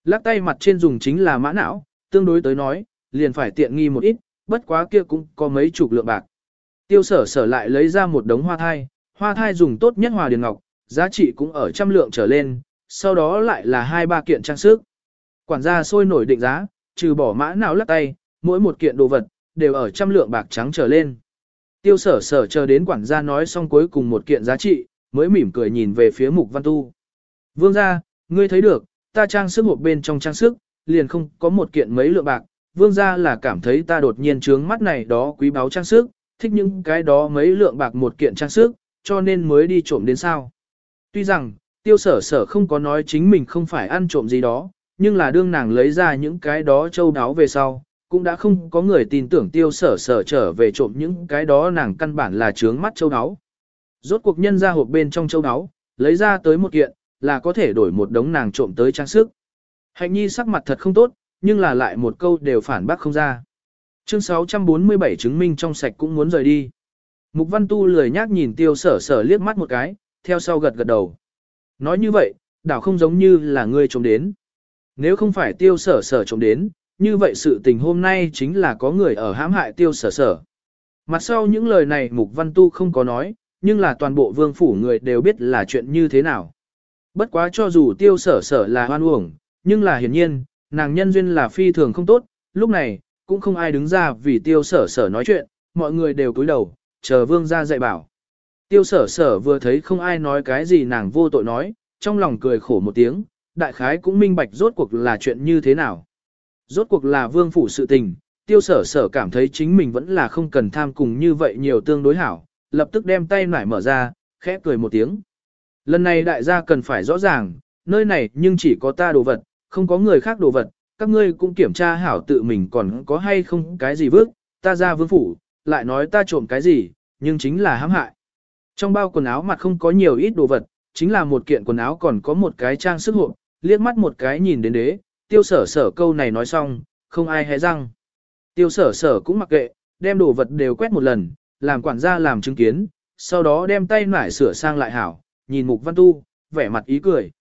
Lắc tay mặt trên dùng chính là mã não, tương đối tới nói, liền phải tiện nghi một ít, bất quá kia cũng có mấy chục lượng bạc. Tiêu sở sở lại lấy ra một đống hoa thai, hoa thai dùng tốt nhất hòa điền ngọc, giá trị cũng ở trăm lượng trở lên, sau đó lại là hai ba kiện trang sức. Quản gia sôi nổi định giá, trừ bỏ mã não lắc tay, mỗi một kiện đồ vật, đều ở trăm lượng bạc trắng trở lên. Tiêu sở sở chờ đến quản gia nói xong cuối cùng một kiện giá trị, mới mỉm cười nhìn về phía mục văn tu. Vương gia, ngươi thấy được, ta trang sức hộp bên trong trang sức, liền không có một kiện mấy lượng bạc. Vương gia là cảm thấy ta đột nhiên trướng mắt này đó quý báu trang sức, thích những cái đó mấy lượng bạc một kiện trang sức, cho nên mới đi trộm đến sao. Tuy rằng, tiêu sở sở không có nói chính mình không phải ăn trộm gì đó, nhưng là đương nàng lấy ra những cái đó châu đáo về sau, cũng đã không có người tin tưởng tiêu sở sở trở về trộm những cái đó nàng căn bản là trướng mắt châu đáo. Rốt cuộc nhân ra hộp bên trong châu đáo, lấy ra tới một kiện, là có thể đổi một đống nàng trộm tới trang sức. Hạnh nhi sắc mặt thật không tốt, nhưng là lại một câu đều phản bác không ra. Chương 647 chứng minh trong sạch cũng muốn rời đi. Mục văn tu lười nhác nhìn tiêu sở sở liếc mắt một cái, theo sau gật gật đầu. Nói như vậy, đảo không giống như là ngươi trộm đến. Nếu không phải tiêu sở sở trộm đến, như vậy sự tình hôm nay chính là có người ở hãm hại tiêu sở sở. Mặt sau những lời này mục văn tu không có nói, nhưng là toàn bộ vương phủ người đều biết là chuyện như thế nào. Bất quá cho dù tiêu sở sở là hoan uổng, nhưng là hiển nhiên, nàng nhân duyên là phi thường không tốt, lúc này, cũng không ai đứng ra vì tiêu sở sở nói chuyện, mọi người đều cúi đầu, chờ vương ra dạy bảo. Tiêu sở sở vừa thấy không ai nói cái gì nàng vô tội nói, trong lòng cười khổ một tiếng, đại khái cũng minh bạch rốt cuộc là chuyện như thế nào. Rốt cuộc là vương phủ sự tình, tiêu sở sở cảm thấy chính mình vẫn là không cần tham cùng như vậy nhiều tương đối hảo, lập tức đem tay nải mở ra, khẽ cười một tiếng. Lần này đại gia cần phải rõ ràng, nơi này nhưng chỉ có ta đồ vật, không có người khác đồ vật, các ngươi cũng kiểm tra hảo tự mình còn có hay không cái gì vước, ta ra vương phủ, lại nói ta trộm cái gì, nhưng chính là hãm hại. Trong bao quần áo mặt không có nhiều ít đồ vật, chính là một kiện quần áo còn có một cái trang sức hộp, liếc mắt một cái nhìn đến đế, tiêu sở sở câu này nói xong, không ai hé răng. Tiêu sở sở cũng mặc kệ, đem đồ vật đều quét một lần, làm quản gia làm chứng kiến, sau đó đem tay nải sửa sang lại hảo, nhìn mục văn tu, vẻ mặt ý cười.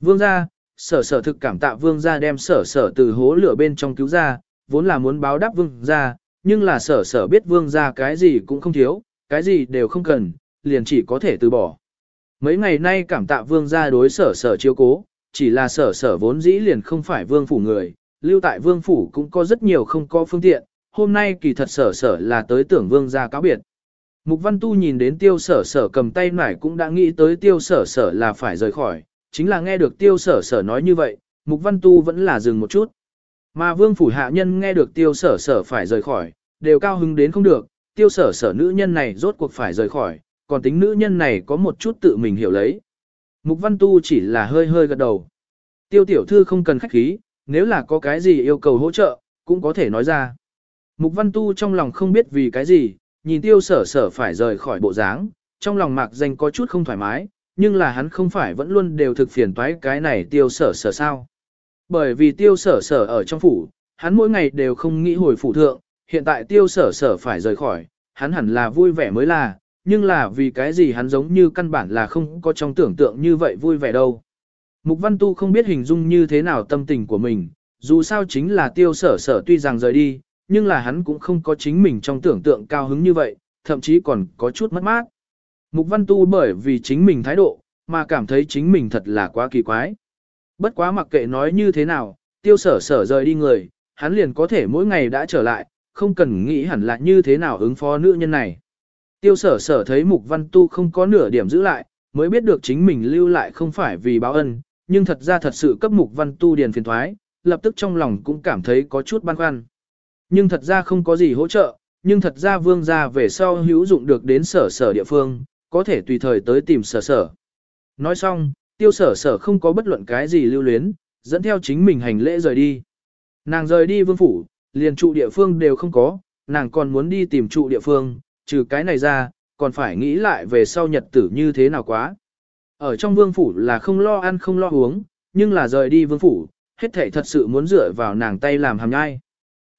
Vương gia, sở sở thực cảm tạ vương gia đem sở sở từ hố lửa bên trong cứu ra, vốn là muốn báo đáp vương gia, nhưng là sở sở biết vương gia cái gì cũng không thiếu, cái gì đều không cần, liền chỉ có thể từ bỏ. Mấy ngày nay cảm tạ vương gia đối sở sở chiếu cố, chỉ là sở sở vốn dĩ liền không phải vương phủ người, lưu tại vương phủ cũng có rất nhiều không có phương tiện, hôm nay kỳ thật sở sở là tới tưởng vương gia cáo biệt. Mục văn tu nhìn đến tiêu sở sở cầm tay nải cũng đã nghĩ tới tiêu sở sở là phải rời khỏi, chính là nghe được tiêu sở sở nói như vậy, mục văn tu vẫn là dừng một chút. Mà vương phủ hạ nhân nghe được tiêu sở sở phải rời khỏi, đều cao hứng đến không được, tiêu sở sở nữ nhân này rốt cuộc phải rời khỏi, còn tính nữ nhân này có một chút tự mình hiểu lấy. Mục văn tu chỉ là hơi hơi gật đầu. Tiêu tiểu thư không cần khách khí, nếu là có cái gì yêu cầu hỗ trợ, cũng có thể nói ra. Mục văn tu trong lòng không biết vì cái gì, nhìn tiêu sở sở phải rời khỏi bộ dáng, trong lòng mạc danh có chút không thoải mái, nhưng là hắn không phải vẫn luôn đều thực phiền toái cái này tiêu sở sở sao. Bởi vì tiêu sở sở ở trong phủ, hắn mỗi ngày đều không nghĩ hồi phủ thượng, hiện tại tiêu sở sở phải rời khỏi, hắn hẳn là vui vẻ mới là, nhưng là vì cái gì hắn giống như căn bản là không có trong tưởng tượng như vậy vui vẻ đâu. Mục Văn Tu không biết hình dung như thế nào tâm tình của mình, dù sao chính là tiêu sở sở tuy rằng rời đi, nhưng là hắn cũng không có chính mình trong tưởng tượng cao hứng như vậy, thậm chí còn có chút mất mát. Mục Văn Tu bởi vì chính mình thái độ, mà cảm thấy chính mình thật là quá kỳ quái. Bất quá mặc kệ nói như thế nào, tiêu sở sở rời đi người, hắn liền có thể mỗi ngày đã trở lại, không cần nghĩ hẳn là như thế nào ứng phó nữ nhân này. Tiêu sở sở thấy mục văn tu không có nửa điểm giữ lại, mới biết được chính mình lưu lại không phải vì báo ân, nhưng thật ra thật sự cấp mục văn tu điền phiền thoái, lập tức trong lòng cũng cảm thấy có chút băn khoăn. Nhưng thật ra không có gì hỗ trợ, nhưng thật ra vương gia về sau hữu dụng được đến sở sở địa phương, có thể tùy thời tới tìm sở sở. Nói xong, tiêu sở sở không có bất luận cái gì lưu luyến, dẫn theo chính mình hành lễ rời đi. Nàng rời đi vương phủ, liền trụ địa phương đều không có, nàng còn muốn đi tìm trụ địa phương, trừ cái này ra, còn phải nghĩ lại về sau nhật tử như thế nào quá. Ở trong vương phủ là không lo ăn không lo uống, nhưng là rời đi vương phủ, hết thảy thật sự muốn dựa vào nàng tay làm hàm nhai.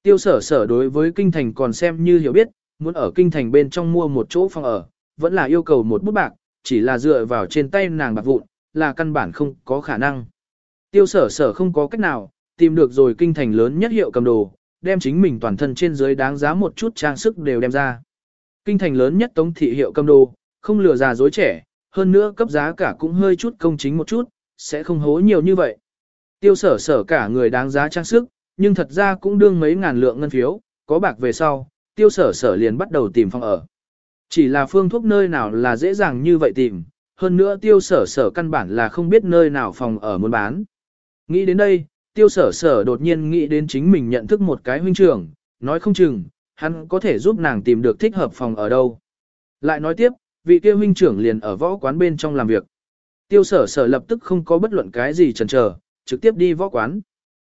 Tiêu sở sở đối với kinh thành còn xem như hiểu biết, muốn ở kinh thành bên trong mua một chỗ phòng ở, vẫn là yêu cầu một bút bạc, chỉ là dựa vào trên tay nàng bạc vụn, là căn bản không có khả năng. Tiêu sở sở không có cách nào, tìm được rồi kinh thành lớn nhất hiệu cầm đồ, đem chính mình toàn thân trên dưới đáng giá một chút trang sức đều đem ra. Kinh thành lớn nhất tống thị hiệu cầm đồ, không lừa già dối trẻ, hơn nữa cấp giá cả cũng hơi chút công chính một chút, sẽ không hố nhiều như vậy. Tiêu sở sở cả người đáng giá trang sức, nhưng thật ra cũng đương mấy ngàn lượng ngân phiếu, có bạc về sau, tiêu sở sở liền bắt đầu tìm phòng ở. Chỉ là phương thuốc nơi nào là dễ dàng như vậy tìm, hơn nữa tiêu sở sở căn bản là không biết nơi nào phòng ở muốn bán. Nghĩ đến đây, tiêu sở sở đột nhiên nghĩ đến chính mình nhận thức một cái huynh trưởng, nói không chừng, hắn có thể giúp nàng tìm được thích hợp phòng ở đâu. Lại nói tiếp, vị tiêu huynh trưởng liền ở võ quán bên trong làm việc. Tiêu sở sở lập tức không có bất luận cái gì chần chờ, trực tiếp đi võ quán.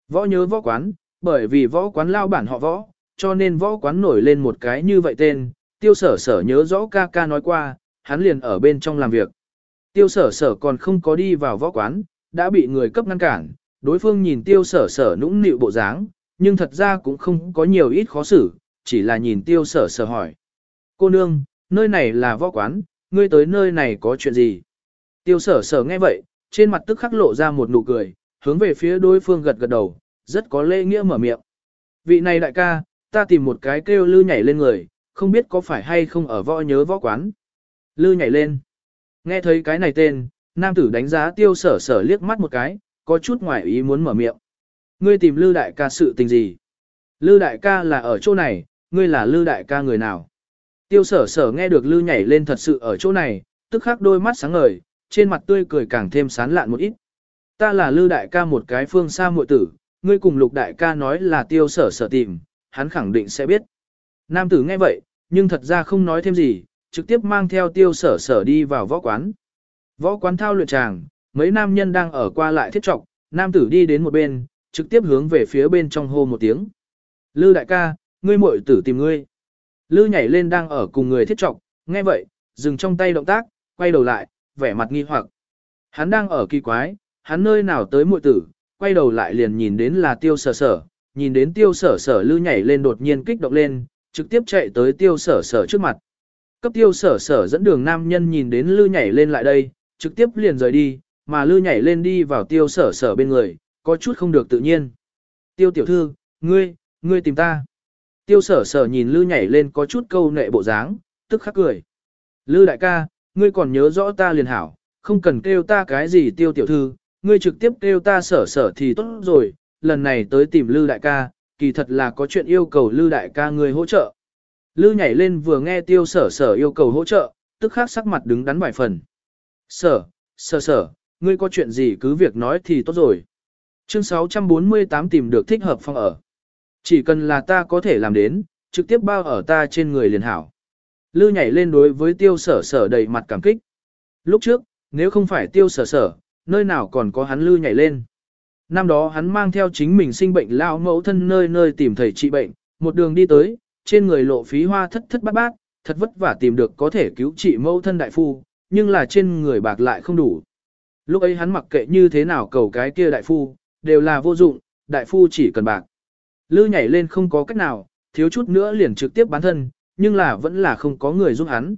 Võ nhớ võ quán, bởi vì võ quán lao bản họ võ, cho nên võ quán nổi lên một cái như vậy tên, tiêu sở sở nhớ rõ ca ca nói qua, hắn liền ở bên trong làm việc. Tiêu sở sở còn không có đi vào võ quán, đã bị người cấp ngăn cản, đối phương nhìn tiêu sở sở nũng nịu bộ dáng, nhưng thật ra cũng không có nhiều ít khó xử, chỉ là nhìn tiêu sở sở hỏi. Cô nương, nơi này là võ quán, ngươi tới nơi này có chuyện gì? Tiêu sở sở nghe vậy, trên mặt tức khắc lộ ra một nụ cười, hướng về phía đối phương gật gật đầu, rất có lễ nghĩa mở miệng. Vị này đại ca, ta tìm một cái kêu lư nhảy lên người, không biết có phải hay không ở võ nhớ võ quán. Lư nhảy lên. Nghe thấy cái này tên, nam tử đánh giá tiêu sở sở liếc mắt một cái, có chút ngoài ý muốn mở miệng. Ngươi tìm lư đại ca sự tình gì? Lư đại ca là ở chỗ này, ngươi là lư đại ca người nào? Tiêu sở sở nghe được lư nhảy lên thật sự ở chỗ này, tức khắc đôi mắt sáng ngời, trên mặt tươi cười càng thêm sán lạn một ít. Ta là lư đại ca một cái phương xa muội tử, ngươi cùng lục đại ca nói là tiêu sở sở tìm, hắn khẳng định sẽ biết. Nam tử nghe vậy, nhưng thật ra không nói thêm gì, trực tiếp mang theo tiêu sở sở đi vào võ quán. Võ quán thao luyện tràng, mấy nam nhân đang ở qua lại thiết trọng, nam tử đi đến một bên, trực tiếp hướng về phía bên trong hô một tiếng. Lư đại ca, ngươi muội tử tìm ngươi. Lư nhảy lên đang ở cùng người thiết trọng, nghe vậy, dừng trong tay động tác, quay đầu lại, vẻ mặt nghi hoặc. Hắn đang ở kỳ quái, hắn nơi nào tới muội tử, quay đầu lại liền nhìn đến là tiêu sở sở, nhìn đến tiêu sở sở lư nhảy lên đột nhiên kích động lên, trực tiếp chạy tới tiêu sở sở trước mặt. Cấp tiêu sở sở dẫn đường nam nhân nhìn đến lư nhảy lên lại đây, trực tiếp liền rời đi, mà lư nhảy lên đi vào tiêu sở sở bên người, có chút không được tự nhiên. Tiêu tiểu thư, ngươi, ngươi tìm ta. Tiêu sở sở nhìn lư nhảy lên có chút câu nệ bộ dáng, tức khắc cười. Lư đại ca, ngươi còn nhớ rõ ta liền hảo, không cần kêu ta cái gì tiêu tiểu thư, ngươi trực tiếp kêu ta sở sở thì tốt rồi, lần này tới tìm lư đại ca, kỳ thật là có chuyện yêu cầu lư đại ca ngươi hỗ trợ. Lư nhảy lên vừa nghe tiêu sở sở yêu cầu hỗ trợ, tức khắc sắc mặt đứng đắn vài phần. Sở, sở sở, ngươi có chuyện gì cứ việc nói thì tốt rồi. Chương 648 tìm được thích hợp phòng ở. Chỉ cần là ta có thể làm đến, trực tiếp bao ở ta trên người liền hảo. Lư nhảy lên đối với tiêu sở sở đầy mặt cảm kích. Lúc trước, nếu không phải tiêu sở sở, nơi nào còn có hắn lư nhảy lên. Năm đó hắn mang theo chính mình sinh bệnh lao mẫu thân nơi nơi tìm thầy trị bệnh, một đường đi tới, trên người lộ phí hoa thất thất bát bát, thật vất vả tìm được có thể cứu trị mẫu thân đại phu, nhưng là trên người bạc lại không đủ. Lúc ấy hắn mặc kệ như thế nào cầu cái kia đại phu, đều là vô dụng, đại phu chỉ cần bạc. Lư nhảy lên không có cách nào, thiếu chút nữa liền trực tiếp bán thân, nhưng là vẫn là không có người giúp hắn.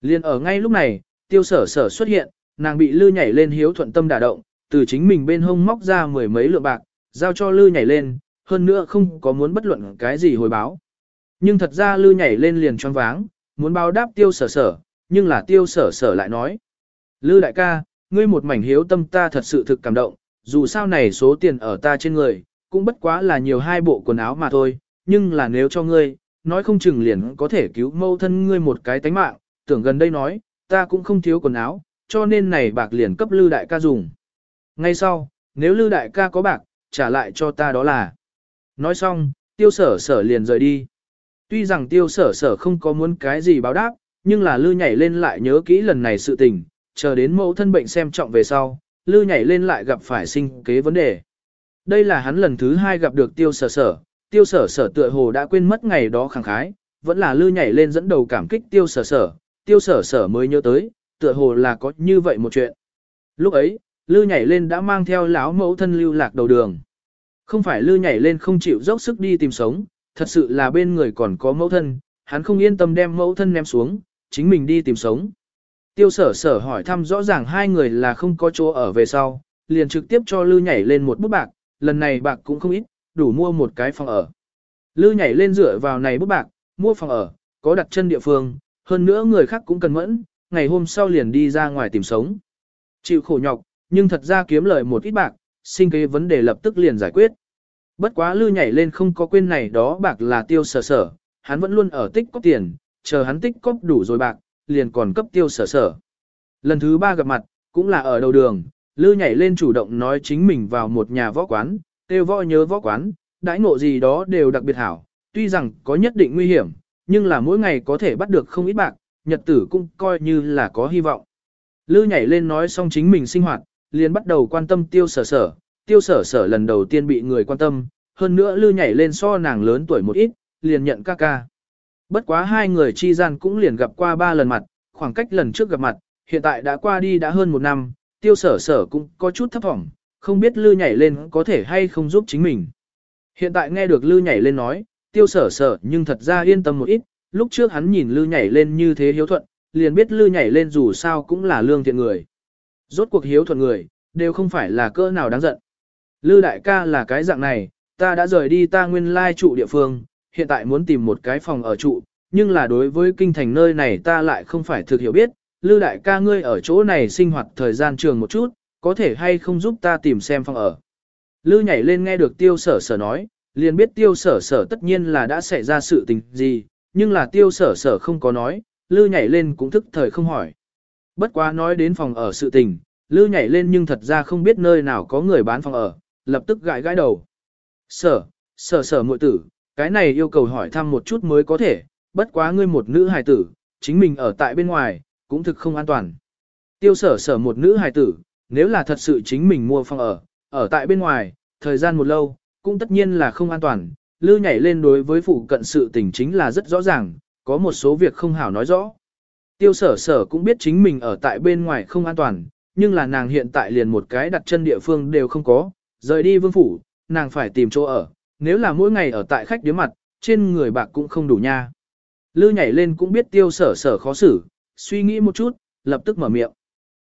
Liền ở ngay lúc này, tiêu sở sở xuất hiện, nàng bị lư nhảy lên hiếu thuận tâm đả động, từ chính mình bên hông móc ra mười mấy lượng bạc, giao cho lư nhảy lên, hơn nữa không có muốn bất luận cái gì hồi báo. Nhưng thật ra lư nhảy lên liền choáng váng, muốn báo đáp tiêu sở sở, nhưng là tiêu sở sở lại nói. Lư đại ca, ngươi một mảnh hiếu tâm ta thật sự thực cảm động, dù sao này số tiền ở ta trên người, cũng bất quá là nhiều hai bộ quần áo mà thôi, nhưng là nếu cho ngươi, nói không chừng liền có thể cứu mâu thân ngươi một cái tánh mạng, tưởng gần đây nói, ta cũng không thiếu quần áo, cho nên này bạc liền cấp Lư đại ca dùng. Ngay sau, nếu Lư đại ca có bạc, trả lại cho ta đó là. Nói xong, tiêu sở sở liền rời đi. Tuy rằng tiêu sở sở không có muốn cái gì báo đáp, nhưng là Lư nhảy lên lại nhớ kỹ lần này sự tình, chờ đến mẫu thân bệnh xem trọng về sau, Lư nhảy lên lại gặp phải sinh kế vấn đề. Đây là hắn lần thứ hai gặp được tiêu sở sở, tiêu sở sở tựa hồ đã quên mất ngày đó khẳng khái, vẫn là Lư nhảy lên dẫn đầu cảm kích tiêu sở sở, tiêu sở sở mới nhớ tới, tựa hồ là có như vậy một chuyện. Lúc ấy, Lư nhảy lên đã mang theo lão mẫu thân lưu lạc đầu đường. Không phải Lư nhảy lên không chịu dốc sức đi tìm sống, thật sự là bên người còn có mẫu thân, hắn không yên tâm đem mẫu thân ném xuống, chính mình đi tìm sống. Tiêu sở sở hỏi thăm rõ ràng hai người là không có chỗ ở về sau, liền trực tiếp cho Lư nhảy lên một bút bạc, lần này bạc cũng không ít, đủ mua một cái phòng ở. Lư nhảy lên dựa vào này bút bạc, mua phòng ở, có đặt chân địa phương, hơn nữa người khác cũng cần mẫn, ngày hôm sau liền đi ra ngoài tìm sống. Chịu khổ nhọc, nhưng thật ra kiếm lời một ít bạc, sinh kế vấn đề lập tức liền giải quyết. Bất quá lư nhảy lên không có quên này đó bạc là tiêu sở sở, hắn vẫn luôn ở tích cóp tiền, chờ hắn tích cóp đủ rồi bạc, liền còn cấp tiêu sở sở. Lần thứ ba gặp mặt, cũng là ở đầu đường, lư nhảy lên chủ động nói chính mình vào một nhà võ quán, tiêu võ nhớ võ quán, đãi ngộ gì đó đều đặc biệt hảo, tuy rằng có nhất định nguy hiểm, nhưng là mỗi ngày có thể bắt được không ít bạc, nhật tử cũng coi như là có hy vọng. Lư nhảy lên nói xong chính mình sinh hoạt, liền bắt đầu quan tâm tiêu sở sở, tiêu sở sở lần đầu tiên bị người quan tâm, hơn nữa lư nhảy lên so nàng lớn tuổi một ít, liền nhận ca ca. Bất quá hai người chi gian cũng liền gặp qua ba lần mặt, khoảng cách lần trước gặp mặt, hiện tại đã qua đi đã hơn một năm, tiêu sở sở cũng có chút thấp thỏm, không biết lư nhảy lên có thể hay không giúp chính mình. Hiện tại nghe được lư nhảy lên nói, tiêu sở sở nhưng thật ra yên tâm một ít, lúc trước hắn nhìn lư nhảy lên như thế hiếu thuận, liền biết lư nhảy lên dù sao cũng là lương thiện người. Rốt cuộc hiếu thuận người, đều không phải là cỡ nào đáng giận. Lư đại ca là cái dạng này, ta đã rời đi ta nguyên lai trụ địa phương, hiện tại muốn tìm một cái phòng ở trụ, nhưng là đối với kinh thành nơi này ta lại không phải thực hiểu biết, Lư đại ca ngươi ở chỗ này sinh hoạt thời gian trường một chút, có thể hay không giúp ta tìm xem phòng ở. Lư nhảy lên nghe được tiêu sở sở nói, liền biết tiêu sở sở tất nhiên là đã xảy ra sự tình gì, nhưng là tiêu sở sở không có nói, Lư nhảy lên cũng thức thời không hỏi. Bất quá nói đến phòng ở sự tình, Lư nhảy lên nhưng thật ra không biết nơi nào có người bán phòng ở, lập tức gãi gãi đầu. Sở, sở sở muội tử, cái này yêu cầu hỏi thăm một chút mới có thể, bất quá ngươi một nữ hài tử, chính mình ở tại bên ngoài, cũng thực không an toàn. Tiêu sở sở một nữ hài tử, nếu là thật sự chính mình mua phòng ở, ở tại bên ngoài, thời gian một lâu, cũng tất nhiên là không an toàn. Lư nhảy lên đối với phụ cận sự tình chính là rất rõ ràng, có một số việc không hảo nói rõ. Tiêu sở sở cũng biết chính mình ở tại bên ngoài không an toàn, nhưng là nàng hiện tại liền một cái đặt chân địa phương đều không có, rời đi vương phủ, nàng phải tìm chỗ ở, nếu là mỗi ngày ở tại khách điếm mặt, trên người bạc cũng không đủ nha. Lư nhảy lên cũng biết tiêu sở sở khó xử, suy nghĩ một chút, lập tức mở miệng.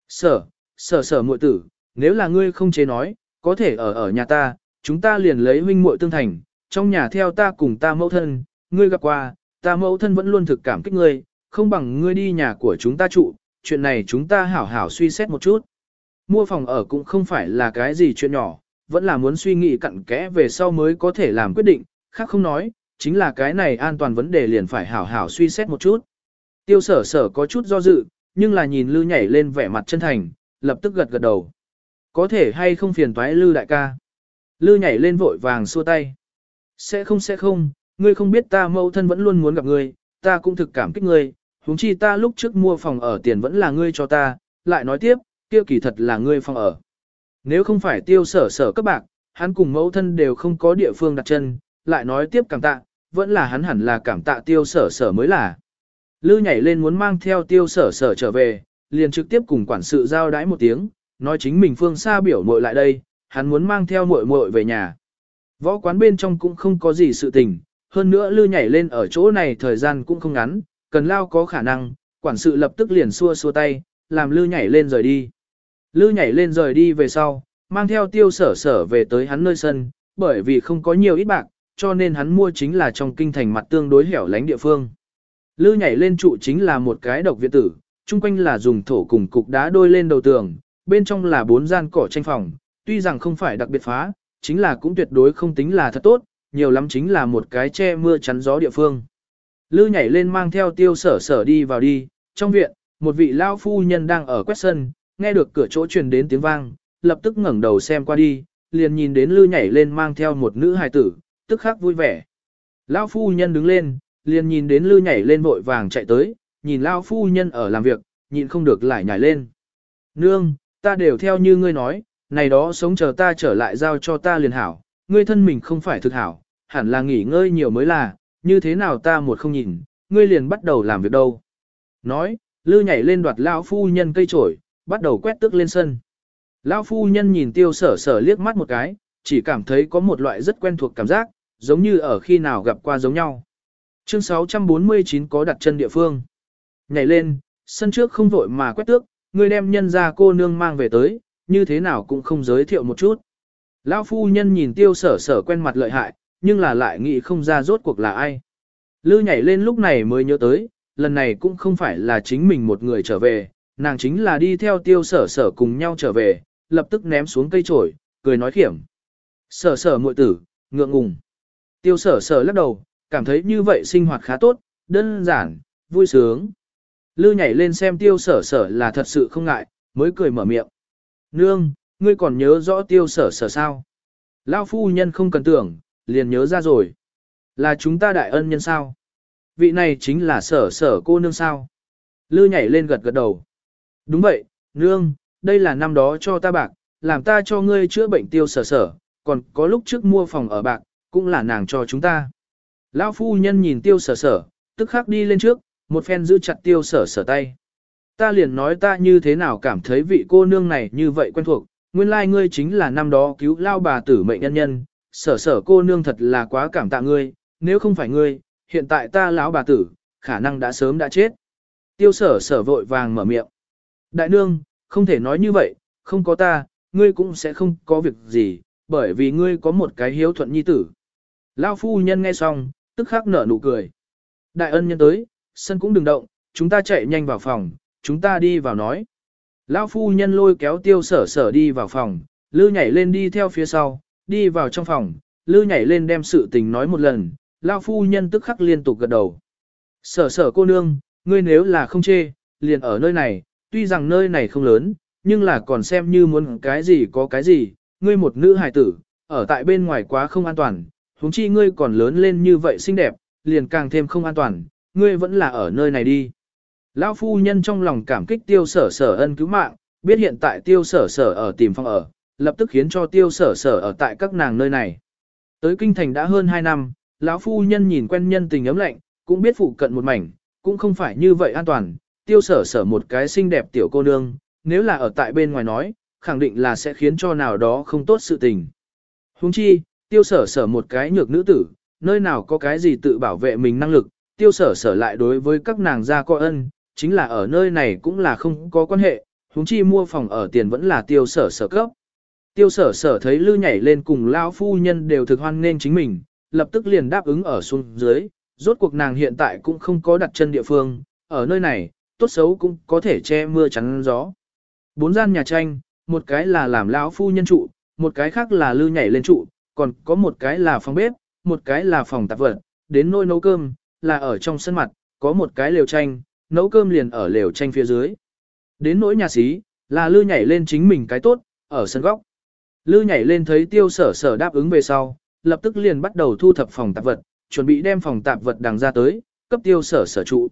Sở, sở sở muội tử, nếu là ngươi không chế nói, có thể ở ở nhà ta, chúng ta liền lấy huynh muội tương thành, trong nhà theo ta cùng ta mẫu thân, ngươi gặp qua, ta mẫu thân vẫn luôn thực cảm kích ngươi, không bằng ngươi đi nhà của chúng ta trụ, chuyện này chúng ta hảo hảo suy xét một chút. Mua phòng ở cũng không phải là cái gì chuyện nhỏ, vẫn là muốn suy nghĩ cặn kẽ về sau mới có thể làm quyết định, khác không nói, chính là cái này an toàn vấn đề liền phải hảo hảo suy xét một chút. Tiêu sở sở có chút do dự, nhưng là nhìn Lư nhảy lên vẻ mặt chân thành, lập tức gật gật đầu. Có thể hay không phiền toái Lư đại ca. Lư nhảy lên vội vàng xua tay. Sẽ không sẽ không, ngươi không biết ta mẫu thân vẫn luôn muốn gặp ngươi, ta cũng thực cảm kích ngươi, huống chi ta lúc trước mua phòng ở tiền vẫn là ngươi cho ta, lại nói tiếp, kia kỳ thật là ngươi phòng ở. Nếu không phải tiêu sở sở các bạc, hắn cùng mẫu thân đều không có địa phương đặt chân, lại nói tiếp cảm tạ, vẫn là hắn hẳn là cảm tạ tiêu sở sở mới là. Lư nhảy lên muốn mang theo tiêu sở sở trở về, liền trực tiếp cùng quản sự giao đái một tiếng, nói chính mình phương xa biểu muội lại đây, hắn muốn mang theo muội muội về nhà. Võ quán bên trong cũng không có gì sự tình, hơn nữa lư nhảy lên ở chỗ này thời gian cũng không ngắn, cần lao có khả năng, quản sự lập tức liền xua xua tay, làm lư nhảy lên rời đi. Lư nhảy lên rời đi về sau, mang theo tiêu sở sở về tới hắn nơi sân, bởi vì không có nhiều ít bạc, cho nên hắn mua chính là trong kinh thành mặt tương đối hẻo lánh địa phương. Lư nhảy lên trụ chính là một cái độc viện tử, chung quanh là dùng thổ cùng cục đá đôi lên đầu tường, bên trong là bốn gian cỏ tranh phòng, tuy rằng không phải đặc biệt phá, chính là cũng tuyệt đối không tính là thật tốt, nhiều lắm chính là một cái che mưa chắn gió địa phương. Lư nhảy lên mang theo tiêu sở sở đi vào đi, trong viện, một vị lao phu nhân đang ở quét sân, nghe được cửa chỗ truyền đến tiếng vang, lập tức ngẩng đầu xem qua đi, liền nhìn đến lư nhảy lên mang theo một nữ hài tử, tức khắc vui vẻ. Lao phu nhân đứng lên, liền nhìn đến lư nhảy lên vội vàng chạy tới, nhìn lao phu nhân ở làm việc, nhìn không được lại nhảy lên. Nương, ta đều theo như ngươi nói, này đó sống chờ ta trở lại giao cho ta liền hảo, ngươi thân mình không phải thực hảo, hẳn là nghỉ ngơi nhiều mới là, như thế nào ta một không nhìn, ngươi liền bắt đầu làm việc đâu. Nói, lư nhảy lên đoạt lao phu nhân cây trổi, bắt đầu quét tước lên sân. Lao phu nhân nhìn tiêu sở sở liếc mắt một cái, chỉ cảm thấy có một loại rất quen thuộc cảm giác, giống như ở khi nào gặp qua giống nhau. Chương 649 có đặt chân địa phương. Nhảy lên, sân trước không vội mà quét tước, người đem nhân ra cô nương mang về tới, như thế nào cũng không giới thiệu một chút. Lão phu nhân nhìn tiêu sở sở quen mặt lợi hại, nhưng là lại nghĩ không ra rốt cuộc là ai. Lư nhảy lên lúc này mới nhớ tới, lần này cũng không phải là chính mình một người trở về, nàng chính là đi theo tiêu sở sở cùng nhau trở về, lập tức ném xuống cây trổi, cười nói khiểm. Sở sở muội tử, ngượng ngùng. Tiêu sở sở lắc đầu, cảm thấy như vậy sinh hoạt khá tốt, đơn giản, vui sướng. Lư nhảy lên xem tiêu sở sở là thật sự không ngại, mới cười mở miệng. Nương, ngươi còn nhớ rõ tiêu sở sở sao? Lao phu nhân không cần tưởng, liền nhớ ra rồi. Là chúng ta đại ân nhân sao? Vị này chính là sở sở cô nương sao? Lư nhảy lên gật gật đầu. Đúng vậy, nương, đây là năm đó cho ta bạc, làm ta cho ngươi chữa bệnh tiêu sở sở, còn có lúc trước mua phòng ở bạc, cũng là nàng cho chúng ta. Lão phu nhân nhìn tiêu sở sở, tức khắc đi lên trước, một phen giữ chặt tiêu sở sở tay. Ta liền nói ta như thế nào cảm thấy vị cô nương này như vậy quen thuộc, nguyên lai like ngươi chính là năm đó cứu lao bà tử mệnh nhân nhân, sở sở cô nương thật là quá cảm tạ ngươi, nếu không phải ngươi, hiện tại ta lão bà tử, khả năng đã sớm đã chết. Tiêu sở sở vội vàng mở miệng. Đại nương, không thể nói như vậy, không có ta, ngươi cũng sẽ không có việc gì, bởi vì ngươi có một cái hiếu thuận nhi tử. Lao phu nhân nghe xong, tức khắc nở nụ cười. Đại ân nhân tới, sân cũng đừng động, chúng ta chạy nhanh vào phòng, chúng ta đi vào nói. Lão phu nhân lôi kéo tiêu sở sở đi vào phòng, lư nhảy lên đi theo phía sau, đi vào trong phòng, lư nhảy lên đem sự tình nói một lần, lão phu nhân tức khắc liên tục gật đầu. Sở sở cô nương, ngươi nếu là không chê, liền ở nơi này, tuy rằng nơi này không lớn, nhưng là còn xem như muốn cái gì có cái gì, ngươi một nữ hài tử, ở tại bên ngoài quá không an toàn, huống chi ngươi còn lớn lên như vậy xinh đẹp, liền càng thêm không an toàn, ngươi vẫn là ở nơi này đi. Lão phu nhân trong lòng cảm kích tiêu sở sở ân cứu mạng, biết hiện tại tiêu sở sở ở tìm phòng ở, lập tức khiến cho tiêu sở sở ở tại các nàng nơi này. Tới kinh thành đã hơn 2 năm, lão phu nhân nhìn quen nhân tình ấm lạnh, cũng biết phụ cận một mảnh, cũng không phải như vậy an toàn, tiêu sở sở một cái xinh đẹp tiểu cô nương, nếu là ở tại bên ngoài nói, khẳng định là sẽ khiến cho nào đó không tốt sự tình. Huống chi, tiêu sở sở một cái nhược nữ tử, nơi nào có cái gì tự bảo vệ mình năng lực, tiêu sở sở lại đối với các nàng gia có ân, chính là ở nơi này cũng là không có quan hệ, huống chi mua phòng ở tiền vẫn là tiêu sở sở cấp. Tiêu sở sở thấy lư nhảy lên cùng lao phu nhân đều thực hoan nên chính mình, lập tức liền đáp ứng ở xuống dưới, rốt cuộc nàng hiện tại cũng không có đặt chân địa phương, ở nơi này, tốt xấu cũng có thể che mưa chắn gió. Bốn gian nhà tranh, một cái là làm lão phu nhân trụ, một cái khác là lư nhảy lên trụ, còn có một cái là phòng bếp, một cái là phòng tạp vật, đến nôi nấu cơm, là ở trong sân mặt, có một cái lều tranh, nấu cơm liền ở lều tranh phía dưới. Đến nỗi nhà xí, là lư nhảy lên chính mình cái tốt, ở sân góc. Lư nhảy lên thấy tiêu sở sở đáp ứng về sau, lập tức liền bắt đầu thu thập phòng tạp vật, chuẩn bị đem phòng tạp vật đằng ra tới, cấp tiêu sở sở trụ.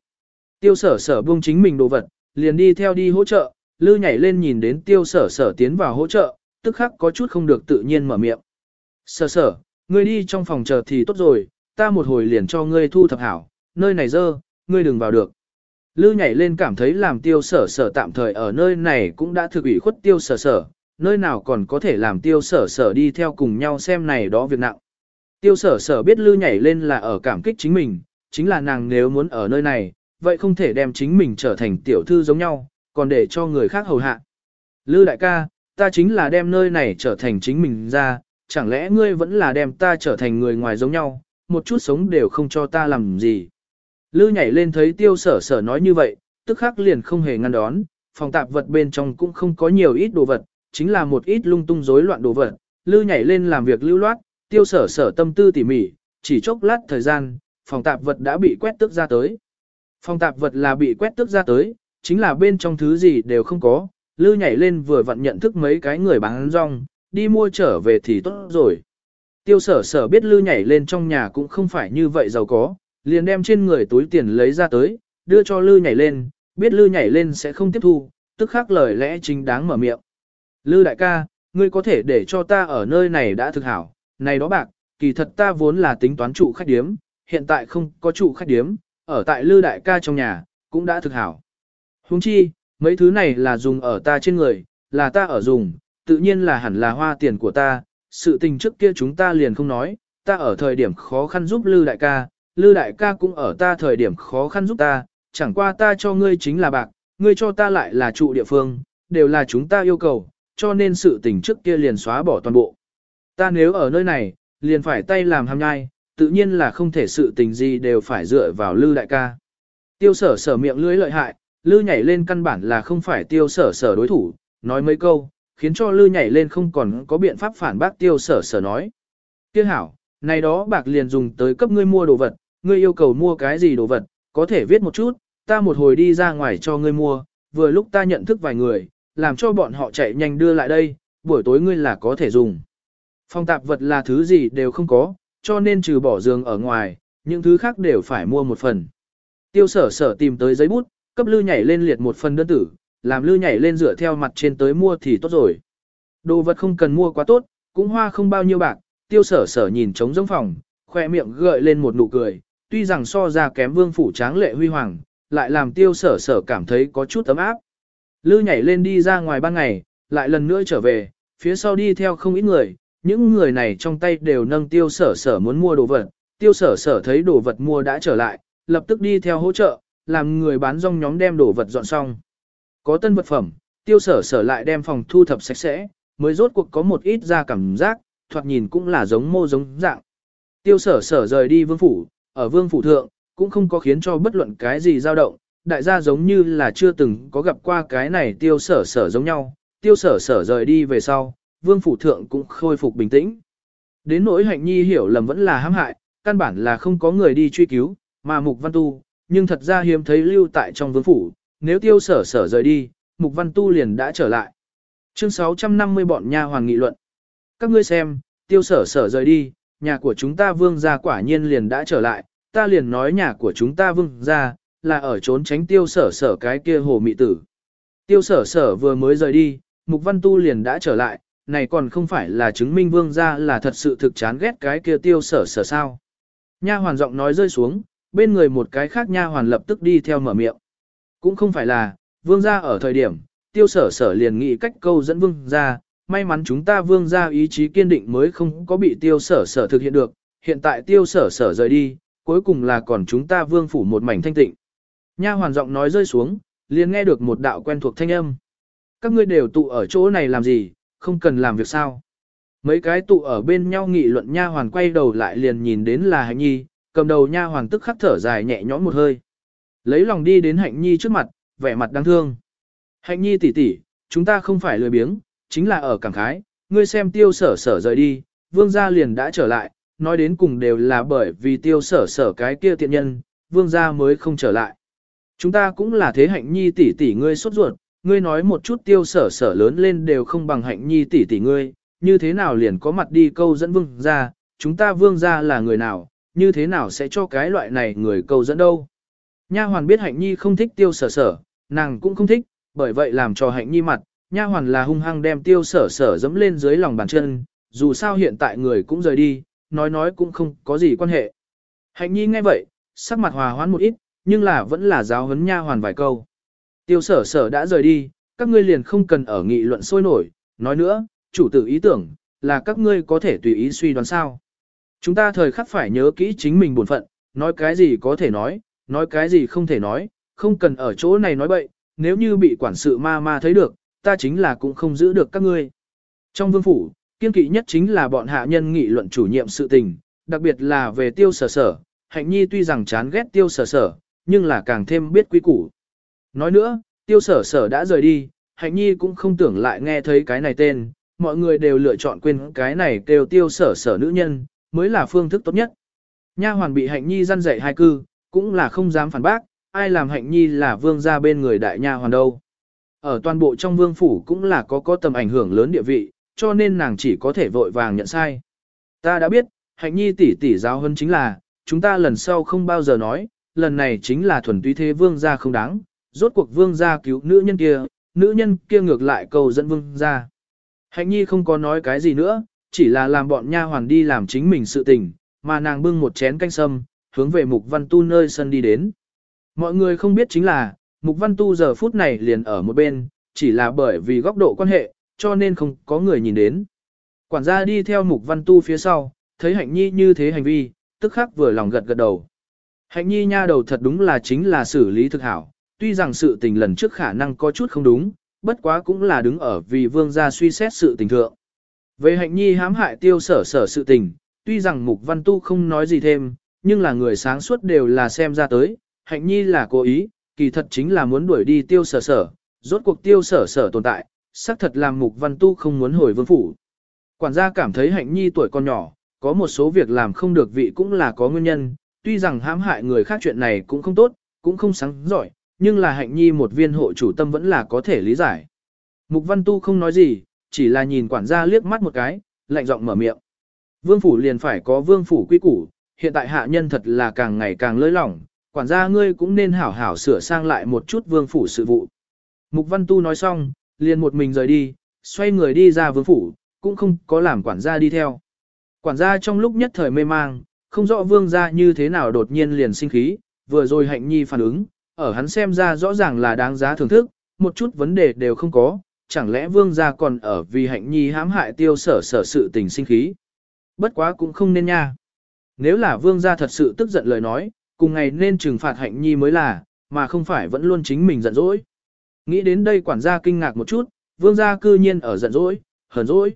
Tiêu sở sở buông chính mình đồ vật, liền đi theo đi hỗ trợ, lư nhảy lên nhìn đến tiêu sở sở tiến vào hỗ trợ, tức khắc có chút không được tự nhiên mở miệng. Sở sở, ngươi đi trong phòng chờ thì tốt rồi, ta một hồi liền cho ngươi thu thập hảo, nơi này dơ, ngươi đừng vào được. Lư nhảy lên cảm thấy làm tiêu sở sở tạm thời ở nơi này cũng đã thực ủy khuất tiêu sở sở, nơi nào còn có thể làm tiêu sở sở đi theo cùng nhau xem này đó việc nặng. Tiêu sở sở biết lư nhảy lên là ở cảm kích chính mình, chính là nàng nếu muốn ở nơi này, vậy không thể đem chính mình trở thành tiểu thư giống nhau, còn để cho người khác hầu hạ. Lư đại ca, ta chính là đem nơi này trở thành chính mình ra, chẳng lẽ ngươi vẫn là đem ta trở thành người ngoài giống nhau, một chút sống đều không cho ta làm gì. Lư nhảy lên thấy tiêu sở sở nói như vậy, tức khắc liền không hề ngăn đón, phòng tạp vật bên trong cũng không có nhiều ít đồ vật, chính là một ít lung tung rối loạn đồ vật. Lư nhảy lên làm việc lưu loát, tiêu sở sở tâm tư tỉ mỉ, chỉ chốc lát thời gian, phòng tạp vật đã bị quét tước ra tới. Phòng tạp vật là bị quét tước ra tới, chính là bên trong thứ gì đều không có, lư nhảy lên vừa vặn nhận thức mấy cái người bán rong, đi mua trở về thì tốt rồi. Tiêu sở sở biết lư nhảy lên trong nhà cũng không phải như vậy giàu có, liền đem trên người túi tiền lấy ra tới, đưa cho lư nhảy lên, biết lư nhảy lên sẽ không tiếp thu, tức khắc lời lẽ chính đáng mở miệng. Lư đại ca, ngươi có thể để cho ta ở nơi này đã thực hảo, này đó bạc, kỳ thật ta vốn là tính toán trụ khách điếm, hiện tại không có trụ khách điếm, ở tại lư đại ca trong nhà, cũng đã thực hảo. Huống chi, mấy thứ này là dùng ở ta trên người, là ta ở dùng, tự nhiên là hẳn là hoa tiền của ta, sự tình trước kia chúng ta liền không nói, ta ở thời điểm khó khăn giúp lư đại ca, lư đại ca cũng ở ta thời điểm khó khăn giúp ta, chẳng qua ta cho ngươi chính là bạc, ngươi cho ta lại là trụ địa phương, đều là chúng ta yêu cầu, cho nên sự tình trước kia liền xóa bỏ toàn bộ. Ta nếu ở nơi này, liền phải tay làm ham nhai, tự nhiên là không thể sự tình gì đều phải dựa vào lư đại ca. Tiêu sở sở miệng lưỡi lợi hại, lư nhảy lên căn bản là không phải tiêu sở sở đối thủ, nói mấy câu, khiến cho lư nhảy lên không còn có biện pháp phản bác tiêu sở sở nói. Tiêu hảo, này đó bạc liền dùng tới cấp ngươi mua đồ vật, ngươi yêu cầu mua cái gì đồ vật, có thể viết một chút, ta một hồi đi ra ngoài cho ngươi mua, vừa lúc ta nhận thức vài người, làm cho bọn họ chạy nhanh đưa lại đây, buổi tối ngươi là có thể dùng. Phòng tạp vật là thứ gì đều không có, cho nên trừ bỏ giường ở ngoài, những thứ khác đều phải mua một phần. Tiêu sở sở tìm tới giấy bút, cấp lư nhảy lên liệt một phần đơn tử, làm lư nhảy lên dựa theo mặt trên tới mua thì tốt rồi. Đồ vật không cần mua quá tốt, cũng hoa không bao nhiêu bạc, tiêu sở sở nhìn trống giống phòng, khoe miệng gợi lên một nụ cười, tuy rằng so ra kém vương phủ tráng lệ huy hoàng, lại làm tiêu sở sở cảm thấy có chút ấm áp. Lư nhảy lên đi ra ngoài ban ngày, lại lần nữa trở về, phía sau đi theo không ít người, những người này trong tay đều nâng tiêu sở sở muốn mua đồ vật, tiêu sở sở thấy đồ vật mua đã trở lại, lập tức đi theo hỗ trợ, làm người bán rong nhóm đem đồ vật dọn xong. Có tân vật phẩm, tiêu sở sở lại đem phòng thu thập sạch sẽ, mới rốt cuộc có một ít ra cảm giác, thoạt nhìn cũng là giống mô giống dạng. Tiêu sở sở rời đi vương phủ, ở vương phủ thượng, cũng không có khiến cho bất luận cái gì dao động, đại gia giống như là chưa từng có gặp qua cái này tiêu sở sở giống nhau, tiêu sở sở rời đi về sau, vương phủ thượng cũng khôi phục bình tĩnh. Đến nỗi hạnh nhi hiểu lầm vẫn là hãm hại, căn bản là không có người đi truy cứu, mà mục văn tu, nhưng thật ra hiếm thấy lưu tại trong vương phủ, nếu tiêu sở sở rời đi, mục văn tu liền đã trở lại. Chương 650 bọn nha hoàng nghị luận. Các ngươi xem, tiêu sở sở rời đi, nhà của chúng ta vương gia quả nhiên liền đã trở lại, ta liền nói nhà của chúng ta vương gia, là ở trốn tránh tiêu sở sở cái kia hồ mị tử. Tiêu sở sở vừa mới rời đi, mục văn tu liền đã trở lại, này còn không phải là chứng minh vương gia là thật sự thực chán ghét cái kia tiêu sở sở sao. Nha hoàn giọng nói rơi xuống, bên người một cái khác nha hoàn lập tức đi theo mở miệng. Cũng không phải là, vương gia ở thời điểm, tiêu sở sở liền nghĩ cách câu dẫn vương gia, may mắn chúng ta vương gia ý chí kiên định mới không có bị tiêu sở sở thực hiện được, hiện tại tiêu sở sở rời đi, cuối cùng là còn chúng ta vương phủ một mảnh thanh tịnh. Nha hoàn giọng nói rơi xuống, liền nghe được một đạo quen thuộc thanh âm. Các ngươi đều tụ ở chỗ này làm gì, không cần làm việc sao. Mấy cái tụ ở bên nhau nghị luận nha hoàn quay đầu lại liền nhìn đến là hạnh nhi, cầm đầu nha hoàn tức khắc thở dài nhẹ nhõm một hơi. Lấy lòng đi đến hạnh nhi trước mặt, vẻ mặt đáng thương. Hạnh nhi tỷ tỷ, chúng ta không phải lười biếng, chính là ở cảng khái, ngươi xem tiêu sở sở rời đi, vương gia liền đã trở lại, nói đến cùng đều là bởi vì tiêu sở sở cái kia tiện nhân, vương gia mới không trở lại. Chúng ta cũng là thế hạnh nhi tỷ tỷ ngươi sốt ruột, ngươi nói một chút tiêu sở sở lớn lên đều không bằng hạnh nhi tỷ tỷ ngươi, như thế nào liền có mặt đi câu dẫn vương gia, chúng ta vương gia là người nào, như thế nào sẽ cho cái loại này người câu dẫn đâu. Nha hoàn biết hạnh nhi không thích tiêu sở sở, nàng cũng không thích, bởi vậy làm cho hạnh nhi mặt, nha hoàn là hung hăng đem tiêu sở sở dẫm lên dưới lòng bàn chân, dù sao hiện tại người cũng rời đi, nói nói cũng không có gì quan hệ. Hạnh nhi nghe vậy, sắc mặt hòa hoãn một ít, nhưng là vẫn là giáo huấn nha hoàn vài câu. Tiêu sở sở đã rời đi, các ngươi liền không cần ở nghị luận sôi nổi, nói nữa, chủ tử ý tưởng, là các ngươi có thể tùy ý suy đoán sao. Chúng ta thời khắc phải nhớ kỹ chính mình buồn phận, nói cái gì có thể nói, nói cái gì không thể nói, không cần ở chỗ này nói bậy, nếu như bị quản sự ma ma thấy được, ta chính là cũng không giữ được các ngươi. Trong vương phủ, kiên kỵ nhất chính là bọn hạ nhân nghị luận chủ nhiệm sự tình, đặc biệt là về tiêu sở sở, hạnh nhi tuy rằng chán ghét tiêu sở sở, nhưng là càng thêm biết quý củ. Nói nữa, tiêu sở sở đã rời đi, hạnh nhi cũng không tưởng lại nghe thấy cái này tên, mọi người đều lựa chọn quên cái này kêu tiêu sở sở nữ nhân, mới là phương thức tốt nhất. Nha hoàn bị hạnh nhi răn dạy hai cư, cũng là không dám phản bác, ai làm hạnh nhi là vương gia bên người đại nha hoàn đâu. Ở toàn bộ trong vương phủ cũng là có có tầm ảnh hưởng lớn địa vị, cho nên nàng chỉ có thể vội vàng nhận sai. Ta đã biết, hạnh nhi tỷ tỷ giáo hơn chính là, chúng ta lần sau không bao giờ nói, lần này chính là thuần túy thế vương gia không đáng, rốt cuộc vương gia cứu nữ nhân kia, nữ nhân kia ngược lại cầu dẫn vương gia. Hạnh nhi không có nói cái gì nữa, chỉ là làm bọn nha hoàn đi làm chính mình sự tình, mà nàng bưng một chén canh sâm, hướng về mục văn tu nơi sân đi đến. Mọi người không biết chính là, mục văn tu giờ phút này liền ở một bên, chỉ là bởi vì góc độ quan hệ, cho nên không có người nhìn đến. Quản gia đi theo mục văn tu phía sau, thấy hạnh nhi như thế hành vi, tức khắc vừa lòng gật gật đầu. Hạnh nhi nha đầu thật đúng là chính là xử lý thực hảo, tuy rằng sự tình lần trước khả năng có chút không đúng, bất quá cũng là đứng ở vì vương gia suy xét sự tình thượng. Về hạnh nhi hãm hại tiêu sở sở sự tình, tuy rằng mục văn tu không nói gì thêm, nhưng là người sáng suốt đều là xem ra tới, hạnh nhi là cố ý, kỳ thật chính là muốn đuổi đi tiêu sở sở, rốt cuộc tiêu sở sở tồn tại, xác thật làm mục văn tu không muốn hồi vương phủ. Quản gia cảm thấy hạnh nhi tuổi còn nhỏ, có một số việc làm không được vị cũng là có nguyên nhân, tuy rằng hãm hại người khác chuyện này cũng không tốt, cũng không sáng giỏi, nhưng là hạnh nhi một viên hộ chủ tâm vẫn là có thể lý giải. Mục văn tu không nói gì, chỉ là nhìn quản gia liếc mắt một cái, lạnh giọng mở miệng. Vương phủ liền phải có vương phủ quy củ, hiện tại hạ nhân thật là càng ngày càng lơi lỏng, quản gia ngươi cũng nên hảo hảo sửa sang lại một chút vương phủ sự vụ. Mục văn tu nói xong, liền một mình rời đi, xoay người đi ra vương phủ, cũng không có làm quản gia đi theo. Quản gia trong lúc nhất thời mê mang, không rõ vương gia như thế nào đột nhiên liền sinh khí, vừa rồi hạnh nhi phản ứng, ở hắn xem ra rõ ràng là đáng giá thưởng thức, một chút vấn đề đều không có, chẳng lẽ vương gia còn ở vì hạnh nhi hãm hại tiêu sở sở sự tình sinh khí. Bất quá cũng không nên nha. Nếu là vương gia thật sự tức giận lời nói, cùng ngày nên trừng phạt hạnh nhi mới là, mà không phải vẫn luôn chính mình giận dỗi. Nghĩ đến đây quản gia kinh ngạc một chút, vương gia cư nhiên ở giận dỗi, hờn dỗi.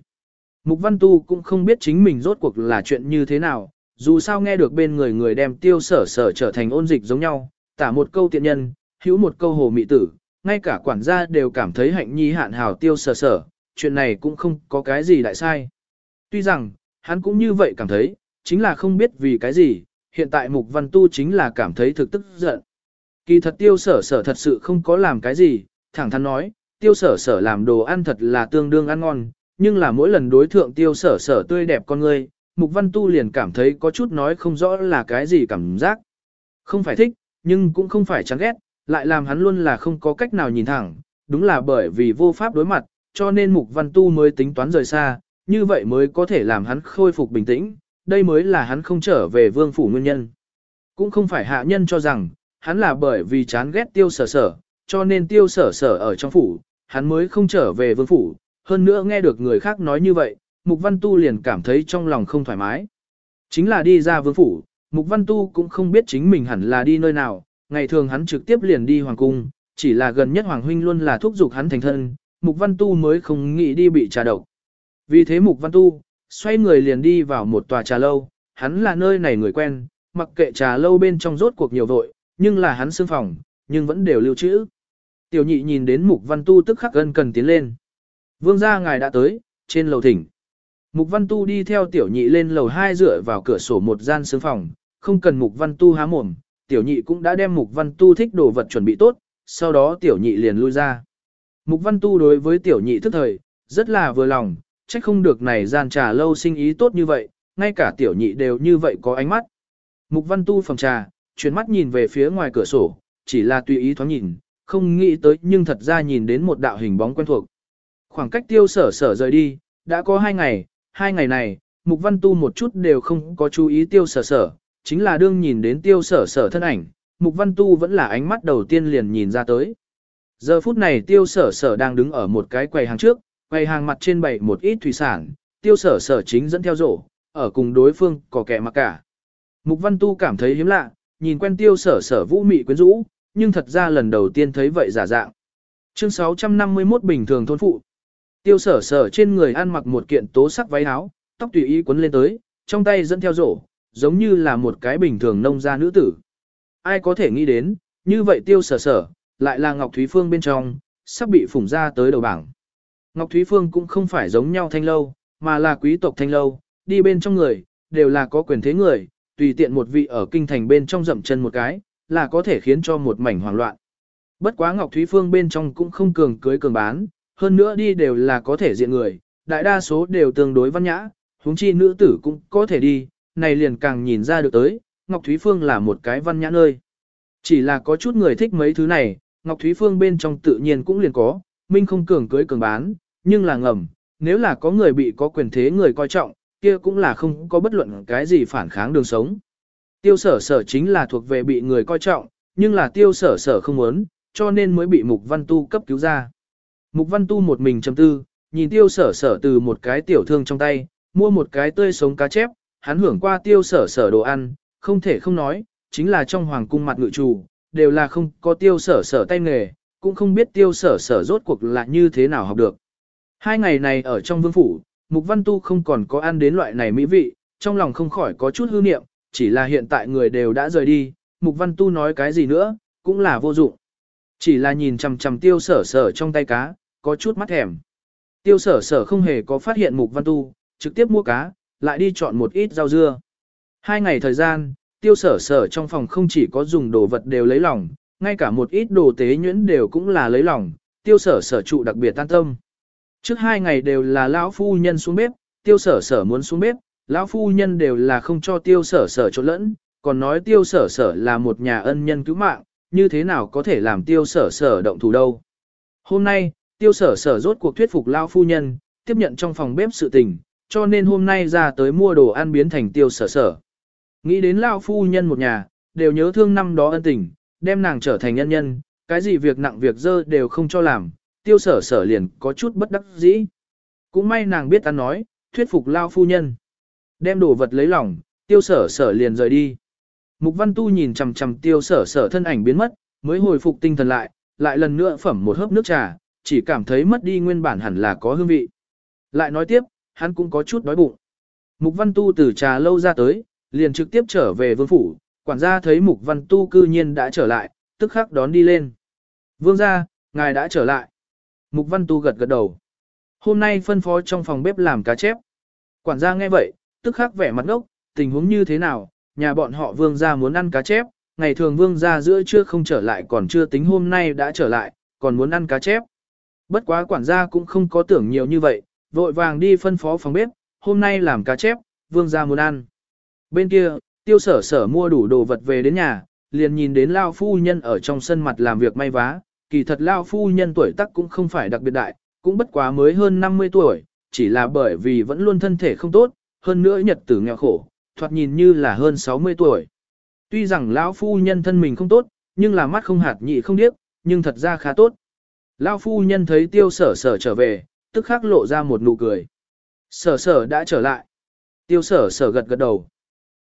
Mục văn tu cũng không biết chính mình rốt cuộc là chuyện như thế nào, dù sao nghe được bên người người đem tiêu sở sở trở thành ôn dịch giống nhau, tả một câu tiện nhân, hữu một câu hồ mị tử, ngay cả quản gia đều cảm thấy hạnh nhi hạn hào tiêu sở sở, chuyện này cũng không có cái gì đại sai. Tuy rằng, hắn cũng như vậy cảm thấy, chính là không biết vì cái gì, hiện tại mục văn tu chính là cảm thấy thực tức giận. Kỳ thật tiêu sở sở thật sự không có làm cái gì, thẳng thắn nói, tiêu sở sở làm đồ ăn thật là tương đương ăn ngon, nhưng là mỗi lần đối thượng tiêu sở sở tươi đẹp con người, mục văn tu liền cảm thấy có chút nói không rõ là cái gì cảm giác. Không phải thích, nhưng cũng không phải chán ghét, lại làm hắn luôn là không có cách nào nhìn thẳng, đúng là bởi vì vô pháp đối mặt, cho nên mục văn tu mới tính toán rời xa, như vậy mới có thể làm hắn khôi phục bình tĩnh, đây mới là hắn không trở về vương phủ nguyên nhân. Cũng không phải hạ nhân cho rằng, hắn là bởi vì chán ghét tiêu sở sở, cho nên tiêu sở sở ở trong phủ, hắn mới không trở về vương phủ, hơn nữa nghe được người khác nói như vậy, Mục Văn Tu liền cảm thấy trong lòng không thoải mái. Chính là đi ra vương phủ, Mục Văn Tu cũng không biết chính mình hẳn là đi nơi nào, ngày thường hắn trực tiếp liền đi hoàng cung, chỉ là gần nhất hoàng huynh luôn là thúc giục hắn thành thân, Mục Văn Tu mới không nghĩ đi bị trà độc. Vì thế Mục Văn Tu, xoay người liền đi vào một tòa trà lâu, hắn là nơi này người quen, mặc kệ trà lâu bên trong rốt cuộc nhiều vội, nhưng là hắn xương phòng, nhưng vẫn đều lưu trữ. Tiểu nhị nhìn đến Mục Văn Tu tức khắc gần cần tiến lên. Vương gia ngài đã tới, trên lầu thỉnh. Mục Văn Tu đi theo tiểu nhị lên lầu 2 dựa vào cửa sổ một gian xương phòng, không cần Mục Văn Tu há mồm, tiểu nhị cũng đã đem Mục Văn Tu thích đồ vật chuẩn bị tốt, sau đó tiểu nhị liền lui ra. Mục Văn Tu đối với tiểu nhị thức thời, rất là vừa lòng, trách không được này gian trà lâu sinh ý tốt như vậy, ngay cả tiểu nhị đều như vậy có ánh mắt. Mục Văn Tu phòng trà, chuyển mắt nhìn về phía ngoài cửa sổ, chỉ là tùy ý thoáng nhìn, không nghĩ tới nhưng thật ra nhìn đến một đạo hình bóng quen thuộc. Khoảng cách tiêu sở sở rời đi, đã có hai ngày, hai ngày này, Mục Văn Tu một chút đều không có chú ý tiêu sở sở, chính là đương nhìn đến tiêu sở sở thân ảnh, Mục Văn Tu vẫn là ánh mắt đầu tiên liền nhìn ra tới. Giờ phút này tiêu sở sở đang đứng ở một cái quầy hàng trước, quầy hàng mặt trên bày một ít thủy sản, tiêu sở sở chính dẫn theo rổ, ở cùng đối phương có kẻ mặc cả. Mục Văn Tu cảm thấy hiếm lạ, nhìn quen tiêu sở sở vũ mị quyến rũ, nhưng thật ra lần đầu tiên thấy vậy giả dạng. Chương 651 bình thường thôn phụ. Tiêu sở sở trên người ăn mặc một kiện tố sắc váy áo, tóc tùy ý quấn lên tới, trong tay dẫn theo rổ, giống như là một cái bình thường nông gia nữ tử. Ai có thể nghĩ đến, như vậy tiêu sở sở, lại là Ngọc Thúy Phương bên trong, sắp bị phủng ra tới đầu bảng. Ngọc Thúy Phương cũng không phải giống nhau thanh lâu, mà là quý tộc thanh lâu, đi bên trong người, đều là có quyền thế người, tùy tiện một vị ở kinh thành bên trong dậm chân một cái, là có thể khiến cho một mảnh hoảng loạn. Bất quá Ngọc Thúy Phương bên trong cũng không cường cưới cường bán, hơn nữa đi đều là có thể diện người, đại đa số đều tương đối văn nhã, huống chi nữ tử cũng có thể đi, này liền càng nhìn ra được tới, Ngọc Thúy Phương là một cái văn nhã nơi. Chỉ là có chút người thích mấy thứ này, Ngọc Thúy Phương bên trong tự nhiên cũng liền có, minh không cường cưới cường bán, nhưng là ngầm, nếu là có người bị có quyền thế người coi trọng, kia cũng là không có bất luận cái gì phản kháng đường sống. Tiêu sở sở chính là thuộc về bị người coi trọng, nhưng là tiêu sở sở không muốn, cho nên mới bị Mục Văn Tu cấp cứu ra. Mục Văn Tu một mình chầm tư, nhìn tiêu sở sở từ một cái tiểu thương trong tay, mua một cái tươi sống cá chép, hắn hưởng qua tiêu sở sở đồ ăn, không thể không nói, chính là trong hoàng cung mặt ngự chủ, đều là không có tiêu sở sở tay nghề, cũng không biết tiêu sở sở rốt cuộc là như thế nào học được. Hai ngày này ở trong vương phủ, Mục Văn Tu không còn có ăn đến loại này mỹ vị, trong lòng không khỏi có chút hư niệm, chỉ là hiện tại người đều đã rời đi, Mục Văn Tu nói cái gì nữa, cũng là vô dụng. Chỉ là nhìn chằm chằm tiêu sở sở trong tay cá, có chút mắt thèm. Tiêu sở sở không hề có phát hiện Mục Văn Tu, trực tiếp mua cá, lại đi chọn một ít rau dưa. Hai ngày thời gian, tiêu sở sở trong phòng không chỉ có dùng đồ vật đều lấy lòng, ngay cả một ít đồ tế nhuyễn đều cũng là lấy lòng, tiêu sở sở trụ đặc biệt tan tâm. Trước hai ngày đều là lão phu nhân xuống bếp, tiêu sở sở muốn xuống bếp, lão phu nhân đều là không cho tiêu sở sở trộn lẫn, còn nói tiêu sở sở là một nhà ân nhân cứu mạng, như thế nào có thể làm tiêu sở sở động thủ đâu. Hôm nay, tiêu sở sở rốt cuộc thuyết phục lão phu nhân, tiếp nhận trong phòng bếp sự tình, cho nên hôm nay ra tới mua đồ ăn biến thành tiêu sở sở. Nghĩ đến lão phu nhân một nhà, đều nhớ thương năm đó ân tình, đem nàng trở thành nhân nhân, cái gì việc nặng việc dơ đều không cho làm, tiêu sở sở liền có chút bất đắc dĩ. Cũng may nàng biết ta nói, thuyết phục lao phu nhân. Đem đồ vật lấy lòng, tiêu sở sở liền rời đi. Mục văn tu nhìn chằm chằm tiêu sở sở thân ảnh biến mất, mới hồi phục tinh thần lại, lại lần nữa phẩm một hớp nước trà, chỉ cảm thấy mất đi nguyên bản hẳn là có hương vị. Lại nói tiếp, hắn cũng có chút đói bụng. Mục văn tu từ trà lâu ra tới, liền trực tiếp trở về vương phủ, quản gia thấy mục văn tu cư nhiên đã trở lại, tức khắc đón đi lên. Vương gia, ngài đã trở lại. Mục Văn Tu gật gật đầu. Hôm nay phân phó trong phòng bếp làm cá chép. Quản gia nghe vậy, tức khắc vẻ mặt ngốc, tình huống như thế nào, nhà bọn họ vương gia muốn ăn cá chép, ngày thường vương gia giữa trưa không trở lại còn chưa tính hôm nay đã trở lại, còn muốn ăn cá chép. Bất quá quản gia cũng không có tưởng nhiều như vậy, vội vàng đi phân phó phòng bếp, hôm nay làm cá chép, vương gia muốn ăn. Bên kia, tiêu sở sở mua đủ đồ vật về đến nhà, liền nhìn đến Lao phu nhân ở trong sân mặt làm việc may vá, kỳ thật lao phu nhân tuổi tác cũng không phải đặc biệt đại, cũng bất quá mới hơn 50 tuổi, chỉ là bởi vì vẫn luôn thân thể không tốt, hơn nữa nhật tử nghèo khổ, thoạt nhìn như là hơn 60 tuổi. Tuy rằng lão phu nhân thân mình không tốt, nhưng là mắt không hạt nhị không điếc, nhưng thật ra khá tốt. Lão phu nhân thấy tiêu sở sở trở về, tức khắc lộ ra một nụ cười. Sở sở đã trở lại. Tiêu sở sở gật gật đầu.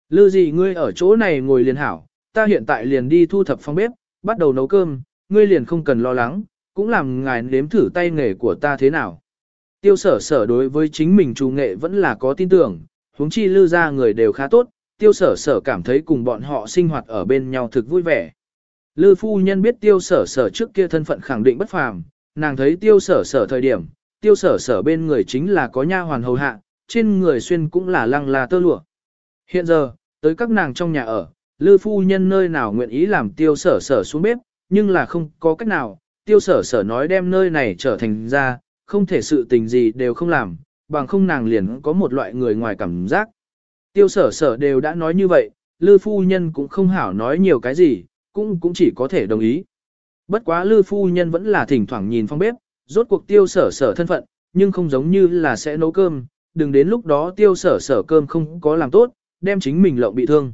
Lư gì ngươi ở chỗ này ngồi liền hảo, ta hiện tại liền đi thu thập phòng bếp, bắt đầu nấu cơm, ngươi liền không cần lo lắng, cũng làm ngài nếm thử tay nghề của ta thế nào. Tiêu sở sở đối với chính mình chủ nghệ vẫn là có tin tưởng, huống chi lư ra người đều khá tốt, tiêu sở sở cảm thấy cùng bọn họ sinh hoạt ở bên nhau thực vui vẻ. Lư phu nhân biết tiêu sở sở trước kia thân phận khẳng định bất phàm, nàng thấy tiêu sở sở thời điểm, tiêu sở sở bên người chính là có nha hoàn hầu hạ, trên người xuyên cũng là lăng là tơ lụa. Hiện giờ, tới các nàng trong nhà ở, lư phu nhân nơi nào nguyện ý làm tiêu sở sở xuống bếp, nhưng là không có cách nào, tiêu sở sở nói đem nơi này trở thành ra, không thể sự tình gì đều không làm, bằng không nàng liền có một loại người ngoài cảm giác. Tiêu sở sở đều đã nói như vậy, lư phu nhân cũng không hảo nói nhiều cái gì, cũng cũng chỉ có thể đồng ý. Bất quá lư phu nhân vẫn là thỉnh thoảng nhìn phong bếp, rốt cuộc tiêu sở sở thân phận, nhưng không giống như là sẽ nấu cơm, đừng đến lúc đó tiêu sở sở cơm không có làm tốt, đem chính mình lộng bị thương.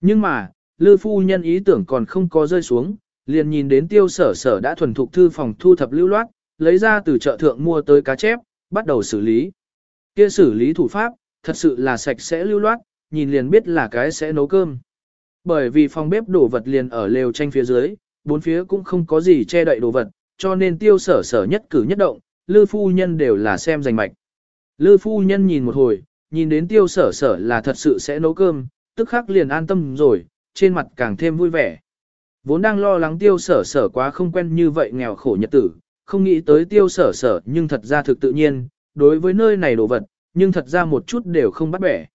Nhưng mà, lư phu nhân ý tưởng còn không có rơi xuống, liền nhìn đến tiêu sở sở đã thuần thục thư phòng thu thập lưu loát, lấy ra từ chợ thượng mua tới cá chép, bắt đầu xử lý. Kia xử lý thủ pháp, thật sự là sạch sẽ lưu loát, nhìn liền biết là cái sẽ nấu cơm. Bởi vì phòng bếp đổ vật liền ở lều tranh phía dưới, bốn phía cũng không có gì che đậy đồ vật, cho nên tiêu sở sở nhất cử nhất động, lư phu nhân đều là xem rành mạch. Lư phu nhân nhìn một hồi, nhìn đến tiêu sở sở là thật sự sẽ nấu cơm, tức khắc liền an tâm rồi, trên mặt càng thêm vui vẻ. Vốn đang lo lắng tiêu sở sở quá không quen như vậy nghèo khổ nhật tử, không nghĩ tới tiêu sở sở nhưng thật ra thực tự nhiên, đối với nơi này đồ vật, nhưng thật ra một chút đều không bắt bẻ.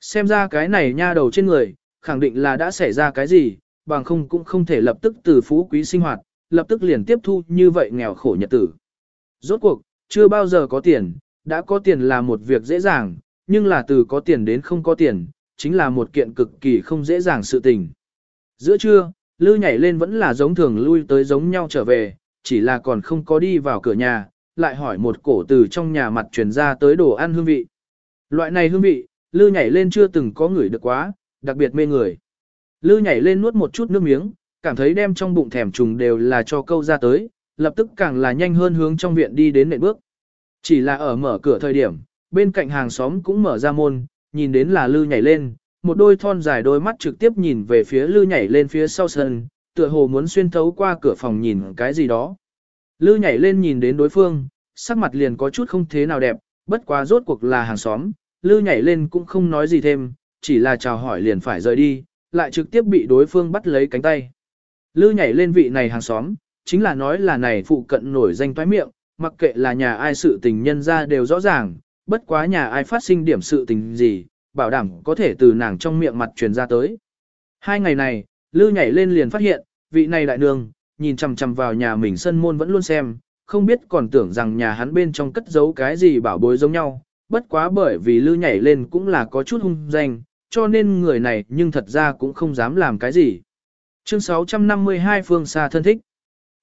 Xem ra cái này nha đầu trên người, khẳng định là đã xảy ra cái gì, bằng không cũng không thể lập tức từ phú quý sinh hoạt, lập tức liền tiếp thu như vậy nghèo khổ nhật tử. Rốt cuộc, chưa bao giờ có tiền, đã có tiền là một việc dễ dàng, nhưng là từ có tiền đến không có tiền, chính là một kiện cực kỳ không dễ dàng sự tình. Giữa trưa, Lư nhảy lên vẫn là giống thường lui tới giống nhau trở về, chỉ là còn không có đi vào cửa nhà, lại hỏi một cổ từ trong nhà mặt truyền ra tới đồ ăn hương vị. Loại này hương vị, Lư nhảy lên chưa từng có người được quá, đặc biệt mê người. Lư nhảy lên nuốt một chút nước miếng, cảm thấy đem trong bụng thèm trùng đều là cho câu ra tới, lập tức càng là nhanh hơn hướng trong viện đi đến nệm bước. Chỉ là ở mở cửa thời điểm, bên cạnh hàng xóm cũng mở ra môn, nhìn đến là Lư nhảy lên, một đôi thon dài đôi mắt trực tiếp nhìn về phía Lư nhảy lên phía sau sân, tựa hồ muốn xuyên thấu qua cửa phòng nhìn cái gì đó. Lư nhảy lên nhìn đến đối phương, sắc mặt liền có chút không thế nào đẹp, bất quá rốt cuộc là hàng xóm, Lư nhảy lên cũng không nói gì thêm, chỉ là chào hỏi liền phải rời đi, lại trực tiếp bị đối phương bắt lấy cánh tay. Lư nhảy lên vị này hàng xóm, chính là nói là này phụ cận nổi danh toái miệng, mặc kệ là nhà ai sự tình nhân ra đều rõ ràng, bất quá nhà ai phát sinh điểm sự tình gì, bảo đảm có thể từ nàng trong miệng mặt truyền ra tới. Hai ngày này, Lư nhảy lên liền phát hiện, vị này đại nương, nhìn chằm chằm vào nhà mình sân môn vẫn luôn xem, không biết còn tưởng rằng nhà hắn bên trong cất giấu cái gì bảo bối giống nhau, bất quá bởi vì Lư nhảy lên cũng là có chút hung danh, cho nên người này nhưng thật ra cũng không dám làm cái gì. Chương 652 phương xa thân thích.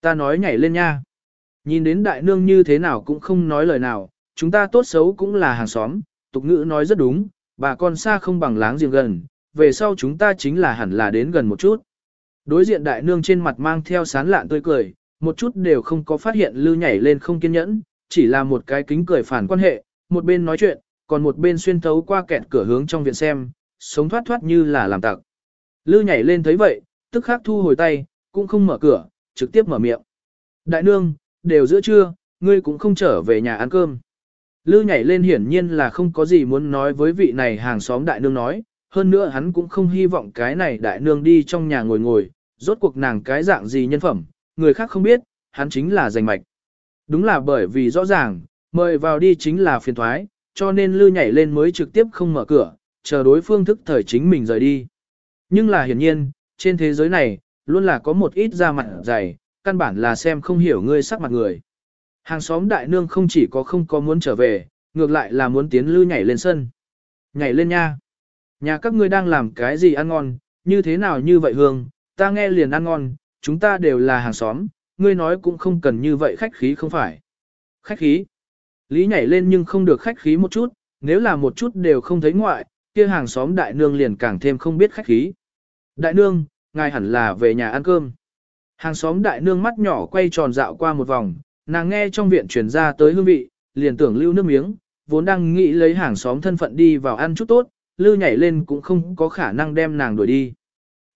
Ta nói nhảy lên nha. Nhìn đến đại nương như thế nào cũng không nói lời nào, chúng ta tốt xấu cũng là hàng xóm, tục ngữ nói rất đúng, bà con xa không bằng láng giềng gần, về sau chúng ta chính là hẳn là đến gần một chút. Đối diện đại nương trên mặt mang theo sán lạn tươi cười, một chút đều không có phát hiện lư nhảy lên không kiên nhẫn, chỉ là một cái kính cười phản quan hệ, một bên nói chuyện, còn một bên xuyên thấu qua kẹt cửa hướng trong viện xem, sống thoát thoát như là làm tặc. Lư nhảy lên thấy vậy, tức khắc thu hồi tay, cũng không mở cửa, trực tiếp mở miệng. Đại nương, đều giữa trưa, ngươi cũng không trở về nhà ăn cơm. Lư nhảy lên hiển nhiên là không có gì muốn nói với vị này hàng xóm đại nương nói, hơn nữa hắn cũng không hy vọng cái này đại nương đi trong nhà ngồi ngồi, rốt cuộc nàng cái dạng gì nhân phẩm, người khác không biết, hắn chính là giành mạch. Đúng là bởi vì rõ ràng, mời vào đi chính là phiền thoái, cho nên lư nhảy lên mới trực tiếp không mở cửa, chờ đối phương thức thời chính mình rời đi. Nhưng là hiển nhiên, trên thế giới này, luôn là có một ít da mặt dày, căn bản là xem không hiểu ngươi sắc mặt người. Hàng xóm đại nương không chỉ có không có muốn trở về, ngược lại là muốn tiến lư nhảy lên sân. Nhảy lên nha. Nhà các ngươi đang làm cái gì ăn ngon, như thế nào như vậy hương, ta nghe liền ăn ngon, chúng ta đều là hàng xóm, ngươi nói cũng không cần như vậy khách khí không phải. Khách khí. Lý nhảy lên nhưng không được khách khí một chút, nếu là một chút đều không thấy ngoại, kia hàng xóm đại nương liền càng thêm không biết khách khí. Đại nương, ngài hẳn là về nhà ăn cơm. Hàng xóm đại nương mắt nhỏ quay tròn dạo qua một vòng, nàng nghe trong viện truyền ra tới hương vị, liền tưởng lưu nước miếng, vốn đang nghĩ lấy hàng xóm thân phận đi vào ăn chút tốt, lưu nhảy lên cũng không có khả năng đem nàng đuổi đi.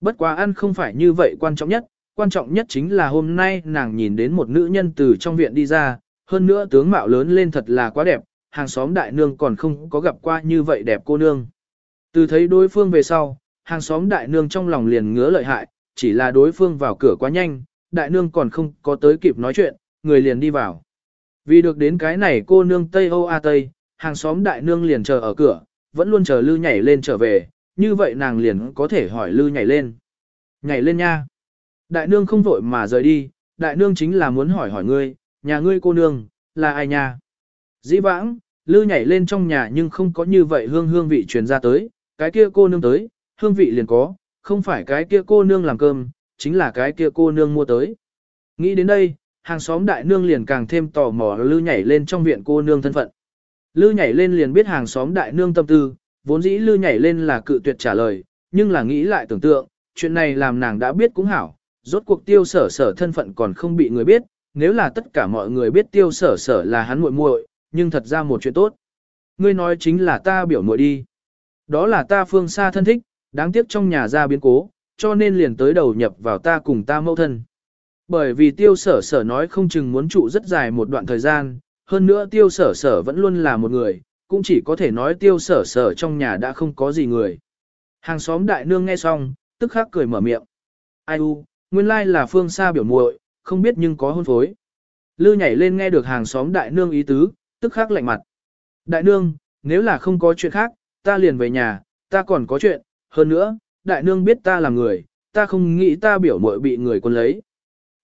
Bất quá ăn không phải như vậy quan trọng nhất, quan trọng nhất chính là hôm nay nàng nhìn đến một nữ nhân từ trong viện đi ra, hơn nữa tướng mạo lớn lên thật là quá đẹp, hàng xóm đại nương còn không có gặp qua như vậy đẹp cô nương. Từ thấy đối phương về sau, hàng xóm đại nương trong lòng liền ngứa lợi hại, chỉ là đối phương vào cửa quá nhanh, đại nương còn không có tới kịp nói chuyện, người liền đi vào. Vì được đến cái này cô nương Tây Âu A Tây, hàng xóm đại nương liền chờ ở cửa, vẫn luôn chờ Lư nhảy lên trở về, như vậy nàng liền có thể hỏi Lư nhảy lên. Nhảy lên nha. Đại nương không vội mà rời đi, đại nương chính là muốn hỏi hỏi ngươi, nhà ngươi cô nương, là ai nha? Dĩ vãng, Lư nhảy lên trong nhà nhưng không có như vậy hương hương vị truyền ra tới, cái kia cô nương tới, hương vị liền có, không phải cái kia cô nương làm cơm, chính là cái kia cô nương mua tới. Nghĩ đến đây, hàng xóm đại nương liền càng thêm tò mò lư nhảy lên trong viện cô nương thân phận. Lư nhảy lên liền biết hàng xóm đại nương tâm tư, vốn dĩ lư nhảy lên là cự tuyệt trả lời, nhưng là nghĩ lại tưởng tượng, chuyện này làm nàng đã biết cũng hảo, rốt cuộc tiêu sở sở thân phận còn không bị người biết, nếu là tất cả mọi người biết tiêu sở sở là hắn muội muội, nhưng thật ra một chuyện tốt. Ngươi nói chính là ta biểu muội đi. Đó là ta phương xa thân thích, đáng tiếc trong nhà ra biến cố, cho nên liền tới đầu nhập vào ta cùng ta mẫu thân. Bởi vì tiêu sở sở nói không chừng muốn trụ rất dài một đoạn thời gian, hơn nữa tiêu sở sở vẫn luôn là một người, cũng chỉ có thể nói tiêu sở sở trong nhà đã không có gì người. Hàng xóm đại nương nghe xong, tức khắc cười mở miệng. Ai u, nguyên lai là phương xa biểu muội, không biết nhưng có hôn phối. Lư nhảy lên nghe được hàng xóm đại nương ý tứ, tức khắc lạnh mặt. Đại nương, nếu là không có chuyện khác, ta liền về nhà, ta còn có chuyện, hơn nữa, đại nương biết ta là người, ta không nghĩ ta biểu muội bị người quân lấy.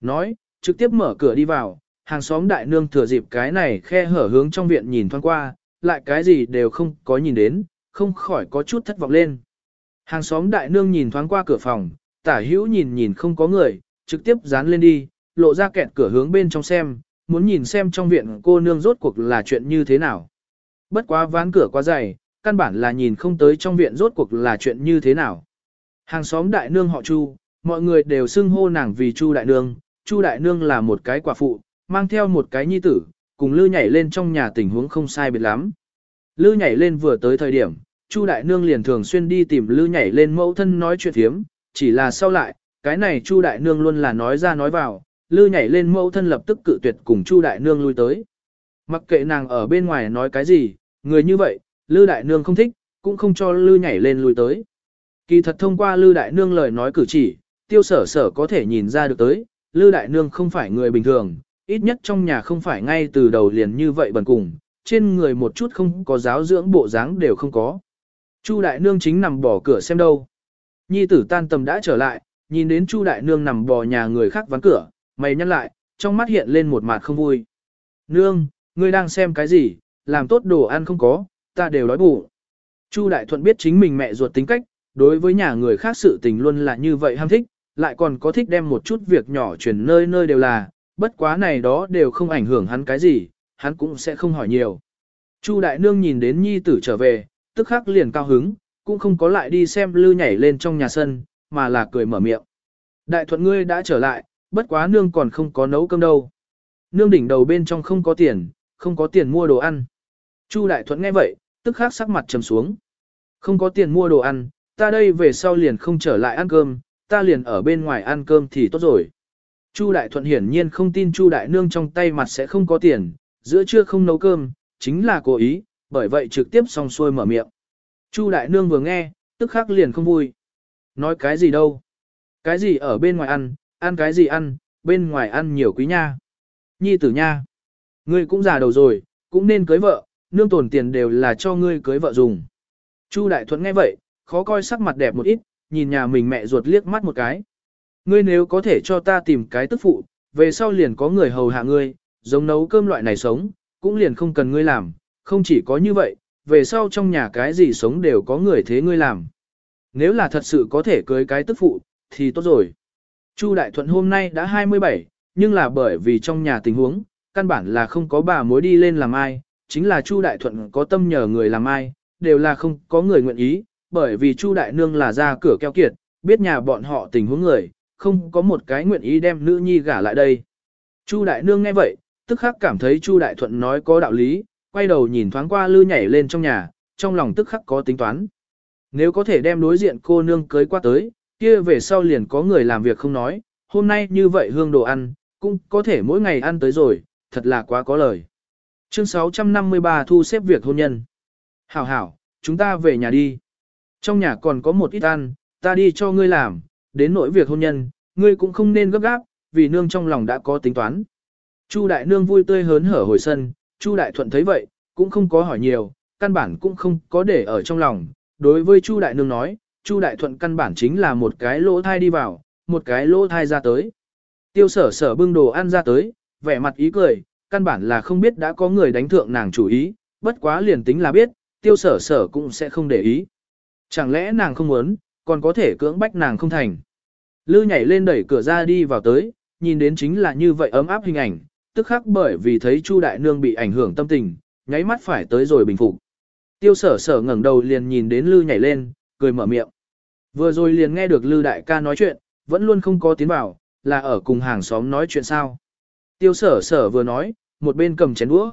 Nói, trực tiếp mở cửa đi vào, hàng xóm đại nương thừa dịp cái này khe hở hướng trong viện nhìn thoáng qua, lại cái gì đều không có nhìn đến, không khỏi có chút thất vọng lên. Hàng xóm đại nương nhìn thoáng qua cửa phòng, tả hữu nhìn nhìn không có người, trực tiếp dán lên đi, lộ ra kẹt cửa hướng bên trong xem, muốn nhìn xem trong viện cô nương rốt cuộc là chuyện như thế nào. Bất quá ván cửa quá dày, căn bản là nhìn không tới trong viện rốt cuộc là chuyện như thế nào. Hàng xóm đại nương họ Chu, mọi người đều xưng hô nàng vì Chu đại nương, Chu đại nương là một cái quả phụ, mang theo một cái nhi tử, cùng Lư nhảy lên trong nhà tình huống không sai biệt lắm. Lư nhảy lên vừa tới thời điểm, Chu đại nương liền thường xuyên đi tìm Lư nhảy lên mẫu thân nói chuyện thiếm, chỉ là sau lại, cái này Chu đại nương luôn là nói ra nói vào, Lư nhảy lên mẫu thân lập tức cự tuyệt cùng Chu đại nương lui tới. Mặc kệ nàng ở bên ngoài nói cái gì, người như vậy, Lư đại nương không thích, cũng không cho Lư nhảy lên lui tới. Kỳ thật thông qua Lư đại nương lời nói cử chỉ, tiêu sở sở có thể nhìn ra được tới, Lư đại nương không phải người bình thường, ít nhất trong nhà không phải ngay từ đầu liền như vậy bần cùng, trên người một chút không có giáo dưỡng bộ dáng đều không có. Chu đại nương chính nằm bỏ cửa xem đâu. Nhi tử tan tầm đã trở lại, nhìn đến Chu đại nương nằm bò nhà người khác ván cửa, mày nhăn lại, trong mắt hiện lên một mặt không vui. Nương, ngươi đang xem cái gì, làm tốt đồ ăn không có, ta đều đói bụng. Chu đại thuận biết chính mình mẹ ruột tính cách, đối với nhà người khác sự tình luôn là như vậy ham thích, lại còn có thích đem một chút việc nhỏ chuyển nơi nơi đều là, bất quá này đó đều không ảnh hưởng hắn cái gì, hắn cũng sẽ không hỏi nhiều. Chu đại nương nhìn đến nhi tử trở về, tức khắc liền cao hứng, cũng không có lại đi xem lư nhảy lên trong nhà sân, mà là cười mở miệng. Đại thuận ngươi đã trở lại, bất quá nương còn không có nấu cơm đâu. Nương đỉnh đầu bên trong không có tiền, không có tiền mua đồ ăn. Chu đại thuận nghe vậy, tức khắc sắc mặt trầm xuống. Không có tiền mua đồ ăn, ta đây về sau liền không trở lại ăn cơm, ta liền ở bên ngoài ăn cơm thì tốt rồi. Chu Đại Thuận hiển nhiên không tin Chu Đại Nương trong tay mặt sẽ không có tiền, giữa trưa không nấu cơm, chính là cố ý, bởi vậy trực tiếp xong xuôi mở miệng. Chu Đại Nương vừa nghe, tức khắc liền không vui. Nói cái gì đâu? Cái gì ở bên ngoài ăn, ăn cái gì ăn, bên ngoài ăn nhiều quý nha. Nhi tử nha. Ngươi cũng già đầu rồi, cũng nên cưới vợ, nương tổn tiền đều là cho ngươi cưới vợ dùng. Chu Đại Thuận nghe vậy, khó coi sắc mặt đẹp một ít, nhìn nhà mình mẹ ruột liếc mắt một cái. Ngươi nếu có thể cho ta tìm cái tức phụ, về sau liền có người hầu hạ ngươi, giống nấu cơm loại này sống, cũng liền không cần ngươi làm, không chỉ có như vậy, về sau trong nhà cái gì sống đều có người thế ngươi làm. Nếu là thật sự có thể cưới cái tức phụ, thì tốt rồi. Chu Đại Thuận hôm nay đã 27, nhưng là bởi vì trong nhà tình huống, căn bản là không có bà mối đi lên làm ai, chính là Chu Đại Thuận có tâm nhờ người làm ai, đều là không có người nguyện ý, bởi vì Chu Đại Nương là ra cửa keo kiệt, biết nhà bọn họ tình huống người, không có một cái nguyện ý đem nữ nhi gả lại đây. Chu Đại Nương nghe vậy, tức khắc cảm thấy Chu Đại Thuận nói có đạo lý, quay đầu nhìn thoáng qua lư nhảy lên trong nhà, trong lòng tức khắc có tính toán. Nếu có thể đem đối diện cô nương cưới qua tới, kia về sau liền có người làm việc không nói, hôm nay như vậy hương đồ ăn, cũng có thể mỗi ngày ăn tới rồi, thật là quá có lời. Chương 653 thu xếp việc hôn nhân. Hảo hảo, chúng ta về nhà đi. Trong nhà còn có một ít ăn, ta đi cho ngươi làm, đến nỗi việc hôn nhân, ngươi cũng không nên gấp gáp, vì nương trong lòng đã có tính toán. Chu đại nương vui tươi hớn hở hồi sân, Chu đại thuận thấy vậy, cũng không có hỏi nhiều, căn bản cũng không có để ở trong lòng. Đối với Chu đại nương nói, Chu đại thuận căn bản chính là một cái lỗ thai đi vào, một cái lỗ thai ra tới. Tiêu sở sở bưng đồ ăn ra tới, vẻ mặt ý cười, căn bản là không biết đã có người đánh thượng nàng chủ ý, bất quá liền tính là biết, tiêu sở sở cũng sẽ không để ý. Chẳng lẽ nàng không muốn, còn có thể cưỡng bách nàng không thành. Lư nhảy lên đẩy cửa ra đi vào tới, nhìn đến chính là như vậy ấm áp hình ảnh, tức khắc bởi vì thấy Chu đại nương bị ảnh hưởng tâm tình, nháy mắt phải tới rồi bình phục. Tiêu sở sở ngẩng đầu liền nhìn đến Lư nhảy lên, cười mở miệng. Vừa rồi liền nghe được Lư đại ca nói chuyện, vẫn luôn không có tiến vào, là ở cùng hàng xóm nói chuyện sao. Tiêu sở sở vừa nói, một bên cầm chén đũa.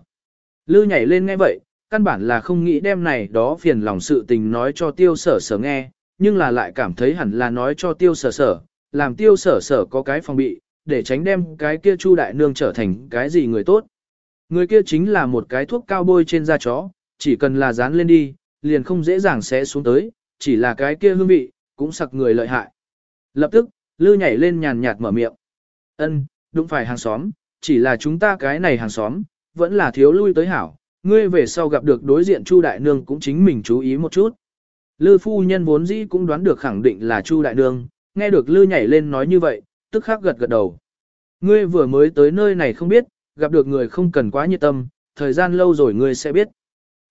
Lư nhảy lên nghe vậy, căn bản là không nghĩ đem này đó phiền lòng sự tình nói cho tiêu sở sở nghe, nhưng là lại cảm thấy hẳn là nói cho tiêu sở sở, làm tiêu sở sở có cái phòng bị, để tránh đem cái kia chu đại nương trở thành cái gì người tốt. Người kia chính là một cái thuốc cao bôi trên da chó, chỉ cần là dán lên đi, liền không dễ dàng sẽ xuống tới, chỉ là cái kia hương vị, cũng sặc người lợi hại. Lập tức, lư nhảy lên nhàn nhạt mở miệng. ân đúng phải hàng xóm, chỉ là chúng ta cái này hàng xóm, vẫn là thiếu lui tới hảo, ngươi về sau gặp được đối diện Chu Đại Nương cũng chính mình chú ý một chút. Lư phu nhân vốn dĩ cũng đoán được khẳng định là Chu đại nương, nghe được Lư nhảy lên nói như vậy, tức khắc gật gật đầu. Ngươi vừa mới tới nơi này không biết, gặp được người không cần quá nhiệt tâm, thời gian lâu rồi ngươi sẽ biết.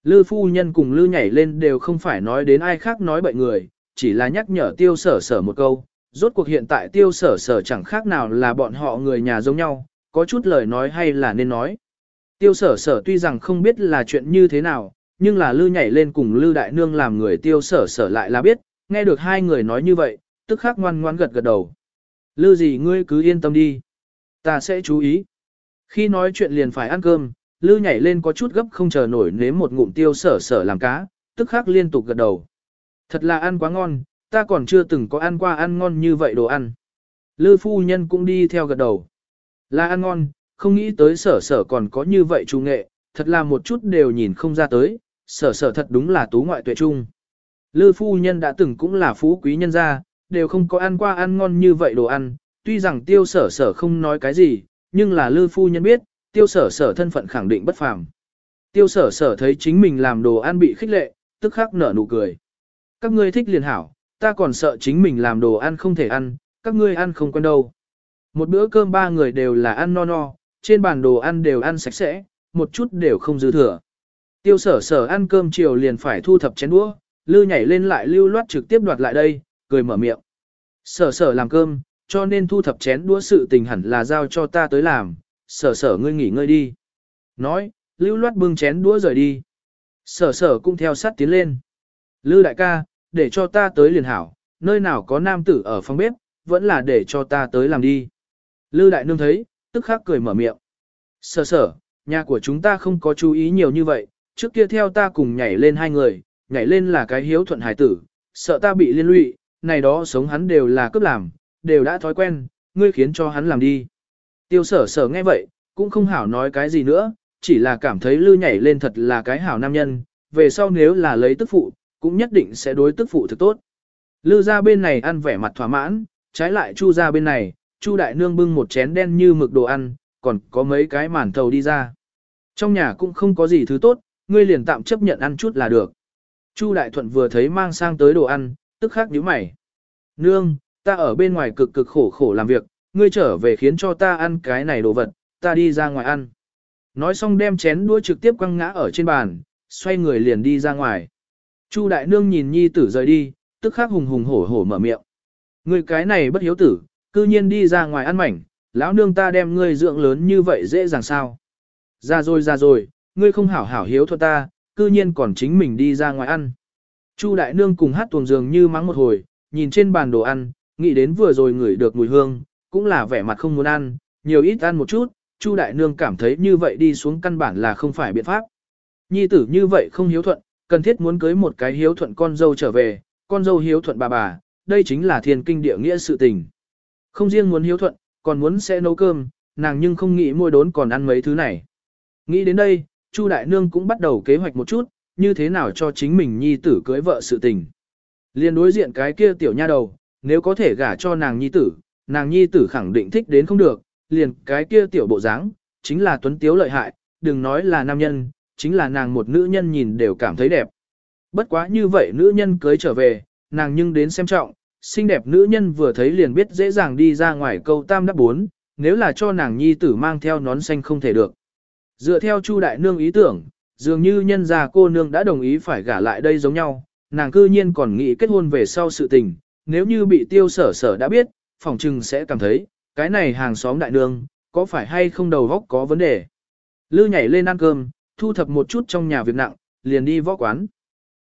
Lư phu nhân cùng Lư nhảy lên đều không phải nói đến ai khác nói bậy người, chỉ là nhắc nhở tiêu sở sở một câu. Rốt cuộc hiện tại tiêu sở sở chẳng khác nào là bọn họ người nhà giống nhau, có chút lời nói hay là nên nói. Tiêu sở sở tuy rằng không biết là chuyện như thế nào, nhưng là Lư nhảy lên cùng Lư đại nương làm người tiêu sở sở lại là biết, nghe được hai người nói như vậy, tức khắc ngoan ngoan gật gật đầu. Lư gì ngươi cứ yên tâm đi. Ta sẽ chú ý. Khi nói chuyện liền phải ăn cơm, Lư nhảy lên có chút gấp không chờ nổi nếm một ngụm tiêu sở sở làm cá, tức khắc liên tục gật đầu. Thật là ăn quá ngon, ta còn chưa từng có ăn qua ăn ngon như vậy đồ ăn. Lư phu nhân cũng đi theo gật đầu. Là ăn ngon, không nghĩ tới sở sở còn có như vậy trung nghệ, thật là một chút đều nhìn không ra tới, sở sở thật đúng là tú ngoại tuệ trung. Lư phu nhân đã từng cũng là phú quý nhân gia, đều không có ăn qua ăn ngon như vậy đồ ăn, tuy rằng tiêu sở sở không nói cái gì, nhưng là lư phu nhân biết, tiêu sở sở thân phận khẳng định bất phàm. Tiêu sở sở thấy chính mình làm đồ ăn bị khích lệ, tức khắc nở nụ cười. Các ngươi thích liền hảo, ta còn sợ chính mình làm đồ ăn không thể ăn, các ngươi ăn không quen đâu. Một bữa cơm ba người đều là ăn no no, trên bàn đồ ăn đều ăn sạch sẽ, một chút đều không dư thừa. Tiêu sở sở ăn cơm chiều liền phải thu thập chén đũa, lư nhảy lên lại lưu loát trực tiếp đoạt lại đây, cười mở miệng. Sở sở làm cơm, cho nên thu thập chén đũa sự tình hẳn là giao cho ta tới làm, sở sở ngươi nghỉ ngơi đi. Nói, lưu loát bưng chén đũa rời đi. Sở sở cũng theo sát tiến lên. Lư đại ca, để cho ta tới liền hảo, nơi nào có nam tử ở phòng bếp, vẫn là để cho ta tới làm đi. Lư đại nương thấy, tức khắc cười mở miệng. Sở sở, nhà của chúng ta không có chú ý nhiều như vậy, trước kia theo ta cùng nhảy lên hai người, nhảy lên là cái hiếu thuận hải tử, sợ ta bị liên lụy, này đó sống hắn đều là cướp làm, đều đã thói quen, ngươi khiến cho hắn làm đi. Tiêu sở sở nghe vậy, cũng không hảo nói cái gì nữa, chỉ là cảm thấy lư nhảy lên thật là cái hảo nam nhân, về sau nếu là lấy tức phụ, cũng nhất định sẽ đối tức phụ thực tốt. Lư ra bên này ăn vẻ mặt thỏa mãn, trái lại chu ra bên này, chu đại nương bưng một chén đen như mực đồ ăn, còn có mấy cái màn thầu đi ra. Trong nhà cũng không có gì thứ tốt, ngươi liền tạm chấp nhận ăn chút là được. Chu đại thuận vừa thấy mang sang tới đồ ăn, tức khắc nhíu mày. Nương, ta ở bên ngoài cực cực khổ khổ làm việc, ngươi trở về khiến cho ta ăn cái này đồ vật, ta đi ra ngoài ăn. Nói xong đem chén đũa trực tiếp quăng ngã ở trên bàn, xoay người liền đi ra ngoài. Chu đại nương nhìn nhi tử rời đi, tức khắc hùng hùng hổ hổ mở miệng. Ngươi cái này bất hiếu tử, cư nhiên đi ra ngoài ăn mảnh, lão nương ta đem ngươi dưỡng lớn như vậy dễ dàng sao. Ra rồi ra rồi, ngươi không hảo hảo hiếu thuật ta, cư nhiên còn chính mình đi ra ngoài ăn. Chu đại nương cùng hát tuồng giường như mắng một hồi, nhìn trên bàn đồ ăn, nghĩ đến vừa rồi ngửi được mùi hương, cũng là vẻ mặt không muốn ăn, nhiều ít ăn một chút, Chu đại nương cảm thấy như vậy đi xuống căn bản là không phải biện pháp. Nhi tử như vậy không hiếu thuận, cần thiết muốn cưới một cái hiếu thuận con dâu trở về, con dâu hiếu thuận bà bà, đây chính là thiên kinh địa nghĩa sự tình. Không riêng muốn hiếu thuận, còn muốn sẽ nấu cơm, nàng nhưng không nghĩ môi đốn còn ăn mấy thứ này. Nghĩ đến đây, Chu đại nương cũng bắt đầu kế hoạch một chút, như thế nào cho chính mình nhi tử cưới vợ sự tình. Liên đối diện cái kia tiểu nha đầu, nếu có thể gả cho nàng nhi tử, nàng nhi tử khẳng định thích đến không được, liền cái kia tiểu bộ dáng, chính là tuấn tiếu lợi hại, đừng nói là nam nhân, chính là nàng một nữ nhân nhìn đều cảm thấy đẹp. Bất quá như vậy nữ nhân cưới trở về, nàng nhưng đến xem trọng, xinh đẹp nữ nhân vừa thấy liền biết dễ dàng đi ra ngoài câu tam đáp bốn, nếu là cho nàng nhi tử mang theo nón xanh không thể được. Dựa theo Chu đại nương ý tưởng, dường như nhân gia cô nương đã đồng ý phải gả lại đây giống nhau, nàng cư nhiên còn nghĩ kết hôn về sau sự tình, nếu như bị tiêu sở sở đã biết, phòng trừng sẽ cảm thấy, cái này hàng xóm đại nương, có phải hay không đầu góc có vấn đề. Lư nhảy lên ăn cơm, thu thập một chút trong nhà việc nặng, liền đi võ quán.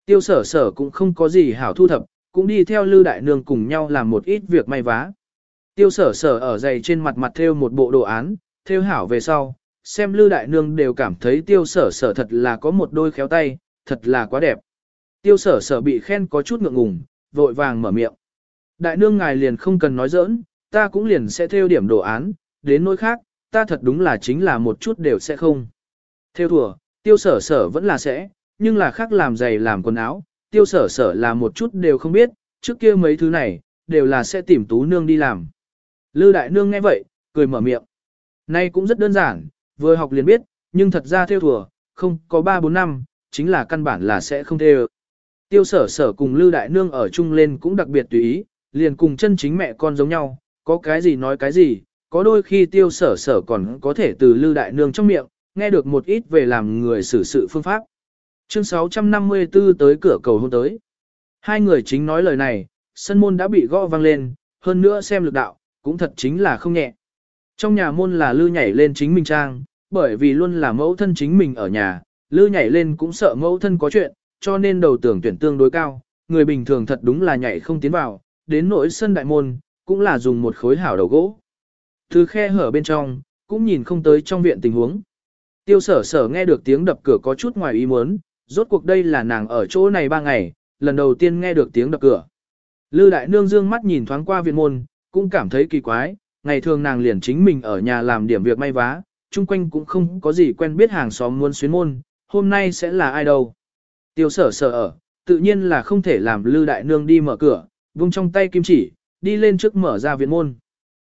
Tiêu sở sở cũng không có gì hảo thu thập, cũng đi theo Lư đại nương cùng nhau làm một ít việc may vá. Tiêu sở sở ở dày trên mặt mặt theo một bộ đồ án, theo hảo về sau, xem Lư đại nương đều cảm thấy tiêu sở sở thật là có một đôi khéo tay, thật là quá đẹp. Tiêu sở sở bị khen có chút ngượng ngùng, vội vàng mở miệng. Đại nương ngài liền không cần nói giỡn, ta cũng liền sẽ theo điểm đồ án, đến nỗi khác, ta thật đúng là chính là một chút đều sẽ không. Theo thùa, tiêu sở sở vẫn là sẽ, nhưng là khác làm giày làm quần áo, tiêu sở sở là một chút đều không biết, trước kia mấy thứ này, đều là sẽ tìm tú nương đi làm. Lư đại nương nghe vậy, cười mở miệng. Nay cũng rất đơn giản, vừa học liền biết, nhưng thật ra theo thùa, không có 3-4 năm, chính là căn bản là sẽ không theo. Tiêu sở sở cùng Lư Đại Nương ở chung lên cũng đặc biệt tùy ý, liền cùng chân chính mẹ con giống nhau, có cái gì nói cái gì, có đôi khi tiêu sở sở còn có thể từ Lư Đại Nương trong miệng, nghe được một ít về làm người xử sự phương pháp. Chương 654 tới cửa cầu hôn tới. Hai người chính nói lời này, sân môn đã bị gõ vang lên, hơn nữa xem lực đạo, cũng thật chính là không nhẹ. Trong nhà môn là Lư nhảy lên chính mình trang, bởi vì luôn là mẫu thân chính mình ở nhà, Lư nhảy lên cũng sợ mẫu thân có chuyện, cho nên đầu tưởng tuyển tương đối cao, người bình thường thật đúng là nhảy không tiến vào, đến nỗi sân đại môn, cũng là dùng một khối hảo đầu gỗ. Từ khe hở bên trong, cũng nhìn không tới trong viện tình huống. Tiêu sở sở nghe được tiếng đập cửa có chút ngoài ý muốn, rốt cuộc đây là nàng ở chỗ này ba ngày, lần đầu tiên nghe được tiếng đập cửa. Lư đại nương dương mắt nhìn thoáng qua viện môn, cũng cảm thấy kỳ quái, ngày thường nàng liền chính mình ở nhà làm điểm việc may vá, chung quanh cũng không có gì quen biết hàng xóm muốn xuyến môn, hôm nay sẽ là ai đâu. Tiêu sở sở ở, tự nhiên là không thể làm lư đại nương đi mở cửa, vung trong tay kim chỉ, đi lên trước mở ra viện môn.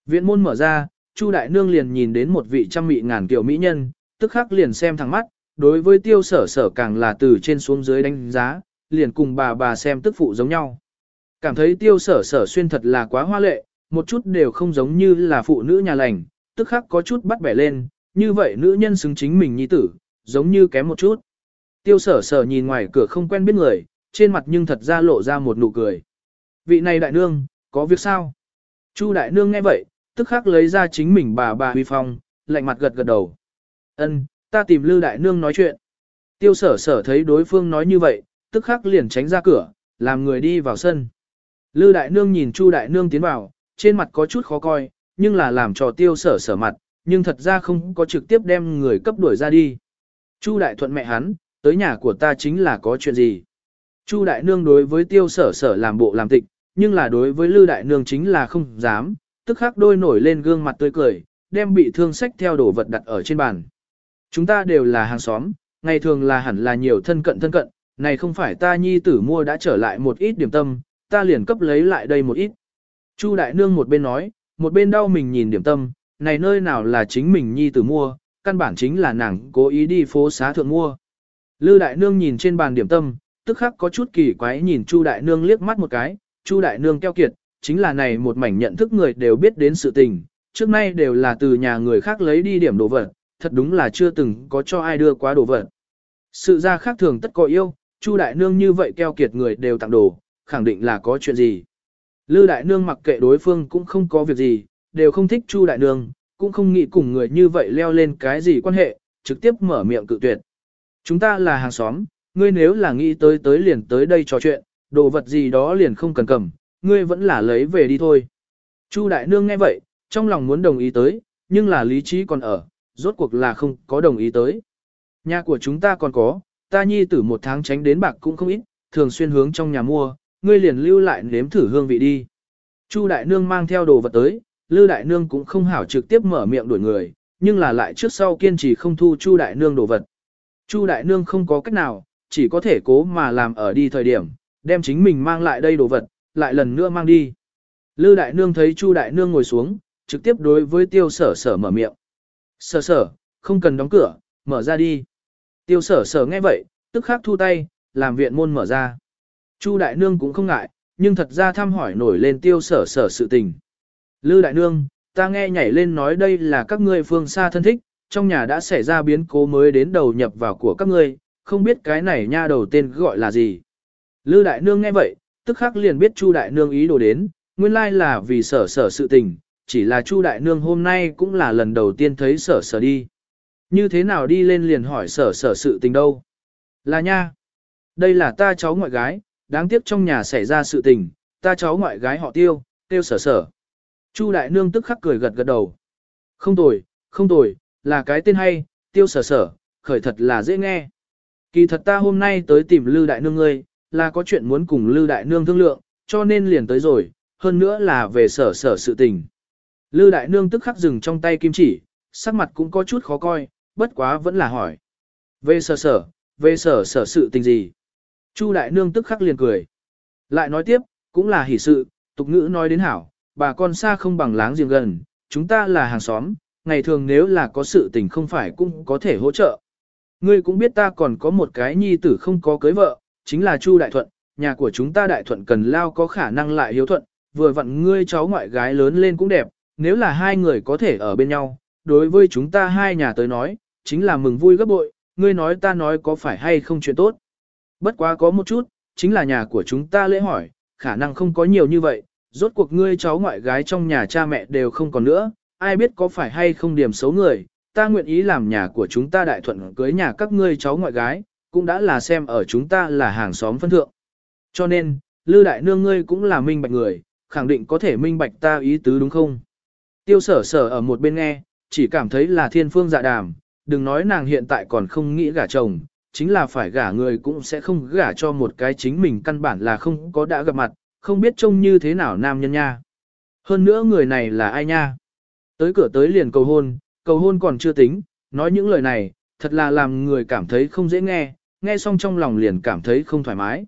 Viện môn mở ra, Chu đại nương liền nhìn đến một vị trăm mị ngàn kiểu mỹ nhân, tức khắc liền xem thẳng mắt, đối với tiêu sở sở càng là từ trên xuống dưới đánh giá, liền cùng bà bà xem tức phụ giống nhau. Cảm thấy tiêu sở sở xuyên thật là quá hoa lệ, một chút đều không giống như là phụ nữ nhà lành, tức khắc có chút bắt bẻ lên, như vậy nữ nhân xứng chính mình nhi tử, giống như kém một chút. Tiêu sở sở nhìn ngoài cửa không quen biết người, trên mặt nhưng thật ra lộ ra một nụ cười. Vị này đại nương, có việc sao? Chu đại nương nghe vậy, tức khắc lấy ra chính mình bà bà huy phong, lạnh mặt gật gật đầu. Ân, ta tìm Lư Đại Nương nói chuyện. Tiêu sở sở thấy đối phương nói như vậy, tức khắc liền tránh ra cửa, làm người đi vào sân. Lư Đại Nương nhìn Chu Đại Nương tiến vào, trên mặt có chút khó coi, nhưng là làm cho tiêu sở sở mặt, nhưng thật ra không có trực tiếp đem người cấp đuổi ra đi. Chu Đại Thuận mẹ hắn, tới nhà của ta chính là có chuyện gì. Chu Đại Nương đối với tiêu sở sở làm bộ làm tịch, nhưng là đối với Lư Đại Nương chính là không dám, tức khắc đôi nổi lên gương mặt tươi cười, đem bị thương sách theo đồ vật đặt ở trên bàn. Chúng ta đều là hàng xóm, ngày thường là hẳn là nhiều thân cận thân cận, này không phải ta nhi tử mua đã trở lại một ít điểm tâm, ta liền cấp lấy lại đây một ít. Chu đại nương một bên nói, một bên đau mình nhìn điểm tâm, này nơi nào là chính mình nhi tử mua, căn bản chính là nàng cố ý đi phố xá thượng mua. Lư đại nương nhìn trên bàn điểm tâm, tức khắc có chút kỳ quái nhìn Chu đại nương liếc mắt một cái, Chu đại nương keo kiệt, chính là này một mảnh nhận thức người đều biết đến sự tình, trước nay đều là từ nhà người khác lấy đi điểm đồ vật, thật đúng là chưa từng có cho ai đưa quá đồ vật. Sự ra khác thường tất có yêu, Chu đại nương như vậy keo kiệt người đều tặng đồ, khẳng định là có chuyện gì. Lư đại nương mặc kệ đối phương cũng không có việc gì, đều không thích Chu đại nương, cũng không nghĩ cùng người như vậy leo lên cái gì quan hệ, trực tiếp mở miệng cự tuyệt. Chúng ta là hàng xóm, ngươi nếu là nghĩ tới tới liền tới đây trò chuyện, đồ vật gì đó liền không cần cầm, ngươi vẫn là lấy về đi thôi. Chu đại nương nghe vậy, trong lòng muốn đồng ý tới, nhưng là lý trí còn ở, rốt cuộc là không có đồng ý tới. Nhà của chúng ta còn có, ta nhi tử một tháng tránh đến bạc cũng không ít, thường xuyên hướng trong nhà mua, ngươi liền lưu lại nếm thử hương vị đi. Chu đại nương mang theo đồ vật tới, Lư đại nương cũng không hảo trực tiếp mở miệng đuổi người, nhưng là lại trước sau kiên trì không thu Chu đại nương đồ vật. Chu đại nương không có cách nào, chỉ có thể cố mà làm ở đi thời điểm, đem chính mình mang lại đây đồ vật, lại lần nữa mang đi. Lư đại nương thấy Chu đại nương ngồi xuống, trực tiếp đối với tiêu sở sở mở miệng. Sở sở, không cần đóng cửa, mở ra đi. Tiêu sở sở nghe vậy, tức khắc thu tay, làm viện môn mở ra. Chu đại nương cũng không ngại, nhưng thật ra thăm hỏi nổi lên tiêu sở sở sự tình. Lư đại nương, ta nghe nhảy lên nói đây là các ngươi phương xa thân thích, trong nhà đã xảy ra biến cố mới đến đầu nhập vào của các ngươi, không biết cái này nha đầu tên gọi là gì. Lư đại nương nghe vậy, tức khắc liền biết Chu đại nương ý đồ đến, nguyên lai là vì sở sở sự tình, chỉ là Chu đại nương hôm nay cũng là lần đầu tiên thấy sở sở đi. Như thế nào đi lên liền hỏi sở sở sự tình đâu? Là nha. Đây là ta cháu ngoại gái, đáng tiếc trong nhà xảy ra sự tình, ta cháu ngoại gái họ tiêu, tiêu sở sở. Chu đại nương tức khắc cười gật gật đầu. Không tồi, không tồi, là cái tên hay, tiêu sở sở, khởi thật là dễ nghe. Kỳ thật ta hôm nay tới tìm Lư đại nương ngươi, là có chuyện muốn cùng Lư đại nương thương lượng, cho nên liền tới rồi, hơn nữa là về sở sở sự tình. Lư đại nương tức khắc dừng trong tay kim chỉ, sắc mặt cũng có chút khó coi, bất quá vẫn là hỏi. Về sở sở, về sở sở sự tình gì? Chu đại nương tức khắc liền cười. Lại nói tiếp, cũng là hỷ sự, tục ngữ nói đến hảo, bà con xa không bằng láng giềng gần, chúng ta là hàng xóm, ngày thường nếu là có sự tình không phải cũng có thể hỗ trợ. Ngươi cũng biết ta còn có một cái nhi tử không có cưới vợ, chính là Chu Đại Thuận, nhà của chúng ta đại thuận cần lao có khả năng lại hiếu thuận, vừa vặn ngươi cháu ngoại gái lớn lên cũng đẹp, nếu là hai người có thể ở bên nhau, đối với chúng ta hai nhà tới nói, chính là mừng vui gấp bội, ngươi nói ta nói có phải hay không chuyện tốt. Bất quá có một chút, chính là nhà của chúng ta lễ hỏi, khả năng không có nhiều như vậy, rốt cuộc ngươi cháu ngoại gái trong nhà cha mẹ đều không còn nữa, ai biết có phải hay không điểm xấu người, ta nguyện ý làm nhà của chúng ta đại thuận cưới nhà các ngươi cháu ngoại gái, cũng đã là xem ở chúng ta là hàng xóm phân thượng. Cho nên, Lư Đại Nương ngươi cũng là minh bạch người, khẳng định có thể minh bạch ta ý tứ đúng không? Tiêu sở sở ở một bên nghe, chỉ cảm thấy là thiên phương dạ đàm, đừng nói nàng hiện tại còn không nghĩ gả chồng, chính là phải gả người cũng sẽ không gả cho một cái chính mình căn bản là không có đã gặp mặt, không biết trông như thế nào nam nhân nha. Hơn nữa người này là ai nha? Tới cửa tới liền cầu hôn, cầu hôn còn chưa tính, nói những lời này, thật là làm người cảm thấy không dễ nghe, nghe xong trong lòng liền cảm thấy không thoải mái.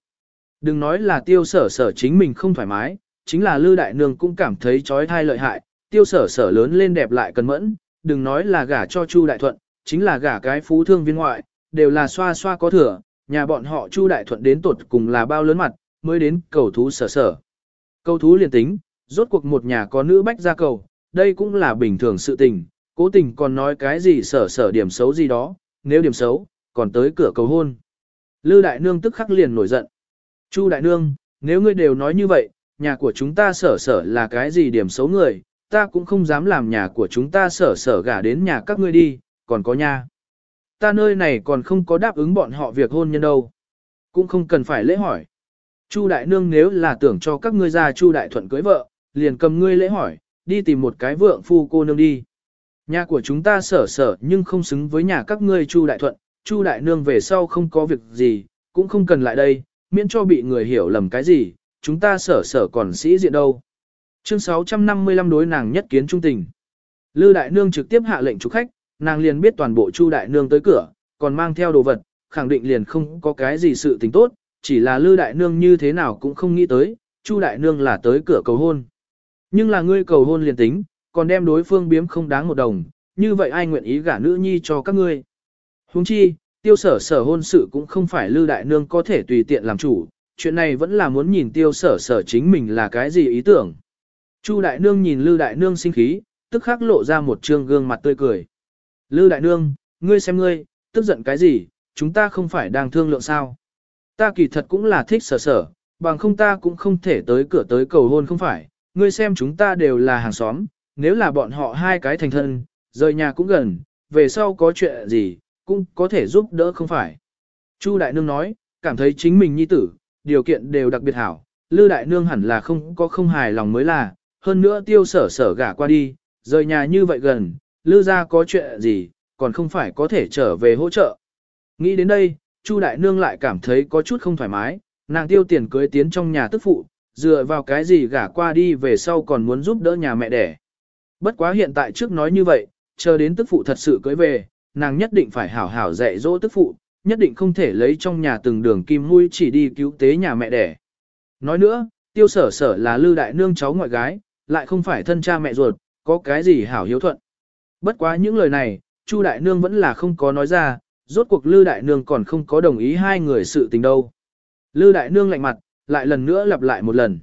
Đừng nói là tiêu sở sở chính mình không thoải mái, chính là Lư Đại Nương cũng cảm thấy trói thai lợi hại, tiêu sở sở lớn lên đẹp lại cần mẫn, đừng nói là gả cho Chu Đại Thuận, chính là gả cái phú thương viên ngoại, đều là xoa xoa có thừa, nhà bọn họ Chu Đại Thuận đến tột cùng là bao lớn mặt, mới đến cầu thú sở sở. Cầu thú liền tính, rốt cuộc một nhà có nữ bách ra cầu, đây cũng là bình thường sự tình, cố tình còn nói cái gì sở sở điểm xấu gì đó, nếu điểm xấu, còn tới cửa cầu hôn. Lư Đại Nương tức khắc liền nổi giận. Chu Đại Nương, nếu ngươi đều nói như vậy, nhà của chúng ta sở sở là cái gì điểm xấu người, ta cũng không dám làm nhà của chúng ta sở sở gả đến nhà các ngươi đi, còn có nha. Ta nơi này còn không có đáp ứng bọn họ việc hôn nhân đâu. Cũng không cần phải lễ hỏi. Chu đại nương nếu là tưởng cho các ngươi ra Chu đại thuận cưới vợ, liền cầm ngươi lễ hỏi, đi tìm một cái vượng phu cô nương đi. Nhà của chúng ta sở sở nhưng không xứng với nhà các ngươi Chu đại thuận, Chu đại nương về sau không có việc gì, cũng không cần lại đây, miễn cho bị người hiểu lầm cái gì, chúng ta sở sở còn sĩ diện đâu. Chương 655 đối nàng nhất kiến trung tình. Lư đại nương trực tiếp hạ lệnh chủ khách, nàng liền biết toàn bộ Chu đại nương tới cửa, còn mang theo đồ vật, khẳng định liền không có cái gì sự tình tốt, chỉ là Lư đại nương như thế nào cũng không nghĩ tới, Chu đại nương là tới cửa cầu hôn. Nhưng là ngươi cầu hôn liền tính, còn đem đối phương biếm không đáng một đồng, như vậy ai nguyện ý gả nữ nhi cho các ngươi. Huống chi, tiêu sở sở hôn sự cũng không phải Lư đại nương có thể tùy tiện làm chủ, chuyện này vẫn là muốn nhìn tiêu sở sở chính mình là cái gì ý tưởng. Chu đại nương nhìn Lư đại nương sinh khí, tức khắc lộ ra một trương gương mặt tươi cười. Lư đại nương, ngươi xem ngươi, tức giận cái gì, chúng ta không phải đang thương lượng sao. Ta kỳ thật cũng là thích sở sở, bằng không ta cũng không thể tới cửa tới cầu hôn không phải, ngươi xem chúng ta đều là hàng xóm, nếu là bọn họ hai cái thành thân, rời nhà cũng gần, về sau có chuyện gì, cũng có thể giúp đỡ không phải. Chu đại nương nói, cảm thấy chính mình nhi tử, điều kiện đều đặc biệt hảo, Lư đại nương hẳn là không có không hài lòng mới là, hơn nữa tiêu sở sở gả qua đi, rời nhà như vậy gần, Lư ra có chuyện gì, còn không phải có thể trở về hỗ trợ. Nghĩ đến đây, Chu đại nương lại cảm thấy có chút không thoải mái, nàng tiêu tiền cưới tiến trong nhà tức phụ, dựa vào cái gì gả qua đi về sau còn muốn giúp đỡ nhà mẹ đẻ. Bất quá hiện tại trước nói như vậy, chờ đến tức phụ thật sự cưới về, nàng nhất định phải hảo hảo dạy dỗ tức phụ, nhất định không thể lấy trong nhà từng đường kim mũi chỉ đi cứu tế nhà mẹ đẻ. Nói nữa, tiêu sở sở là lư đại nương cháu ngoại gái, lại không phải thân cha mẹ ruột, có cái gì hảo hiếu thuận. Bất quá những lời này, Chu đại nương vẫn là không có nói ra, rốt cuộc lư đại nương còn không có đồng ý hai người sự tình đâu. Lư đại nương lạnh mặt, lại lần nữa lặp lại một lần.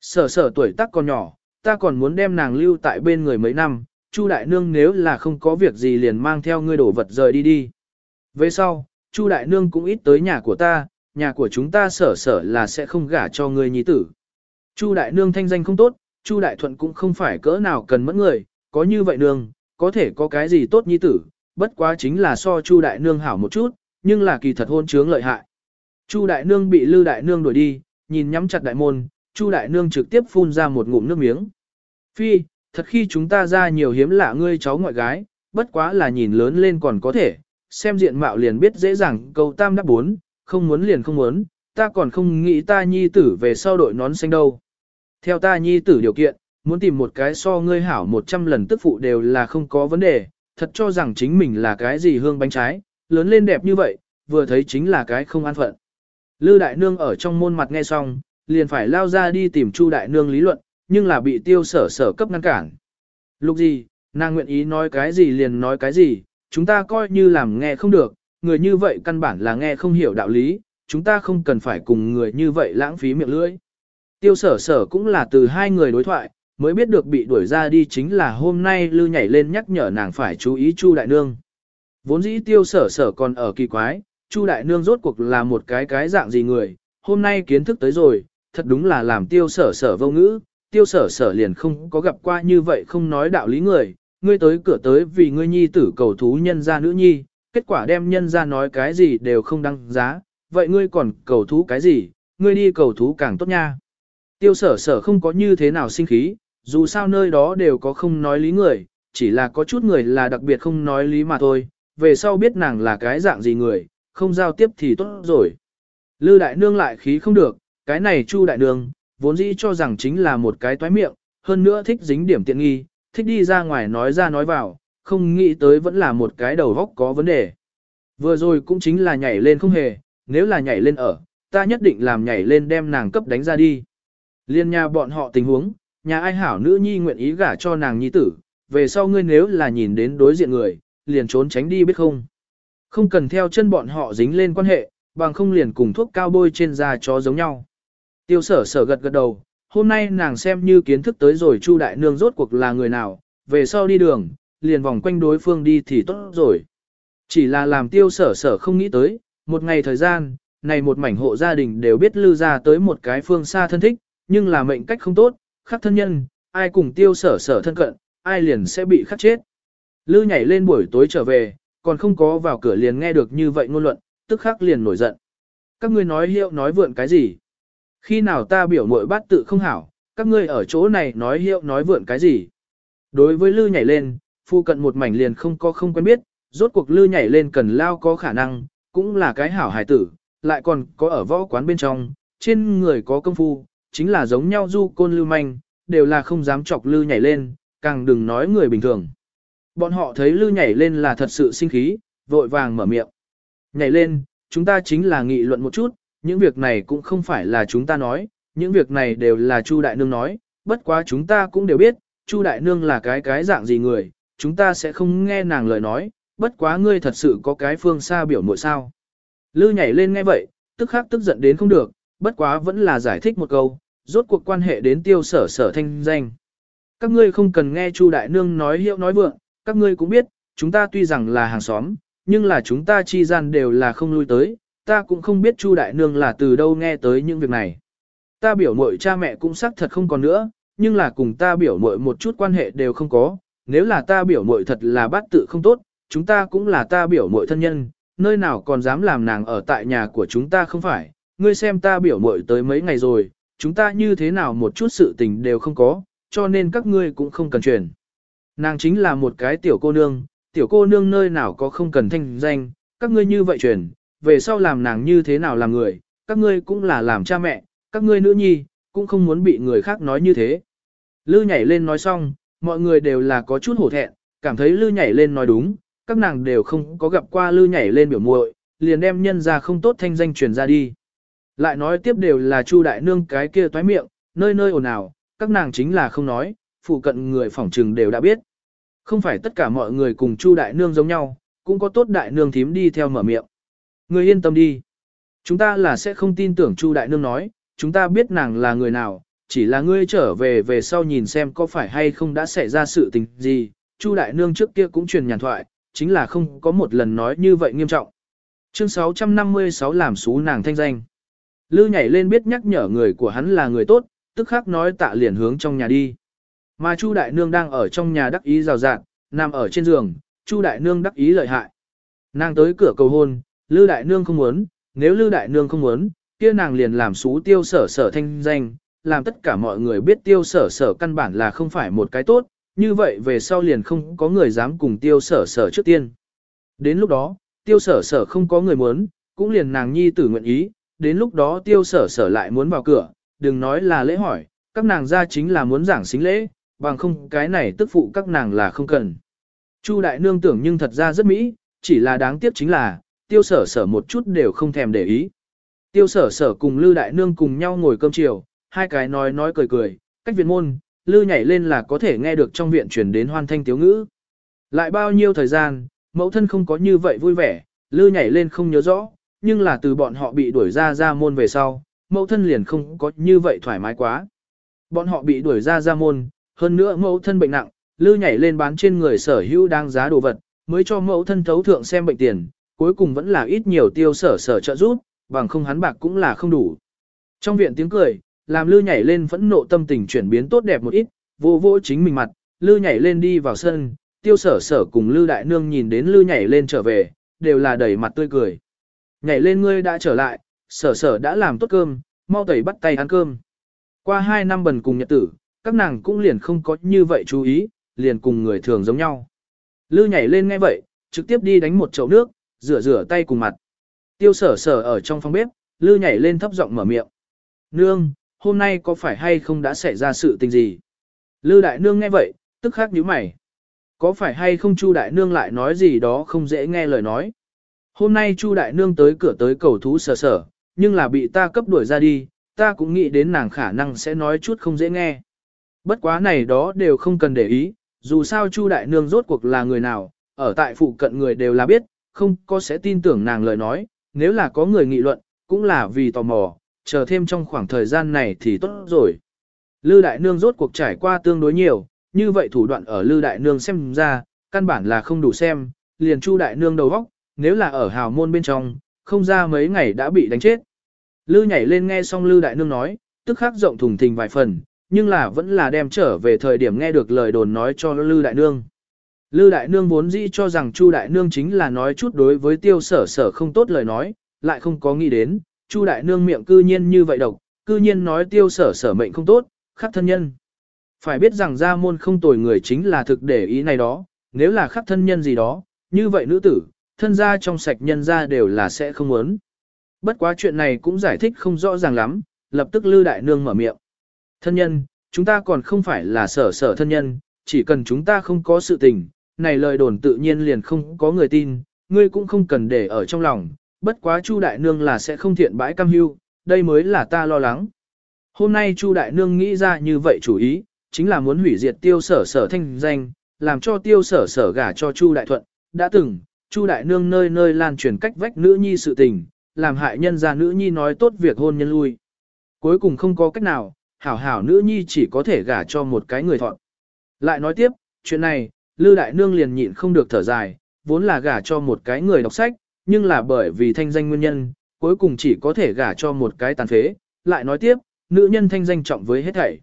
Sở sở tuổi tác còn nhỏ, ta còn muốn đem nàng lưu tại bên người mấy năm, Chu đại nương nếu là không có việc gì liền mang theo ngươi đổ vật rời đi đi. Về sau, Chu đại nương cũng ít tới nhà của ta, nhà của chúng ta sở sở là sẽ không gả cho ngươi nhi tử. Chu đại nương thanh danh không tốt, Chu đại thuận cũng không phải cỡ nào cần mẫn người, có như vậy nương, có thể có cái gì tốt nhi tử, bất quá chính là so Chu đại nương hảo một chút, nhưng là kỳ thật hôn chướng lợi hại. Chu đại nương bị Lư đại nương đuổi đi, nhìn nhắm chặt đại môn, Chu đại nương trực tiếp phun ra một ngụm nước miếng. Phi, thật khi chúng ta ra nhiều hiếm lạ ngươi cháu ngoại gái, bất quá là nhìn lớn lên còn có thể, xem diện mạo liền biết dễ dàng câu tam đáp bốn, không muốn liền không muốn, ta còn không nghĩ ta nhi tử về sau đội nón xanh đâu. Theo ta nhi tử điều kiện, muốn tìm một cái so ngươi hảo 100 lần tức phụ đều là không có vấn đề, thật cho rằng chính mình là cái gì hương bánh trái, lớn lên đẹp như vậy, vừa thấy chính là cái không an phận. Lư đại nương ở trong môn mặt nghe xong, liền phải lao ra đi tìm Chu đại nương lý luận, nhưng là bị tiêu sở sở cấp ngăn cản. Lúc gì, nàng nguyện ý nói cái gì liền nói cái gì, chúng ta coi như làm nghe không được, người như vậy căn bản là nghe không hiểu đạo lý, chúng ta không cần phải cùng người như vậy lãng phí miệng lưỡi. Tiêu sở sở cũng là từ hai người đối thoại, mới biết được bị đuổi ra đi chính là hôm nay lư nhảy lên nhắc nhở nàng phải chú ý Chu Đại Nương. Vốn dĩ tiêu sở sở còn ở kỳ quái, Chu Đại Nương rốt cuộc là một cái cái dạng gì người, hôm nay kiến thức tới rồi, thật đúng là làm tiêu sở sở vô ngữ, tiêu sở sở liền không có gặp qua như vậy không nói đạo lý người, ngươi tới cửa tới vì ngươi nhi tử cầu thú nhân ra nữ nhi, kết quả đem nhân ra nói cái gì đều không đăng giá, vậy ngươi còn cầu thú cái gì, ngươi đi cầu thú càng tốt nha. Tiêu sở sở không có như thế nào sinh khí, dù sao nơi đó đều có không nói lý người, chỉ là có chút người là đặc biệt không nói lý mà thôi, về sau biết nàng là cái dạng gì người, không giao tiếp thì tốt rồi. Lư đại nương lại khí không được, cái này chu đại nương, vốn dĩ cho rằng chính là một cái toái miệng, hơn nữa thích dính điểm tiện nghi, thích đi ra ngoài nói ra nói vào, không nghĩ tới vẫn là một cái đầu góc có vấn đề. Vừa rồi cũng chính là nhảy lên không hề, nếu là nhảy lên ở, ta nhất định làm nhảy lên đem nàng cấp đánh ra đi. Liên nhà bọn họ tình huống, nhà ai hảo nữ nhi nguyện ý gả cho nàng nhi tử, về sau ngươi nếu là nhìn đến đối diện người, liền trốn tránh đi biết không. Không cần theo chân bọn họ dính lên quan hệ, bằng không liền cùng thuốc cao bôi trên da chó giống nhau. Tiêu sở sở gật gật đầu, hôm nay nàng xem như kiến thức tới rồi Chu Đại Nương rốt cuộc là người nào, về sau đi đường, liền vòng quanh đối phương đi thì tốt rồi. Chỉ là làm tiêu sở sở không nghĩ tới, một ngày thời gian, này một mảnh hộ gia đình đều biết lưu ra tới một cái phương xa thân thích, nhưng là mệnh cách không tốt, khắc thân nhân, ai cùng tiêu sở sở thân cận, ai liền sẽ bị khắc chết. Lư nhảy lên buổi tối trở về, còn không có vào cửa liền nghe được như vậy ngôn luận, tức khắc liền nổi giận. Các ngươi nói hiệu nói vượn cái gì? Khi nào ta biểu muội bát tự không hảo, các ngươi ở chỗ này nói hiệu nói vượn cái gì? Đối với lư nhảy lên, phu cận một mảnh liền không có không quen biết, rốt cuộc lư nhảy lên cần lao có khả năng, cũng là cái hảo hài tử, lại còn có ở võ quán bên trong, trên người có công phu, chính là giống nhau du côn lưu manh, đều là không dám chọc lư nhảy lên, càng đừng nói người bình thường. Bọn họ thấy lư nhảy lên là thật sự sinh khí, vội vàng mở miệng. Nhảy lên, chúng ta chính là nghị luận một chút, những việc này cũng không phải là chúng ta nói, những việc này đều là Chu Đại Nương nói, bất quá chúng ta cũng đều biết, Chu Đại Nương là cái cái dạng gì người, chúng ta sẽ không nghe nàng lời nói, bất quá ngươi thật sự có cái phương xa biểu muội sao. Lư nhảy lên nghe vậy, tức khắc tức giận đến không được, bất quá vẫn là giải thích một câu, rốt cuộc quan hệ đến tiêu sở sở thanh danh. Các ngươi không cần nghe Chu Đại Nương nói hiệu nói vượng, các ngươi cũng biết, chúng ta tuy rằng là hàng xóm, nhưng là chúng ta chi gian đều là không lui tới, ta cũng không biết Chu Đại Nương là từ đâu nghe tới những việc này. Ta biểu muội cha mẹ cũng xác thật không còn nữa, nhưng là cùng ta biểu muội một chút quan hệ đều không có, nếu là ta biểu muội thật là bát tự không tốt, chúng ta cũng là ta biểu muội thân nhân, nơi nào còn dám làm nàng ở tại nhà của chúng ta không phải, ngươi xem ta biểu muội tới mấy ngày rồi, chúng ta như thế nào một chút sự tình đều không có, cho nên các ngươi cũng không cần truyền. Nàng chính là một cái tiểu cô nương, tiểu cô nương nơi nào có không cần thanh danh, các ngươi như vậy truyền, về sau làm nàng như thế nào làm người, các ngươi cũng là làm cha mẹ, các ngươi nữ nhi, cũng không muốn bị người khác nói như thế. Lư nhảy lên nói xong, mọi người đều là có chút hổ thẹn, cảm thấy Lư nhảy lên nói đúng, các nàng đều không có gặp qua Lư nhảy lên biểu muội, liền đem nhân ra không tốt thanh danh truyền ra đi. Lại nói tiếp đều là Chu đại nương cái kia toái miệng, nơi nơi ồn ào, các nàng chính là không nói, phụ cận người phỏng trừng đều đã biết. Không phải tất cả mọi người cùng Chu đại nương giống nhau, cũng có tốt đại nương thím đi theo mở miệng. Người yên tâm đi. Chúng ta là sẽ không tin tưởng Chu đại nương nói, chúng ta biết nàng là người nào, chỉ là ngươi trở về về sau nhìn xem có phải hay không đã xảy ra sự tình gì. Chu đại nương trước kia cũng truyền nhàn thoại, chính là không có một lần nói như vậy nghiêm trọng. Chương 656 làm xú nàng thanh danh. Lư nhảy lên biết nhắc nhở người của hắn là người tốt, tức khắc nói tạ liền hướng trong nhà đi. Mà Chu đại nương đang ở trong nhà đắc ý rào rạt, nằm ở trên giường, Chu đại nương đắc ý lợi hại. Nàng tới cửa cầu hôn, Lư đại nương không muốn, nếu Lư đại nương không muốn, kia nàng liền làm xú tiêu sở sở thanh danh, làm tất cả mọi người biết tiêu sở sở căn bản là không phải một cái tốt, như vậy về sau liền không có người dám cùng tiêu sở sở trước tiên. Đến lúc đó, tiêu sở sở không có người muốn, cũng liền nàng nhi tử nguyện ý, đến lúc đó tiêu sở sở lại muốn vào cửa, đừng nói là lễ hỏi, các nàng ra chính là muốn giảng xính lễ, bằng không cái này tức phụ các nàng là không cần. Chu đại nương tưởng nhưng thật ra rất mỹ, chỉ là đáng tiếc chính là, tiêu sở sở một chút đều không thèm để ý. Tiêu sở sở cùng Lư đại nương cùng nhau ngồi cơm chiều, hai cái nói nói cười cười, cách viện môn, Lư nhảy lên là có thể nghe được trong viện truyền đến hoan thanh tiếu ngữ. Lại bao nhiêu thời gian, mẫu thân không có như vậy vui vẻ, Lư nhảy lên không nhớ rõ, nhưng là từ bọn họ bị đuổi ra ra môn về sau, mẫu thân liền không có như vậy thoải mái quá. Bọn họ bị đuổi ra ra môn, hơn nữa mẫu thân bệnh nặng, lư nhảy lên bán trên người sở hữu đang giá đồ vật, mới cho mẫu thân thấu thượng xem bệnh tiền, cuối cùng vẫn là ít nhiều tiêu sở sở trợ giúp, bằng không hắn bạc cũng là không đủ. Trong viện tiếng cười, làm lư nhảy lên phẫn nộ tâm tình chuyển biến tốt đẹp một ít, vô vô chính mình mặt, lư nhảy lên đi vào sân, tiêu sở sở cùng lư đại nương nhìn đến lư nhảy lên trở về, đều là đầy mặt tươi cười. Nhảy lên ngươi đã trở lại, sở sở đã làm tốt cơm, mau tẩy bắt tay ăn cơm. Qua hai năm bần cùng nhật tử, các nàng cũng liền không có như vậy chú ý, liền cùng người thường giống nhau. Lư nhảy lên nghe vậy, trực tiếp đi đánh một chậu nước, rửa rửa tay cùng mặt. Tiêu sở sở ở trong phòng bếp, lư nhảy lên thấp giọng mở miệng. Nương, hôm nay có phải hay không đã xảy ra sự tình gì? Lư đại nương nghe vậy, tức khắc nhíu mày. Có phải hay không Chu đại nương lại nói gì đó không dễ nghe lời nói? Hôm nay Chu đại nương tới cửa tới cầu thú sở sở, nhưng là bị ta cấp đuổi ra đi, ta cũng nghĩ đến nàng khả năng sẽ nói chút không dễ nghe. Bất quá này đó đều không cần để ý, dù sao Chu đại nương rốt cuộc là người nào, ở tại phụ cận người đều là biết, không có sẽ tin tưởng nàng lời nói, nếu là có người nghị luận, cũng là vì tò mò, chờ thêm trong khoảng thời gian này thì tốt rồi. Lư đại nương rốt cuộc trải qua tương đối nhiều, như vậy thủ đoạn ở Lư đại nương xem ra, căn bản là không đủ xem, liền Chu đại nương đầu góc, nếu là ở hào môn bên trong, không ra mấy ngày đã bị đánh chết. Lư nhảy lên nghe xong Lư đại nương nói, tức khắc rộng thùng thình vài phần, nhưng là vẫn là đem trở về thời điểm nghe được lời đồn nói cho Lư đại nương. Lư đại nương vốn dĩ cho rằng Chu đại nương chính là nói chút đối với tiêu sở sở không tốt lời nói, lại không có nghĩ đến, Chu đại nương miệng cư nhiên như vậy độc, cư nhiên nói tiêu sở sở mệnh không tốt, khắc thân nhân. Phải biết rằng gia môn không tồi người chính là thực để ý này đó, nếu là khắc thân nhân gì đó, như vậy nữ tử, thân gia trong sạch nhân gia đều là sẽ không muốn. Bất quá chuyện này cũng giải thích không rõ ràng lắm, lập tức Lư Đại Nương mở miệng. Thân nhân, chúng ta còn không phải là sở sở thân nhân, chỉ cần chúng ta không có sự tình, này lời đồn tự nhiên liền không có người tin, ngươi cũng không cần để ở trong lòng, bất quá Chu Đại Nương là sẽ không thiện bãi cam hưu, đây mới là ta lo lắng. Hôm nay Chu Đại Nương nghĩ ra như vậy chủ ý, chính là muốn hủy diệt tiêu sở sở thanh danh, làm cho tiêu sở sở gả cho Chu Đại Thuận, đã từng, Chu Đại Nương nơi nơi lan truyền cách vách nữ nhi sự tình, làm hại nhân gia nữ nhi nói tốt việc hôn nhân lui. Cuối cùng không có cách nào, hảo hảo nữ nhi chỉ có thể gả cho một cái người thọn. Lại nói tiếp, chuyện này, Lư Đại Nương liền nhịn không được thở dài, vốn là gả cho một cái người đọc sách, nhưng là bởi vì thanh danh nguyên nhân, cuối cùng chỉ có thể gả cho một cái tàn phế. Lại nói tiếp, nữ nhân thanh danh trọng với hết thảy.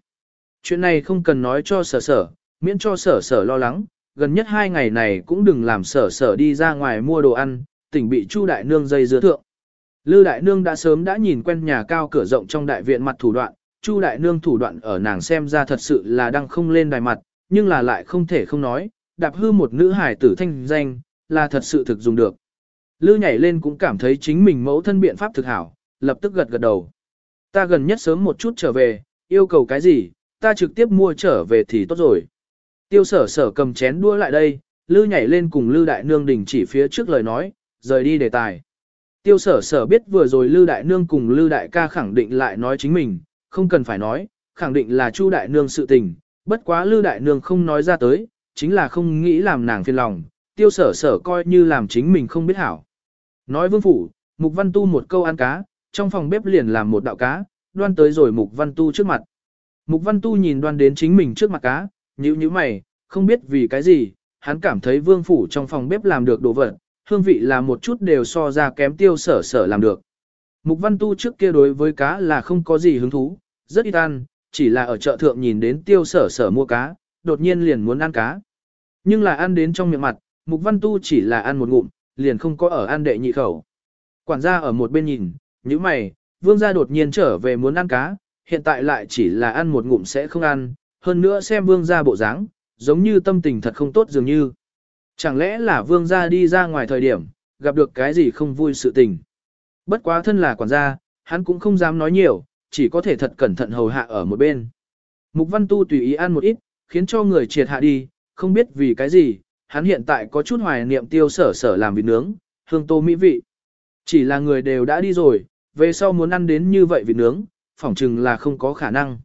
Chuyện này không cần nói cho sở sở, miễn cho sở sở lo lắng, gần nhất hai ngày này cũng đừng làm sở sở đi ra ngoài mua đồ ăn, tỉnh bị Chu Đại Nương dây dưa thượng. Lư Đại Nương đã sớm đã nhìn quen nhà cao cửa rộng trong đại viện mặt thủ đoạn, Chu Đại Nương thủ đoạn ở nàng xem ra thật sự là đang không lên đài mặt, nhưng là lại không thể không nói, đạp hư một nữ hải tử thanh danh, là thật sự thực dùng được. Lư nhảy lên cũng cảm thấy chính mình mẫu thân biện pháp thực hảo, lập tức gật gật đầu. Ta gần nhất sớm một chút trở về, yêu cầu cái gì, ta trực tiếp mua trở về thì tốt rồi. Tiêu sở sở cầm chén đua lại đây, Lư nhảy lên cùng Lư đại nương đình chỉ phía trước lời nói, rời đi đề tài. Tiêu sở sở biết vừa rồi Lư đại nương cùng Lư đại ca khẳng định lại nói chính mình, không cần phải nói, khẳng định là Chu đại nương sự tình, bất quá Lư đại nương không nói ra tới, chính là không nghĩ làm nàng phiền lòng, tiêu sở sở coi như làm chính mình không biết hảo. Nói vương phủ, Mục Văn Tu một câu ăn cá, trong phòng bếp liền làm một đạo cá, đoan tới rồi Mục Văn Tu trước mặt. Mục Văn Tu nhìn đoan đến chính mình trước mặt cá, nhíu nhíu mày, không biết vì cái gì, hắn cảm thấy vương phủ trong phòng bếp làm được đồ vật, hương vị là một chút đều so ra kém tiêu sở sở làm được. Mục Văn Tu trước kia đối với cá là không có gì hứng thú, rất ít ăn, chỉ là ở chợ thượng nhìn đến tiêu sở sở mua cá, đột nhiên liền muốn ăn cá. Nhưng là ăn đến trong miệng mặt, Mục Văn Tu chỉ là ăn một ngụm, liền không có ở ăn đệ nhị khẩu. Quản gia ở một bên nhìn, như mày, vương gia đột nhiên trở về muốn ăn cá, hiện tại lại chỉ là ăn một ngụm sẽ không ăn, hơn nữa xem vương gia bộ dáng, giống như tâm tình thật không tốt dường như. Chẳng lẽ là vương gia đi ra ngoài thời điểm, gặp được cái gì không vui sự tình. Bất quá thân là quản gia, hắn cũng không dám nói nhiều, chỉ có thể thật cẩn thận hầu hạ ở một bên. Mục văn tu tùy ý ăn một ít, khiến cho người triệt hạ đi, không biết vì cái gì, hắn hiện tại có chút hoài niệm tiêu sở sở làm vịt nướng, hương tô mỹ vị. Chỉ là người đều đã đi rồi, về sau muốn ăn đến như vậy vịt nướng, phỏng chừng là không có khả năng.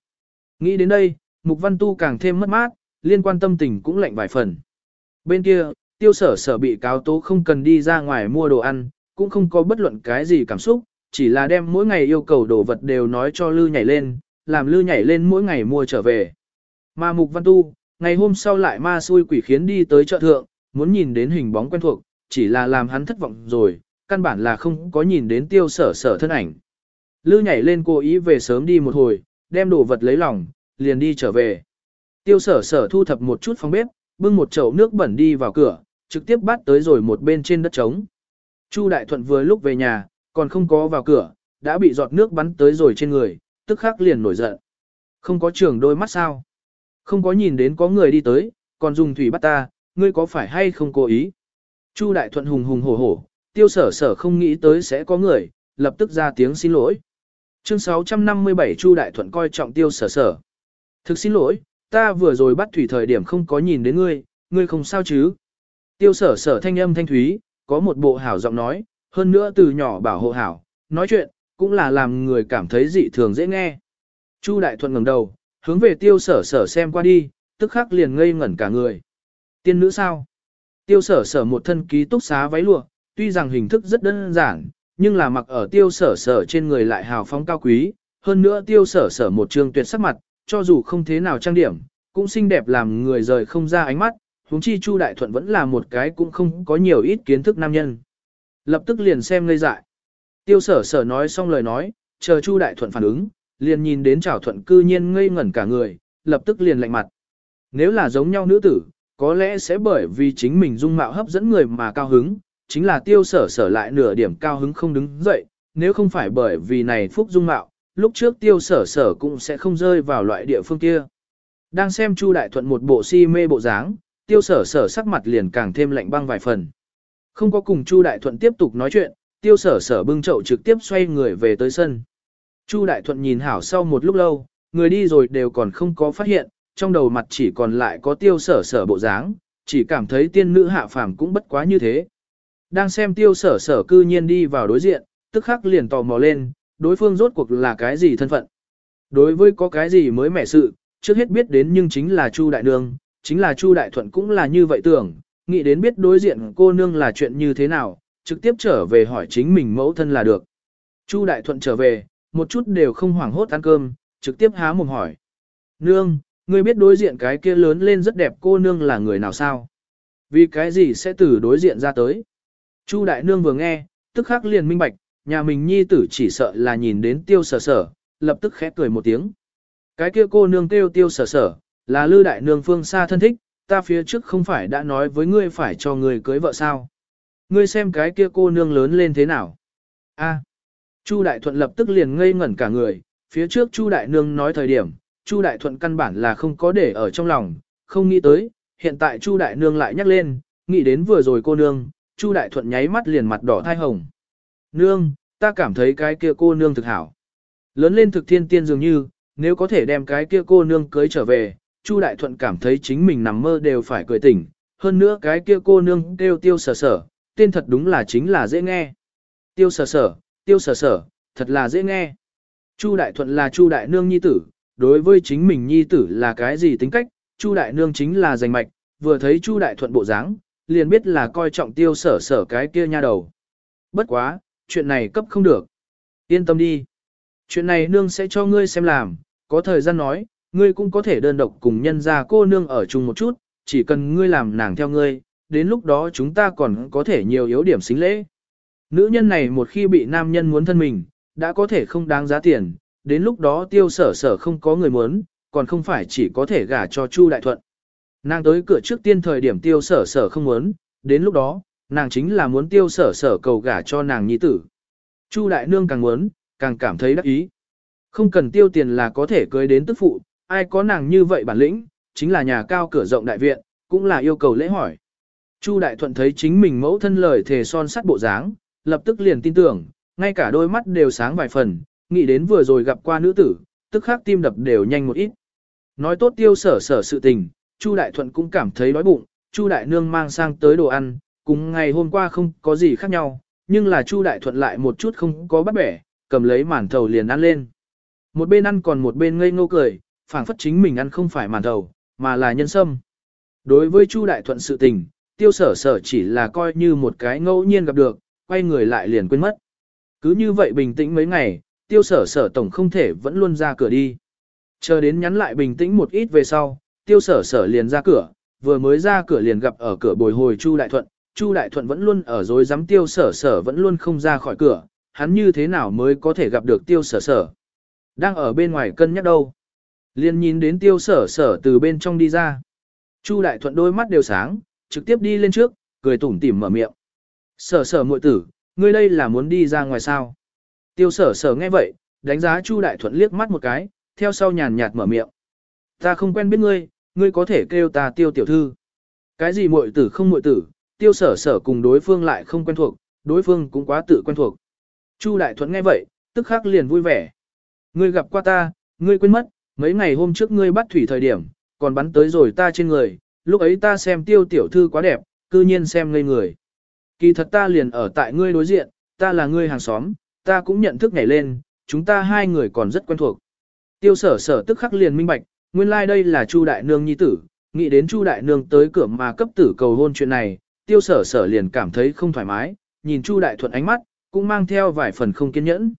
Nghĩ đến đây, Mục Văn Tu càng thêm mất mát, liên quan tâm tình cũng lạnh vài phần. Bên kia, tiêu sở sở bị cáo tố không cần đi ra ngoài mua đồ ăn, cũng không có bất luận cái gì cảm xúc, chỉ là đem mỗi ngày yêu cầu đồ vật đều nói cho Lư nhảy lên, làm Lư nhảy lên mỗi ngày mua trở về. Mà Mục Văn Tu, ngày hôm sau lại ma xui quỷ khiến đi tới chợ thượng, muốn nhìn đến hình bóng quen thuộc, chỉ là làm hắn thất vọng rồi, căn bản là không có nhìn đến tiêu sở sở thân ảnh. Lư nhảy lên cố ý về sớm đi một hồi, đem đồ vật lấy lòng, liền đi trở về. Tiêu sở sở thu thập một chút phòng bếp, bưng một chậu nước bẩn đi vào cửa, trực tiếp bắt tới rồi một bên trên đất trống. Chu Đại Thuận vừa lúc về nhà, còn không có vào cửa, đã bị giọt nước bắn tới rồi trên người, tức khắc liền nổi giận. Không có trường đôi mắt sao? Không có nhìn đến có người đi tới, còn dùng thủy bắt ta, ngươi có phải hay không cố ý? Chu Đại Thuận hùng hùng hổ hổ, tiêu sở sở không nghĩ tới sẽ có người, lập tức ra tiếng xin lỗi. Chương 657 Chu Đại Thuận coi trọng tiêu sở sở. Thực xin lỗi, ta vừa rồi bắt thủy thời điểm không có nhìn đến ngươi, ngươi không sao chứ? Tiêu sở sở thanh âm thanh thúy, có một bộ hảo giọng nói, hơn nữa từ nhỏ bảo hộ hảo, nói chuyện, cũng là làm người cảm thấy dị thường dễ nghe. Chu Đại Thuận ngẩng đầu, hướng về tiêu sở sở xem qua đi, tức khắc liền ngây ngẩn cả người. Tiên nữ sao? Tiêu sở sở một thân ký túc xá váy lụa, tuy rằng hình thức rất đơn giản, nhưng là mặc ở tiêu sở sở trên người lại hào phóng cao quý, hơn nữa tiêu sở sở một trường tuyệt sắc mặt, cho dù không thế nào trang điểm, cũng xinh đẹp làm người rời không ra ánh mắt, huống chi Chu Đại Thuận vẫn là một cái cũng không có nhiều ít kiến thức nam nhân. Lập tức liền xem ngây dại. Tiêu sở sở nói xong lời nói, chờ Chu Đại Thuận phản ứng, liền nhìn đến Trảo Thuận cư nhiên ngây ngẩn cả người, lập tức liền lạnh mặt. Nếu là giống nhau nữ tử, có lẽ sẽ bởi vì chính mình dung mạo hấp dẫn người mà cao hứng, chính là tiêu sở sở lại nửa điểm cao hứng không đứng dậy, nếu không phải bởi vì này phúc dung mạo, lúc trước tiêu sở sở cũng sẽ không rơi vào loại địa phương kia. Đang xem Chu Đại Thuận một bộ si mê bộ dáng, tiêu sở sở sắc mặt liền càng thêm lạnh băng vài phần. Không có cùng Chu Đại Thuận tiếp tục nói chuyện, tiêu sở sở bưng chậu trực tiếp xoay người về tới sân. Chu Đại Thuận nhìn hảo sau một lúc lâu, người đi rồi đều còn không có phát hiện, trong đầu mặt chỉ còn lại có tiêu sở sở bộ dáng, chỉ cảm thấy tiên nữ hạ phàm cũng bất quá như thế. Đang xem tiêu sở sở cư nhiên đi vào đối diện, tức khắc liền tò mò lên, đối phương rốt cuộc là cái gì thân phận. Đối với có cái gì mới mẻ sự, trước hết biết đến nhưng chính là Chu Đại Nương, chính là Chu Đại Thuận cũng là như vậy tưởng, nghĩ đến biết đối diện cô nương là chuyện như thế nào, trực tiếp trở về hỏi chính mình mẫu thân là được. Chu Đại Thuận trở về, một chút đều không hoảng hốt ăn cơm, trực tiếp há mồm hỏi. Nương, ngươi biết đối diện cái kia lớn lên rất đẹp cô nương là người nào sao? Vì cái gì sẽ từ đối diện ra tới? Chu Đại Nương vừa nghe, tức khắc liền minh bạch, nhà mình nhi tử chỉ sợ là nhìn đến tiêu sở sở, lập tức khẽ cười một tiếng. Cái kia cô nương kêu tiêu sở sở, là lư đại nương phương xa thân thích, ta phía trước không phải đã nói với ngươi phải cho ngươi cưới vợ sao. Ngươi xem cái kia cô nương lớn lên thế nào. A. Chu Đại Thuận lập tức liền ngây ngẩn cả người, phía trước Chu Đại Nương nói thời điểm, Chu Đại Thuận căn bản là không có để ở trong lòng, không nghĩ tới, hiện tại Chu Đại Nương lại nhắc lên, nghĩ đến vừa rồi cô nương, Chu Đại Thuận nháy mắt liền mặt đỏ thai hồng. Nương, ta cảm thấy cái kia cô nương thực hảo. Lớn lên thực thiên tiên dường như, nếu có thể đem cái kia cô nương cưới trở về, Chu Đại Thuận cảm thấy chính mình nằm mơ đều phải cười tỉnh. Hơn nữa cái kia cô nương kêu tiêu sở sở, tên thật đúng là chính là dễ nghe. Tiêu sở sở, tiêu sở sở, thật là dễ nghe. Chu Đại Thuận là Chu Đại Nương nhi tử, đối với chính mình nhi tử là cái gì tính cách, Chu Đại Nương chính là giành mạch, vừa thấy Chu Đại Thuận bộ dáng, liền biết là coi trọng tiêu sở sở cái kia nha đầu. Bất quá, chuyện này cấp không được. Yên tâm đi. Chuyện này nương sẽ cho ngươi xem làm, có thời gian nói, ngươi cũng có thể đơn độc cùng nhân gia cô nương ở chung một chút, chỉ cần ngươi làm nàng theo ngươi, đến lúc đó chúng ta còn có thể nhiều yếu điểm xính lễ. Nữ nhân này một khi bị nam nhân muốn thân mình, đã có thể không đáng giá tiền, đến lúc đó tiêu sở sở không có người muốn, còn không phải chỉ có thể gả cho Chu Đại Thuận. Nàng tới cửa trước tiên thời điểm tiêu sở sở không muốn, đến lúc đó, nàng chính là muốn tiêu sở sở cầu gả cho nàng nhi tử. Chu đại nương càng muốn, càng cảm thấy đắc ý. Không cần tiêu tiền là có thể cưới đến tức phụ, ai có nàng như vậy bản lĩnh, chính là nhà cao cửa rộng đại viện, cũng là yêu cầu lễ hỏi. Chu đại thuận thấy chính mình mẫu thân lời thề son sắt bộ dáng, lập tức liền tin tưởng, ngay cả đôi mắt đều sáng vài phần, nghĩ đến vừa rồi gặp qua nữ tử, tức khắc tim đập đều nhanh một ít. Nói tốt tiêu sở sở sự tình, Chu đại thuận cũng cảm thấy đói bụng, Chu đại nương mang sang tới đồ ăn, cùng ngày hôm qua không có gì khác nhau, nhưng là Chu Đại Thuận lại một chút không có bắt bẻ, cầm lấy màn thầu liền ăn lên. Một bên ăn còn một bên ngây ngô cười, phảng phất chính mình ăn không phải màn thầu, mà là nhân sâm. Đối với Chu Đại Thuận sự tình, tiêu sở sở chỉ là coi như một cái ngẫu nhiên gặp được, quay người lại liền quên mất. Cứ như vậy bình tĩnh mấy ngày, tiêu sở sở tổng không thể vẫn luôn ra cửa đi. Chờ đến nhắn lại bình tĩnh một ít về sau, tiêu sở sở liền ra cửa, vừa mới ra cửa liền gặp ở cửa bồi hồi Chu Đại Thuận, Chu Đại Thuận vẫn luôn ở dối dám tiêu sở sở vẫn luôn không ra khỏi cửa, hắn như thế nào mới có thể gặp được tiêu sở sở. Đang ở bên ngoài cân nhắc đâu. Liên nhìn đến tiêu sở sở từ bên trong đi ra. Chu Đại Thuận đôi mắt đều sáng, trực tiếp đi lên trước, cười tủm tỉm mở miệng. Sở sở muội tử, ngươi đây là muốn đi ra ngoài sao? Tiêu sở sở nghe vậy, đánh giá Chu Đại Thuận liếc mắt một cái, theo sau nhàn nhạt mở miệng. Ta không quen biết ngươi, ngươi có thể kêu ta tiêu tiểu thư. Cái gì muội tử không muội tử, tiêu sở sở cùng đối phương lại không quen thuộc, đối phương cũng quá tự quen thuộc. Chu Đại Thuận nghe vậy, tức khắc liền vui vẻ. Ngươi gặp qua ta, ngươi quên mất, mấy ngày hôm trước ngươi bắt thủy thời điểm, còn bắn tới rồi ta trên người, lúc ấy ta xem tiêu tiểu thư quá đẹp, cư nhiên xem ngây người. Kỳ thật ta liền ở tại ngươi đối diện, ta là ngươi hàng xóm, ta cũng nhận thức nhảy lên, chúng ta hai người còn rất quen thuộc. Tiêu sở sở tức khắc liền minh bạch, nguyên lai like đây là Chu Đại Nương nhi tử, nghĩ đến Chu Đại Nương tới cửa mà cấp tử cầu hôn chuyện này, tiêu sở sở liền cảm thấy không thoải mái, nhìn Chu Đại Thuận ánh mắt, cũng mang theo vài phần không kiên nhẫn.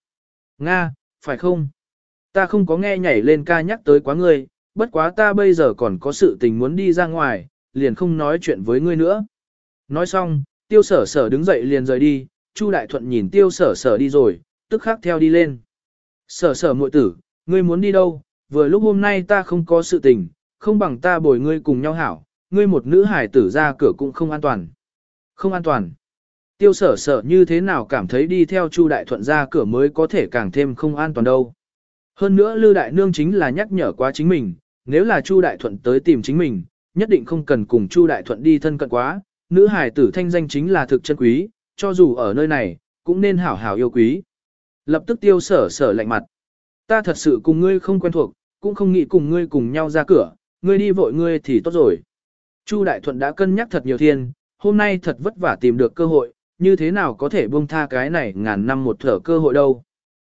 Nga, phải không? Ta không có nghe nhảy lên ca nhắc tới quá ngươi, bất quá ta bây giờ còn có sự tình muốn đi ra ngoài, liền không nói chuyện với ngươi nữa. Nói xong, tiêu sở sở đứng dậy liền rời đi, Chu Đại Thuận nhìn tiêu sở sở đi rồi, tức khắc theo đi lên. Sở sở muội tử, ngươi muốn đi đâu, vừa lúc hôm nay ta không có sự tình, không bằng ta bồi ngươi cùng nhau hảo, ngươi một nữ hải tử ra cửa cũng không an toàn. Không an toàn. Tiêu sở sở như thế nào cảm thấy đi theo Chu Đại Thuận ra cửa mới có thể càng thêm không an toàn đâu. Hơn nữa Lư Đại Nương chính là nhắc nhở quá chính mình, nếu là Chu Đại Thuận tới tìm chính mình, nhất định không cần cùng Chu Đại Thuận đi thân cận quá, nữ hải tử thanh danh chính là thực chân quý, cho dù ở nơi này, cũng nên hảo hảo yêu quý. Lập tức tiêu sở sở lạnh mặt. Ta thật sự cùng ngươi không quen thuộc, cũng không nghĩ cùng ngươi cùng nhau ra cửa, ngươi đi vội ngươi thì tốt rồi. Chu Đại Thuận đã cân nhắc thật nhiều thiên, hôm nay thật vất vả tìm được cơ hội, như thế nào có thể buông tha cái này ngàn năm một thở cơ hội đâu.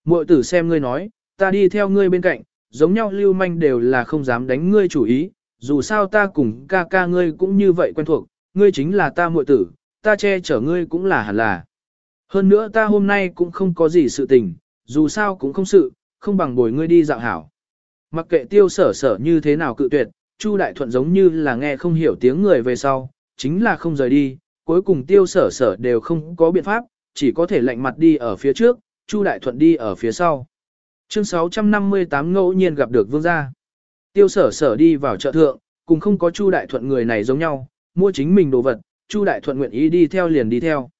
Muội tử xem ngươi nói, ta đi theo ngươi bên cạnh, giống nhau lưu manh đều là không dám đánh ngươi chủ ý, dù sao ta cùng ca ca ngươi cũng như vậy quen thuộc, ngươi chính là ta muội tử, ta che chở ngươi cũng là hẳn là. Hơn nữa ta hôm nay cũng không có gì sự tình, dù sao cũng không sự, không bằng bồi ngươi đi dạo hảo. Mặc kệ tiêu sở sở như thế nào cự tuyệt, Chu Đại Thuận giống như là nghe không hiểu tiếng người về sau, chính là không rời đi, cuối cùng tiêu sở sở đều không có biện pháp, chỉ có thể lạnh mặt đi ở phía trước, Chu Đại Thuận đi ở phía sau. Chương 658 ngẫu nhiên gặp được vương gia. Tiêu sở sở đi vào chợ thượng, cùng không có Chu Đại Thuận người này giống nhau, mua chính mình đồ vật, Chu Đại Thuận nguyện ý đi theo liền đi theo.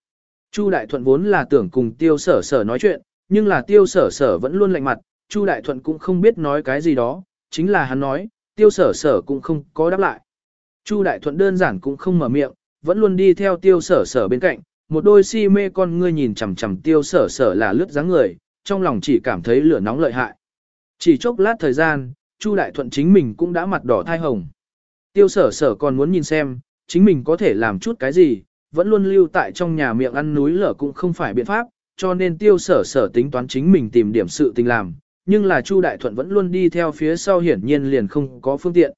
Chu Đại Thuận vốn là tưởng cùng tiêu sở sở nói chuyện, nhưng là tiêu sở sở vẫn luôn lạnh mặt, Chu Đại Thuận cũng không biết nói cái gì đó, chính là hắn nói, tiêu sở sở cũng không có đáp lại. Chu Đại Thuận đơn giản cũng không mở miệng, vẫn luôn đi theo tiêu sở sở bên cạnh, một đôi si mê con ngươi nhìn chằm chằm tiêu sở sở là lướt dáng người, trong lòng chỉ cảm thấy lửa nóng lợi hại. Chỉ chốc lát thời gian, Chu Đại Thuận chính mình cũng đã mặt đỏ thai hồng. Tiêu sở sở còn muốn nhìn xem, chính mình có thể làm chút cái gì, vẫn luôn lưu tại trong nhà miệng ăn núi lở cũng không phải biện pháp, cho nên tiêu sở sở tính toán chính mình tìm điểm sự tình làm, nhưng là Chu Đại Thuận vẫn luôn đi theo phía sau hiển nhiên liền không có phương tiện.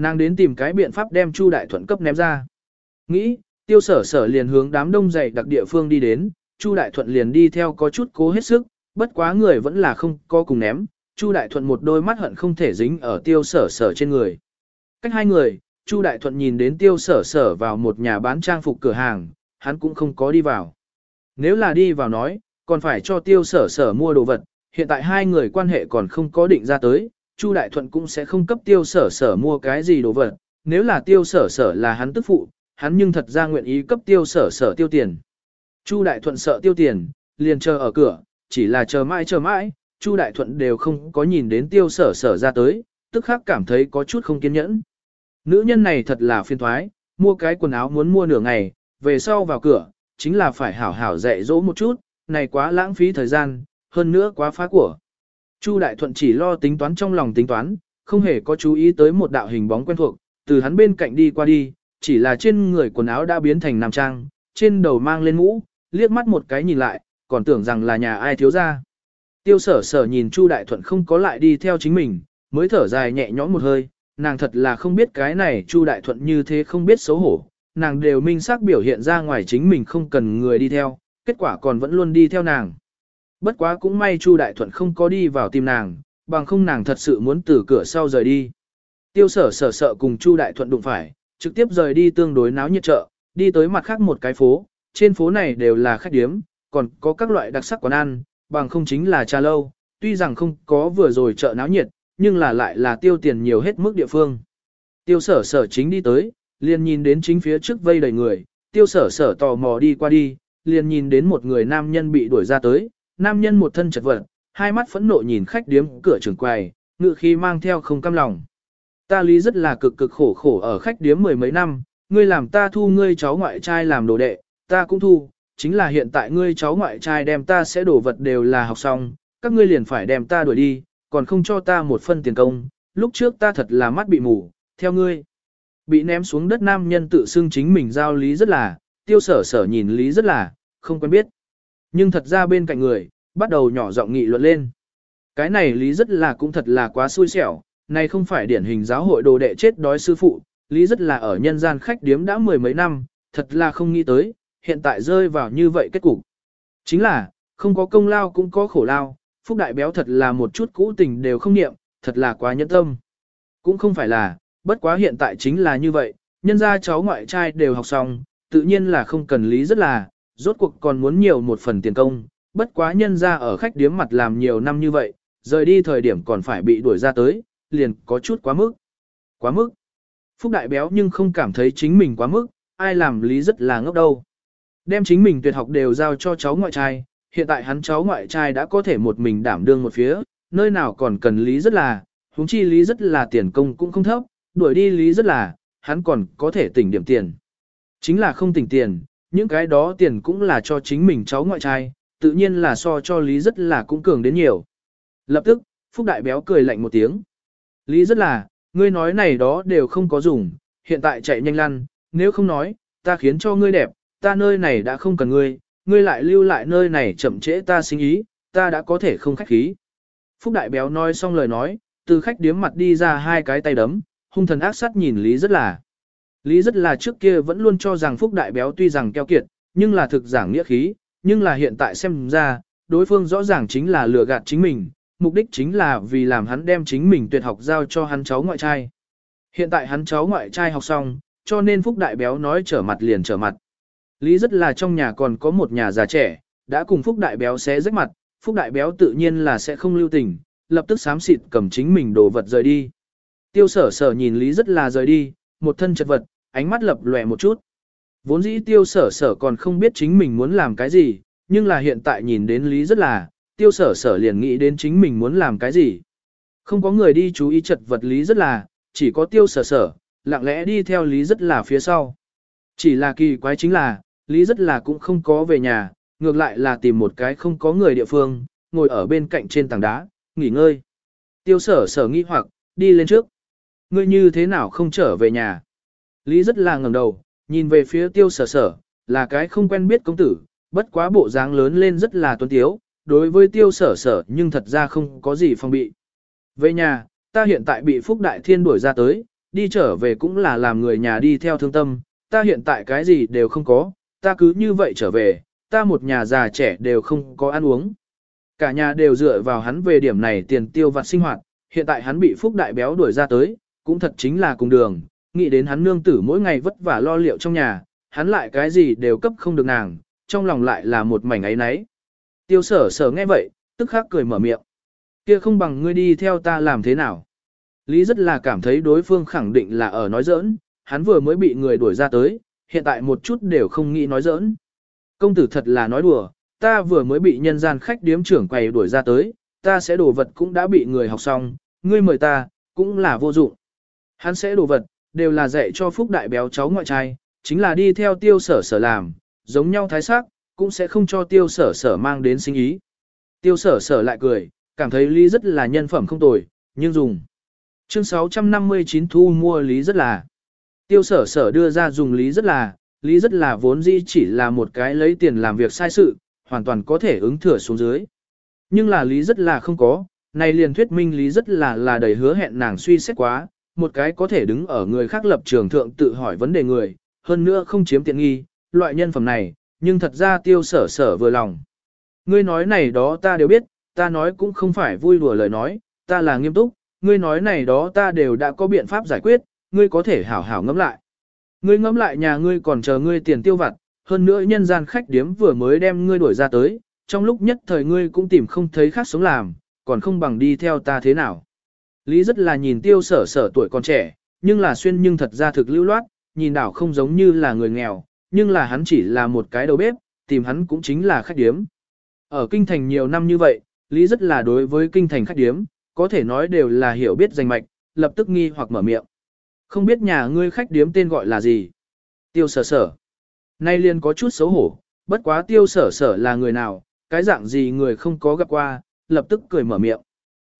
Nàng đến tìm cái biện pháp đem Chu Đại Thuận cấp ném ra. Nghĩ, tiêu sở sở liền hướng đám đông dày đặc địa phương đi đến, Chu Đại Thuận liền đi theo có chút cố hết sức, bất quá người vẫn là không có cùng ném, Chu Đại Thuận một đôi mắt hận không thể dính ở tiêu sở sở trên người. Cách hai người, Chu Đại Thuận nhìn đến tiêu sở sở vào một nhà bán trang phục cửa hàng, hắn cũng không có đi vào. Nếu là đi vào nói, còn phải cho tiêu sở sở mua đồ vật, hiện tại hai người quan hệ còn không có định ra tới, Chu Đại Thuận cũng sẽ không cấp tiêu sở sở mua cái gì đồ vật, nếu là tiêu sở sở là hắn tức phụ, hắn nhưng thật ra nguyện ý cấp tiêu sở sở tiêu tiền. Chu Đại Thuận sợ tiêu tiền, liền chờ ở cửa, chỉ là chờ mãi chờ mãi, Chu Đại Thuận đều không có nhìn đến tiêu sở sở ra tới, tức khắc cảm thấy có chút không kiên nhẫn. Nữ nhân này thật là phiền thoái, mua cái quần áo muốn mua nửa ngày, về sau vào cửa, chính là phải hảo hảo dạy dỗ một chút, này quá lãng phí thời gian, hơn nữa quá phá của. Chu Đại Thuận chỉ lo tính toán trong lòng tính toán, không hề có chú ý tới một đạo hình bóng quen thuộc, từ hắn bên cạnh đi qua đi, chỉ là trên người quần áo đã biến thành nam trang, trên đầu mang lên mũ, liếc mắt một cái nhìn lại, còn tưởng rằng là nhà ai thiếu ra. Tiêu sở sở nhìn Chu Đại Thuận không có lại đi theo chính mình, mới thở dài nhẹ nhõm một hơi, nàng thật là không biết cái này Chu Đại Thuận như thế không biết xấu hổ, nàng đều minh xác biểu hiện ra ngoài chính mình không cần người đi theo, kết quả còn vẫn luôn đi theo nàng. Bất quá cũng may Chu Đại Thuận không có đi vào tìm nàng, bằng không nàng thật sự muốn từ cửa sau rời đi. Tiêu sở sở sợ cùng Chu Đại Thuận đụng phải, trực tiếp rời đi tương đối náo nhiệt chợ, đi tới mặt khác một cái phố, trên phố này đều là khách điếm, còn có các loại đặc sắc quán ăn, bằng không chính là trà lâu, tuy rằng không có vừa rồi chợ náo nhiệt, nhưng là lại là tiêu tiền nhiều hết mức địa phương. Tiêu sở sở chính đi tới, liền nhìn đến chính phía trước vây đầy người, tiêu sở sở tò mò đi qua đi, liền nhìn đến một người nam nhân bị đuổi ra tới, nam nhân một thân chật vật, hai mắt phẫn nộ nhìn khách điếm cửa trường quầy, ngự khi mang theo không cam lòng. Ta lý rất là cực cực khổ khổ ở khách điếm mười mấy năm, ngươi làm ta thu ngươi cháu ngoại trai làm đồ đệ, ta cũng thu, chính là hiện tại ngươi cháu ngoại trai đem ta sẽ đổ vật đều là học xong, các ngươi liền phải đem ta đuổi đi, còn không cho ta một phân tiền công, lúc trước ta thật là mắt bị mù, theo ngươi. Bị ném xuống đất nam nhân tự xưng chính mình giao lý rất là, tiêu sở sở nhìn lý rất là, không quen biết. Nhưng thật ra bên cạnh người, bắt đầu nhỏ giọng nghị luận lên. Cái này lý rất là cũng thật là quá xui xẻo, này không phải điển hình giáo hội đồ đệ chết đói sư phụ, lý rất là ở nhân gian khách điếm đã mười mấy năm, thật là không nghĩ tới, hiện tại rơi vào như vậy kết cục. Chính là, không có công lao cũng có khổ lao, Phúc Đại Béo thật là một chút cũ tình đều không niệm, thật là quá nhẫn tâm. Cũng không phải là, bất quá hiện tại chính là như vậy, nhân gia cháu ngoại trai đều học xong, tự nhiên là không cần lý rất là, rốt cuộc còn muốn nhiều một phần tiền công, bất quá nhân gia ở khách điếm mặt làm nhiều năm như vậy, rời đi thời điểm còn phải bị đuổi ra tới, liền có chút quá mức. Quá mức. Phúc Đại Béo nhưng không cảm thấy chính mình quá mức, ai làm lý rất là ngốc đâu. Đem chính mình tuyệt học đều giao cho cháu ngoại trai, hiện tại hắn cháu ngoại trai đã có thể một mình đảm đương một phía, nơi nào còn cần lý rất là, huống chi lý rất là tiền công cũng không thấp, đuổi đi lý rất là, hắn còn có thể tỉnh điểm tiền. Chính là không tỉnh tiền, những cái đó tiền cũng là cho chính mình cháu ngoại trai, tự nhiên là so cho lý rất là cũng cường đến nhiều. Lập tức, Phúc Đại Béo cười lạnh một tiếng. Lý rất là, ngươi nói này đó đều không có dùng, hiện tại chạy nhanh lăn, nếu không nói, ta khiến cho ngươi đẹp, ta nơi này đã không cần ngươi, ngươi lại lưu lại nơi này chậm trễ ta sinh ý, ta đã có thể không khách khí. Phúc Đại Béo nói xong lời nói, từ khách điếm mặt đi ra hai cái tay đấm, hung thần ác sát nhìn Lý rất là. Lý rất là trước kia vẫn luôn cho rằng Phúc Đại Béo tuy rằng keo kiệt, nhưng là thực giảng nghĩa khí, nhưng là hiện tại xem ra, đối phương rõ ràng chính là lừa gạt chính mình, mục đích chính là vì làm hắn đem chính mình tuyệt học giao cho hắn cháu ngoại trai. Hiện tại hắn cháu ngoại trai học xong, cho nên Phúc Đại Béo nói trở mặt liền trở mặt. Lý rất là trong nhà còn có một nhà già trẻ, đã cùng Phúc Đại Béo xé rách mặt, Phúc Đại Béo tự nhiên là sẽ không lưu tình, lập tức xám xịt cầm chính mình đồ vật rời đi. Tiêu sở sở nhìn Lý rất là rời đi, một thân chật vật, ánh mắt lập lòe một chút. Vốn dĩ tiêu sở sở còn không biết chính mình muốn làm cái gì, nhưng là hiện tại nhìn đến Lý rất là, tiêu sở sở liền nghĩ đến chính mình muốn làm cái gì. Không có người đi chú ý chật vật Lý rất là, chỉ có tiêu sở sở, lặng lẽ đi theo Lý rất là phía sau. Chỉ là kỳ quái chính là, Lý rất là cũng không có về nhà, ngược lại là tìm một cái không có người địa phương, ngồi ở bên cạnh trên tảng đá, nghỉ ngơi. Tiêu sở sở nghi hoặc, đi lên trước. Ngươi như thế nào không trở về nhà? Lý rất là ngẩng đầu, nhìn về phía tiêu sở sở, là cái không quen biết công tử, bất quá bộ dáng lớn lên rất là tuấn tiếu, đối với tiêu sở sở nhưng thật ra không có gì phong bị. Về nhà, ta hiện tại bị Phúc Đại Thiên đuổi ra tới, đi trở về cũng là làm người nhà đi theo thương tâm, ta hiện tại cái gì đều không có, ta cứ như vậy trở về, ta một nhà già trẻ đều không có ăn uống. Cả nhà đều dựa vào hắn về điểm này tiền tiêu vặt sinh hoạt, hiện tại hắn bị Phúc Đại Béo đuổi ra tới, cũng thật chính là cùng đường, nghĩ đến hắn nương tử mỗi ngày vất vả lo liệu trong nhà, hắn lại cái gì đều cấp không được nàng, trong lòng lại là một mảnh ấy nấy. Tiêu sở sở nghe vậy, tức khắc cười mở miệng. Kia không bằng ngươi đi theo ta làm thế nào. Lý rất là cảm thấy đối phương khẳng định là ở nói giỡn, hắn vừa mới bị người đuổi ra tới, hiện tại một chút đều không nghĩ nói giỡn. Công tử thật là nói đùa, ta vừa mới bị nhân gian khách điếm trưởng quầy đuổi ra tới, ta sẽ đồ vật cũng đã bị người học xong, ngươi mời ta, cũng là vô dụng. Hắn sẽ đồ vật, đều là dạy cho phúc đại béo cháu ngoại trai, chính là đi theo tiêu sở sở làm, giống nhau thái sắc, cũng sẽ không cho tiêu sở sở mang đến sinh ý. Tiêu sở sở lại cười, cảm thấy lý rất là nhân phẩm không tồi, nhưng dùng. Chương 659 thu mua lý rất là. Tiêu sở sở đưa ra dùng lý rất là, lý rất là vốn dĩ chỉ là một cái lấy tiền làm việc sai sự, hoàn toàn có thể ứng thừa xuống dưới. Nhưng là lý rất là không có, này liền thuyết minh lý rất là là đầy hứa hẹn nàng suy xét quá, một cái có thể đứng ở người khác lập trường thượng tự hỏi vấn đề người, hơn nữa không chiếm tiện nghi, loại nhân phẩm này, nhưng thật ra tiêu sở sở vừa lòng. Ngươi nói này đó ta đều biết, ta nói cũng không phải vui đùa lời nói, ta là nghiêm túc, ngươi nói này đó ta đều đã có biện pháp giải quyết, ngươi có thể hảo hảo ngẫm lại. Ngươi ngẫm lại nhà ngươi còn chờ ngươi tiền tiêu vặt, hơn nữa nhân gian khách điếm vừa mới đem ngươi đuổi ra tới, trong lúc nhất thời ngươi cũng tìm không thấy khác sống làm, còn không bằng đi theo ta thế nào. Lý rất là nhìn tiêu sở sở tuổi còn trẻ, nhưng là xuyên nhưng thật ra thực lưu loát, nhìn đảo không giống như là người nghèo, nhưng là hắn chỉ là một cái đầu bếp, tìm hắn cũng chính là khách điếm. Ở kinh thành nhiều năm như vậy, Lý rất là đối với kinh thành khách điếm, có thể nói đều là hiểu biết danh mạch, lập tức nghi hoặc mở miệng. Không biết nhà ngươi khách điếm tên gọi là gì? Tiêu sở sở. Nay liền có chút xấu hổ, bất quá tiêu sở sở là người nào, cái dạng gì người không có gặp qua, lập tức cười mở miệng.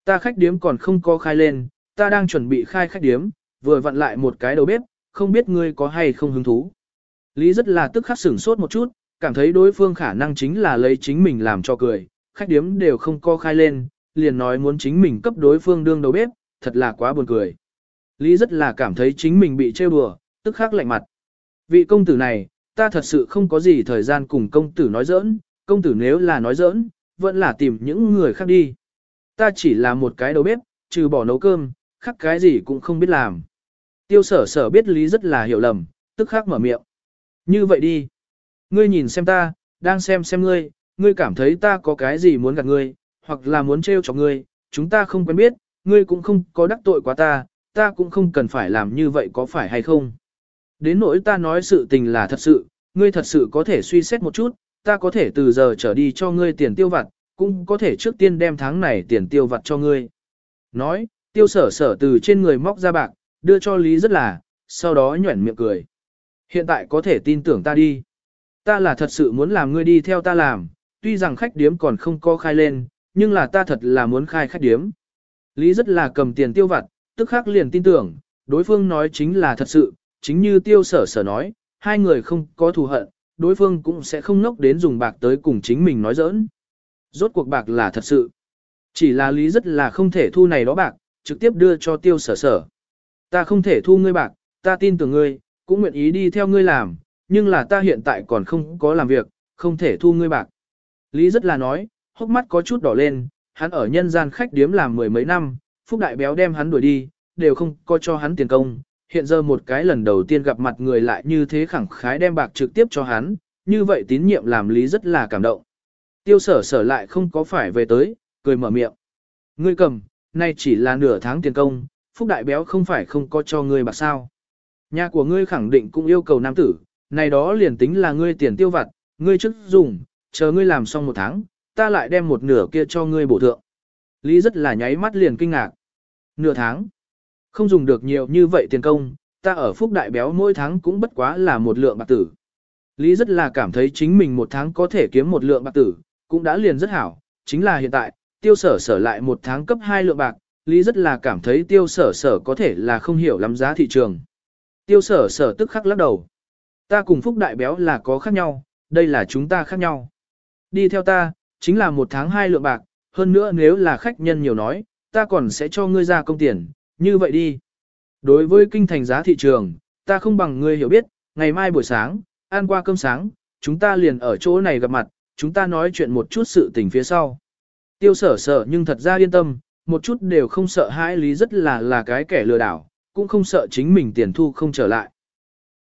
Ta khách điếm còn không có khai lên, ta đang chuẩn bị khai khách điếm, vừa vặn lại một cái đầu bếp, không biết ngươi có hay không hứng thú. Lý rất là tức khắc sửng sốt một chút, cảm thấy đối phương khả năng chính là lấy chính mình làm cho cười, khách điếm đều không co khai lên, liền nói muốn chính mình cấp đối phương đương đầu bếp, thật là quá buồn cười. Lý rất là cảm thấy chính mình bị trêu đùa, tức khắc lạnh mặt. Vị công tử này, ta thật sự không có gì thời gian cùng công tử nói giỡn, công tử nếu là nói giỡn, vẫn là tìm những người khác đi. Ta chỉ là một cái đầu bếp, trừ bỏ nấu cơm, khác cái gì cũng không biết làm. Tiêu sở sở biết lý rất là hiểu lầm, tức khắc mở miệng. Như vậy đi. Ngươi nhìn xem ta, đang xem xem ngươi, ngươi cảm thấy ta có cái gì muốn gạt ngươi, hoặc là muốn trêu cho ngươi, chúng ta không quen biết, ngươi cũng không có đắc tội quá ta, ta cũng không cần phải làm như vậy có phải hay không. Đến nỗi ta nói sự tình là thật sự, ngươi thật sự có thể suy xét một chút, ta có thể từ giờ trở đi cho ngươi tiền tiêu vặt, cũng có thể trước tiên đem tháng này tiền tiêu vặt cho ngươi. Nói, tiêu sở sở từ trên người móc ra bạc, đưa cho Lý rất là, sau đó nhuẩn miệng cười. Hiện tại có thể tin tưởng ta đi. Ta là thật sự muốn làm ngươi đi theo ta làm, tuy rằng khách điếm còn không có khai lên, nhưng là ta thật là muốn khai khách điếm. Lý rất là cầm tiền tiêu vặt, tức khắc liền tin tưởng, đối phương nói chính là thật sự, chính như tiêu sở sở nói, hai người không có thù hận, đối phương cũng sẽ không nốc đến dùng bạc tới cùng chính mình nói giỡn. Rốt cuộc bạc là thật sự. Chỉ là lý rất là không thể thu này đó bạc, trực tiếp đưa cho tiêu sở sở. Ta không thể thu ngươi bạc, ta tin tưởng ngươi, cũng nguyện ý đi theo ngươi làm, nhưng là ta hiện tại còn không có làm việc, không thể thu ngươi bạc. Lý rất là nói, hốc mắt có chút đỏ lên, hắn ở nhân gian khách điếm làm mười mấy năm, Phúc Đại Béo đem hắn đuổi đi, đều không có cho hắn tiền công. Hiện giờ một cái lần đầu tiên gặp mặt người lại như thế khẳng khái đem bạc trực tiếp cho hắn, như vậy tín nhiệm làm Lý rất là cảm động. Tiêu sở sở lại không có phải về tới, cười mở miệng. Ngươi cầm, nay chỉ là nửa tháng tiền công, Phúc Đại Béo không phải không có cho ngươi bạc sao. Nhà của ngươi khẳng định cũng yêu cầu nam tử, này đó liền tính là ngươi tiền tiêu vặt, ngươi chức dùng, chờ ngươi làm xong một tháng, ta lại đem một nửa kia cho ngươi bổ thượng. Lý rất là nháy mắt liền kinh ngạc. Nửa tháng, không dùng được nhiều như vậy tiền công, ta ở Phúc Đại Béo mỗi tháng cũng bất quá là một lượng bạc tử. Lý rất là cảm thấy chính mình một tháng có thể kiếm một lượng bạc tử, cũng đã liền rất hảo, chính là hiện tại, tiêu sở sở lại một tháng cấp hai lượng bạc, Lý rất là cảm thấy tiêu sở sở có thể là không hiểu lắm giá thị trường. Tiêu sở sở tức khắc lắc đầu. Ta cùng Phúc Đại Béo là có khác nhau, đây là chúng ta khác nhau. Đi theo ta, chính là một tháng hai lượng bạc, hơn nữa nếu là khách nhân nhiều nói, ta còn sẽ cho ngươi ra công tiền, như vậy đi. Đối với kinh thành giá thị trường, ta không bằng ngươi hiểu biết, ngày mai buổi sáng, ăn qua cơm sáng, chúng ta liền ở chỗ này gặp mặt, chúng ta nói chuyện một chút sự tình phía sau. Tiêu sở sở nhưng thật ra yên tâm, một chút đều không sợ hãi lý rất là là cái kẻ lừa đảo, cũng không sợ chính mình tiền thu không trở lại.